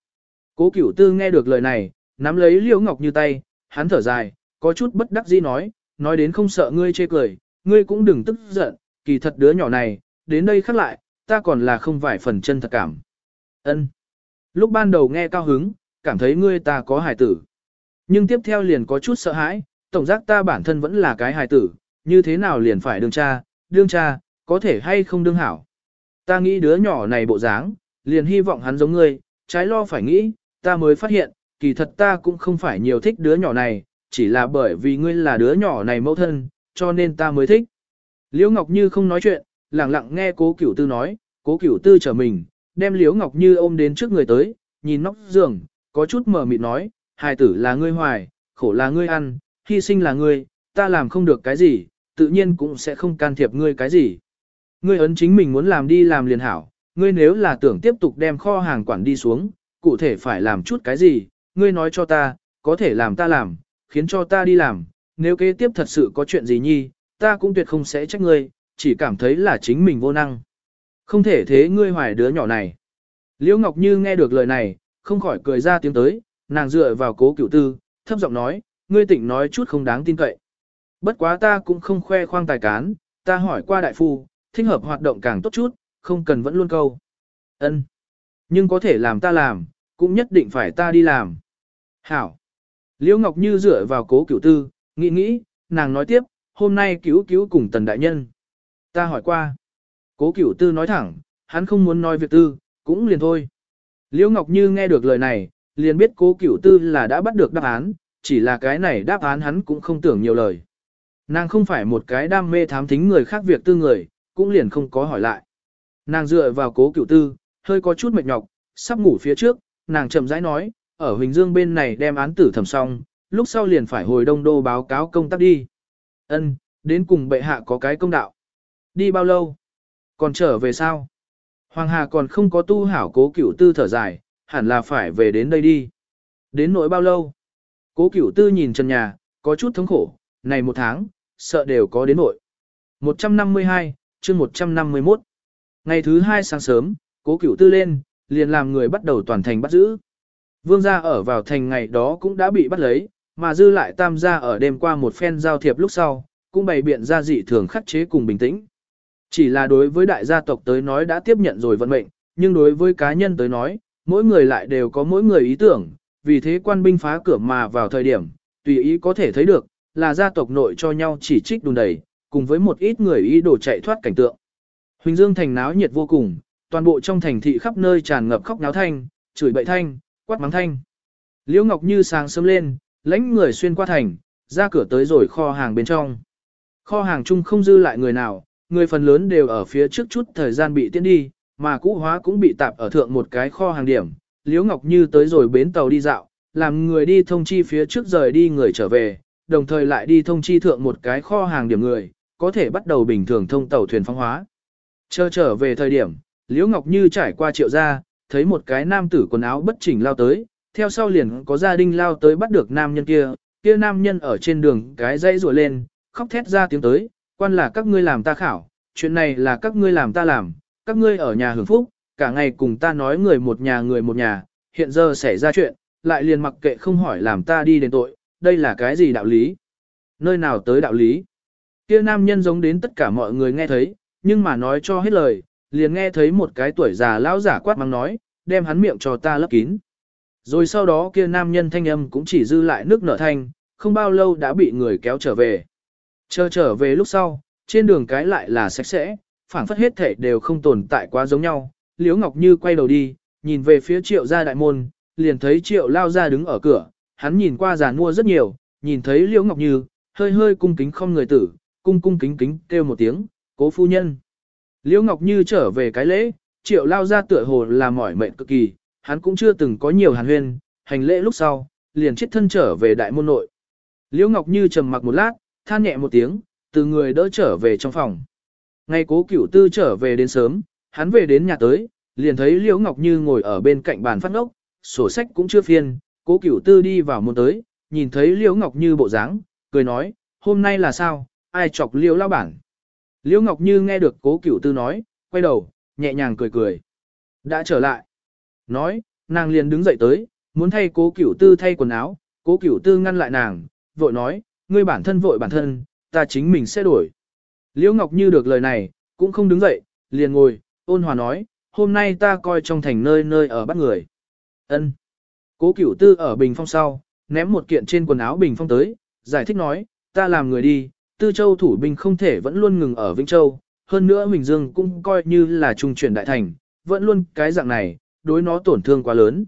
Cố cửu tư nghe được lời này, nắm lấy Liễu Ngọc Như tay, hắn thở dài, có chút bất đắc dĩ nói, nói đến không sợ ngươi chê cười, ngươi cũng đừng tức giận, kỳ thật đứa nhỏ này, đến đây khắc lại, ta còn là không vài phần chân thật cảm. Ân. Lúc ban đầu nghe cao hứng, cảm thấy ngươi ta có hài tử. Nhưng tiếp theo liền có chút sợ hãi, tổng giác ta bản thân vẫn là cái hài tử, như thế nào liền phải đương cha, đương cha, có thể hay không đương hảo. Ta nghĩ đứa nhỏ này bộ dáng, liền hy vọng hắn giống ngươi, trái lo phải nghĩ, ta mới phát hiện, kỳ thật ta cũng không phải nhiều thích đứa nhỏ này, chỉ là bởi vì ngươi là đứa nhỏ này mẫu thân, cho nên ta mới thích. Liễu Ngọc Như không nói chuyện, lặng lặng nghe cố cửu tư nói, cố cửu tư trở mình, đem Liễu Ngọc Như ôm đến trước người tới, nhìn nóc giường, có chút mờ mịt nói, hài tử là ngươi hoài, khổ là ngươi ăn, hy sinh là ngươi, ta làm không được cái gì, tự nhiên cũng sẽ không can thiệp ngươi cái gì. Ngươi ấn chính mình muốn làm đi làm liền hảo, ngươi nếu là tưởng tiếp tục đem kho hàng quản đi xuống, cụ thể phải làm chút cái gì, ngươi nói cho ta, có thể làm ta làm, khiến cho ta đi làm, nếu kế tiếp thật sự có chuyện gì nhi, ta cũng tuyệt không sẽ trách ngươi, chỉ cảm thấy là chính mình vô năng. Không thể thế ngươi hoài đứa nhỏ này. Liễu Ngọc Như nghe được lời này, không khỏi cười ra tiếng tới, nàng dựa vào cố cựu tư, thấp giọng nói, ngươi tỉnh nói chút không đáng tin cậy. Bất quá ta cũng không khoe khoang tài cán, ta hỏi qua đại phu, thích hợp hoạt động càng tốt chút, không cần vẫn luôn câu. Ân, Nhưng có thể làm ta làm, cũng nhất định phải ta đi làm. Hảo. Liễu Ngọc Như dựa vào cố cửu tư, nghĩ nghĩ, nàng nói tiếp, hôm nay cứu cứu cùng tần đại nhân. Ta hỏi qua. Cố cửu tư nói thẳng, hắn không muốn nói việc tư, cũng liền thôi. Liễu Ngọc Như nghe được lời này, liền biết cố cửu tư là đã bắt được đáp án, chỉ là cái này đáp án hắn cũng không tưởng nhiều lời. Nàng không phải một cái đam mê thám thính người khác việc tư người, cũng liền không có hỏi lại. Nàng dựa vào cố cửu tư, hơi có chút mệt nhọc, sắp ngủ phía trước, nàng chậm rãi nói, ở Huỳnh Dương bên này đem án tử thẩm xong, lúc sau liền phải hồi đông đô báo cáo công tác đi. Ân, đến cùng bệ hạ có cái công đạo. Đi bao lâu? Còn trở về sao? Hoàng Hà còn không có tu hảo cố cửu tư thở dài, hẳn là phải về đến đây đi. Đến nỗi bao lâu? Cố cửu tư nhìn trần nhà, có chút thống khổ, này một tháng, sợ đều có đến nội. 152, chương 151. Ngày thứ hai sáng sớm, cố cửu tư lên, liền làm người bắt đầu toàn thành bắt giữ. Vương gia ở vào thành ngày đó cũng đã bị bắt lấy, mà dư lại tam gia ở đêm qua một phen giao thiệp lúc sau, cũng bày biện ra dị thường khắc chế cùng bình tĩnh. Chỉ là đối với đại gia tộc tới nói đã tiếp nhận rồi vận mệnh, nhưng đối với cá nhân tới nói, mỗi người lại đều có mỗi người ý tưởng, vì thế quan binh phá cửa mà vào thời điểm, tùy ý có thể thấy được, là gia tộc nội cho nhau chỉ trích đùn đầy, cùng với một ít người ý đồ chạy thoát cảnh tượng. Huỳnh Dương thành náo nhiệt vô cùng, toàn bộ trong thành thị khắp nơi tràn ngập khóc náo thanh, chửi bậy thanh, quát mắng thanh. Liễu Ngọc Như sáng sớm lên, lãnh người xuyên qua thành, ra cửa tới rồi kho hàng bên trong. Kho hàng chung không dư lại người nào, người phần lớn đều ở phía trước chút thời gian bị tiến đi, mà cũ hóa cũng bị tạp ở thượng một cái kho hàng điểm. Liễu Ngọc Như tới rồi bến tàu đi dạo, làm người đi thông chi phía trước rời đi người trở về, đồng thời lại đi thông chi thượng một cái kho hàng điểm người, có thể bắt đầu bình thường thông tàu thuyền phong hóa. Chờ trở về thời điểm, Liễu Ngọc Như trải qua triệu gia, thấy một cái nam tử quần áo bất chỉnh lao tới, theo sau liền có gia đình lao tới bắt được nam nhân kia, kia nam nhân ở trên đường cái dây rùa lên, khóc thét ra tiếng tới, quan là các ngươi làm ta khảo, chuyện này là các ngươi làm ta làm, các ngươi ở nhà hưởng phúc, cả ngày cùng ta nói người một nhà người một nhà, hiện giờ xảy ra chuyện, lại liền mặc kệ không hỏi làm ta đi đến tội, đây là cái gì đạo lý? Nơi nào tới đạo lý? Kia nam nhân giống đến tất cả mọi người nghe thấy, nhưng mà nói cho hết lời, liền nghe thấy một cái tuổi già lão giả quát mắng nói, đem hắn miệng cho ta lấp kín. Rồi sau đó kia nam nhân thanh âm cũng chỉ dư lại nước nở thanh, không bao lâu đã bị người kéo trở về. Chờ trở về lúc sau, trên đường cái lại là sạch sẽ, phảng phất hết thể đều không tồn tại quá giống nhau. Liễu Ngọc Như quay đầu đi, nhìn về phía triệu gia đại môn, liền thấy triệu lao ra đứng ở cửa, hắn nhìn qua giàn mua rất nhiều, nhìn thấy Liễu Ngọc Như, hơi hơi cung kính không người tử, cung cung kính kính kêu một tiếng, cố phu nhân. Liễu Ngọc Như trở về cái lễ, triệu lao ra tựa hồ là mỏi mệt cực kỳ, hắn cũng chưa từng có nhiều hàn huyên, hành lễ lúc sau, liền chết thân trở về đại môn nội. Liễu Ngọc Như trầm mặc một lát, than nhẹ một tiếng, từ người đỡ trở về trong phòng. Ngày cố cửu tư trở về đến sớm, hắn về đến nhà tới, liền thấy Liễu Ngọc Như ngồi ở bên cạnh bàn phát ngốc, sổ sách cũng chưa phiên, cố cửu tư đi vào môn tới, nhìn thấy Liễu Ngọc Như bộ dáng, cười nói, hôm nay là sao, ai chọc Liễu lao bản. Liễu Ngọc Như nghe được cố cửu tư nói, quay đầu, nhẹ nhàng cười cười. Đã trở lại. Nói, nàng liền đứng dậy tới, muốn thay cố cửu tư thay quần áo, cố cửu tư ngăn lại nàng, vội nói, ngươi bản thân vội bản thân, ta chính mình sẽ đổi. Liễu Ngọc Như được lời này, cũng không đứng dậy, liền ngồi, ôn hòa nói, hôm nay ta coi trong thành nơi nơi ở bắt người. Ân. Cố cửu tư ở bình phong sau, ném một kiện trên quần áo bình phong tới, giải thích nói, ta làm người đi, tư châu thủ binh không thể vẫn luôn ngừng ở Vĩnh Châu, hơn nữa Huỳnh Dương cũng coi như là trung chuyển đại thành, vẫn luôn cái dạng này, đối nó tổn thương quá lớn.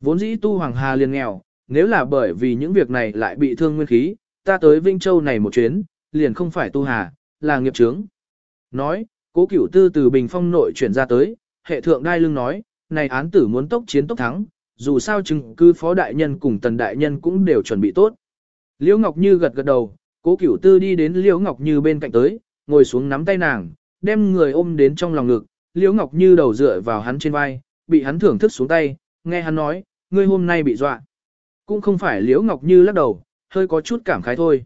Vốn dĩ tu Hoàng Hà liền nghèo, nếu là bởi vì những việc này lại bị thương nguyên khí, ta tới Vinh Châu này một chuyến, liền không phải tu hà, là nghiệp chướng. Nói, cố cửu tư từ bình phong nội chuyển ra tới, hệ thượng đai lưng nói, này án tử muốn tốc chiến tốc thắng, dù sao chứng cư phó đại nhân cùng tần đại nhân cũng đều chuẩn bị tốt. Liễu Ngọc Như gật gật đầu, cố cửu tư đi đến Liễu Ngọc Như bên cạnh tới, ngồi xuống nắm tay nàng, đem người ôm đến trong lòng ngực, Liễu Ngọc Như đầu dựa vào hắn trên vai, bị hắn thưởng thức xuống tay, nghe hắn nói, ngươi hôm nay bị dọa. Cũng không phải Liễu Ngọc Như lắc đầu, hơi có chút cảm khái thôi.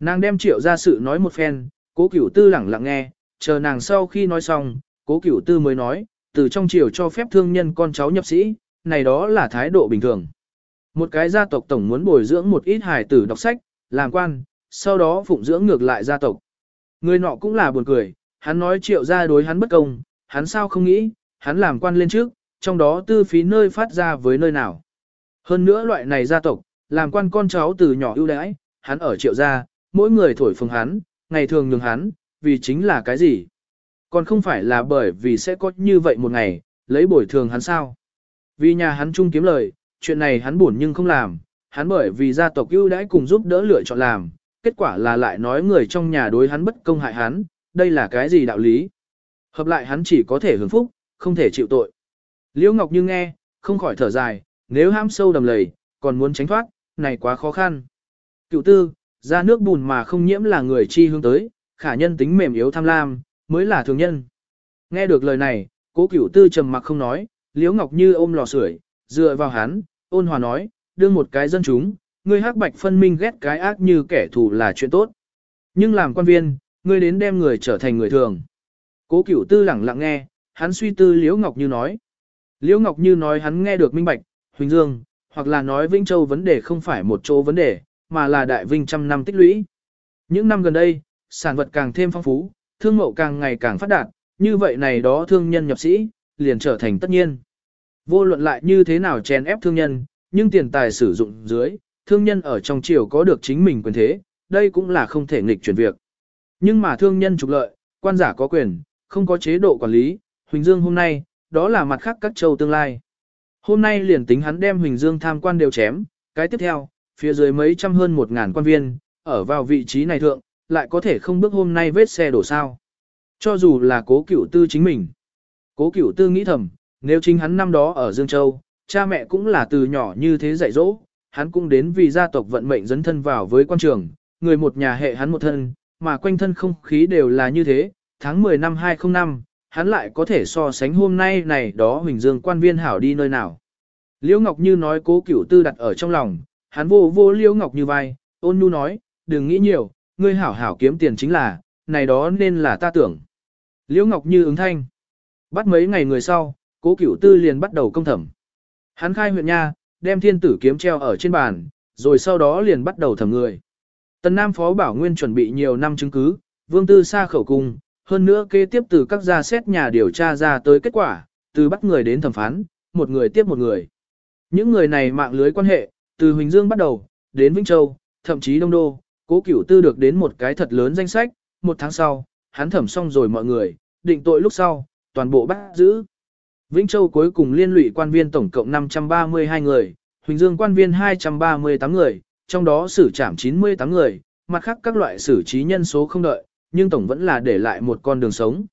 Nàng đem triệu ra sự nói một phen, cố cửu tư lẳng lặng nghe, chờ nàng sau khi nói xong, cố cửu tư mới nói, từ trong triều cho phép thương nhân con cháu nhập sĩ, này đó là thái độ bình thường. Một cái gia tộc tổng muốn bồi dưỡng một ít hài tử đọc sách, làm quan, sau đó phụng dưỡng ngược lại gia tộc. Người nọ cũng là buồn cười, hắn nói triệu gia đối hắn bất công, hắn sao không nghĩ, hắn làm quan lên trước, trong đó tư phí nơi phát ra với nơi nào. Hơn nữa loại này gia tộc, làm quan con cháu từ nhỏ ưu đãi, hắn ở triệu gia, mỗi người thổi phồng hắn, ngày thường nhường hắn, vì chính là cái gì? Còn không phải là bởi vì sẽ có như vậy một ngày, lấy bồi thường hắn sao? Vì nhà hắn chung kiếm lời, chuyện này hắn buồn nhưng không làm, hắn bởi vì gia tộc ưu đãi cùng giúp đỡ lựa chọn làm, kết quả là lại nói người trong nhà đối hắn bất công hại hắn, đây là cái gì đạo lý? Hợp lại hắn chỉ có thể hưởng phúc, không thể chịu tội. Liễu Ngọc Như nghe, không khỏi thở dài, nếu ham sâu đầm lầy, còn muốn tránh thoát, này quá khó khăn. Cựu tư, ra nước bùn mà không nhiễm là người chi hướng tới, khả nhân tính mềm yếu tham lam, mới là thường nhân. Nghe được lời này, cố cựu tư trầm mặc không nói, Liễu Ngọc Như ôm lò sưởi, dựa vào hắn, ôn hòa nói, đương một cái dân chúng, ngươi hắc bạch phân minh ghét cái ác như kẻ thù là chuyện tốt. Nhưng làm quan viên, ngươi đến đem người trở thành người thường. Cố cửu tư lẳng lặng nghe, hắn suy tư Liễu Ngọc Như nói. Liễu Ngọc Như nói hắn nghe được minh bạch, Huỳnh Dương, hoặc là nói Vĩnh Châu vấn đề không phải một chỗ vấn đề, mà là đại vinh trăm năm tích lũy. Những năm gần đây, sản vật càng thêm phong phú, thương mậu càng ngày càng phát đạt, như vậy này đó thương nhân nhập sĩ, liền trở thành tất nhiên. Vô luận lại như thế nào chèn ép thương nhân, nhưng tiền tài sử dụng dưới, thương nhân ở trong triều có được chính mình quyền thế, đây cũng là không thể nghịch chuyển việc. Nhưng mà thương nhân trục lợi, quan giả có quyền, không có chế độ quản lý, Huỳnh Dương hôm nay, đó là mặt khác các châu tương lai. Hôm nay liền tính hắn đem Huỳnh Dương tham quan đều chém, cái tiếp theo, phía dưới mấy trăm hơn một ngàn quan viên, ở vào vị trí này thượng, lại có thể không bước hôm nay vết xe đổ sao. Cho dù là cố cửu tư chính mình. Cố cửu tư nghĩ thầm, nếu chính hắn năm đó ở Dương Châu, cha mẹ cũng là từ nhỏ như thế dạy dỗ, hắn cũng đến vì gia tộc vận mệnh dấn thân vào với quan trường, người một nhà hệ hắn một thân, mà quanh thân không khí đều là như thế, tháng 10 năm 2005, hắn lại có thể so sánh hôm nay này đó Huỳnh Dương quan viên hảo đi nơi nào. Liễu Ngọc Như nói cố cửu tư đặt ở trong lòng, hắn vô vô Liễu Ngọc Như vai, ôn nhu nói, đừng nghĩ nhiều, ngươi hảo hảo kiếm tiền chính là, này đó nên là ta tưởng. Liễu Ngọc Như ứng thanh. Bắt mấy ngày người sau, cố cửu tư liền bắt đầu công thẩm. Hắn khai huyện nha, đem thiên tử kiếm treo ở trên bàn, rồi sau đó liền bắt đầu thẩm người. Tần Nam Phó Bảo Nguyên chuẩn bị nhiều năm chứng cứ, vương tư xa khẩu cung, hơn nữa kế tiếp từ các gia xét nhà điều tra ra tới kết quả, từ bắt người đến thẩm phán, một người tiếp một người. Những người này mạng lưới quan hệ, từ Huỳnh Dương bắt đầu, đến Vĩnh Châu, thậm chí Đông Đô, cố cửu tư được đến một cái thật lớn danh sách, một tháng sau, hắn thẩm xong rồi mọi người, định tội lúc sau, toàn bộ bắt giữ. Vĩnh Châu cuối cùng liên lụy quan viên tổng cộng 532 người, Huỳnh Dương quan viên 238 người, trong đó xử trảm 98 người, mặt khác các loại xử trí nhân số không đợi, nhưng tổng vẫn là để lại một con đường sống.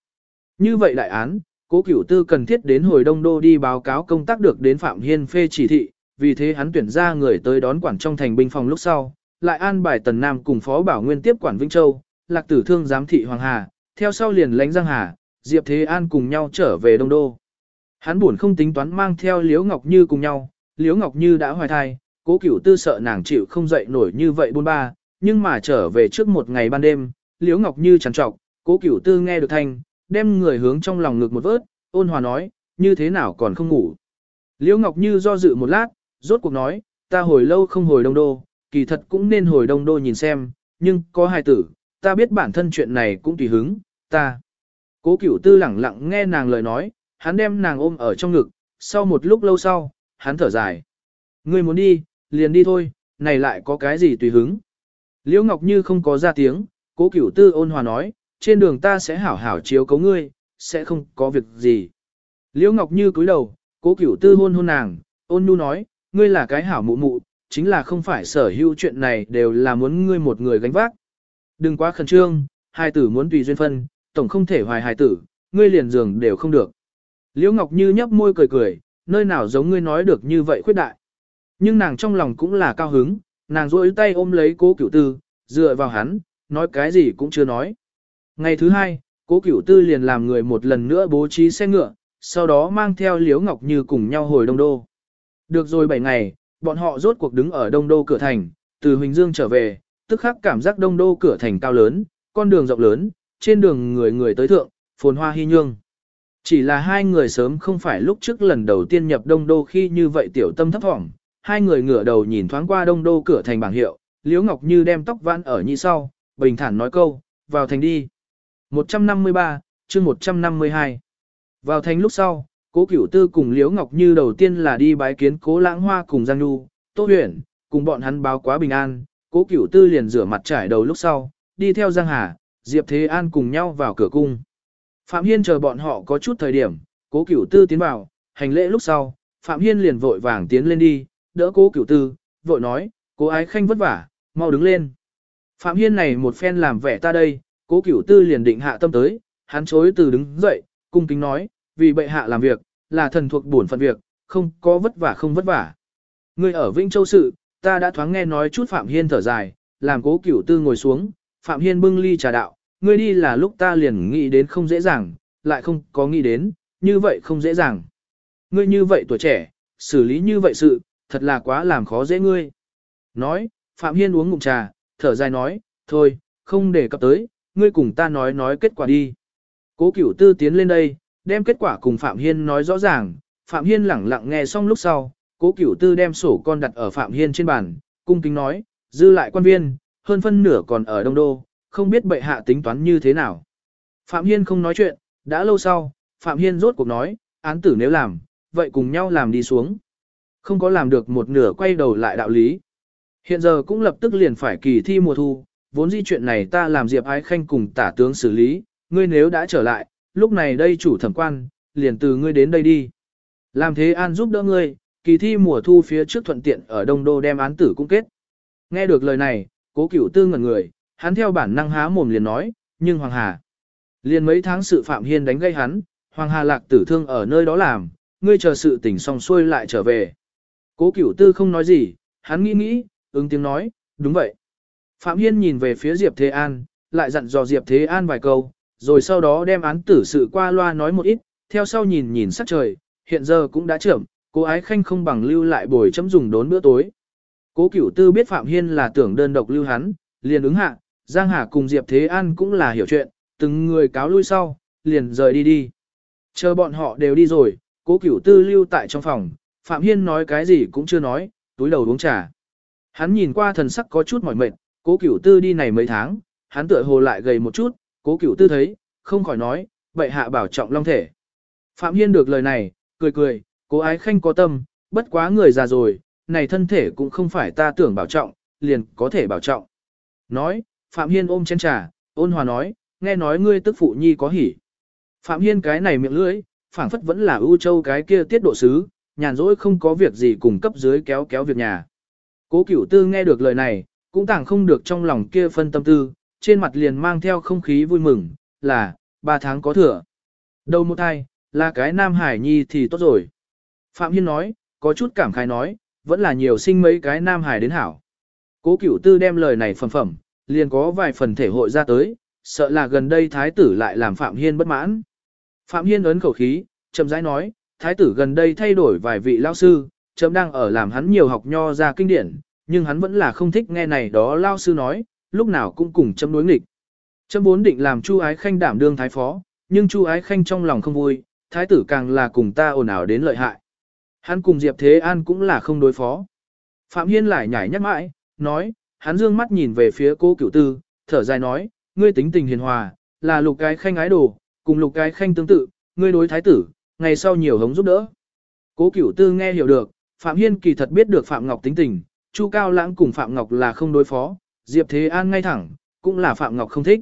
Như vậy đại án, cố cửu tư cần thiết đến hồi đông đô đi báo cáo công tác được đến Phạm Hiên phê chỉ thị, vì thế hắn tuyển ra người tới đón quản trong thành binh phòng lúc sau, lại an bài Tần Nam cùng Phó Bảo Nguyên tiếp quản Vĩnh Châu, Lạc Tử Thương giám thị Hoàng Hà, theo sau liền lãnh Giang Hà, Diệp Thế An cùng nhau trở về Đông Đô. Hắn buồn không tính toán mang theo Liễu Ngọc Như cùng nhau, Liễu Ngọc Như đã hoài thai, cố cửu tư sợ nàng chịu không dậy nổi như vậy buôn ba, nhưng mà trở về trước một ngày ban đêm, Liễu Ngọc Như trằn trọc, cố cửu tư nghe được thanh, đem người hướng trong lòng ngực một vớt, ôn hòa nói, như thế nào còn không ngủ. Liễu Ngọc Như do dự một lát, rốt cuộc nói, ta hồi lâu không hồi đông đô, kỳ thật cũng nên hồi đông đô nhìn xem, nhưng có hai tử, ta biết bản thân chuyện này cũng tùy hứng, ta. Cố cửu tư lẳng lặng nghe nàng lời nói, hắn đem nàng ôm ở trong ngực, sau một lúc lâu sau, hắn thở dài. Ngươi muốn đi, liền đi thôi, này lại có cái gì tùy hứng. Liễu Ngọc Như không có ra tiếng, cố cửu tư ôn hòa nói, trên đường ta sẽ hảo hảo chiếu cấu ngươi, sẽ không có việc gì. Liễu Ngọc Như cúi đầu, cố cửu tư hôn hôn nàng, ôn nhu nói, ngươi là cái hảo mụ mụ, chính là không phải sở hữu chuyện này đều là muốn ngươi một người gánh vác. Đừng quá khẩn trương, hai tử muốn tùy duyên phân, tổng không thể hoài hài tử, ngươi liền giường đều không được. Liễu Ngọc Như nhấp môi cười cười, nơi nào giống ngươi nói được như vậy khuyết đại. Nhưng nàng trong lòng cũng là cao hứng, nàng duỗi tay ôm lấy cố cửu tư, dựa vào hắn, nói cái gì cũng chưa nói. Ngày thứ hai, cố cửu tư liền làm người một lần nữa bố trí xe ngựa, sau đó mang theo Liễu Ngọc Như cùng nhau hồi Đông Đô. Được rồi 7 ngày, bọn họ rốt cuộc đứng ở Đông Đô cửa thành, từ Huỳnh Dương trở về, tức khắc cảm giác Đông Đô cửa thành cao lớn, con đường rộng lớn, trên đường người người tới thượng, phồn hoa hy nhương. Chỉ là hai người sớm không phải lúc trước lần đầu tiên nhập Đông Đô khi như vậy tiểu tâm thấp thỏm, hai người ngửa đầu nhìn thoáng qua Đông Đô cửa thành bảng hiệu, Liễu Ngọc Như đem tóc vãn ở nhị sau, bình thản nói câu, vào thành đi. 153, chương 152. Vào thành lúc sau, Cố Cửu Tư cùng Liễu Ngọc Như đầu tiên là đi bái kiến Cố Lãng Hoa cùng Giang Nhu, Tô Huyền, cùng bọn hắn báo quá bình an, Cố Cửu Tư liền rửa mặt trải đầu lúc sau, đi theo Giang Hà, Diệp Thế An cùng nhau vào cửa cung. Phạm Hiên chờ bọn họ có chút thời điểm, Cố Cửu Tư tiến vào, hành lễ lúc sau, Phạm Hiên liền vội vàng tiến lên đi, đỡ Cố Cửu Tư, vội nói, "Cố Ái Khanh vất vả, mau đứng lên." Phạm Hiên này một phen làm vẻ ta đây, Cố Cửu Tư liền định hạ tâm tới, hắn chối từ đứng dậy, cung kính nói, vì bệ hạ làm việc, là thần thuộc bổn phận việc, không có vất vả không vất vả. Người ở Vĩnh Châu sự, ta đã thoáng nghe nói chút Phạm Hiên thở dài, làm cố cửu tư ngồi xuống, Phạm Hiên bưng ly trà đạo, ngươi đi là lúc ta liền nghĩ đến không dễ dàng, lại không có nghĩ đến, như vậy không dễ dàng. Ngươi như vậy tuổi trẻ, xử lý như vậy sự, thật là quá làm khó dễ ngươi. Nói, Phạm Hiên uống ngụm trà, thở dài nói, thôi, không để cập tới, ngươi cùng ta nói nói kết quả đi. Cố cửu tư tiến lên đây, đem kết quả cùng Phạm Hiên nói rõ ràng, Phạm Hiên lẳng lặng nghe xong lúc sau, cố cửu tư đem sổ con đặt ở Phạm Hiên trên bàn, cung kính nói, dư lại quan viên, hơn phân nửa còn ở Đông Đô, không biết bệ hạ tính toán như thế nào. Phạm Hiên không nói chuyện, đã lâu sau, Phạm Hiên rốt cuộc nói, án tử nếu làm, vậy cùng nhau làm đi xuống. Không có làm được một nửa quay đầu lại đạo lý. Hiện giờ cũng lập tức liền phải kỳ thi mùa thu, vốn di chuyện này ta làm Diệp Ái Khanh cùng tả tướng xử lý, ngươi nếu đã trở lại, lúc này đây chủ thẩm quan, liền từ ngươi đến đây đi. Làm thế an giúp đỡ ngươi, kỳ thi mùa thu phía trước thuận tiện ở Đông Đô đem án tử cũng kết. Nghe được lời này, cố cửu tư ngẩn người, hắn theo bản năng há mồm liền nói, nhưng Hoàng Hà. Liền mấy tháng sự Phạm Hiên đánh gây hắn, Hoàng Hà lạc tử thương ở nơi đó làm, ngươi chờ sự tỉnh xong xuôi lại trở về. Cố cửu tư không nói gì, hắn nghĩ nghĩ, ứng tiếng nói, đúng vậy. Phạm Hiên nhìn về phía Diệp Thế An, lại dặn dò Diệp Thế An vài câu, rồi sau đó đem án tử sự qua loa nói một ít, theo sau nhìn nhìn sắc trời, hiện giờ cũng đã trưởng, Cố ái khanh không bằng lưu lại bồi chấm dùng đốn bữa tối. Cố cửu tư biết Phạm Hiên là tưởng đơn độc lưu hắn, liền ứng hạ, Giang Hà cùng Diệp Thế An cũng là hiểu chuyện, từng người cáo lui sau, liền rời đi đi. Chờ bọn họ đều đi rồi, cố cửu tư lưu tại trong phòng, Phạm Hiên nói cái gì cũng chưa nói, túi đầu uống trà. Hắn nhìn qua thần sắc có chút mỏi mệt, cố cửu tư đi này mấy tháng, hắn tựa hồ lại gầy một chút, cố cửu tư thấy, không khỏi nói, bệ hạ bảo trọng long thể. Phạm Hiên được lời này, cười cười, cố ái khanh có tâm, bất quá người già rồi, này thân thể cũng không phải ta tưởng bảo trọng, liền có thể bảo trọng. Nói, Phạm Hiên ôm chén trà, ôn hòa nói, nghe nói ngươi tức phụ nhi có hỉ. Phạm Hiên cái này miệng lưỡi, phảng phất vẫn là ưu châu cái kia tiết độ sứ, nhàn rỗi không có việc gì cùng cấp dưới kéo kéo việc nhà. Cố cửu tư nghe được lời này, cũng tảng không được trong lòng kia phân tâm tư, trên mặt liền mang theo không khí vui mừng, là, ba tháng có thừa. Đầu một thai, là cái nam hải nhi thì tốt rồi. Phạm Hiên nói, có chút cảm khái nói, vẫn là nhiều sinh mấy cái nam hải đến hảo. Cố cửu tư đem lời này phẩm phẩm, liền có vài phần thể hội ra tới, sợ là gần đây thái tử lại làm Phạm Hiên bất mãn. Phạm Hiên ấn khẩu khí, chậm rãi nói, thái tử gần đây thay đổi vài vị lao sư, chấm đang ở làm hắn nhiều học nho ra kinh điển, nhưng hắn vẫn là không thích nghe này đó lao sư nói, lúc nào cũng cùng chấm đối nghịch. Chấm vốn định làm Chu Ái Khanh đảm đương thái phó, nhưng Chu Ái Khanh trong lòng không vui, thái tử càng là cùng ta ồn ào đến lợi hại. Hắn cùng Diệp Thế An cũng là không đối phó. Phạm Hiên lại nhảy nhắc mãi, nói, hắn dương mắt nhìn về phía cô cửu tư, thở dài nói, ngươi tính tình hiền hòa, là lục cái khanh ái đồ, cùng lục cái khanh tương tự, ngươi đối thái tử, ngày sau nhiều hống giúp đỡ. Cố cửu tư nghe hiểu được, Phạm Hiên kỳ thật biết được Phạm Ngọc tính tình, Chu Cao Lãng cùng Phạm Ngọc là không đối phó, Diệp Thế An ngay thẳng, cũng là Phạm Ngọc không thích.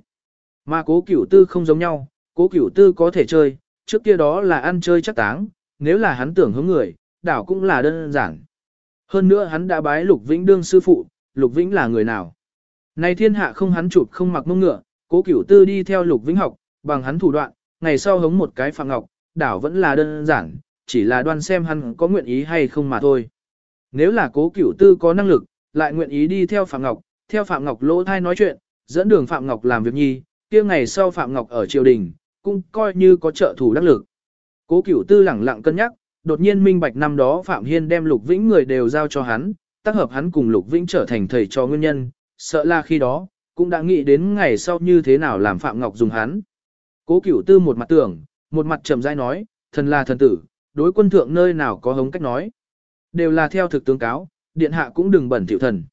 Mà cố cửu tư không giống nhau, cố cửu tư có thể chơi, trước kia đó là ăn chơi chắc táng, nếu là hắn tưởng hướng người, đảo cũng là đơn giản. Hơn nữa hắn đã bái Lục Vĩnh đương sư phụ, Lục Vĩnh là người nào? Nay thiên hạ không hắn chụp không mặc mông ngựa, cố cửu tư đi theo Lục Vĩnh học, bằng hắn thủ đoạn, ngày sau hống một cái Phạm Ngọc, đảo vẫn là đơn giản, chỉ là đoan xem hắn có nguyện ý hay không mà thôi. Nếu là cố cửu tư có năng lực, lại nguyện ý đi theo Phạm Ngọc, theo Phạm Ngọc lỗ thai nói chuyện, dẫn đường Phạm Ngọc làm việc nhi, kia ngày sau Phạm Ngọc ở triều đình, cũng coi như có trợ thủ đắc lực. Cố cửu tư lẳng lặng cân nhắc, đột nhiên minh bạch năm đó Phạm Hiên đem Lục Vĩnh người đều giao cho hắn, tác hợp hắn cùng Lục Vĩnh trở thành thầy cho nguyên nhân, sợ là khi đó, cũng đã nghĩ đến ngày sau như thế nào làm Phạm Ngọc dùng hắn. Cố cửu tư một mặt tưởng, một mặt trầm rãi nói, thần là thần tử, đối quân thượng nơi nào có hống cách nói. Đều là theo thực tướng cáo, điện hạ cũng đừng bẩn tiểu thần.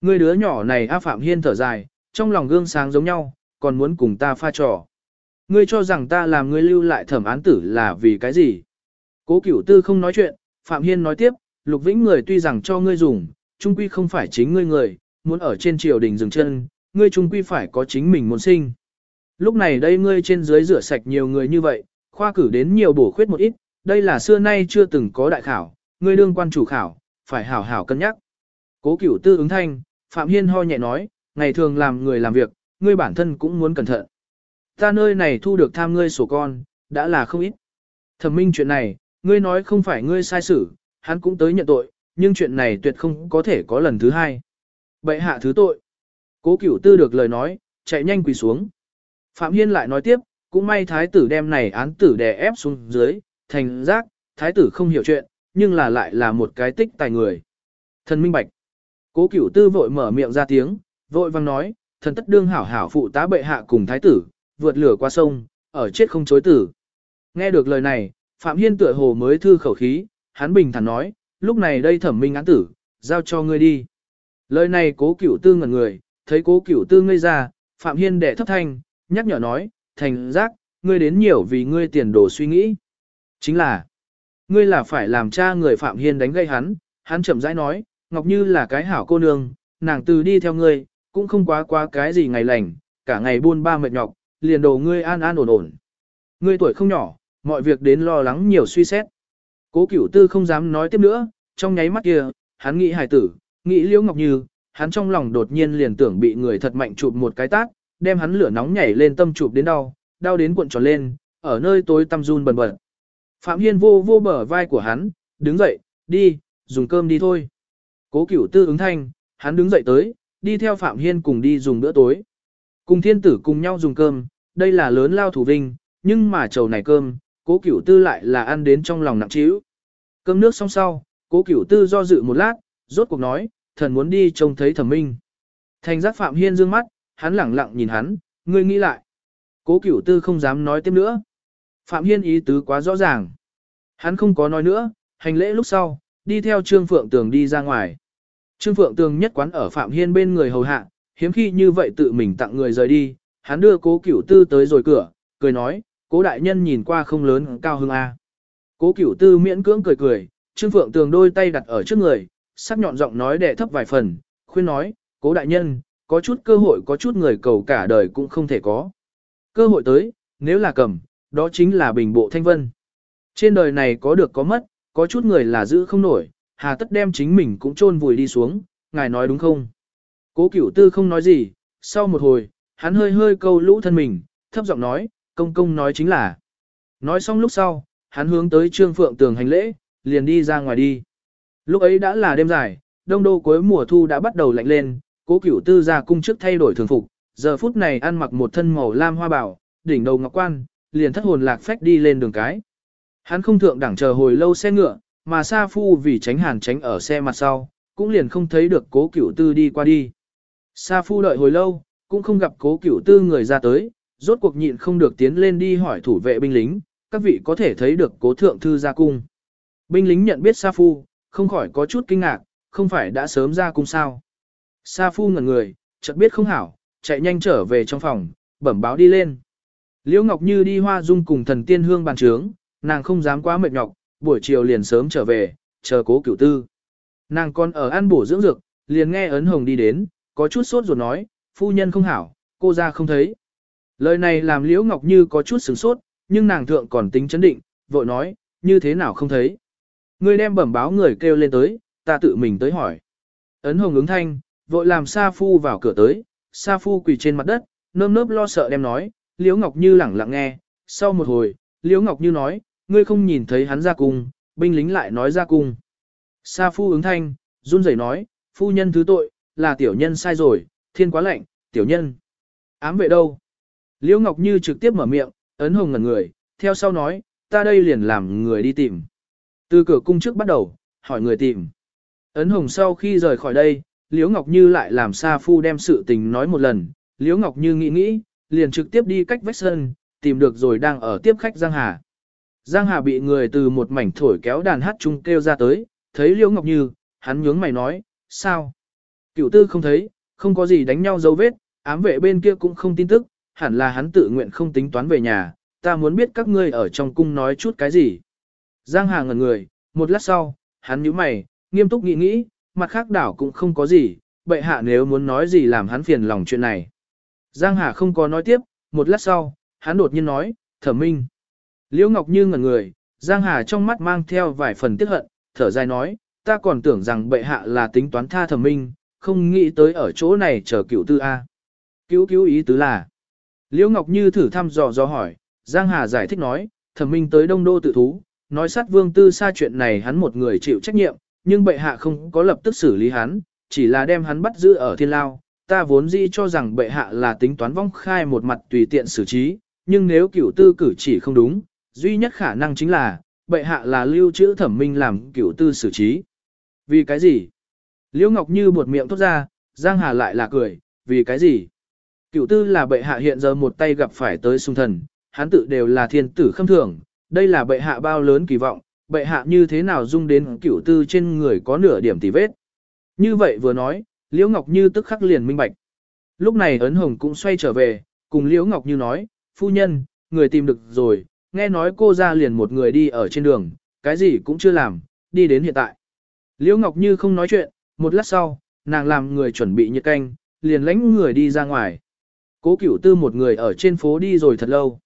Người đứa nhỏ này A Phạm Hiên thở dài, trong lòng gương sáng giống nhau, còn muốn cùng ta pha trò. Ngươi cho rằng ta làm ngươi lưu lại thẩm án tử là vì cái gì? Cố cửu tư không nói chuyện, Phạm Hiên nói tiếp, Lục Vĩnh người tuy rằng cho ngươi dùng, trung quy không phải chính ngươi người, muốn ở trên triều đình dừng chân, ngươi trung quy phải có chính mình muốn sinh. Lúc này đây ngươi trên dưới rửa sạch nhiều người như vậy, khoa cử đến nhiều bổ khuyết một ít, đây là xưa nay chưa từng có đại khảo, ngươi đương quan chủ khảo, phải hảo hảo cân nhắc. Cố cửu tư ứng thanh, Phạm Hiên ho nhẹ nói, ngày thường làm người làm việc, ngươi bản thân cũng muốn cẩn thận. Ta nơi này thu được tham ngươi sổ con, đã là không ít. Thẩm minh chuyện này, ngươi nói không phải ngươi sai xử, hắn cũng tới nhận tội, nhưng chuyện này tuyệt không có thể có lần thứ hai. Bệ hạ thứ tội. Cố cửu tư được lời nói, chạy nhanh quỳ xuống. Phạm Hiên lại nói tiếp, cũng may thái tử đem này án tử đè ép xuống dưới, thành giác, thái tử không hiểu chuyện, nhưng là lại là một cái tích tài người. Thần minh bạch. Cố cửu tư vội mở miệng ra tiếng, vội vang nói, thần tất đương hảo hảo phụ tá bệ hạ cùng thái tử, vượt lửa qua sông, ở chết không chối tử. Nghe được lời này, Phạm Hiên tựa hồ mới thư khẩu khí, hắn bình thản nói, lúc này đây thẩm minh án tử, giao cho ngươi đi. Lời này cố cửu tư ngẩn người, thấy cố cửu tư ngây ra, Phạm Hiên đệ thấp thanh, nhắc nhở nói, thành giác, ngươi đến nhiều vì ngươi tiền đồ suy nghĩ. Chính là, ngươi là phải làm cha người Phạm Hiên đánh gây hắn, hắn chậm rãi nói, Ngọc Như là cái hảo cô nương, nàng từ đi theo ngươi, cũng không quá quá cái gì ngày lành, cả ngày buôn ba mệt nhọc, liền đồ ngươi an an ổn ổn. Ngươi tuổi không nhỏ, mọi việc đến lo lắng nhiều suy xét. Cố cửu tư không dám nói tiếp nữa, trong nháy mắt kia, hắn nghĩ hài tử, nghĩ liễu ngọc như, hắn trong lòng đột nhiên liền tưởng bị người thật mạnh chụp một cái tát, đem hắn lửa nóng nhảy lên tâm chụp đến đau, đau đến cuộn tròn lên, ở nơi tối tăm run bần bật. Phạm Hiên vô vô bờ vai của hắn, đứng dậy, đi, dùng cơm đi thôi. Cố cửu tư ứng thanh, hắn đứng dậy tới, đi theo Phạm Hiên cùng đi dùng bữa tối. Cùng thiên tử cùng nhau dùng cơm, đây là lớn lao thủ vinh, nhưng mà chầu này cơm, cố cửu tư lại là ăn đến trong lòng nặng trĩu. Cơm nước xong sau, cố cửu tư do dự một lát, rốt cuộc nói, thần muốn đi trông thấy thẩm minh. Thành giác Phạm Hiên dương mắt, hắn lẳng lặng nhìn hắn, ngươi nghĩ lại. Cố cửu tư không dám nói tiếp nữa. Phạm Hiên ý tứ quá rõ ràng. Hắn không có nói nữa, hành lễ lúc sau, đi theo Trương Phượng Tường đi ra ngoài. Trương Phượng Tường nhất quán ở Phạm Hiên bên người hầu hạ, hiếm khi như vậy tự mình tặng người rời đi, hắn đưa cố cửu tư tới rồi cửa, cười nói, cố đại nhân nhìn qua không lớn cao hưng A. Cố cửu tư miễn cưỡng cười cười, Trương Phượng Tường đôi tay đặt ở trước người, sắc nhọn giọng nói để thấp vài phần, khuyên nói, cố đại nhân, có chút cơ hội có chút người cầu cả đời cũng không thể có. Cơ hội tới, nếu là cầm, đó chính là bình bộ thanh vân. Trên đời này có được có mất, có chút người là giữ không nổi, hà tất đem chính mình cũng chôn vùi đi xuống, ngài nói đúng không? Cố cửu tư không nói gì, sau một hồi, hắn hơi hơi câu lũ thân mình, thấp giọng nói, công công nói chính là. Nói xong lúc sau, hắn hướng tới trương phượng tường hành lễ, liền đi ra ngoài đi. Lúc ấy đã là đêm dài, đông đô cuối mùa thu đã bắt đầu lạnh lên, cố cửu tư ra cung trước thay đổi thường phục, giờ phút này ăn mặc một thân màu lam hoa bảo, đỉnh đầu ngọc quan, liền thất hồn lạc phách đi lên đường cái. Hắn không thượng đẳng chờ hồi lâu xe ngựa, mà Sa Phu vì tránh hàn tránh ở xe mặt sau, cũng liền không thấy được cố cửu tư đi qua đi. Sa Phu đợi hồi lâu, cũng không gặp cố cửu tư người ra tới, rốt cuộc nhịn không được tiến lên đi hỏi thủ vệ binh lính, các vị có thể thấy được cố thượng thư ra cung. Binh lính nhận biết Sa Phu, không khỏi có chút kinh ngạc, không phải đã sớm ra cung sao. Sa Phu ngẩn người, chợt biết không hảo, chạy nhanh trở về trong phòng, bẩm báo đi lên. Liễu Ngọc Như đi hoa dung cùng thần tiên hương bàn trướng, nàng không dám quá mệt nhọc, buổi chiều liền sớm trở về, chờ cố cửu tư. Nàng còn ở ăn bổ dưỡng dược, liền nghe ấn hồng đi đến, có chút sốt ruột nói, phu nhân không hảo, cô ra không thấy. Lời này làm Liễu Ngọc Như có chút sửng sốt, nhưng nàng thượng còn tính chấn định, vội nói, như thế nào không thấy. Người đem bẩm báo người kêu lên tới, ta tự mình tới hỏi. Ấn hồng ứng thanh, vội làm Sa Phu vào cửa tới, Sa Phu quỳ trên mặt đất, nơm nớp lo sợ đem nói, Liễu Ngọc Như lẳng lặng nghe, sau một hồi, Liễu Ngọc Như nói, ngươi không nhìn thấy hắn ra cung, binh lính lại nói ra cung. Sa Phu ứng thanh, run rẩy nói, phu nhân thứ tội, là tiểu nhân sai rồi, thiên quá lạnh, tiểu nhân. Ám vệ đâu? Liễu Ngọc Như trực tiếp mở miệng, ấn hồng ngẩn người, theo sau nói, ta đây liền làm người đi tìm. Từ cửa cung trước bắt đầu, hỏi người tìm. Ấn hồng sau khi rời khỏi đây, Liễu Ngọc Như lại làm Sa Phu đem sự tình nói một lần, Liễu Ngọc Như nghĩ nghĩ, liền trực tiếp đi cách vách sân, tìm được rồi đang ở tiếp khách Giang Hà. Giang Hà bị người từ một mảnh thổi kéo đàn hát chung kêu ra tới, thấy Liễu Ngọc Như, hắn nhướng mày nói, sao? Cựu tư không thấy, không có gì đánh nhau dấu vết, ám vệ bên kia cũng không tin tức, hẳn là hắn tự nguyện không tính toán về nhà, ta muốn biết các ngươi ở trong cung nói chút cái gì. Giang Hà ngẩn người, một lát sau, hắn nhíu mày, nghiêm túc nghĩ nghĩ, mặt khác đảo cũng không có gì, bệ hạ nếu muốn nói gì làm hắn phiền lòng chuyện này. Giang Hà không có nói tiếp, một lát sau, hắn đột nhiên nói, thẩm minh. Liễu Ngọc Như ngẩn người, Giang Hà trong mắt mang theo vài phần tiếc hận, thở dài nói, ta còn tưởng rằng bệ hạ là tính toán tha thẩm minh, không nghĩ tới ở chỗ này chờ cựu tư A. Cứu cứu ý tứ là. Liễu Ngọc Như thử thăm dò do hỏi, Giang Hà giải thích nói, thẩm minh tới đông đô tự thú, nói sát vương tư xa chuyện này hắn một người chịu trách nhiệm, nhưng bệ hạ không có lập tức xử lý hắn, chỉ là đem hắn bắt giữ ở thiên lao. Ta vốn dĩ cho rằng bệ hạ là tính toán vong khai một mặt tùy tiện xử trí, nhưng nếu cửu tư cử chỉ không đúng, duy nhất khả năng chính là, bệ hạ là lưu trữ thẩm minh làm cửu tư xử trí. Vì cái gì? Liễu Ngọc Như buột miệng thốt ra, Giang Hà lại là cười, vì cái gì? Cửu tư là bệ hạ hiện giờ một tay gặp phải tới sung thần, hắn tự đều là thiên tử khâm thưởng, đây là bệ hạ bao lớn kỳ vọng, bệ hạ như thế nào dung đến cửu tư trên người có nửa điểm tì vết. Như vậy vừa nói, Liễu Ngọc Như tức khắc liền minh bạch. Lúc này ấn hồng cũng xoay trở về, cùng Liễu Ngọc Như nói, phu nhân, người tìm được rồi, nghe nói cô ra liền một người đi ở trên đường, cái gì cũng chưa làm, đi đến hiện tại. Liễu Ngọc Như không nói chuyện, một lát sau, nàng làm người chuẩn bị nhiệt canh, liền lãnh người đi ra ngoài. Cố cửu tư một người ở trên phố đi rồi thật lâu.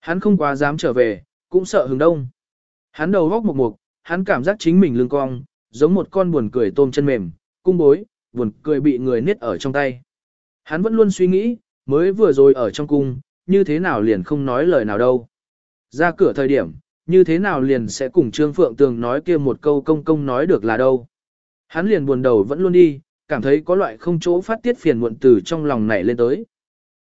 Hắn không quá dám trở về, cũng sợ hừng đông. Hắn đầu góc một mục, hắn cảm giác chính mình lưng cong, giống một con buồn cười tôm chân mềm, cung bối, buồn cười bị người niết ở trong tay. Hắn vẫn luôn suy nghĩ, mới vừa rồi ở trong cung, như thế nào liền không nói lời nào đâu. Ra cửa thời điểm, như thế nào liền sẽ cùng Trương Phượng Tường nói kia một câu công công nói được là đâu. Hắn liền buồn đầu vẫn luôn đi, cảm thấy có loại không chỗ phát tiết phiền muộn từ trong lòng nảy lên tới.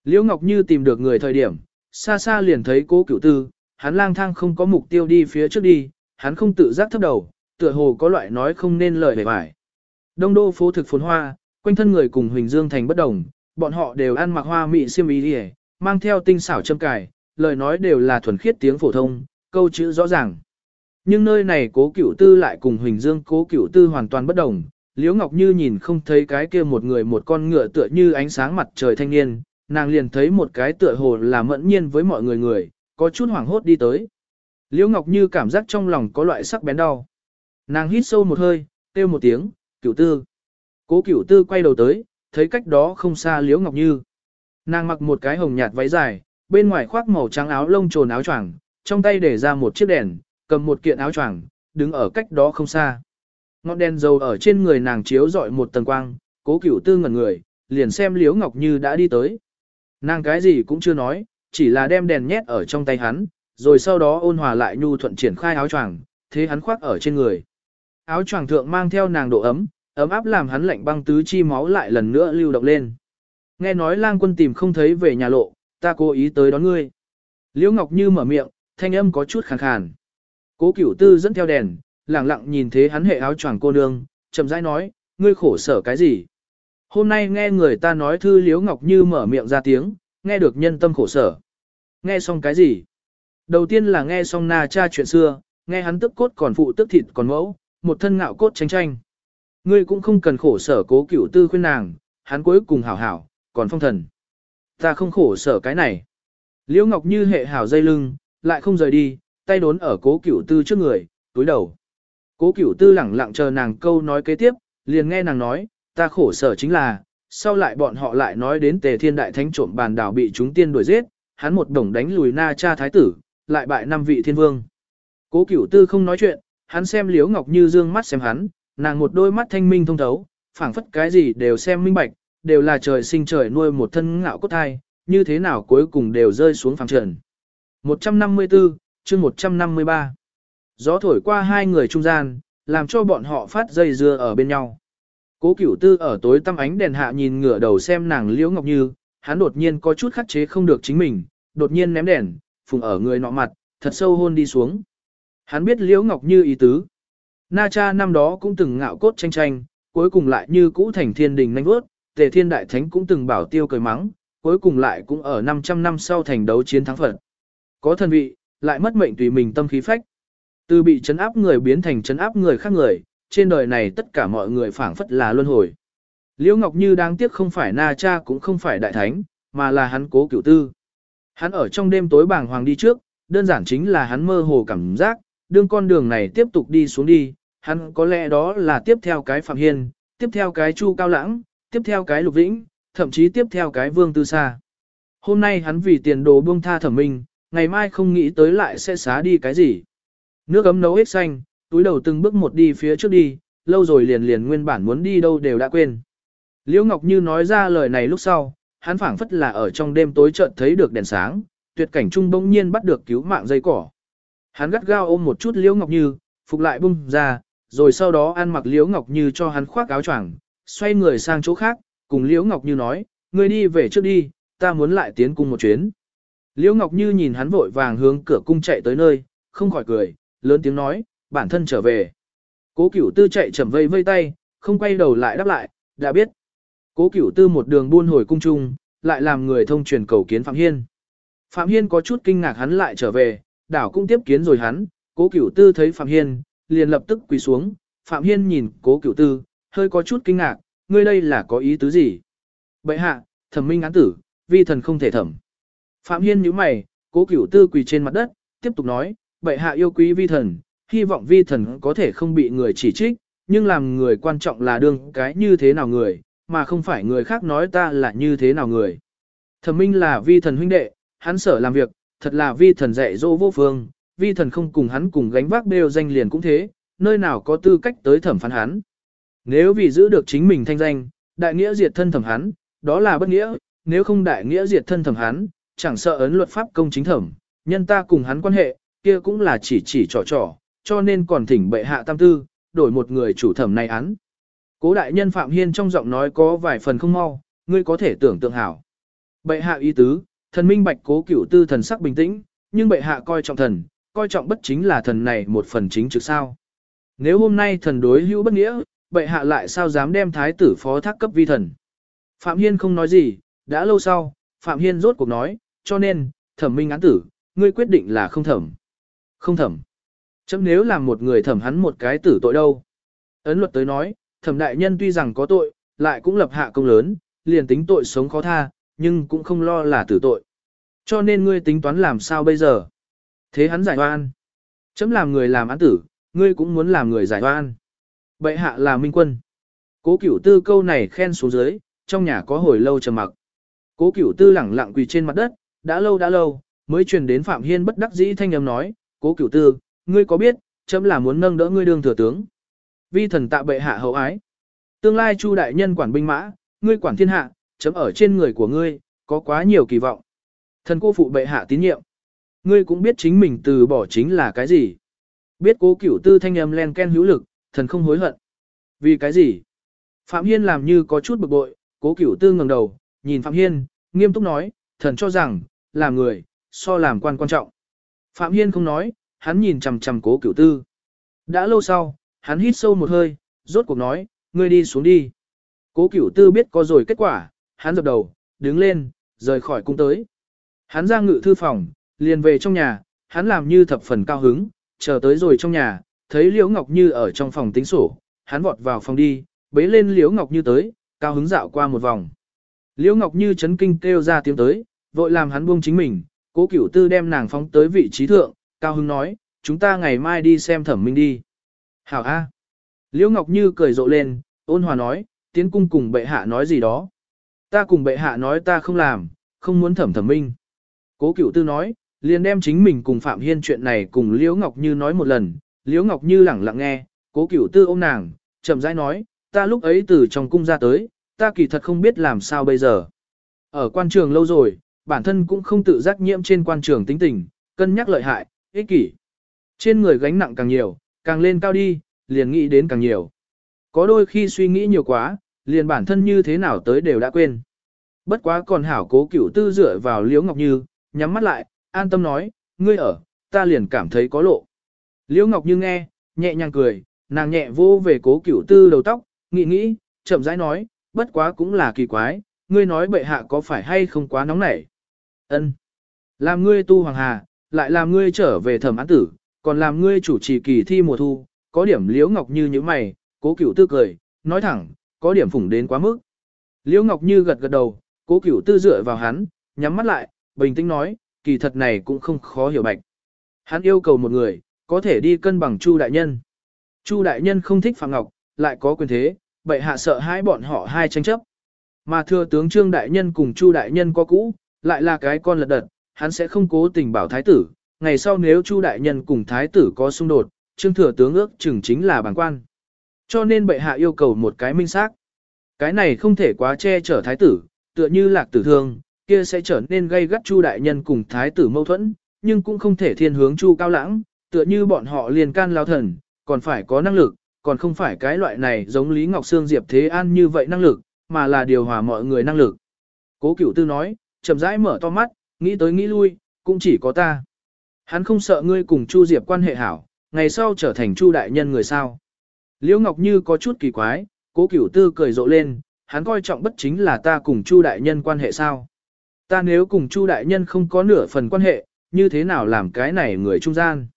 Liễu Ngọc Như tìm được người thời điểm, xa xa liền thấy cố cửu tư, hắn lang thang không có mục tiêu đi phía trước đi, hắn không tự giác thấp đầu, tựa hồ có loại nói không nên lời để vải. Đông đô phố thực phồn hoa, quanh thân người cùng Huỳnh Dương thành bất đồng, bọn họ đều ăn mặc hoa mị xiêm y đi mang theo tinh xảo châm cài, lời nói đều là thuần khiết tiếng phổ thông, câu chữ rõ ràng. Nhưng nơi này cố cửu tư lại cùng Huỳnh Dương cố cửu tư hoàn toàn bất đồng. Liễu Ngọc Như nhìn không thấy cái kia một người một con ngựa tựa như ánh sáng mặt trời thanh niên, nàng liền thấy một cái tựa hồ là mẫn nhiên với mọi người người, có chút hoảng hốt đi tới. Liễu Ngọc Như cảm giác trong lòng có loại sắc bén đau. Nàng hít sâu một hơi, kêu một tiếng, cửu tư. Cố cửu tư quay đầu tới, thấy cách đó không xa Liễu Ngọc Như. Nàng mặc một cái hồng nhạt váy dài, bên ngoài khoác màu trắng áo lông trồn áo choàng, trong tay để ra một chiếc đèn, cầm một kiện áo choàng, đứng ở cách đó không xa. Ngọn đèn dầu ở trên người nàng chiếu rọi một tầng quang, cố cửu tư ngẩn người, liền xem Liễu Ngọc Như đã đi tới. Nàng cái gì cũng chưa nói, chỉ là đem đèn nhét ở trong tay hắn, rồi sau đó ôn hòa lại nhu thuận triển khai áo choàng, thế hắn khoác ở trên người. Áo choàng thượng mang theo nàng độ ấm, ấm áp làm hắn lạnh băng tứ chi máu lại lần nữa lưu động lên. Nghe nói lang quân tìm không thấy về nhà lộ, ta cố ý tới đón ngươi. Liễu Ngọc Như mở miệng, thanh âm có chút khàn khàn. Cố Cửu Tư dẫn theo đèn, lặng lặng nhìn thế hắn hệ áo choàng cô nương, chậm rãi nói, ngươi khổ sở cái gì? Hôm nay nghe người ta nói thư Liễu Ngọc Như mở miệng ra tiếng, nghe được nhân tâm khổ sở. Nghe xong cái gì? Đầu tiên là nghe xong na cha chuyện xưa, nghe hắn tức cốt còn phụ tức thịt còn mẫu, một thân ngạo cốt tranh tranh. Ngươi cũng không cần khổ sở cố cửu tư khuyên nàng, hắn cuối cùng hảo hảo, còn phong thần. Ta không khổ sở cái này. Liễu Ngọc Như hệ hảo dây lưng, lại không rời đi, tay đốn ở cố cửu tư trước người, túi đầu. Cố cửu tư lẳng lặng chờ nàng câu nói kế tiếp, liền nghe nàng nói, ta khổ sở chính là, sau lại bọn họ lại nói đến tề thiên đại thánh trộm bàn đảo bị chúng tiên đuổi giết, hắn một đồng đánh lùi na cha thái tử, lại bại năm vị thiên vương. Cố cửu tư không nói chuyện, hắn xem liếu ngọc như dương mắt xem hắn, nàng một đôi mắt thanh minh thông thấu, phảng phất cái gì đều xem minh bạch, đều là trời sinh trời nuôi một thân ngạo cốt thai, như thế nào cuối cùng đều rơi xuống phẳng trần. 154, chương 153 Gió thổi qua hai người trung gian, làm cho bọn họ phát dây dưa ở bên nhau. Cố cửu tư ở tối tăm ánh đèn hạ nhìn ngửa đầu xem nàng liễu ngọc như, hắn đột nhiên có chút khắc chế không được chính mình, đột nhiên ném đèn, phùng ở người nọ mặt, thật sâu hôn đi xuống. Hắn biết liễu ngọc như ý tứ. Na cha năm đó cũng từng ngạo cốt tranh tranh, cuối cùng lại như cũ thành thiên đình nhanh vớt, tề thiên đại thánh cũng từng bảo tiêu cười mắng, cuối cùng lại cũng ở 500 năm sau thành đấu chiến thắng Phật. Có thần vị, lại mất mệnh tùy mình tâm khí phách. Từ bị chấn áp người biến thành chấn áp người khác người, trên đời này tất cả mọi người phảng phất là luân hồi. Liễu Ngọc Như đáng tiếc không phải na cha cũng không phải đại thánh, mà là hắn cố cửu tư. Hắn ở trong đêm tối bàng hoàng đi trước, đơn giản chính là hắn mơ hồ cảm giác, đương con đường này tiếp tục đi xuống đi, hắn có lẽ đó là tiếp theo cái Phạm Hiên, tiếp theo cái Chu Cao Lãng, tiếp theo cái Lục Vĩnh, thậm chí tiếp theo cái Vương Tư Sa. Hôm nay hắn vì tiền đồ buông tha thẩm minh, ngày mai không nghĩ tới lại sẽ xá đi cái gì. Nước ấm nấu hết xanh, túi đầu từng bước một đi phía trước đi, lâu rồi liền liền nguyên bản muốn đi đâu đều đã quên. Liễu Ngọc Như nói ra lời này lúc sau, hắn phảng phất là ở trong đêm tối chợt thấy được đèn sáng, tuyệt cảnh trung bỗng nhiên bắt được cứu mạng dây cỏ. Hắn gắt gao ôm một chút Liễu Ngọc Như, phục lại bung ra, rồi sau đó ăn mặc Liễu Ngọc Như cho hắn khoác áo choàng, xoay người sang chỗ khác, cùng Liễu Ngọc Như nói, ngươi đi về trước đi, ta muốn lại tiến cung một chuyến. Liễu Ngọc Như nhìn hắn vội vàng hướng cửa cung chạy tới nơi, không khỏi cười, lớn tiếng nói, bản thân trở về. Cố cửu tư chạy chậm vây vây tay, không quay đầu lại đáp lại, đã biết. Cố cửu tư một đường buôn hồi cung trung, lại làm người thông truyền cầu kiến Phạm Hiên. Phạm Hiên có chút kinh ngạc hắn lại trở về, đảo cũng tiếp kiến rồi hắn, cố cửu tư thấy Phạm Hiên, liền lập tức quỳ xuống, Phạm Hiên nhìn cố cửu tư, hơi có chút kinh ngạc, ngươi đây là có ý tứ gì? Bậy hạ, thẩm minh án tử, vi thần không thể thẩm. Phạm Hiên nhíu mày, cố cửu tư quỳ trên mặt đất, tiếp tục nói, bậy hạ yêu quý vi thần, hy vọng vi thần có thể không bị người chỉ trích, nhưng làm người quan trọng là đương cái như thế nào người, mà không phải người khác nói ta là như thế nào người. Thẩm minh là vi thần huynh đệ, hắn sở làm việc, thật là vi thần dạy dỗ vô phương, vi thần không cùng hắn cùng gánh vác đều danh liền cũng thế, nơi nào có tư cách tới thẩm phán hắn. Nếu vì giữ được chính mình thanh danh, đại nghĩa diệt thân thẩm hắn, đó là bất nghĩa, nếu không đại nghĩa diệt thân thẩm hắn, chẳng sợ ấn luật pháp công chính thẩm, nhân ta cùng hắn quan hệ, kia cũng là chỉ chỉ trò trò, cho nên còn thỉnh bệ hạ tam tư, đổi một người chủ thẩm này án. Cố đại nhân Phạm Hiên trong giọng nói có vài phần không mau, ngươi có thể tưởng tượng hảo. Bệ hạ ý tứ, thần minh bạch cố cửu tư thần sắc bình tĩnh, nhưng bệ hạ coi trọng thần, coi trọng bất chính là thần này một phần chính trực sao. Nếu hôm nay thần đối hữu bất nghĩa, bệ hạ lại sao dám đem thái tử phó thác cấp vi thần. Phạm Hiên không nói gì, đã lâu sau, Phạm Hiên rốt cuộc nói, cho nên, thẩm minh án tử, ngươi quyết định là không thẩm. Không thẩm. Chấm nếu làm một người thẩm hắn một cái tử tội đâu. Ấn luật tới nói, thẩm đại nhân tuy rằng có tội, lại cũng lập hạ công lớn, liền tính tội sống khó tha, nhưng cũng không lo là tử tội. Cho nên ngươi tính toán làm sao bây giờ? Thế hắn giải oan. Chấm làm người làm án tử, ngươi cũng muốn làm người giải oan. Bệ hạ là minh quân. Cố cửu tư câu này khen xuống dưới, trong nhà có hồi lâu trầm mặc. Cố cửu tư lẳng lặng quỳ trên mặt đất, đã lâu đã lâu, mới truyền đến Phạm Hiên bất đắc dĩ thanh âm nói, cố cửu tư, ngươi có biết, chấm là muốn nâng đỡ ngươi đương thừa tướng. Vi thần tạ bệ hạ hậu ái. Tương lai chu đại nhân quản binh mã, ngươi quản thiên hạ, chấm ở trên người của ngươi, có quá nhiều kỳ vọng. Thần cô phụ bệ hạ tín nhiệm. Ngươi cũng biết chính mình từ bỏ chính là cái gì. Biết cố cửu tư thanh âm len ken hữu lực, thần không hối hận. Vì cái gì? Phạm Hiên làm như có chút bực bội, cố cửu tư ngẩng đầu, nhìn Phạm Hiên, nghiêm túc nói, thần cho rằng, làm người, so làm quan quan trọng. Phạm Hiên không nói, hắn nhìn chằm chằm cố cửu tư. Đã lâu sau, hắn hít sâu một hơi, rốt cuộc nói, ngươi đi xuống đi. Cố cửu tư biết có rồi kết quả, hắn dập đầu, đứng lên, rời khỏi cung tới. Hắn ra ngự thư phòng, liền về trong nhà, hắn làm như thập phần cao hứng, chờ tới rồi trong nhà, thấy Liễu Ngọc Như ở trong phòng tính sổ, hắn vọt vào phòng đi, bế lên Liễu Ngọc Như tới, cao hứng dạo qua một vòng. Liễu Ngọc Như chấn kinh kêu ra tiếng tới, vội làm hắn buông chính mình, cố cửu tư đem nàng phóng tới vị trí thượng, cao Hưng nói, chúng ta ngày mai đi xem thẩm minh đi. Hảo A. Liễu Ngọc Như cười rộ lên, ôn hòa nói, tiến cung cùng bệ hạ nói gì đó. Ta cùng bệ hạ nói ta không làm, không muốn thẩm thẩm minh. Cố cửu tư nói, liền đem chính mình cùng Phạm Hiên chuyện này cùng Liễu Ngọc Như nói một lần, Liễu Ngọc Như lẳng lặng nghe, cố cửu tư ôm nàng, chậm rãi nói, ta lúc ấy từ trong cung ra tới, ta kỳ thật không biết làm sao bây giờ. Ở quan trường lâu rồi, bản thân cũng không tự giác nhiễm trên quan trường tính tình, cân nhắc lợi hại, ích kỷ. Trên người gánh nặng càng nhiều, càng lên cao đi, liền nghĩ đến càng nhiều. Có đôi khi suy nghĩ nhiều quá, liền bản thân như thế nào tới đều đã quên. Bất quá còn hảo cố cửu tư dựa vào Liễu Ngọc Như, nhắm mắt lại, an tâm nói, ngươi ở, ta liền cảm thấy có lộ. Liễu Ngọc Như nghe, nhẹ nhàng cười, nàng nhẹ vô về cố cửu tư đầu tóc, nghĩ nghĩ, chậm rãi nói, bất quá cũng là kỳ quái, ngươi nói bệ hạ có phải hay không quá nóng nảy. Ân, Làm ngươi tu hoàng hà, lại làm ngươi trở về thẩm án tử, còn làm ngươi chủ trì kỳ thi mùa thu, có điểm liễu ngọc như như mày, cố cửu tư cười, nói thẳng, có điểm phủng đến quá mức. Liễu ngọc như gật gật đầu, cố cửu tư dựa vào hắn, nhắm mắt lại, bình tĩnh nói, kỳ thật này cũng không khó hiểu bạch. Hắn yêu cầu một người, có thể đi cân bằng Chu đại nhân. Chu đại nhân không thích Phạm Ngọc, lại có quyền thế, bệ hạ sợ hai bọn họ hai tranh chấp. Mà thưa tướng Trương đại nhân cùng Chu đại nhân có cũ, lại là cái con lật đật, hắn sẽ không cố tình bảo thái tử, ngày sau nếu Chu đại nhân cùng thái tử có xung đột, Trương thừa tướng ước chừng chính là bản quan. Cho nên bệ hạ yêu cầu một cái minh xác. Cái này không thể quá che chở thái tử, tựa như lạc tử thương, kia sẽ trở nên gây gắt Chu đại nhân cùng thái tử mâu thuẫn, nhưng cũng không thể thiên hướng Chu cao lãng, tựa như bọn họ liền can lao thần, còn phải có năng lực, còn không phải cái loại này giống Lý Ngọc Sương Diệp Thế An như vậy năng lực, mà là điều hòa mọi người năng lực. Cố Cửu Tư nói, chậm rãi mở to mắt, nghĩ tới nghĩ lui, cũng chỉ có ta. Hắn không sợ ngươi cùng Chu Diệp quan hệ hảo, ngày sau trở thành Chu đại nhân người sao. Liễu Ngọc Như có chút kỳ quái, Cố Cửu Tư cười rộ lên, hắn coi trọng bất chính là ta cùng Chu đại nhân quan hệ sao? Ta nếu cùng Chu đại nhân không có nửa phần quan hệ, như thế nào làm cái này người trung gian?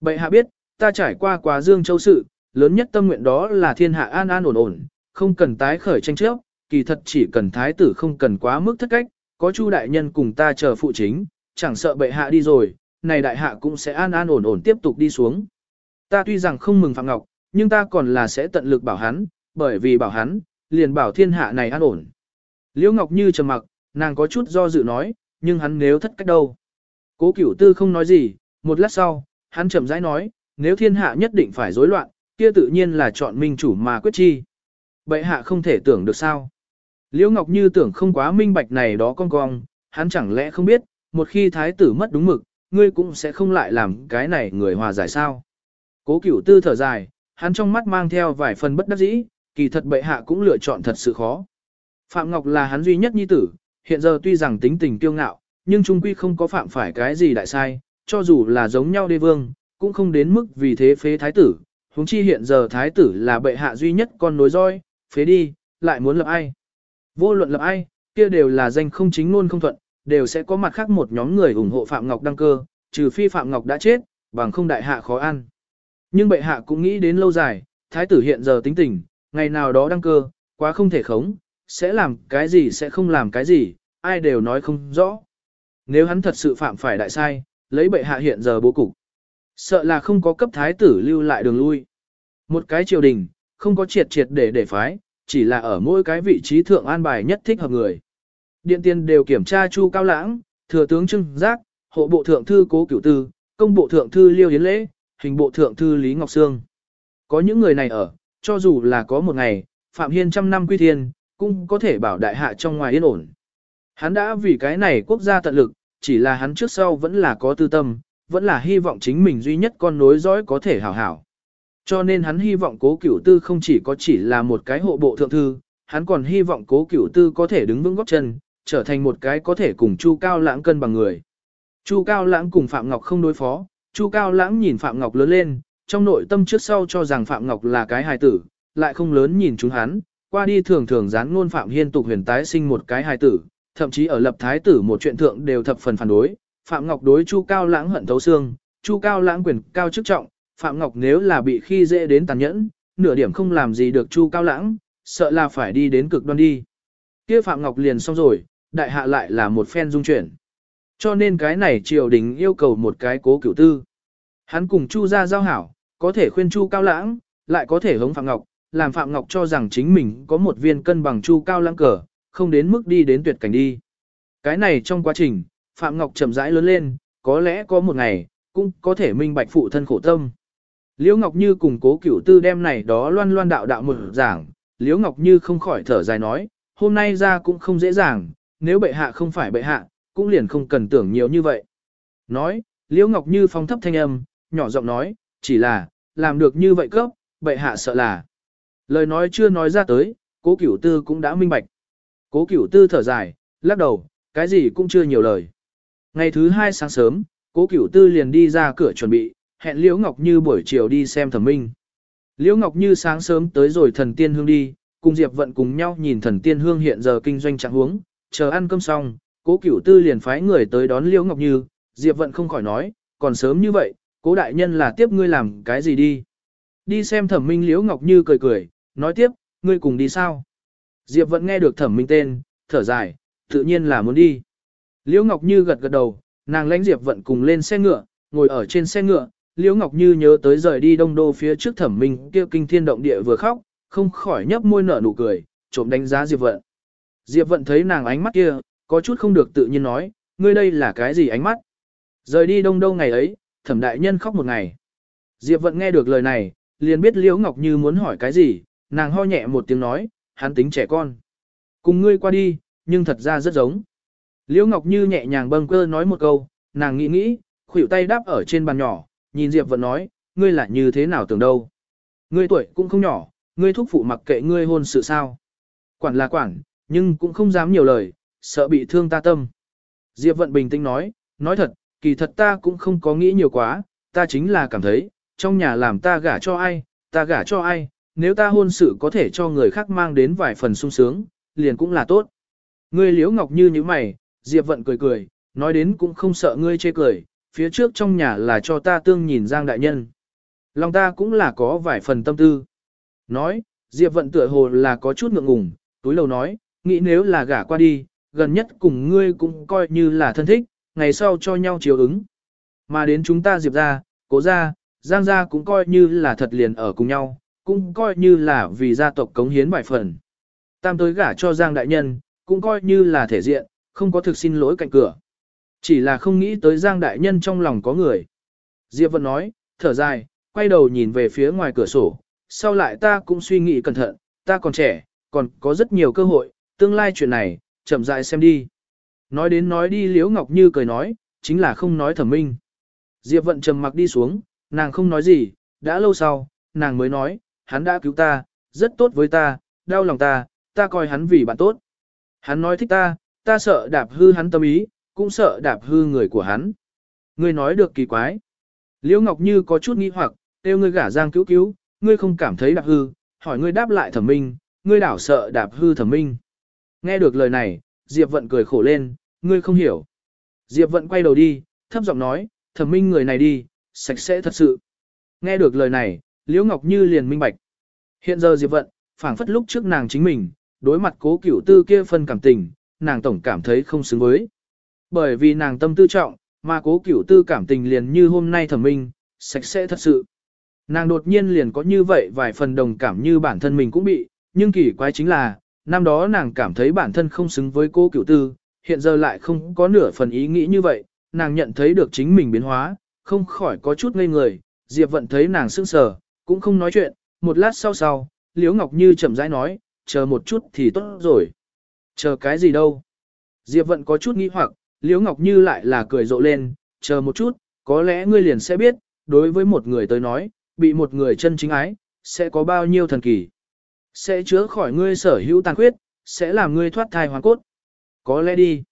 Bệ hạ biết, ta trải qua quá Dương Châu sự, lớn nhất tâm nguyện đó là thiên hạ an an ổn ổn, không cần tái khởi tranh chấp, kỳ thật chỉ cần thái tử không cần quá mức thất cách, có Chu đại nhân cùng ta chờ phụ chính, chẳng sợ bệ hạ đi rồi, này đại hạ cũng sẽ an an ổn ổn tiếp tục đi xuống. Ta tuy rằng không mừng Phạm Ngọc, nhưng ta còn là sẽ tận lực bảo hắn, bởi vì bảo hắn, liền bảo thiên hạ này an ổn. Liễu Ngọc Như trầm mặc, nàng có chút do dự nói, nhưng hắn nếu thất cách đâu. Cố Cửu Tư không nói gì, một lát sau, hắn chậm rãi nói, nếu thiên hạ nhất định phải rối loạn, kia tự nhiên là chọn minh chủ mà quyết chi. Bệ hạ không thể tưởng được sao. Liễu Ngọc Như tưởng không quá minh bạch này đó con cong, hắn chẳng lẽ không biết, một khi thái tử mất đúng mực, ngươi cũng sẽ không lại làm cái này người hòa giải sao. Cố cửu tư thở dài, hắn trong mắt mang theo vài phần bất đắc dĩ, kỳ thật bệ hạ cũng lựa chọn thật sự khó. Phạm Ngọc là hắn duy nhất nhi tử, hiện giờ tuy rằng tính tình kiêu ngạo, nhưng trung quy không có phạm phải cái gì đại sai, cho dù là giống nhau đế vương, cũng không đến mức vì thế phế thái tử, huống chi hiện giờ thái tử là bệ hạ duy nhất con nối roi, phế đi, lại muốn lập ai. Vô luận lập ai, kia đều là danh không chính luôn không thuận, đều sẽ có mặt khác một nhóm người ủng hộ Phạm Ngọc đăng cơ, trừ phi Phạm Ngọc đã chết, bằng không đại hạ khó ăn. Nhưng bệ hạ cũng nghĩ đến lâu dài, thái tử hiện giờ tính tình, ngày nào đó đăng cơ, quá không thể khống, sẽ làm cái gì sẽ không làm cái gì, ai đều nói không rõ. Nếu hắn thật sự phạm phải đại sai, lấy bệ hạ hiện giờ bố cục. Sợ là không có cấp thái tử lưu lại đường lui. Một cái triều đình, không có triệt triệt để để phái, chỉ là ở mỗi cái vị trí thượng an bài nhất thích hợp người. Điện tiên đều kiểm tra Chu Cao Lãng, thừa tướng Trưng Giác, hộ bộ thượng thư Cố Cửu Tư, công bộ thượng thư Liêu Yến Lễ, hình bộ thượng thư Lý Ngọc Sương. Có những người này ở, cho dù là có một ngày, Phạm Hiên trăm năm quy thiên, cũng có thể bảo đại hạ trong ngoài yên ổn. Hắn đã vì cái này quốc gia tận lực, chỉ là hắn trước sau vẫn là có tư tâm, vẫn là hy vọng chính mình duy nhất con nối dõi có thể hảo hảo. Cho nên hắn hy vọng cố cửu tư không chỉ có chỉ là một cái hộ bộ thượng thư, hắn còn hy vọng cố cửu tư có thể đứng vững góc chân, trở thành một cái có thể cùng Chu Cao Lãng cân bằng người. Chu Cao Lãng cùng Phạm Ngọc không đối phó, Chu Cao Lãng nhìn Phạm Ngọc lớn lên, trong nội tâm trước sau cho rằng Phạm Ngọc là cái hài tử, lại không lớn nhìn chúng hắn, qua đi thường thường dán ngôn Phạm Hiên tục huyền tái sinh một cái hài tử, thậm chí ở lập thái tử một chuyện thượng đều thập phần phản đối, Phạm Ngọc đối Chu Cao Lãng hận thấu xương, Chu Cao Lãng quyền cao chức trọng, Phạm Ngọc nếu là bị khi dễ đến tàn nhẫn, nửa điểm không làm gì được Chu Cao Lãng, sợ là phải đi đến cực đoan đi. Kia Phạm Ngọc liền xong rồi, đại hạ lại là một phen dung chuyển. Cho nên cái này triều đình yêu cầu một cái cố cửu tư. Hắn cùng Chu ra giao hảo, có thể khuyên Chu Cao Lãng, lại có thể hống Phạm Ngọc, làm Phạm Ngọc cho rằng chính mình có một viên cân bằng Chu Cao Lãng cờ, không đến mức đi đến tuyệt cảnh đi. Cái này trong quá trình, Phạm Ngọc chậm rãi lớn lên, có lẽ có một ngày, cũng có thể minh bạch phụ thân khổ tâm. Liễu Ngọc Như cùng cố cửu tư đem này đó loan loan đạo đạo một giảng, Liễu Ngọc Như không khỏi thở dài nói, hôm nay ra cũng không dễ dàng, nếu bệ hạ không phải bệ hạ, cũng liền không cần tưởng nhiều như vậy. Nói, Liễu Ngọc Như phong thấp thanh âm, nhỏ giọng nói, chỉ là, làm được như vậy cấp, bệ hạ sợ là. Lời nói chưa nói ra tới, cố cửu tư cũng đã minh bạch. Cố cửu tư thở dài, lắc đầu, cái gì cũng chưa nhiều lời. Ngày thứ hai sáng sớm, cố cửu tư liền đi ra cửa chuẩn bị, hẹn Liễu Ngọc Như buổi chiều đi xem thẩm minh. Liễu Ngọc Như sáng sớm tới rồi thần tiên hương đi, cùng Diệp Vận cùng nhau nhìn thần tiên hương hiện giờ kinh doanh trạng huống, chờ ăn cơm xong, cố cửu tư liền phái người tới đón Liễu Ngọc Như, Diệp Vận không khỏi nói, còn sớm như vậy, cố đại nhân là tiếp ngươi làm cái gì đi. Đi xem thẩm minh Liễu Ngọc Như cười cười, nói tiếp, ngươi cùng đi sao? Diệp Vận nghe được thẩm minh tên, thở dài, tự nhiên là muốn đi. Liễu Ngọc Như gật gật đầu, nàng lãnh Diệp Vận cùng lên xe ngựa, ngồi ở trên xe ngựa, Liễu Ngọc Như nhớ tới rời đi đông đô phía trước thẩm minh kia kinh thiên động địa vừa khóc, không khỏi nhấp môi nở nụ cười, trộm đánh giá Diệp Vận. Diệp Vận thấy nàng ánh mắt kia, có chút không được tự nhiên nói, ngươi đây là cái gì ánh mắt? Rời đi đông đô ngày ấy, thẩm đại nhân khóc một ngày. Diệp Vận nghe được lời này, liền biết Liễu Ngọc Như muốn hỏi cái gì, nàng ho nhẹ một tiếng nói, hắn tính trẻ con. Cùng ngươi qua đi, nhưng thật ra rất giống. Liễu Ngọc Như nhẹ nhàng bâng cơ nói một câu, nàng nghĩ nghĩ, khuỷu tay đáp ở trên bàn nhỏ, nhìn Diệp Vận nói, ngươi là như thế nào tưởng đâu. Ngươi tuổi cũng không nhỏ, ngươi thúc phụ mặc kệ ngươi hôn sự sao. Quản là quản, nhưng cũng không dám nhiều lời, sợ bị thương ta tâm. Diệp Vận bình tĩnh nói, nói thật, kỳ thật ta cũng không có nghĩ nhiều quá, ta chính là cảm thấy, trong nhà làm ta gả cho ai, ta gả cho ai, nếu ta hôn sự có thể cho người khác mang đến vài phần sung sướng, liền cũng là tốt. Ngươi liễu ngọc như như mày, Diệp Vận cười cười, nói đến cũng không sợ ngươi chê cười, phía trước trong nhà là cho ta tương nhìn Giang Đại Nhân. Lòng ta cũng là có vài phần tâm tư. Nói, Diệp Vận tựa hồ là có chút ngượng ngùng, túi lầu nói, nghĩ nếu là gả qua đi, gần nhất cùng ngươi cũng coi như là thân thích, ngày sau cho nhau chiều ứng. Mà đến chúng ta Diệp ra, cố ra, Giang ra cũng coi như là thật liền ở cùng nhau, cũng coi như là vì gia tộc cống hiến vài phần. Tam tới gả cho Giang Đại Nhân, cũng coi như là thể diện, không có thực xin lỗi cạnh cửa. Chỉ là không nghĩ tới Giang Đại Nhân trong lòng có người. Diệp Vận nói, thở dài, quay đầu nhìn về phía ngoài cửa sổ, sau lại ta cũng suy nghĩ cẩn thận, ta còn trẻ, còn có rất nhiều cơ hội, tương lai chuyện này, chậm rãi xem đi. Nói đến nói đi Liễu Ngọc Như cười nói, chính là không nói thẩm minh. Diệp Vận trầm mặc đi xuống, nàng không nói gì, đã lâu sau, nàng mới nói, hắn đã cứu ta, rất tốt với ta, đau lòng ta, ta coi hắn vì bạn tốt. Hắn nói thích ta, ta sợ đạp hư hắn tâm ý, cũng sợ đạp hư người của hắn. Ngươi nói được kỳ quái. Liễu Ngọc Như có chút nghi hoặc, kêu ngươi gả Giang cứu cứu, ngươi không cảm thấy đạp hư, hỏi ngươi đáp lại thẩm minh, ngươi đảo sợ đạp hư thẩm minh. Nghe được lời này, Diệp Vận cười khổ lên, ngươi không hiểu. Diệp Vận quay đầu đi, thấp giọng nói, thẩm minh người này đi, sạch sẽ thật sự. Nghe được lời này, Liễu Ngọc Như liền minh bạch. Hiện giờ Diệp Vận, phảng phất lúc trước nàng chính mình, đối mặt cố cửu tư kia phân cảm tình, nàng tổng cảm thấy không xứng với. Bởi vì nàng tâm tư trọng, mà cố cửu tư cảm tình liền như hôm nay thẩm minh, sạch sẽ thật sự. Nàng đột nhiên liền có như vậy vài phần đồng cảm như bản thân mình cũng bị, nhưng kỳ quái chính là, năm đó nàng cảm thấy bản thân không xứng với cố cửu tư, hiện giờ lại không có nửa phần ý nghĩ như vậy, nàng nhận thấy được chính mình biến hóa, không khỏi có chút ngây người, Diệp Vận thấy nàng sững sờ, cũng không nói chuyện, một lát sau sau, Liễu Ngọc Như chậm rãi nói, chờ một chút thì tốt rồi. Chờ cái gì đâu? Diệp Vận có chút nghi hoặc, Liễu Ngọc Như lại là cười rộ lên, chờ một chút, có lẽ ngươi liền sẽ biết, đối với một người tới nói, bị một người chân chính ái, sẽ có bao nhiêu thần kỳ. Sẽ chứa khỏi ngươi sở hữu tàn khuyết, sẽ làm ngươi thoát thai hoàn cốt. Có lẽ đi.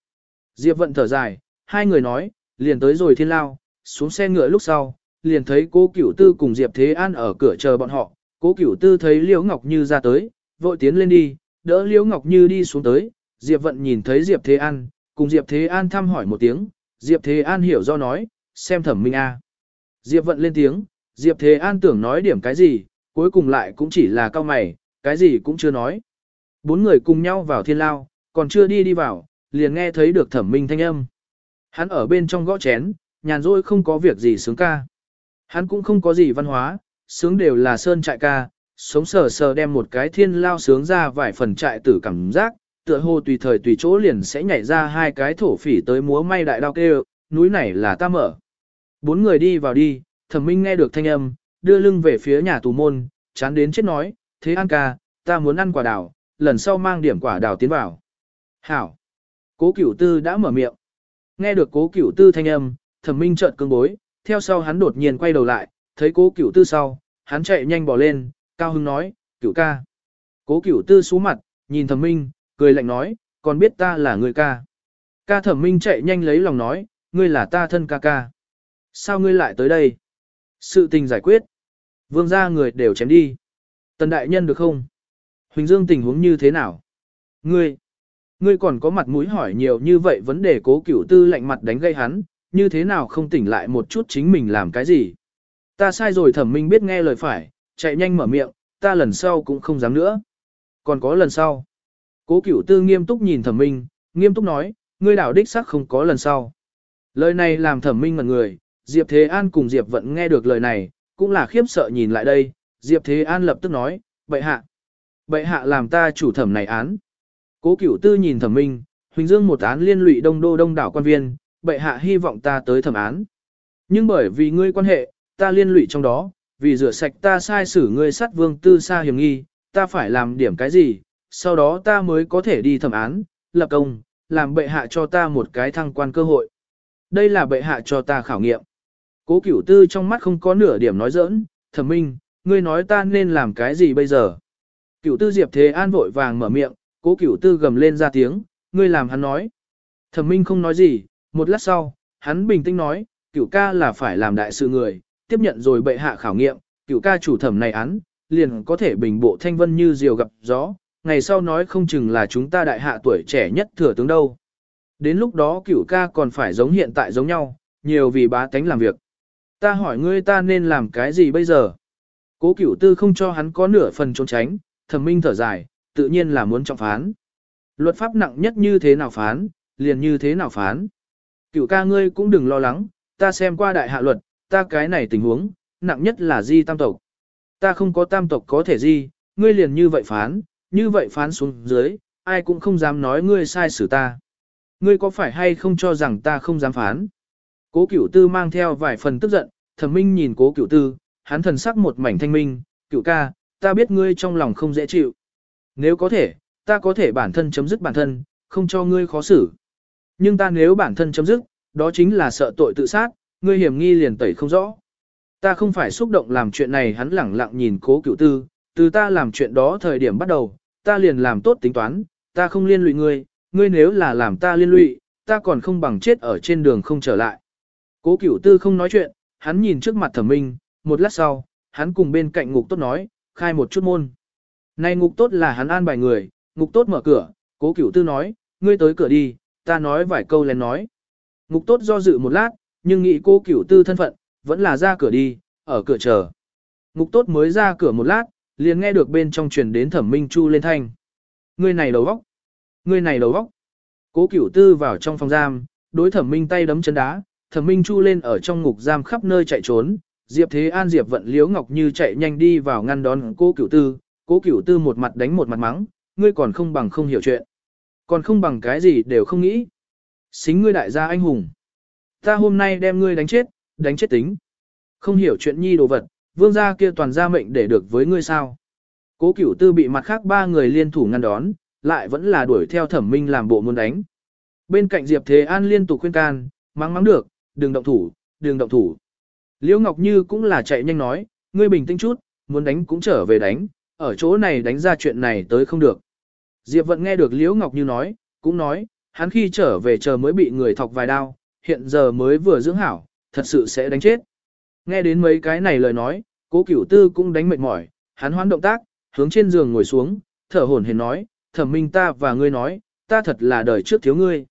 Diệp Vận thở dài, hai người nói, liền tới rồi thiên lao, xuống xe ngựa lúc sau, liền thấy cố cửu tư cùng Diệp Thế An ở cửa chờ bọn họ, cố cửu tư thấy Liễu Ngọc Như ra tới, vội tiến lên đi, đỡ Liễu Ngọc Như đi xuống tới, Diệp Vận nhìn thấy Diệp Thế An, cùng Diệp Thế An thăm hỏi một tiếng, Diệp Thế An hiểu do nói, xem thẩm minh A. Diệp Vận lên tiếng, Diệp Thế An tưởng nói điểm cái gì, cuối cùng lại cũng chỉ là cao mày, cái gì cũng chưa nói. Bốn người cùng nhau vào thiên lao, còn chưa đi đi vào, liền nghe thấy được thẩm minh thanh âm. Hắn ở bên trong gõ chén, nhàn rỗi không có việc gì sướng ca. Hắn cũng không có gì văn hóa, sướng đều là sơn trại ca, sống sờ sờ đem một cái thiên lao sướng ra vài phần trại tử cảm giác, tựa hồ tùy thời tùy chỗ liền sẽ nhảy ra hai cái thổ phỉ tới múa may đại đao kêu, núi này là ta mở. Bốn người đi vào đi, thẩm minh nghe được thanh âm, đưa lưng về phía nhà tù môn, chán đến chết nói, thế an ca, ta muốn ăn quả đào, lần sau mang điểm quả đào tiến vào. Hảo! Cố cửu tư đã mở miệng. Nghe được cố cửu tư thanh âm, thẩm minh trợn cương bối, theo sau hắn đột nhiên quay đầu lại, thấy cố cửu tư sau, hắn chạy nhanh bỏ lên, cao hưng nói, cửu ca. Cố cửu tư xuống mặt, nhìn thẩm minh, cười lạnh nói, còn biết ta là người ca. Ca thẩm minh chạy nhanh lấy lòng nói, ngươi là ta thân ca ca. Sao ngươi lại tới đây? Sự tình giải quyết. Vương gia người đều chém đi. Tần đại nhân được không? Huỳnh Dương tình huống như thế nào? Ngươi, ngươi còn có mặt mũi hỏi nhiều như vậy vấn đề cố cửu tư lạnh mặt đánh gây hắn, như thế nào không tỉnh lại một chút chính mình làm cái gì? Ta sai rồi thẩm minh biết nghe lời phải, chạy nhanh mở miệng, ta lần sau cũng không dám nữa. Còn có lần sau. Cố cửu tư nghiêm túc nhìn thẩm minh, nghiêm túc nói, ngươi đảo đích xác không có lần sau. Lời này làm thẩm minh ngẩn người, Diệp Thế An cùng Diệp Vận nghe được lời này, cũng là khiếp sợ nhìn lại đây, Diệp Thế An lập tức nói, bệ hạ. Bệ hạ làm ta chủ thẩm này án. Cố cửu tư nhìn thẩm minh, Huỳnh Dương một án liên lụy đông đô đông đảo quan viên, bệ hạ hy vọng ta tới thẩm án. Nhưng bởi vì ngươi quan hệ, ta liên lụy trong đó, vì rửa sạch ta sai xử ngươi sát vương tư xa hiểm nghi, ta phải làm điểm cái gì, sau đó ta mới có thể đi thẩm án, lập công, làm bệ hạ cho ta một cái thăng quan cơ hội. Đây là bệ hạ cho ta khảo nghiệm. Cố cửu tư trong mắt không có nửa điểm nói giỡn, thẩm minh, ngươi nói ta nên làm cái gì bây giờ? Cửu tư diệp thế an vội vàng mở miệng, cố cửu tư gầm lên ra tiếng, ngươi làm hắn nói. Thẩm minh không nói gì, một lát sau, hắn bình tĩnh nói, cửu ca là phải làm đại sự người, tiếp nhận rồi bệ hạ khảo nghiệm, cửu ca chủ thẩm này án, liền có thể bình bộ thanh vân như diều gặp gió, ngày sau nói không chừng là chúng ta đại hạ tuổi trẻ nhất thừa tướng đâu. Đến lúc đó cửu ca còn phải giống hiện tại giống nhau, nhiều vì bá tánh làm việc. Ta hỏi ngươi ta nên làm cái gì bây giờ? Cố cửu tư không cho hắn có nửa phần trốn tránh, thẩm minh thở dài, tự nhiên là muốn trọng phán. Luật pháp nặng nhất như thế nào phán, liền như thế nào phán. Cửu ca ngươi cũng đừng lo lắng, ta xem qua đại hạ luật, ta cái này tình huống, nặng nhất là di tam tộc. Ta không có tam tộc có thể di, ngươi liền như vậy phán, như vậy phán xuống dưới, ai cũng không dám nói ngươi sai xử ta. Ngươi có phải hay không cho rằng ta không dám phán? Cố cửu tư mang theo vài phần tức giận, thẩm minh nhìn cố cửu tư, hắn thần sắc một mảnh thanh minh, cửu ca, ta biết ngươi trong lòng không dễ chịu. Nếu có thể, ta có thể bản thân chấm dứt bản thân, không cho ngươi khó xử. Nhưng ta nếu bản thân chấm dứt, đó chính là sợ tội tự sát, ngươi hiểm nghi liền tẩy không rõ. Ta không phải xúc động làm chuyện này hắn lẳng lặng nhìn cố cửu tư, từ ta làm chuyện đó thời điểm bắt đầu, ta liền làm tốt tính toán, ta không liên lụy ngươi, ngươi nếu là làm ta liên lụy, ta còn không bằng chết ở trên đường không trở lại. Cố cửu tư không nói chuyện, hắn nhìn trước mặt thẩm minh, một lát sau, hắn cùng bên cạnh ngục tốt nói, khai một chút môn. Này ngục tốt là hắn an bài người, ngục tốt mở cửa, cố cửu tư nói, ngươi tới cửa đi, ta nói vài câu lén nói. Ngục tốt do dự một lát, nhưng nghĩ cố cửu tư thân phận, vẫn là ra cửa đi, ở cửa chờ. Ngục tốt mới ra cửa một lát, liền nghe được bên trong truyền đến thẩm minh chu lên thanh. người này đầu vóc, người này đầu vóc. Cố cửu tư vào trong phòng giam, đối thẩm minh tay đấm chân đá, thẩm minh chu lên ở trong ngục giam khắp nơi chạy trốn. Diệp Thế An Diệp vận liếu ngọc như chạy nhanh đi vào ngăn đón cố cửu tư, cố cửu tư một mặt đánh một mặt mắng, ngươi còn không bằng không hiểu chuyện. Còn không bằng cái gì đều không nghĩ. Xính ngươi đại gia anh hùng. Ta hôm nay đem ngươi đánh chết, đánh chết tính. Không hiểu chuyện nhi đồ vật, vương gia kia toàn gia mệnh để được với ngươi sao. Cố cửu tư bị mặt khác ba người liên thủ ngăn đón, lại vẫn là đuổi theo thẩm minh làm bộ muốn đánh. Bên cạnh Diệp Thế An liên tục khuyên can, mắng mắng được, đừng động thủ, đừng động thủ. Liễu Ngọc Như cũng là chạy nhanh nói, ngươi bình tĩnh chút, muốn đánh cũng trở về đánh, ở chỗ này đánh ra chuyện này tới không được. Diệp Vận nghe được Liễu Ngọc Như nói, cũng nói, hắn khi trở về chờ mới bị người thọc vài đao, hiện giờ mới vừa dưỡng hảo, thật sự sẽ đánh chết. Nghe đến mấy cái này lời nói, cố cửu tư cũng đánh mệt mỏi, hắn hoán động tác, hướng trên giường ngồi xuống, thở hổn hển nói, thẩm minh ta và ngươi nói, ta thật là đời trước thiếu ngươi.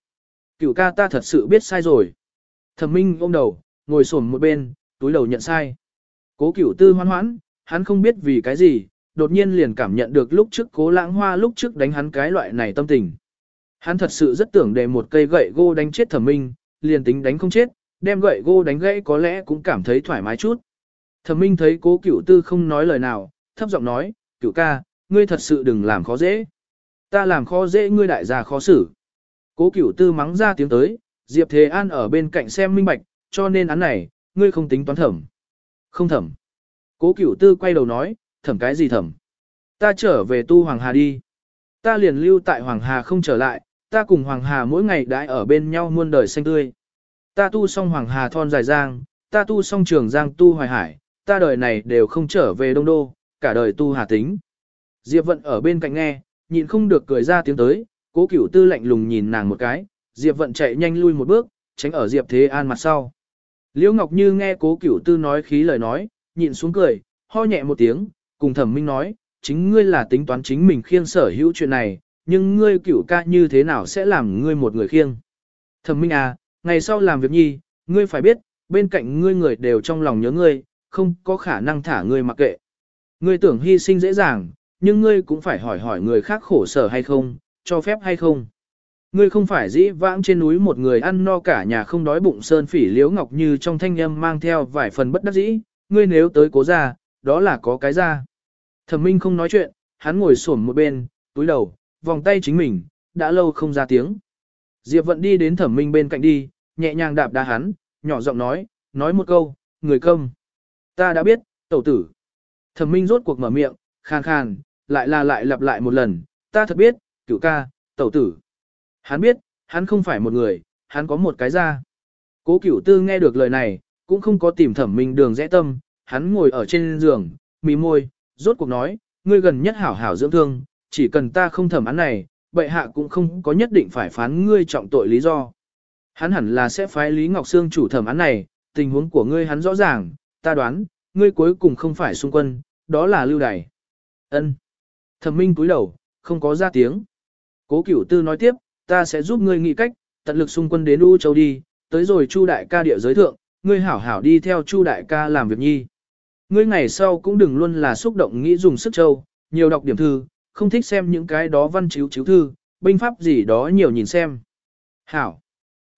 Cửu ca ta thật sự biết sai rồi. Thẩm minh ôm đầu, ngồi xổm một bên, túi đầu nhận sai. Cố cửu tư hoan hoãn, hắn không biết vì cái gì, đột nhiên liền cảm nhận được lúc trước cố lãng hoa lúc trước đánh hắn cái loại này tâm tình. Hắn thật sự rất tưởng để một cây gậy gô đánh chết thẩm minh, liền tính đánh không chết, đem gậy gô đánh gãy có lẽ cũng cảm thấy thoải mái chút. Thẩm minh thấy cố cửu tư không nói lời nào, thấp giọng nói, cửu ca, ngươi thật sự đừng làm khó dễ. Ta làm khó dễ ngươi đại gia khó xử. Cố cửu tư mắng ra tiếng tới, Diệp Thế An ở bên cạnh xem minh bạch, cho nên án này, ngươi không tính toán thẩm. Không thẩm. Cố cửu tư quay đầu nói, thẩm cái gì thẩm? Ta trở về tu Hoàng Hà đi. Ta liền lưu tại Hoàng Hà không trở lại, ta cùng Hoàng Hà mỗi ngày đãi ở bên nhau muôn đời xanh tươi. Ta tu xong Hoàng Hà thon dài giang, ta tu xong trường giang tu hoài hải, ta đời này đều không trở về đông đô, cả đời tu hà tính. Diệp Vận ở bên cạnh nghe, nhịn không được cười ra tiếng tới, cố cửu tư lạnh lùng nhìn nàng một cái, Diệp Vận chạy nhanh lui một bước, tránh ở Diệp Thế An mặt sau. Liễu Ngọc Như nghe cố cửu tư nói khí lời nói, nhịn xuống cười, ho nhẹ một tiếng, cùng thẩm minh nói, chính ngươi là tính toán chính mình khiêng sở hữu chuyện này, nhưng ngươi cửu ca như thế nào sẽ làm ngươi một người khiêng. Thẩm minh à, ngày sau làm việc nhi, ngươi phải biết, bên cạnh ngươi người đều trong lòng nhớ ngươi, không có khả năng thả ngươi mặc kệ. Ngươi tưởng hy sinh dễ dàng, nhưng ngươi cũng phải hỏi hỏi người khác khổ sở hay không, cho phép hay không. Ngươi không phải dĩ vãng trên núi một người ăn no cả nhà không đói bụng sơn phỉ liễu ngọc như trong thanh âm mang theo vài phần bất đắc dĩ, ngươi nếu tới cố ra, đó là có cái ra. Thẩm minh không nói chuyện, hắn ngồi xổm một bên, túi đầu, vòng tay chính mình, đã lâu không ra tiếng. Diệp vận đi đến thẩm minh bên cạnh đi, nhẹ nhàng đạp đá hắn, nhỏ giọng nói, nói một câu, người công. Ta đã biết, tẩu tử. Thẩm minh rốt cuộc mở miệng, khàn khàn, lại là lại lặp lại một lần, ta thật biết, cửu ca, tẩu tử. Hắn biết, hắn không phải một người, hắn có một cái ra. Cố cửu tư nghe được lời này, cũng không có tìm thẩm minh đường rẽ tâm, hắn ngồi ở trên giường, mí môi, rốt cuộc nói, ngươi gần nhất hảo hảo dưỡng thương, chỉ cần ta không thẩm án này, bệ hạ cũng không có nhất định phải phán ngươi trọng tội lý do. Hắn hẳn là sẽ phái Lý Ngọc Sương chủ thẩm án này, tình huống của ngươi hắn rõ ràng, ta đoán, ngươi cuối cùng không phải xung quân, đó là lưu đày. Ân. Thẩm minh cúi đầu, không có ra tiếng. Cố cửu tư nói tiếp, ta sẽ giúp ngươi nghĩ cách, tận lực xung quân đến U Châu đi, tới rồi Chu đại ca địa giới thượng, ngươi hảo hảo đi theo Chu đại ca làm việc nhi. Ngươi ngày sau cũng đừng luôn là xúc động nghĩ dùng sức châu, nhiều đọc điểm thư, không thích xem những cái đó văn chiếu chiếu thư, binh pháp gì đó nhiều nhìn xem. Hảo.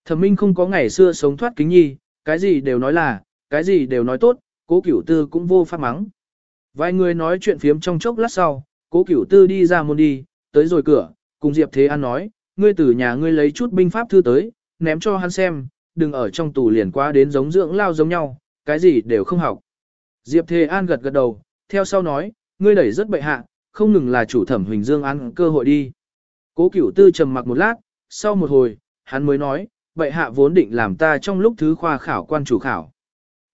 Thẩm Minh không có ngày xưa sống thoát kính nhi, cái gì đều nói là, cái gì đều nói tốt, cố cửu tư cũng vô pháp mắng. Vài người nói chuyện phiếm trong chốc lát sau, cố cửu tư đi ra môn đi, tới rồi cửa, cùng Diệp Thế An nói, ngươi từ nhà ngươi lấy chút binh pháp thư tới, ném cho hắn xem, đừng ở trong tù liền quá đến giống dưỡng lao giống nhau, cái gì đều không học. Diệp Thế An gật gật đầu, theo sau nói, ngươi đẩy rất bệ hạ, không ngừng là chủ thẩm Huỳnh Dương ăn cơ hội đi. Cố cửu tư trầm mặc một lát, sau một hồi, hắn mới nói, bệ hạ vốn định làm ta trong lúc thứ khoa khảo quan chủ khảo.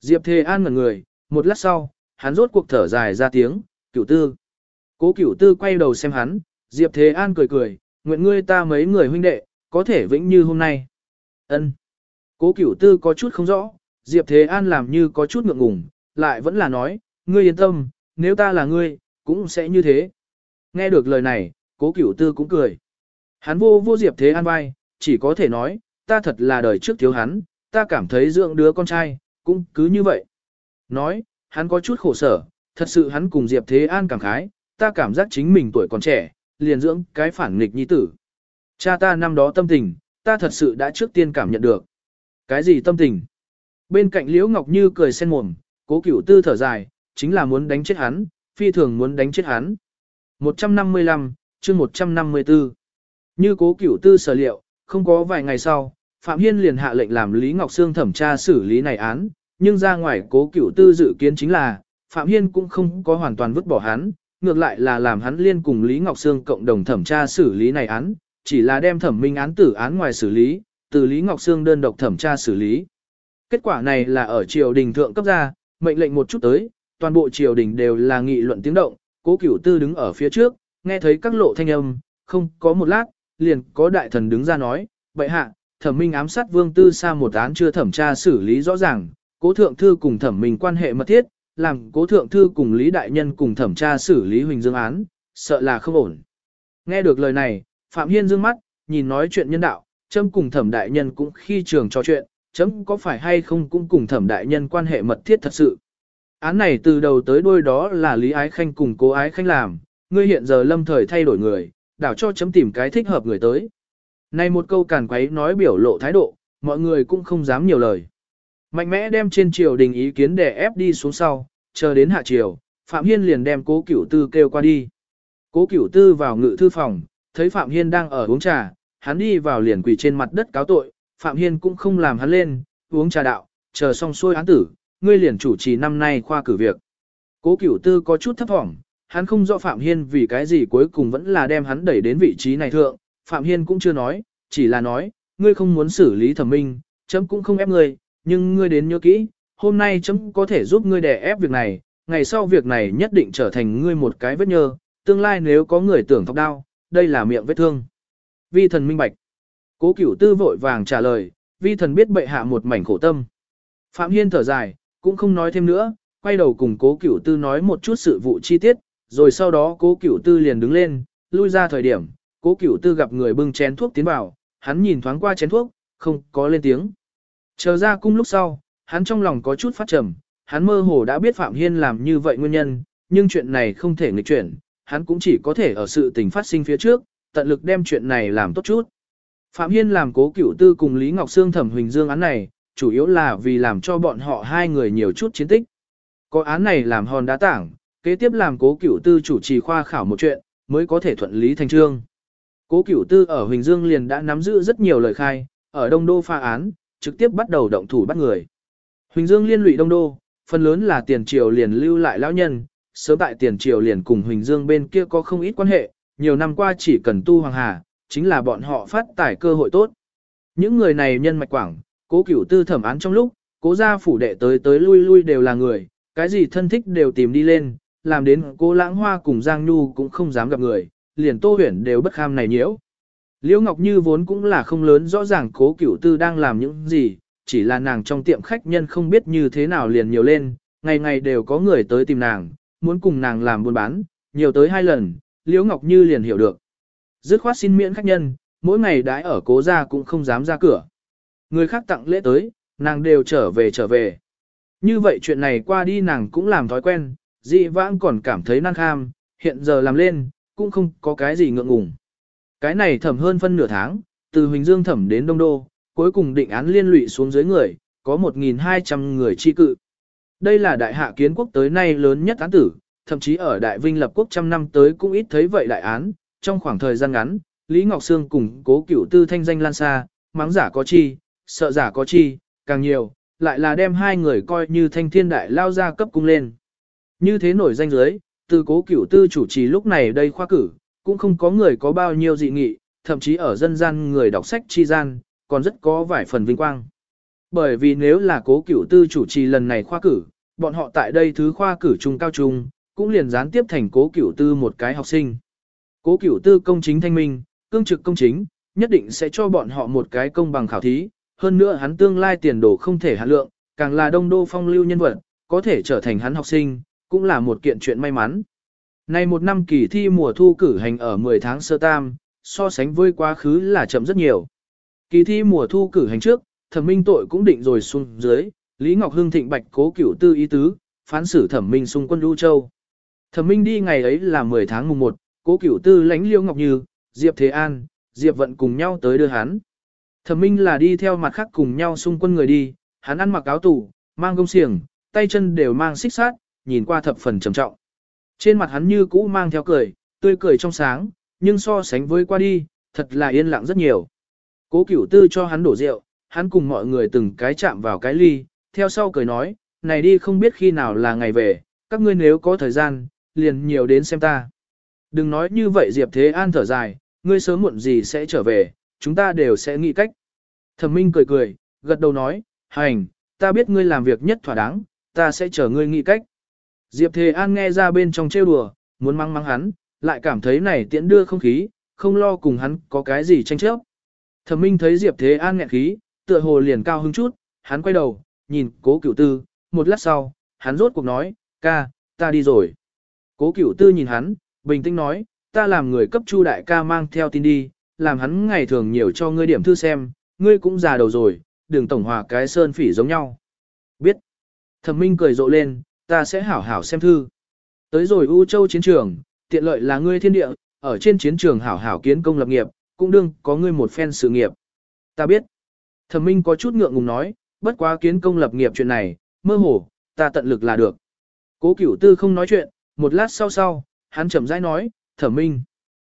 Diệp Thế An ngẩn người, một lát sau, hắn rốt cuộc thở dài ra tiếng, cửu tư. Cố cửu tư quay đầu xem hắn, Diệp Thế An cười cười, nguyện ngươi ta mấy người huynh đệ, có thể vĩnh như hôm nay. Ân. Cố cửu tư có chút không rõ, Diệp Thế An làm như có chút ngượng ngùng, lại vẫn là nói, ngươi yên tâm, nếu ta là ngươi, cũng sẽ như thế. Nghe được lời này, cố cửu tư cũng cười. Hắn vô vô Diệp Thế An vai, chỉ có thể nói, ta thật là đời trước thiếu hắn, ta cảm thấy dưỡng đứa con trai, cũng cứ như vậy. Nói, hắn có chút khổ sở, thật sự hắn cùng Diệp Thế An cảm khái, ta cảm giác chính mình tuổi còn trẻ, liền dưỡng cái phản nghịch nhi tử. Cha ta năm đó tâm tình, ta thật sự đã trước tiên cảm nhận được. Cái gì tâm tình? Bên cạnh Liễu Ngọc Như cười sen mồm, cố cửu tư thở dài, chính là muốn đánh chết hắn, phi thường muốn đánh chết hắn. 155, chương 154. Như cố cửu tư sở liệu, không có vài ngày sau, Phạm Hiên liền hạ lệnh làm Lý Ngọc Sương thẩm tra xử lý này án, nhưng ra ngoài cố cửu tư dự kiến chính là, Phạm Hiên cũng không có hoàn toàn vứt bỏ hắn, ngược lại là làm hắn liên cùng Lý Ngọc Sương cộng đồng thẩm tra xử lý này án, chỉ là đem thẩm minh án tử án ngoài xử lý, từ Lý Ngọc Sương đơn độc thẩm tra xử lý. Kết quả này là ở triều đình thượng cấp ra, mệnh lệnh một chút tới, toàn bộ triều đình đều là nghị luận tiếng động, cố cửu tư đứng ở phía trước, nghe thấy các lộ thanh âm, không có một lát, liền có đại thần đứng ra nói, vậy hạ, thẩm minh ám sát vương tư sa một án chưa thẩm tra xử lý rõ ràng, cố thượng thư cùng thẩm minh quan hệ mật thiết, làm cố thượng thư cùng lý đại nhân cùng thẩm tra xử lý huỳnh dương án, sợ là không ổn. Nghe được lời này, Phạm Hiên dương mắt, nhìn nói chuyện nhân đạo, chấm cùng thẩm đại nhân cũng khi trường trò chuyện, chấm có phải hay không cũng cùng thẩm đại nhân quan hệ mật thiết thật sự. Án này từ đầu tới đuôi đó là Lý Ái Khanh cùng cố Ái Khanh làm, ngươi hiện giờ lâm thời thay đổi người, đảo cho chấm tìm cái thích hợp người tới. Này một câu càn quấy nói biểu lộ thái độ, mọi người cũng không dám nhiều lời. Mạnh mẽ đem trên triều đình ý kiến để ép đi xuống sau, chờ đến hạ triều, Phạm Hiên liền đem cố cửu tư kêu qua đi. Cố cửu tư vào ngự thư phòng, thấy Phạm Hiên đang ở uống trà, hắn đi vào liền quỳ trên mặt đất cáo tội, Phạm Hiên cũng không làm hắn lên, uống trà đạo, chờ xong xuôi án tử, ngươi liền chủ trì năm nay khoa cử việc. Cố cửu tư có chút thấp thỏm, hắn không rõ Phạm Hiên vì cái gì cuối cùng vẫn là đem hắn đẩy đến vị trí này thượng, Phạm Hiên cũng chưa nói, chỉ là nói, ngươi không muốn xử lý thẩm minh, chấm cũng không ép ngươi, nhưng ngươi đến nhớ kỹ, hôm nay chấm có thể giúp ngươi đè ép việc này, ngày sau việc này nhất định trở thành ngươi một cái vết nhơ, tương lai nếu có người tưởng thọc đau, đây là miệng vết thương. Vi thần minh bạch. Cố cửu tư vội vàng trả lời, vi thần biết bệ hạ một mảnh khổ tâm. Phạm Hiên thở dài, cũng không nói thêm nữa, quay đầu cùng cố cửu tư nói một chút sự vụ chi tiết, rồi sau đó cố cửu tư liền đứng lên, lui ra thời điểm, cố cửu tư gặp người bưng chén thuốc tiến vào, hắn nhìn thoáng qua chén thuốc, không có lên tiếng. Chờ ra cung lúc sau, hắn trong lòng có chút phát trầm, hắn mơ hồ đã biết Phạm Hiên làm như vậy nguyên nhân, nhưng chuyện này không thể nghịch chuyển, hắn cũng chỉ có thể ở sự tình phát sinh phía trước, tận lực đem chuyện này làm tốt chút. Phạm Hiên làm cố cửu tư cùng Lý Ngọc Sương thẩm huỳnh dương án này, chủ yếu là vì làm cho bọn họ hai người nhiều chút chiến tích. Có án này làm hòn đá tảng, kế tiếp làm cố cửu tư chủ trì khoa khảo một chuyện, mới có thể thuận lý thành trương. Cố cửu tư ở Huỳnh Dương liền đã nắm giữ rất nhiều lời khai, ở Đông Đô pha án, trực tiếp bắt đầu động thủ bắt người. Huỳnh Dương liên lụy Đông Đô, phần lớn là tiền triều liền lưu lại lão nhân, sớm tại tiền triều liền cùng Huỳnh Dương bên kia có không ít quan hệ, nhiều năm qua chỉ cần tu hoàng hà, chính là bọn họ phát tải cơ hội tốt. Những người này nhân mạch quảng, cố cửu tư thẩm án trong lúc, cố gia phủ đệ tới tới lui lui đều là người, cái gì thân thích đều tìm đi lên, làm đến cố lãng hoa cùng Giang Nhu cũng không dám gặp người, liền tô huyển đều bất kham này nhiễu. Liễu Ngọc Như vốn cũng là không lớn rõ ràng cố cửu tư đang làm những gì, chỉ là nàng trong tiệm khách nhân không biết như thế nào liền nhiều lên, ngày ngày đều có người tới tìm nàng, muốn cùng nàng làm buôn bán, nhiều tới hai lần, Liễu Ngọc Như liền hiểu được. Dứt khoát xin miễn khách nhân, mỗi ngày đãi ở cố gia cũng không dám ra cửa. Người khác tặng lễ tới, nàng đều trở về trở về. Như vậy chuyện này qua đi nàng cũng làm thói quen, dị vãng còn cảm thấy năng kham, hiện giờ làm lên, cũng không có cái gì ngượng ngùng. Cái này thẩm hơn phân nửa tháng, từ Huỳnh Dương thẩm đến Đông Đô, cuối cùng định án liên lụy xuống dưới người, có 1.200 người chi cự. Đây là đại hạ kiến quốc tới nay lớn nhất án tử, thậm chí ở đại vinh lập quốc trăm năm tới cũng ít thấy vậy đại án, trong khoảng thời gian ngắn, Lý Ngọc Sương cùng cố cửu tư thanh danh lan xa, mắng giả có chi, sợ giả có chi, càng nhiều, lại là đem hai người coi như thanh thiên đại lao ra cấp cung lên. Như thế nổi danh giới, từ cố cửu tư chủ trì lúc này đây khoa cử, cũng không có người có bao nhiêu dị nghị, thậm chí ở dân gian người đọc sách chi gian, còn rất có vài phần vinh quang. Bởi vì nếu là cố cửu tư chủ trì lần này khoa cử, bọn họ tại đây thứ khoa cử trung cao trung, cũng liền gián tiếp thành cố cửu tư một cái học sinh. Cố cửu tư công chính thanh minh, cương trực công chính, nhất định sẽ cho bọn họ một cái công bằng khảo thí, hơn nữa hắn tương lai tiền đồ không thể hạ lượng, càng là đông đô phong lưu nhân vật, có thể trở thành hắn học sinh, cũng là một kiện chuyện may mắn. Nay một năm kỳ thi mùa thu cử hành ở 10 tháng sơ tam, so sánh với quá khứ là chậm rất nhiều. Kỳ thi mùa thu cử hành trước, thẩm minh tội cũng định rồi xuống dưới, Lý Ngọc Hưng thịnh bạch cố cửu tư ý tứ, phán xử thẩm minh xung quân lưu châu. Thẩm minh đi ngày ấy là 10 tháng mùng 1, cố cửu tư lãnh liêu ngọc như, Diệp Thế An, Diệp Vận cùng nhau tới đưa hắn. Thẩm minh là đi theo mặt khác cùng nhau xung quân người đi, hắn ăn mặc áo tủ, mang gông xiềng, tay chân đều mang xích sát, nhìn qua thập phần trầm trọng. Trên mặt hắn như cũ mang theo cười, tươi cười trong sáng, nhưng so sánh với qua đi, thật là yên lặng rất nhiều. Cố cửu tư cho hắn đổ rượu, hắn cùng mọi người từng cái chạm vào cái ly, theo sau cười nói, này đi không biết khi nào là ngày về, các ngươi nếu có thời gian, liền nhiều đến xem ta. Đừng nói như vậy Diệp Thế An thở dài, ngươi sớm muộn gì sẽ trở về, chúng ta đều sẽ nghĩ cách. Thẩm Minh cười cười, gật đầu nói, hành, ta biết ngươi làm việc nhất thỏa đáng, ta sẽ chờ ngươi nghĩ cách. Diệp Thề An nghe ra bên trong trêu đùa, muốn mắng mắng hắn, lại cảm thấy này tiễn đưa không khí, không lo cùng hắn có cái gì tranh chấp. Thẩm Minh thấy Diệp Thế An nghẹn khí, tựa hồ liền cao hứng chút, hắn quay đầu, nhìn cố cửu tư, một lát sau, hắn rốt cuộc nói, ca, ta đi rồi. Cố cửu tư nhìn hắn, bình tĩnh nói, ta làm người cấp chu đại ca mang theo tin đi, làm hắn ngày thường nhiều cho ngươi điểm thư xem, ngươi cũng già đầu rồi, đừng tổng hòa cái sơn phỉ giống nhau. Biết. Thẩm Minh cười rộ lên, ta sẽ hảo hảo xem thư. Tới rồi U Châu chiến trường, tiện lợi là ngươi thiên địa, ở trên chiến trường hảo hảo kiến công lập nghiệp, cũng đương có ngươi một phen sự nghiệp. Ta biết. Thẩm Minh có chút ngượng ngùng nói, bất quá kiến công lập nghiệp chuyện này, mơ hồ, ta tận lực là được. Cố Cửu Tư không nói chuyện, một lát sau sau, hắn chậm rãi nói, Thẩm Minh.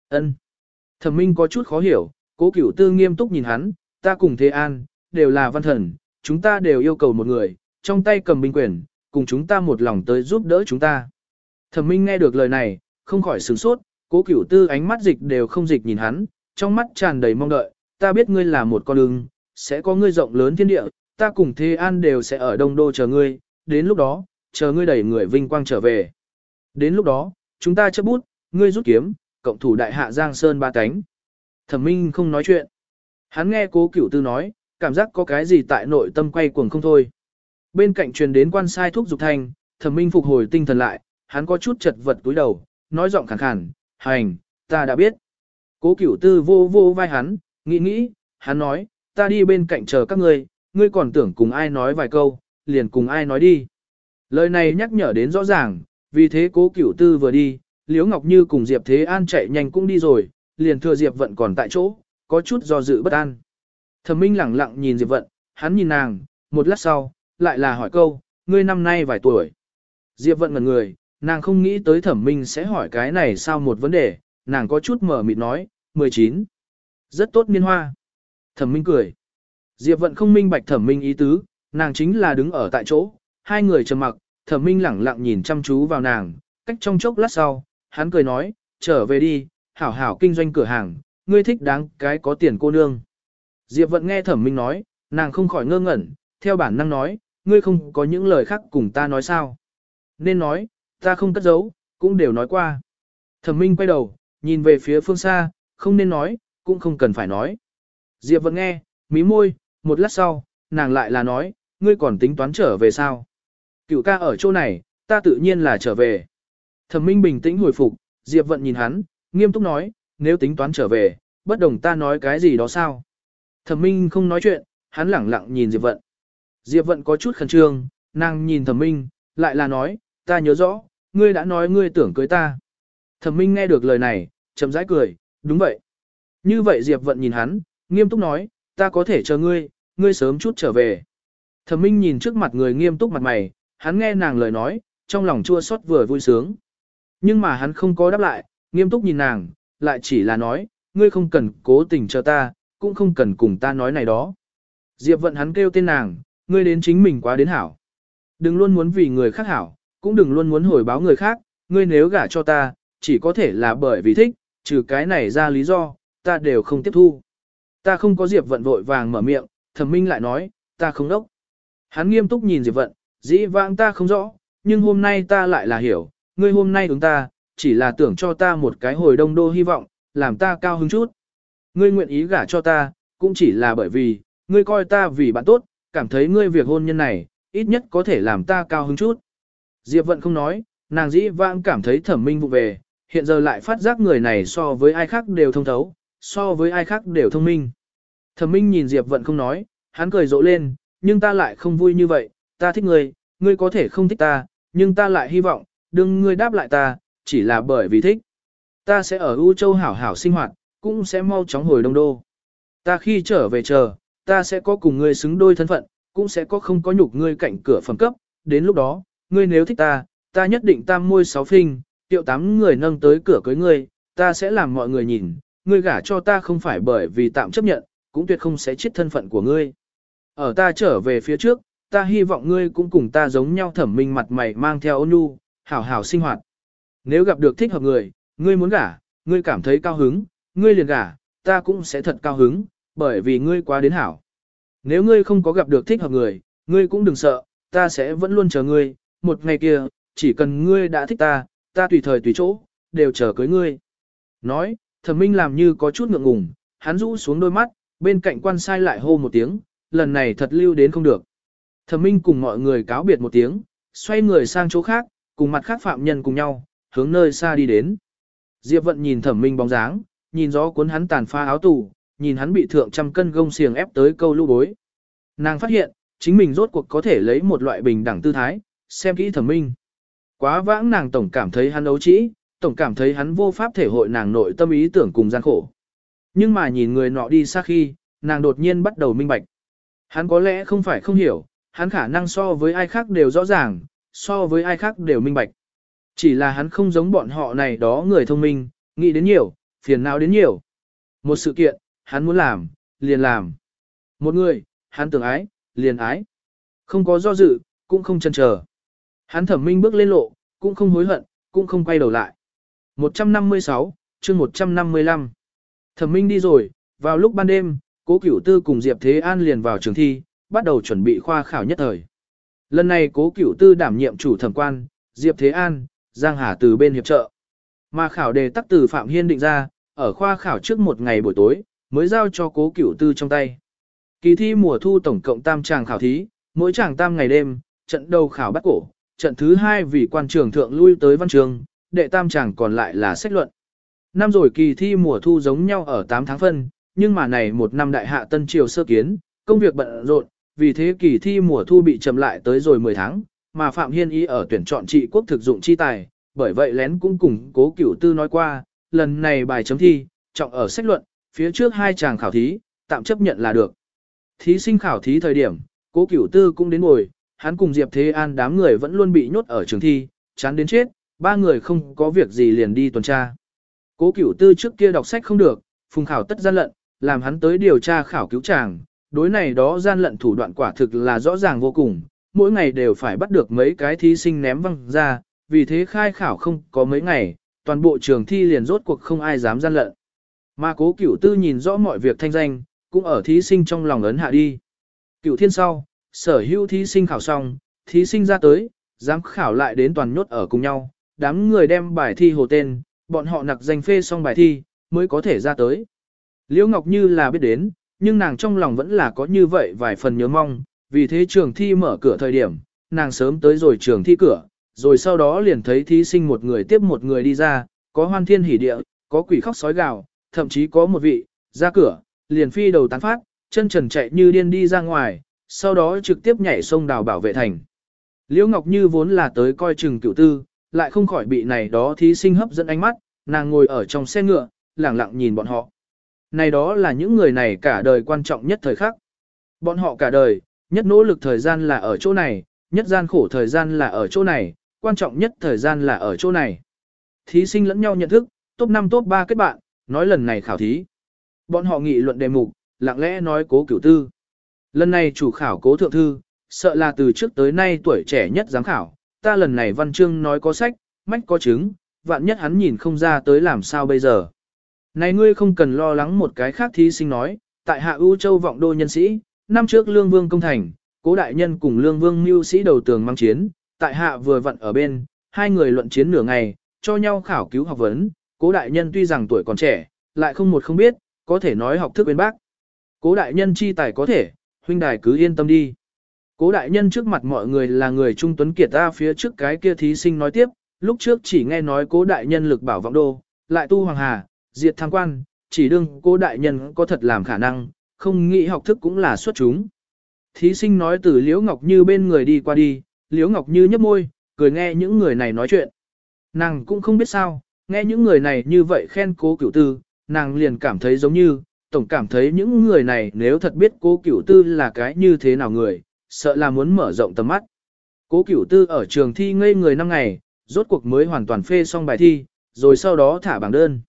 ân. Thẩm Minh có chút khó hiểu, Cố Cửu Tư nghiêm túc nhìn hắn, ta cùng Thế An, đều là văn thần, chúng ta đều yêu cầu một người, trong tay cầm binh quyền, cùng chúng ta một lòng tới giúp đỡ chúng ta. Thẩm Minh nghe được lời này, không khỏi sửng sốt, Cố Cửu Tư ánh mắt dịch đều không dịch nhìn hắn, trong mắt tràn đầy mong đợi, ta biết ngươi là một con ưng, sẽ có ngươi rộng lớn thiên địa, ta cùng Thế An đều sẽ ở Đông Đô chờ ngươi, đến lúc đó, chờ ngươi đẩy người vinh quang trở về. Đến lúc đó, chúng ta chấp bút, ngươi rút kiếm, cộng thủ đại hạ Giang Sơn ba cánh. Thẩm Minh không nói chuyện. Hắn nghe cố cửu tư nói, cảm giác có cái gì tại nội tâm quay cuồng không thôi. Bên cạnh truyền đến quan sai thuốc dục thanh, thẩm minh phục hồi tinh thần lại, hắn có chút chật vật túi đầu, nói giọng khàn khàn, hành, ta đã biết. Cố cửu tư vô vô vai hắn, nghĩ nghĩ, hắn nói, ta đi bên cạnh chờ các ngươi, ngươi còn tưởng cùng ai nói vài câu, liền cùng ai nói đi. Lời này nhắc nhở đến rõ ràng, vì thế cố cửu tư vừa đi, Liễu Ngọc Như cùng Diệp Thế An chạy nhanh cũng đi rồi, liền thừa Diệp Vận còn tại chỗ, có chút do dự bất an. Thẩm Minh lẳng lặng nhìn Diệp Vận, hắn nhìn nàng, một lát sau, lại là hỏi câu, ngươi năm nay vài tuổi. Diệp Vận ngẩn người, nàng không nghĩ tới Thẩm Minh sẽ hỏi cái này sao một vấn đề, nàng có chút mở mịt nói, 19. Rất tốt niên hoa. Thẩm Minh cười. Diệp Vận không minh bạch Thẩm Minh ý tứ, nàng chính là đứng ở tại chỗ, hai người trầm mặc, Thẩm Minh lẳng lặng nhìn chăm chú vào nàng, cách trong chốc lát sau, hắn cười nói, trở về đi, hảo hảo kinh doanh cửa hàng, ngươi thích đáng cái có tiền cô nương. Diệp Vận nghe Thẩm Minh nói, nàng không khỏi ngơ ngẩn, theo bản năng nói, ngươi không có những lời khác cùng ta nói sao. Nên nói, ta không cất giấu, cũng đều nói qua. Thẩm Minh quay đầu, nhìn về phía phương xa, không nên nói, cũng không cần phải nói. Diệp Vận nghe, mí môi, một lát sau, nàng lại là nói, ngươi còn tính toán trở về sao? Cựu ca ở chỗ này, ta tự nhiên là trở về. Thẩm Minh bình tĩnh hồi phục, Diệp Vận nhìn hắn, nghiêm túc nói, nếu tính toán trở về, bất đồng ta nói cái gì đó sao? Thẩm Minh không nói chuyện, hắn lẳng lặng nhìn Diệp Vận. Diệp Vận có chút khẩn trương, nàng nhìn Thẩm Minh, lại là nói, ta nhớ rõ, ngươi đã nói ngươi tưởng cưới ta. Thẩm Minh nghe được lời này, chậm rãi cười, đúng vậy. Như vậy Diệp Vận nhìn hắn, nghiêm túc nói, ta có thể chờ ngươi, ngươi sớm chút trở về. Thẩm Minh nhìn trước mặt người nghiêm túc mặt mày, hắn nghe nàng lời nói, trong lòng chua xót vừa vui sướng. Nhưng mà hắn không có đáp lại, nghiêm túc nhìn nàng, lại chỉ là nói, ngươi không cần cố tình chờ ta, cũng không cần cùng ta nói này đó. Diệp vận hắn kêu tên nàng, ngươi đến chính mình quá đến hảo. Đừng luôn muốn vì người khác hảo, cũng đừng luôn muốn hồi báo người khác, ngươi nếu gả cho ta, chỉ có thể là bởi vì thích, trừ cái này ra lý do, ta đều không tiếp thu. Ta không có Diệp vận vội vàng mở miệng, thẩm minh lại nói, ta không đốc. Hắn nghiêm túc nhìn Diệp vận, dĩ vãng ta không rõ, nhưng hôm nay ta lại là hiểu, ngươi hôm nay ứng ta, chỉ là tưởng cho ta một cái hồi đông đô hy vọng, làm ta cao hứng chút. Ngươi nguyện ý gả cho ta, cũng chỉ là bởi vì, ngươi coi ta vì bạn tốt, cảm thấy ngươi việc hôn nhân này, ít nhất có thể làm ta cao hứng chút. Diệp Vận không nói, nàng dĩ vãng cảm thấy thẩm minh vụ về, hiện giờ lại phát giác người này so với ai khác đều thông thấu, so với ai khác đều thông minh. Thẩm minh nhìn Diệp vận không nói, hắn cười rộ lên, nhưng ta lại không vui như vậy, ta thích ngươi, ngươi có thể không thích ta, nhưng ta lại hy vọng, đừng ngươi đáp lại ta, chỉ là bởi vì thích. Ta sẽ ở U Châu hảo hảo sinh hoạt, cũng sẽ mau chóng hồi đông đô. Ta khi trở về chờ, ta sẽ có cùng ngươi xứng đôi thân phận, cũng sẽ có không có nhục ngươi cạnh cửa phẩm cấp, đến lúc đó, ngươi nếu thích ta, ta nhất định tam môi sáu phinh, tiệu tám người nâng tới cửa cưới ngươi, ta sẽ làm mọi người nhìn, ngươi gả cho ta không phải bởi vì tạm chấp nhận, cũng tuyệt không sẽ chết thân phận của ngươi. Ở ta trở về phía trước, ta hy vọng ngươi cũng cùng ta giống nhau thẩm minh mặt mày mang theo ôn nhu, hảo hảo sinh hoạt. Nếu gặp được thích hợp người, ngươi muốn gả, ngươi cảm thấy cao hứng, ngươi liền gả, ta cũng sẽ thật cao hứng, bởi vì ngươi quá đến hảo. Nếu ngươi không có gặp được thích hợp người, ngươi cũng đừng sợ, ta sẽ vẫn luôn chờ ngươi, một ngày kia, chỉ cần ngươi đã thích ta, ta tùy thời tùy chỗ, đều chờ cưới ngươi. Nói, thẩm minh làm như có chút ngượng ngùng, hắn rũ xuống đôi mắt, bên cạnh quan sai lại hô một tiếng, lần này thật lưu đến không được. Thẩm minh cùng mọi người cáo biệt một tiếng, xoay người sang chỗ khác, cùng mặt khác phạm nhân cùng nhau, hướng nơi xa đi đến. Diệp vận nhìn thẩm minh bóng dáng, nhìn gió cuốn hắn tàn pha áo tù, nhìn hắn bị thượng trăm cân gông xiềng ép tới câu lũ bối. Nàng phát hiện, chính mình rốt cuộc có thể lấy một loại bình đẳng tư thái, xem kỹ thẩm minh. Quá vãng nàng tổng cảm thấy hắn ấu trĩ, tổng cảm thấy hắn vô pháp thể hội nàng nội tâm ý tưởng cùng gian khổ. Nhưng mà nhìn người nọ đi xa khi, nàng đột nhiên bắt đầu minh bạch. Hắn có lẽ không phải không hiểu, hắn khả năng so với ai khác đều rõ ràng, so với ai khác đều minh bạch. Chỉ là hắn không giống bọn họ này đó người thông minh, nghĩ đến nhiều, phiền não đến nhiều. Một sự kiện, hắn muốn làm, liền làm. Một người, hắn tưởng ái, liền ái. Không có do dự, cũng không chần chờ. Hắn thẩm minh bước lên lộ, cũng không hối hận, cũng không quay đầu lại. 156, chương 155. Thẩm minh đi rồi, vào lúc ban đêm, cố cửu tư cùng Diệp Thế An liền vào trường thi, bắt đầu chuẩn bị khoa khảo nhất thời. Lần này cố cửu tư đảm nhiệm chủ thẩm quan, Diệp Thế An, Giang Hà từ bên hiệp trợ. Mà khảo đề tắc từ Phạm Hiên định ra, ở khoa khảo trước một ngày buổi tối, mới giao cho cố cửu tư trong tay. Kỳ thi mùa thu tổng cộng tam tràng khảo thí, mỗi tràng tam ngày đêm, trận đầu khảo bắt cổ, trận thứ hai vì quan trường thượng lui tới văn trường, đệ tam tràng còn lại là sách luận. Năm rồi kỳ thi mùa thu giống nhau ở 8 tháng phân, nhưng mà này một năm đại hạ tân triều sơ kiến, công việc bận rộn, vì thế kỳ thi mùa thu bị chậm lại tới rồi 10 tháng, mà Phạm Hiên ý ở tuyển chọn trị quốc thực dụng chi tài, bởi vậy lén cũng cùng cố cửu tư nói qua, lần này bài chấm thi, trọng ở sách luận, phía trước hai chàng khảo thí, tạm chấp nhận là được. Thí sinh khảo thí thời điểm, cố cửu tư cũng đến ngồi, hắn cùng Diệp Thế An đám người vẫn luôn bị nhốt ở trường thi, chán đến chết, ba người không có việc gì liền đi tuần tra. Cố cửu tư trước kia đọc sách không được, phùng khảo tất gian lận, làm hắn tới điều tra khảo cứu chàng, đối này đó gian lận thủ đoạn quả thực là rõ ràng vô cùng, mỗi ngày đều phải bắt được mấy cái thí sinh ném văng ra, vì thế khai khảo không có mấy ngày, toàn bộ trường thi liền rốt cuộc không ai dám gian lận. Mà cố cửu tư nhìn rõ mọi việc thanh danh, cũng ở thí sinh trong lòng ấn hạ đi. Cửu thiên sau, sở hữu thí sinh khảo xong, thí sinh ra tới, dám khảo lại đến toàn nhốt ở cùng nhau, đám người đem bài thi hồ tên, bọn họ nặc danh phê xong bài thi, mới có thể ra tới. Liễu Ngọc Như là biết đến, nhưng nàng trong lòng vẫn là có như vậy vài phần nhớ mong, vì thế trường thi mở cửa thời điểm, nàng sớm tới rồi trường thi cửa, rồi sau đó liền thấy thí sinh một người tiếp một người đi ra, có hoan thiên hỉ địa, có quỷ khóc sói gào, thậm chí có một vị, ra cửa, liền phi đầu tán phát, chân trần chạy như điên đi ra ngoài, sau đó trực tiếp nhảy sông đào bảo vệ thành. Liễu Ngọc Như vốn là tới coi chừng cựu tư, lại không khỏi bị này đó thí sinh hấp dẫn ánh mắt, nàng ngồi ở trong xe ngựa, lẳng lặng nhìn bọn họ. Này đó là những người này cả đời quan trọng nhất thời khắc. Bọn họ cả đời, nhất nỗ lực thời gian là ở chỗ này, nhất gian khổ thời gian là ở chỗ này, quan trọng nhất thời gian là ở chỗ này. Thí sinh lẫn nhau nhận thức, top 5 top 3 kết bạn, nói lần này khảo thí. Bọn họ nghị luận đề mục, lặng lẽ nói cố cửu tư. Lần này chủ khảo cố thượng thư, sợ là từ trước tới nay tuổi trẻ nhất giám khảo, ta lần này văn chương nói có sách, mách có chứng, vạn nhất hắn nhìn không ra tới làm sao bây giờ. Này ngươi không cần lo lắng một cái khác thí sinh nói, tại hạ ưu châu vọng đô nhân sĩ, năm trước lương vương công thành, cố đại nhân cùng lương vương mưu sĩ đầu tường mang chiến, tại hạ vừa vặn ở bên, hai người luận chiến nửa ngày, cho nhau khảo cứu học vấn, cố đại nhân tuy rằng tuổi còn trẻ, lại không một không biết, có thể nói học thức bên bác. Cố đại nhân chi tài có thể, huynh đài cứ yên tâm đi. Cố đại nhân trước mặt mọi người là người trung tuấn kiệt ta phía trước cái kia thí sinh nói tiếp, lúc trước chỉ nghe nói cố đại nhân lực bảo vọng đô, lại tu hoàng hà, diệt tham quan, chỉ đương cố đại nhân có thật làm khả năng, không nghĩ học thức cũng là xuất chúng. Thí sinh nói từ Liễu Ngọc Như bên người đi qua đi, Liễu Ngọc Như nhấp môi, cười nghe những người này nói chuyện. Nàng cũng không biết sao, nghe những người này như vậy khen cố cửu tư, nàng liền cảm thấy giống như, tổng cảm thấy những người này nếu thật biết cố cửu tư là cái như thế nào người, sợ là muốn mở rộng tầm mắt. Cố cửu tư ở trường thi ngây người năm ngày, rốt cuộc mới hoàn toàn phê xong bài thi, rồi sau đó thả bảng đơn.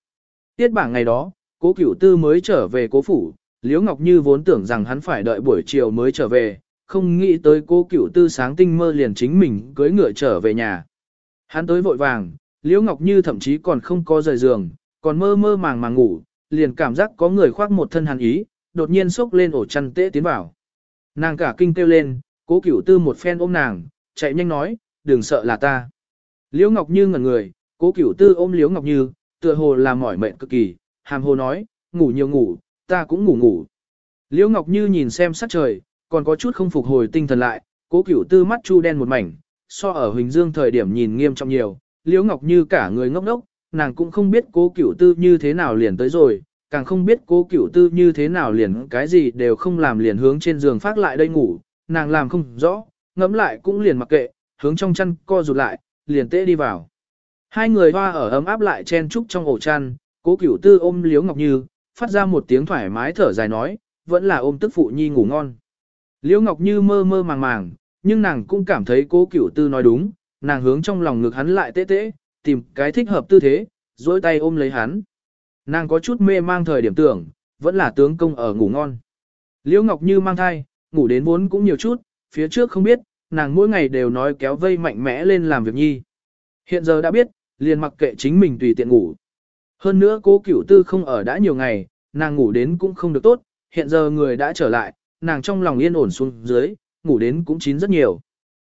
Tiết bảng ngày đó, cố cửu tư mới trở về cố phủ, Liễu Ngọc Như vốn tưởng rằng hắn phải đợi buổi chiều mới trở về, không nghĩ tới cố cửu tư sáng tinh mơ liền chính mình cưới ngựa trở về nhà. Hắn tới vội vàng, Liễu Ngọc Như thậm chí còn không có rời giường, còn mơ mơ màng màng ngủ, liền cảm giác có người khoác một thân hàn ý, đột nhiên xốc lên ổ chăn tễ tiến vào. Nàng cả kinh kêu lên, cố cửu tư một phen ôm nàng, chạy nhanh nói, đừng sợ là ta. Liễu Ngọc Như ngẩn người, cố cửu tư ôm Liễu Ngọc Như, tựa hồ là mỏi mệt cực kỳ, hàm hồ nói, ngủ nhiều ngủ, ta cũng ngủ ngủ. Liễu Ngọc Như nhìn xem sắc trời, còn có chút không phục hồi tinh thần lại, cố cửu tư mắt chu đen một mảnh, so ở Huỳnh Dương thời điểm nhìn nghiêm trọng nhiều, Liễu Ngọc Như cả người ngốc ngốc, nàng cũng không biết cố cửu tư như thế nào liền tới rồi, càng không biết cố cửu tư như thế nào liền cái gì đều không làm liền hướng trên giường phát lại đây ngủ, nàng làm không rõ, ngẫm lại cũng liền mặc kệ, hướng trong chăn co rụt lại, liền tê đi vào. Hai người hoa ở ấm áp lại chen trúc trong ổ chăn, cố cửu tư ôm Liễu Ngọc Như, phát ra một tiếng thoải mái thở dài nói, vẫn là ôm tức phụ nhi ngủ ngon. Liễu Ngọc Như mơ mơ màng màng, nhưng nàng cũng cảm thấy cố cửu tư nói đúng, nàng hướng trong lòng ngực hắn lại tê tê, tìm cái thích hợp tư thế, dối tay ôm lấy hắn. Nàng có chút mê mang thời điểm tưởng, vẫn là tướng công ở ngủ ngon. Liễu Ngọc Như mang thai, ngủ đến vốn cũng nhiều chút, phía trước không biết, nàng mỗi ngày đều nói kéo vây mạnh mẽ lên làm việc nhi. Hiện giờ đã biết, liền mặc kệ chính mình tùy tiện ngủ. Hơn nữa cố cửu tư không ở đã nhiều ngày, nàng ngủ đến cũng không được tốt, hiện giờ người đã trở lại, nàng trong lòng yên ổn xuống dưới, ngủ đến cũng chín rất nhiều.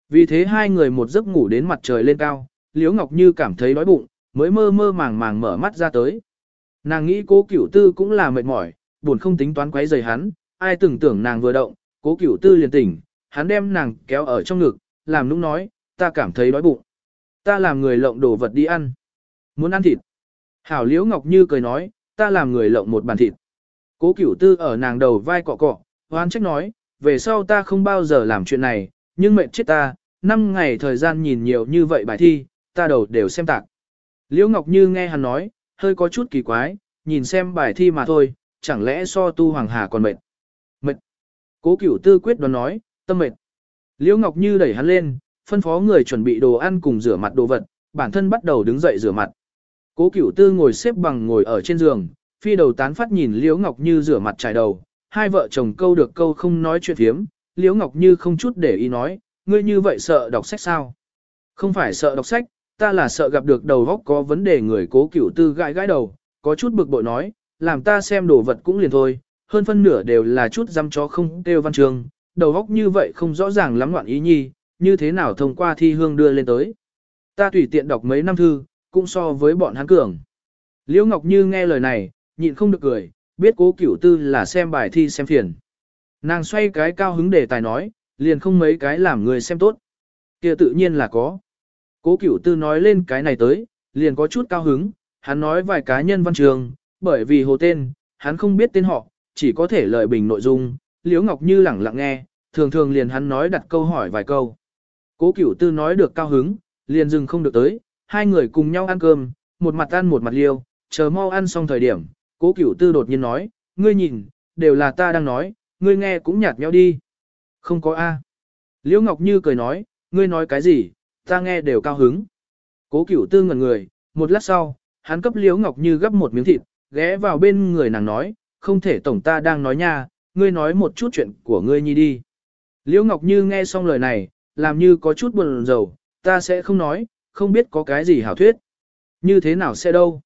Vì thế hai người một giấc ngủ đến mặt trời lên cao, Liễu Ngọc Như cảm thấy đói bụng, mới mơ mơ màng màng mở mắt ra tới. Nàng nghĩ cố cửu tư cũng là mệt mỏi, buồn không tính toán quấy rầy hắn, ai tưởng tưởng nàng vừa động, cố cửu tư liền tỉnh, hắn đem nàng kéo ở trong ngực, làm nũng nói, ta cảm thấy đói bụng. Ta làm người lộng đồ vật đi ăn. Muốn ăn thịt. Hảo Liễu Ngọc Như cười nói, ta làm người lộng một bàn thịt. Cố cửu tư ở nàng đầu vai cọ cọ, hoan trách nói, về sau ta không bao giờ làm chuyện này, nhưng mệt chết ta, năm ngày thời gian nhìn nhiều như vậy bài thi, ta đầu đều xem tạc. Liễu Ngọc Như nghe hắn nói, hơi có chút kỳ quái, nhìn xem bài thi mà thôi, chẳng lẽ so tu hoàng hà còn mệt. Mệt. Cố cửu tư quyết đoán nói, tâm mệt. Liễu Ngọc Như đẩy hắn lên, phân phó người chuẩn bị đồ ăn cùng rửa mặt đồ vật, bản thân bắt đầu đứng dậy rửa mặt. Cố cửu tư ngồi xếp bằng ngồi ở trên giường, phi đầu tán phát nhìn Liễu Ngọc Như rửa mặt trải đầu, hai vợ chồng câu được câu không nói chuyện thiếm, Liễu Ngọc Như không chút để ý nói, ngươi như vậy sợ đọc sách sao? Không phải sợ đọc sách, ta là sợ gặp được đầu góc có vấn đề người cố cửu tư gãi gãi đầu, có chút bực bội nói, làm ta xem đồ vật cũng liền thôi, hơn phân nửa đều là chút dăm chó không tiêu văn trường, đầu góc như vậy không rõ ràng lắm loạn ý nhi, như thế nào thông qua thi hương đưa lên tới. Ta tùy tiện đọc mấy năm thư, cũng so với bọn hắn cường. Liễu Ngọc Như nghe lời này, nhịn không được cười, biết cố cửu tư là xem bài thi xem phiền. Nàng xoay cái cao hứng đề tài nói, liền không mấy cái làm người xem tốt. kia tự nhiên là có. Cố cửu tư nói lên cái này tới, liền có chút cao hứng, hắn nói vài cá nhân văn trường, bởi vì hồ tên, hắn không biết tên họ, chỉ có thể lợi bình nội dung, Liễu Ngọc Như lẳng lặng nghe, thường thường liền hắn nói đặt câu hỏi vài câu. Cố cửu tư nói được cao hứng, liền dừng không được tới, hai người cùng nhau ăn cơm, một mặt ăn một mặt liêu, chờ mau ăn xong thời điểm, cố cửu tư đột nhiên nói, ngươi nhìn, đều là ta đang nói, ngươi nghe cũng nhạt nhau đi. Không có A. Liễu Ngọc Như cười nói, ngươi nói cái gì, ta nghe đều cao hứng. Cố cửu tư ngẩn người, một lát sau, hắn cấp Liễu Ngọc Như gấp một miếng thịt, ghé vào bên người nàng nói, không thể tổng ta đang nói nha, ngươi nói một chút chuyện của ngươi nhi đi. Liễu Ngọc Như nghe xong lời này, làm như có chút buồn rầu, ta sẽ không nói, không biết có cái gì hảo thuyết. Như thế nào sẽ đâu.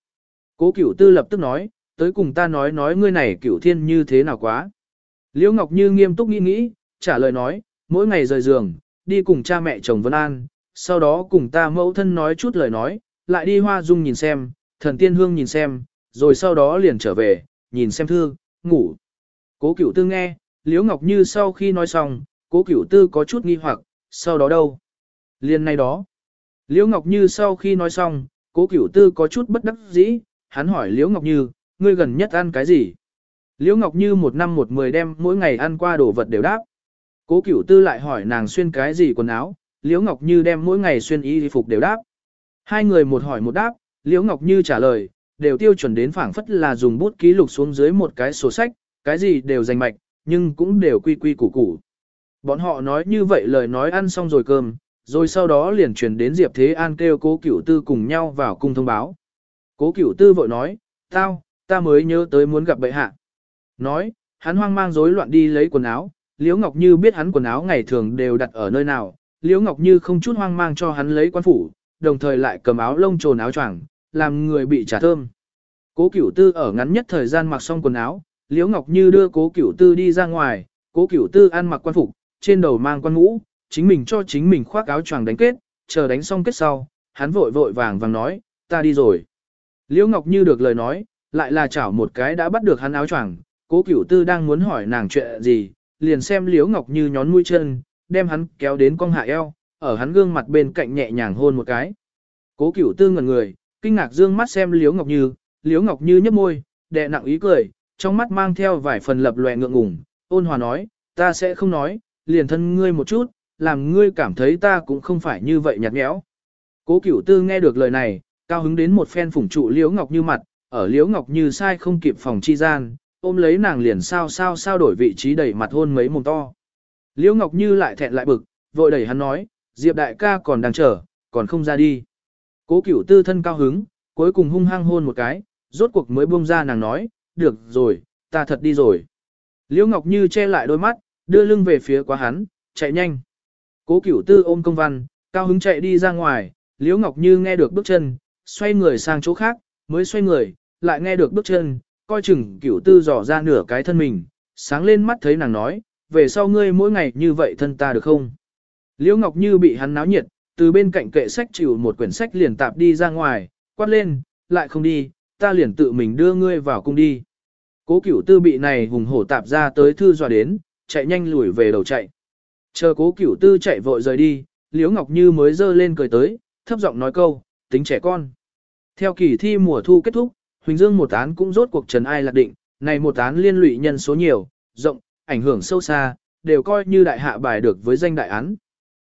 Cố cửu tư lập tức nói, tới cùng ta nói nói ngươi này cửu thiên như thế nào quá. Liễu Ngọc Như nghiêm túc nghĩ nghĩ, trả lời nói, mỗi ngày rời giường, đi cùng cha mẹ chồng Vân An, sau đó cùng ta mẫu thân nói chút lời nói, lại đi hoa dung nhìn xem, thần tiên hương nhìn xem, rồi sau đó liền trở về, nhìn xem thư, ngủ. Cố cửu tư nghe, Liễu Ngọc Như sau khi nói xong, cố cửu tư có chút nghi hoặc, sau đó đâu? Liên nay đó. Liễu Ngọc Như sau khi nói xong, cố cửu tư có chút bất đắc dĩ, hắn hỏi Liễu Ngọc Như, ngươi gần nhất ăn cái gì? Liễu Ngọc Như một năm một mười đem mỗi ngày ăn qua đồ vật đều đáp. Cố cửu tư lại hỏi nàng xuyên cái gì quần áo, Liễu Ngọc Như đem mỗi ngày xuyên y phục đều đáp. Hai người một hỏi một đáp, Liễu Ngọc Như trả lời, đều tiêu chuẩn đến phảng phất là dùng bút ký lục xuống dưới một cái sổ sách, cái gì đều danh mạch, nhưng cũng đều quy quy củ củ. Bọn họ nói như vậy lời nói ăn xong rồi cơm, rồi sau đó liền truyền đến Diệp Thế An kêu cố cửu tư cùng nhau vào cung thông báo. Cố cửu tư vội nói, tao, ta mới nhớ tới muốn gặp bệ hạ. Nói, hắn hoang mang rối loạn đi lấy quần áo, Liễu Ngọc Như biết hắn quần áo ngày thường đều đặt ở nơi nào, Liễu Ngọc Như không chút hoang mang cho hắn lấy quan phủ, đồng thời lại cầm áo lông trồn áo choàng, làm người bị trả thơm. Cố Cửu Tư ở ngắn nhất thời gian mặc xong quần áo, Liễu Ngọc Như đưa Cố Cửu Tư đi ra ngoài, Cố Cửu Tư ăn mặc quan phục, trên đầu mang quan mũ, chính mình cho chính mình khoác áo choàng đánh kết, chờ đánh xong kết sau, hắn vội vội vàng vàng nói, ta đi rồi. Liễu Ngọc Như được lời nói, lại là chảo một cái đã bắt được hắn áo choàng, Cố Cửu Tư đang muốn hỏi nàng chuyện gì, liền xem Liễu Ngọc Như nhón mũi chân, đem hắn kéo đến cong hạ eo, ở hắn gương mặt bên cạnh nhẹ nhàng hôn một cái. Cố Cửu Tư ngẩn người, kinh ngạc dương mắt xem Liễu Ngọc Như, Liễu Ngọc Như nhếch môi, đè nặng ý cười, trong mắt mang theo vài phần lập lòe ngượng ngùng, ôn hòa nói, ta sẽ không nói, liền thân ngươi một chút, làm ngươi cảm thấy ta cũng không phải như vậy nhạt nhẽo. Cố Cửu Tư nghe được lời này, cao hứng đến một phen phủng trụ Liễu Ngọc Như mặt, ở Liễu Ngọc Như sai không kịp phòng chi gian, ôm lấy nàng liền sao sao sao đổi vị trí đẩy mặt hôn mấy mồm to. Liễu Ngọc Như lại thẹn lại bực, vội đẩy hắn nói, Diệp đại ca còn đang chờ, còn không ra đi. Cố Cửu Tư thân cao hứng, cuối cùng hung hăng hôn một cái, rốt cuộc mới buông ra nàng nói, được rồi, ta thật đi rồi. Liễu Ngọc Như che lại đôi mắt, đưa lưng về phía quá hắn, chạy nhanh. Cố Cửu Tư ôm công văn, cao hứng chạy đi ra ngoài, Liễu Ngọc Như nghe được bước chân, xoay người sang chỗ khác, mới xoay người, lại nghe được bước chân, coi chừng Cửu Tư dò ra nửa cái thân mình, sáng lên mắt thấy nàng nói, về sau ngươi mỗi ngày như vậy thân ta được không? Liễu Ngọc Như bị hắn náo nhiệt, từ bên cạnh kệ sách chịu một quyển sách liền tạp đi ra ngoài, quát lên, lại không đi, ta liền tự mình đưa ngươi vào cung đi. Cố cửu tư bị này hùng hổ tạp ra tới thư dọa đến, chạy nhanh lùi về đầu chạy. Chờ cố cửu tư chạy vội rời đi, Liễu Ngọc Như mới dơ lên cười tới, thấp giọng nói câu, tính trẻ con. Theo kỳ thi mùa thu kết thúc, Huỳnh Dương một án cũng rốt cuộc trần ai lạc định, này một án liên lụy nhân số nhiều, rộng, ảnh hưởng sâu xa, đều coi như đại hạ bài được với danh đại án.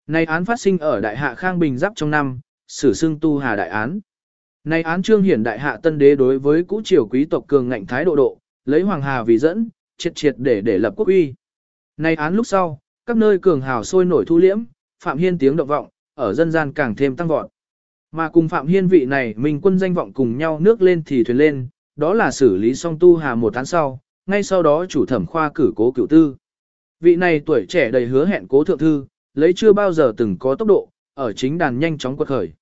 Này án phát sinh ở đại hạ Khang Bình Giáp trong năm, sử xưng tu hà đại án. Này án trương hiển đại hạ tân đế đối với cũ triều quý tộc cường ngạnh thái độ độ, lấy hoàng hà vì dẫn, triệt triệt để để lập quốc uy. Này án lúc sau, các nơi cường hào sôi nổi thu liễm, Phạm Hiên tiếng động vọng, ở dân gian càng thêm tăng vọt. Mà cùng Phạm Hiên vị này mình quân danh vọng cùng nhau nước lên thì thuyền lên, đó là xử lý song tu hà một tháng sau, ngay sau đó chủ thẩm khoa cử cố cựu tư. Vị này tuổi trẻ đầy hứa hẹn cố thượng thư, lấy chưa bao giờ từng có tốc độ, ở chính đàn nhanh chóng quật khởi.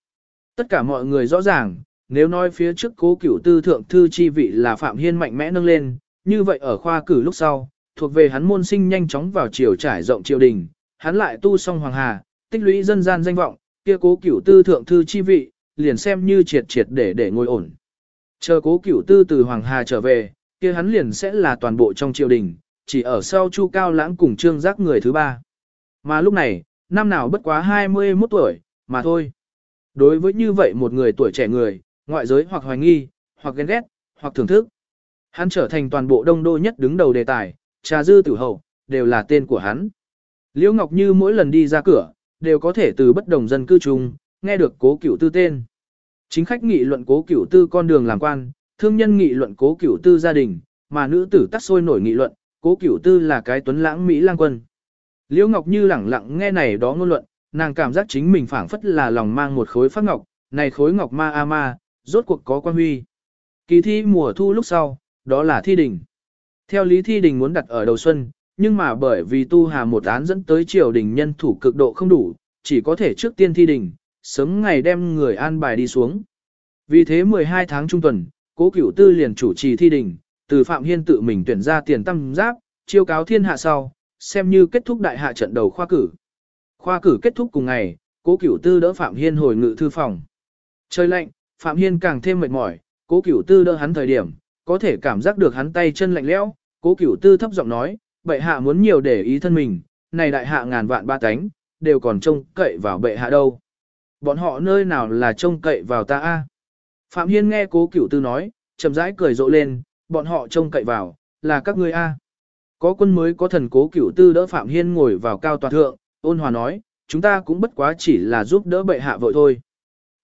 Tất cả mọi người rõ ràng, nếu nói phía trước cố cửu tư thượng thư chi vị là Phạm Hiên mạnh mẽ nâng lên, như vậy ở khoa cử lúc sau, thuộc về hắn môn sinh nhanh chóng vào triều trải rộng triều đình, hắn lại tu xong hoàng hà, tích lũy dân gian danh vọng, kia cố cửu tư thượng thư chi vị, liền xem như triệt triệt để để ngồi ổn. Chờ cố cửu tư từ hoàng hà trở về, kia hắn liền sẽ là toàn bộ trong triều đình, chỉ ở sau Chu Cao Lãng cùng Trương Giác người thứ ba. Mà lúc này, năm nào bất quá 21 tuổi, mà thôi. Đối với như vậy một người tuổi trẻ người, ngoại giới hoặc hoài nghi, hoặc ghen ghét, hoặc thưởng thức. Hắn trở thành toàn bộ đông đô nhất đứng đầu đề tài, trà dư tử hậu, đều là tên của hắn. Liễu Ngọc Như mỗi lần đi ra cửa, đều có thể từ bất đồng dân cư chung, nghe được cố cửu tư tên. Chính khách nghị luận cố cửu tư con đường làm quan, thương nhân nghị luận cố cửu tư gia đình, mà nữ tử tắt sôi nổi nghị luận, cố cửu tư là cái tuấn lãng Mỹ lang quân. Liễu Ngọc Như lẳng lặng nghe này đó ngôn luận, nàng cảm giác chính mình phảng phất là lòng mang một khối phát ngọc, này khối ngọc ma a ma, rốt cuộc có quan huy. Kỳ thi mùa thu lúc sau, đó là thi đình. Theo lý thi đình muốn đặt ở đầu xuân, nhưng mà bởi vì tu hà một án dẫn tới triều đình nhân thủ cực độ không đủ, chỉ có thể trước tiên thi đình, sớm ngày đem người an bài đi xuống. Vì thế 12 tháng trung tuần, cố cửu tư liền chủ trì thi đình, từ Phạm Hiên tự mình tuyển ra tiền tăng giáp, chiêu cáo thiên hạ sau, xem như kết thúc đại hạ trận đầu khoa cử. Khoa cử kết thúc cùng ngày, cố cửu tư đỡ Phạm Hiên hồi ngự thư phòng. Trời lạnh, Phạm Hiên càng thêm mệt mỏi, cố cửu tư đỡ hắn thời điểm, có thể cảm giác được hắn tay chân lạnh lẽo. cố cửu tư thấp giọng nói, bệ hạ muốn nhiều để ý thân mình, này đại hạ ngàn vạn ba cánh, đều còn trông cậy vào bệ hạ đâu. bọn họ nơi nào là trông cậy vào ta a? Phạm Hiên nghe cố cửu tư nói, chậm rãi cười rộ lên, bọn họ trông cậy vào, là các ngươi a. Có quân mới có thần cố cửu tư đỡ Phạm Hiên ngồi vào cao toàn thượng, ôn hòa nói, chúng ta cũng bất quá chỉ là giúp đỡ bệ hạ vội thôi.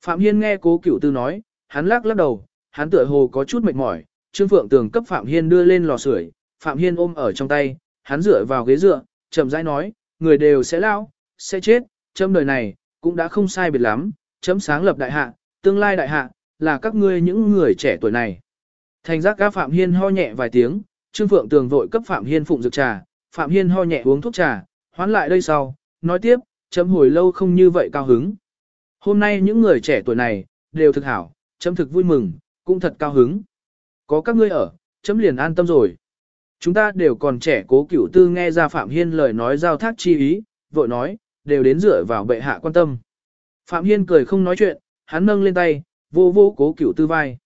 Phạm Hiên nghe cố cửu tư nói, hắn lắc lắc đầu, hắn tựa hồ có chút mệt mỏi, Trương Phượng Tường cấp Phạm Hiên đưa lên lò sưởi, Phạm Hiên ôm ở trong tay, hắn dựa vào ghế dựa, chậm rãi nói, người đều sẽ lao, sẽ chết, chấm đời này, cũng đã không sai biệt lắm, chấm sáng lập đại hạ, tương lai đại hạ, là các ngươi những người trẻ tuổi này. Thành giác các Phạm Hiên ho nhẹ vài tiếng, Trương Phượng Tường vội cấp Phạm Hiên phụng dược trà, Phạm Hiên ho nhẹ uống thuốc trà, hoán lại đây sau, nói tiếp, chấm hồi lâu không như vậy cao hứng. Hôm nay những người trẻ tuổi này, đều thực hảo, chấm thực vui mừng, cũng thật cao hứng. Có các ngươi ở, chấm liền an tâm rồi. Chúng ta đều còn trẻ cố cửu tư nghe ra Phạm Hiên lời nói giao thác chi ý, vội nói, đều đến dựa vào bệ hạ quan tâm. Phạm Hiên cười không nói chuyện, hắn nâng lên tay, vô vô cố cửu tư vai.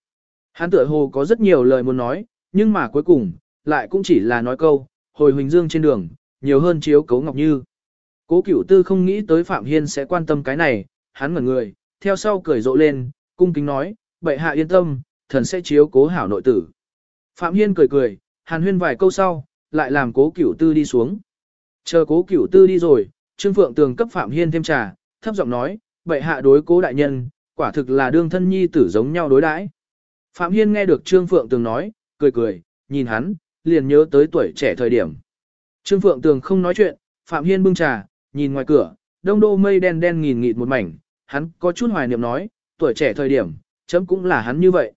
Hắn tựa hồ có rất nhiều lời muốn nói, nhưng mà cuối cùng, lại cũng chỉ là nói câu, hồi huỳnh dương trên đường, nhiều hơn chiếu cấu ngọc như. Cố cửu tư không nghĩ tới Phạm Hiên sẽ quan tâm cái này, hắn ngẩn người, theo sau cười rộ lên, cung kính nói, bệ hạ yên tâm, thần sẽ chiếu cố hảo nội tử. Phạm Hiên cười cười, hàn huyên vài câu sau, lại làm cố cửu tư đi xuống. Chờ cố cửu tư đi rồi, Trương Phượng Tường cấp Phạm Hiên thêm trà, thấp giọng nói, bệ hạ đối cố đại nhân, quả thực là đương thân nhi tử giống nhau đối đãi. Phạm Hiên nghe được Trương Phượng Tường nói, cười cười, nhìn hắn, liền nhớ tới tuổi trẻ thời điểm. Trương Phượng Tường không nói chuyện, Phạm Hiên bưng trà, nhìn ngoài cửa, đông đô mây đen đen nghìn nghịt một mảnh, hắn có chút hoài niệm nói, tuổi trẻ thời điểm, chấm cũng là hắn như vậy.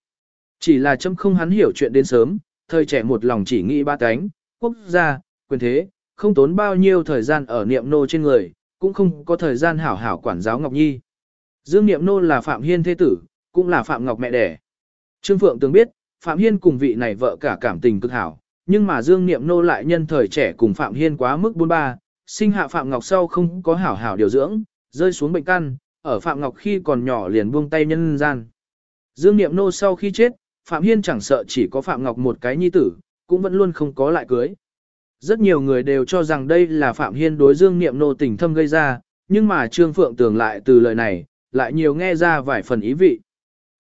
Chỉ là chấm không hắn hiểu chuyện đến sớm, thời trẻ một lòng chỉ nghĩ ba cánh, quốc gia, quyền thế, không tốn bao nhiêu thời gian ở niệm nô trên người, cũng không có thời gian hảo hảo quản giáo Ngọc Nhi. Dương niệm nô là Phạm Hiên thế tử, cũng là Phạm Ngọc mẹ đẻ. Trương Phượng từng biết, Phạm Hiên cùng vị này vợ cả cảm tình cực hảo, nhưng mà Dương Niệm Nô lại nhân thời trẻ cùng Phạm Hiên quá mức bốn ba, sinh hạ Phạm Ngọc sau không có hảo hảo điều dưỡng, rơi xuống bệnh căn, ở Phạm Ngọc khi còn nhỏ liền buông tay nhân gian. Dương Niệm Nô sau khi chết, Phạm Hiên chẳng sợ chỉ có Phạm Ngọc một cái nhi tử, cũng vẫn luôn không có lại cưới. Rất nhiều người đều cho rằng đây là Phạm Hiên đối Dương Niệm Nô tình thâm gây ra, nhưng mà Trương Phượng tưởng lại từ lời này, lại nhiều nghe ra vài phần ý vị.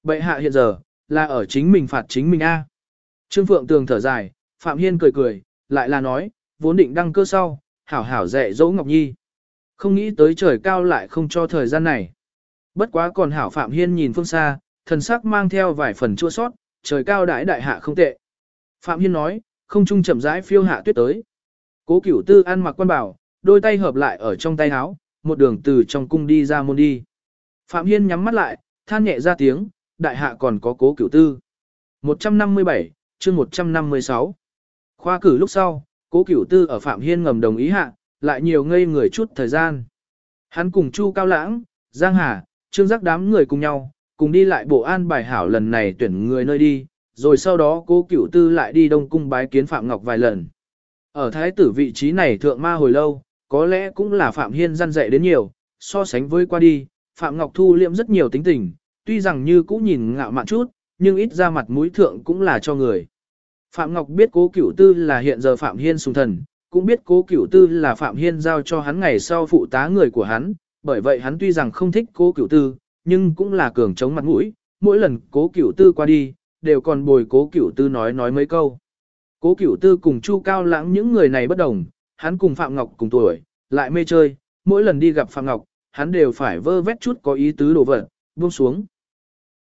Bệ hạ hiện giờ, là ở chính mình phạt chính mình a. Trương Phượng tường thở dài, Phạm Hiên cười cười, lại là nói, vốn định đăng cơ sau, hảo hảo dạy dỗ Ngọc Nhi. Không nghĩ tới trời cao lại không cho thời gian này. Bất quá còn hảo Phạm Hiên nhìn phương xa, thần sắc mang theo vài phần chua sót, trời cao đãi đại hạ không tệ. Phạm Hiên nói, không trung chậm rãi phiêu hạ tuyết tới. Cố cửu tư ăn mặc quan bảo, đôi tay hợp lại ở trong tay áo, một đường từ trong cung đi ra môn đi. Phạm Hiên nhắm mắt lại, than nhẹ ra tiếng, đại hạ còn có cố cửu tư. 157, chương 156. Khoa cử lúc sau, cố cửu tư ở Phạm Hiên ngầm đồng ý hạ, lại nhiều ngây người chút thời gian. Hắn cùng Chu Cao Lãng, Giang Hà, Trương Giác đám người cùng nhau, cùng đi lại bộ an bài hảo lần này tuyển người nơi đi, rồi sau đó cố cửu tư lại đi Đông Cung bái kiến Phạm Ngọc vài lần. Ở thái tử vị trí này thượng ma hồi lâu, có lẽ cũng là Phạm Hiên răn dạy đến nhiều, so sánh với qua đi, Phạm Ngọc thu liệm rất nhiều tính tình, tuy rằng như cũ nhìn ngạo mạn chút, nhưng ít ra mặt mũi thượng cũng là cho người. Phạm Ngọc biết cố cửu tư là hiện giờ Phạm Hiên sùng thần, cũng biết cố cửu tư là Phạm Hiên giao cho hắn ngày sau phụ tá người của hắn, bởi vậy hắn tuy rằng không thích cố cửu tư, nhưng cũng là cường chống mặt mũi, mỗi lần cố cửu tư qua đi, đều còn bồi cố cửu tư nói nói mấy câu. Cố cửu tư cùng Chu Cao Lãng những người này bất đồng, hắn cùng Phạm Ngọc cùng tuổi, lại mê chơi, mỗi lần đi gặp Phạm Ngọc, hắn đều phải vơ vét chút có ý tứ đồ vật, buông xuống.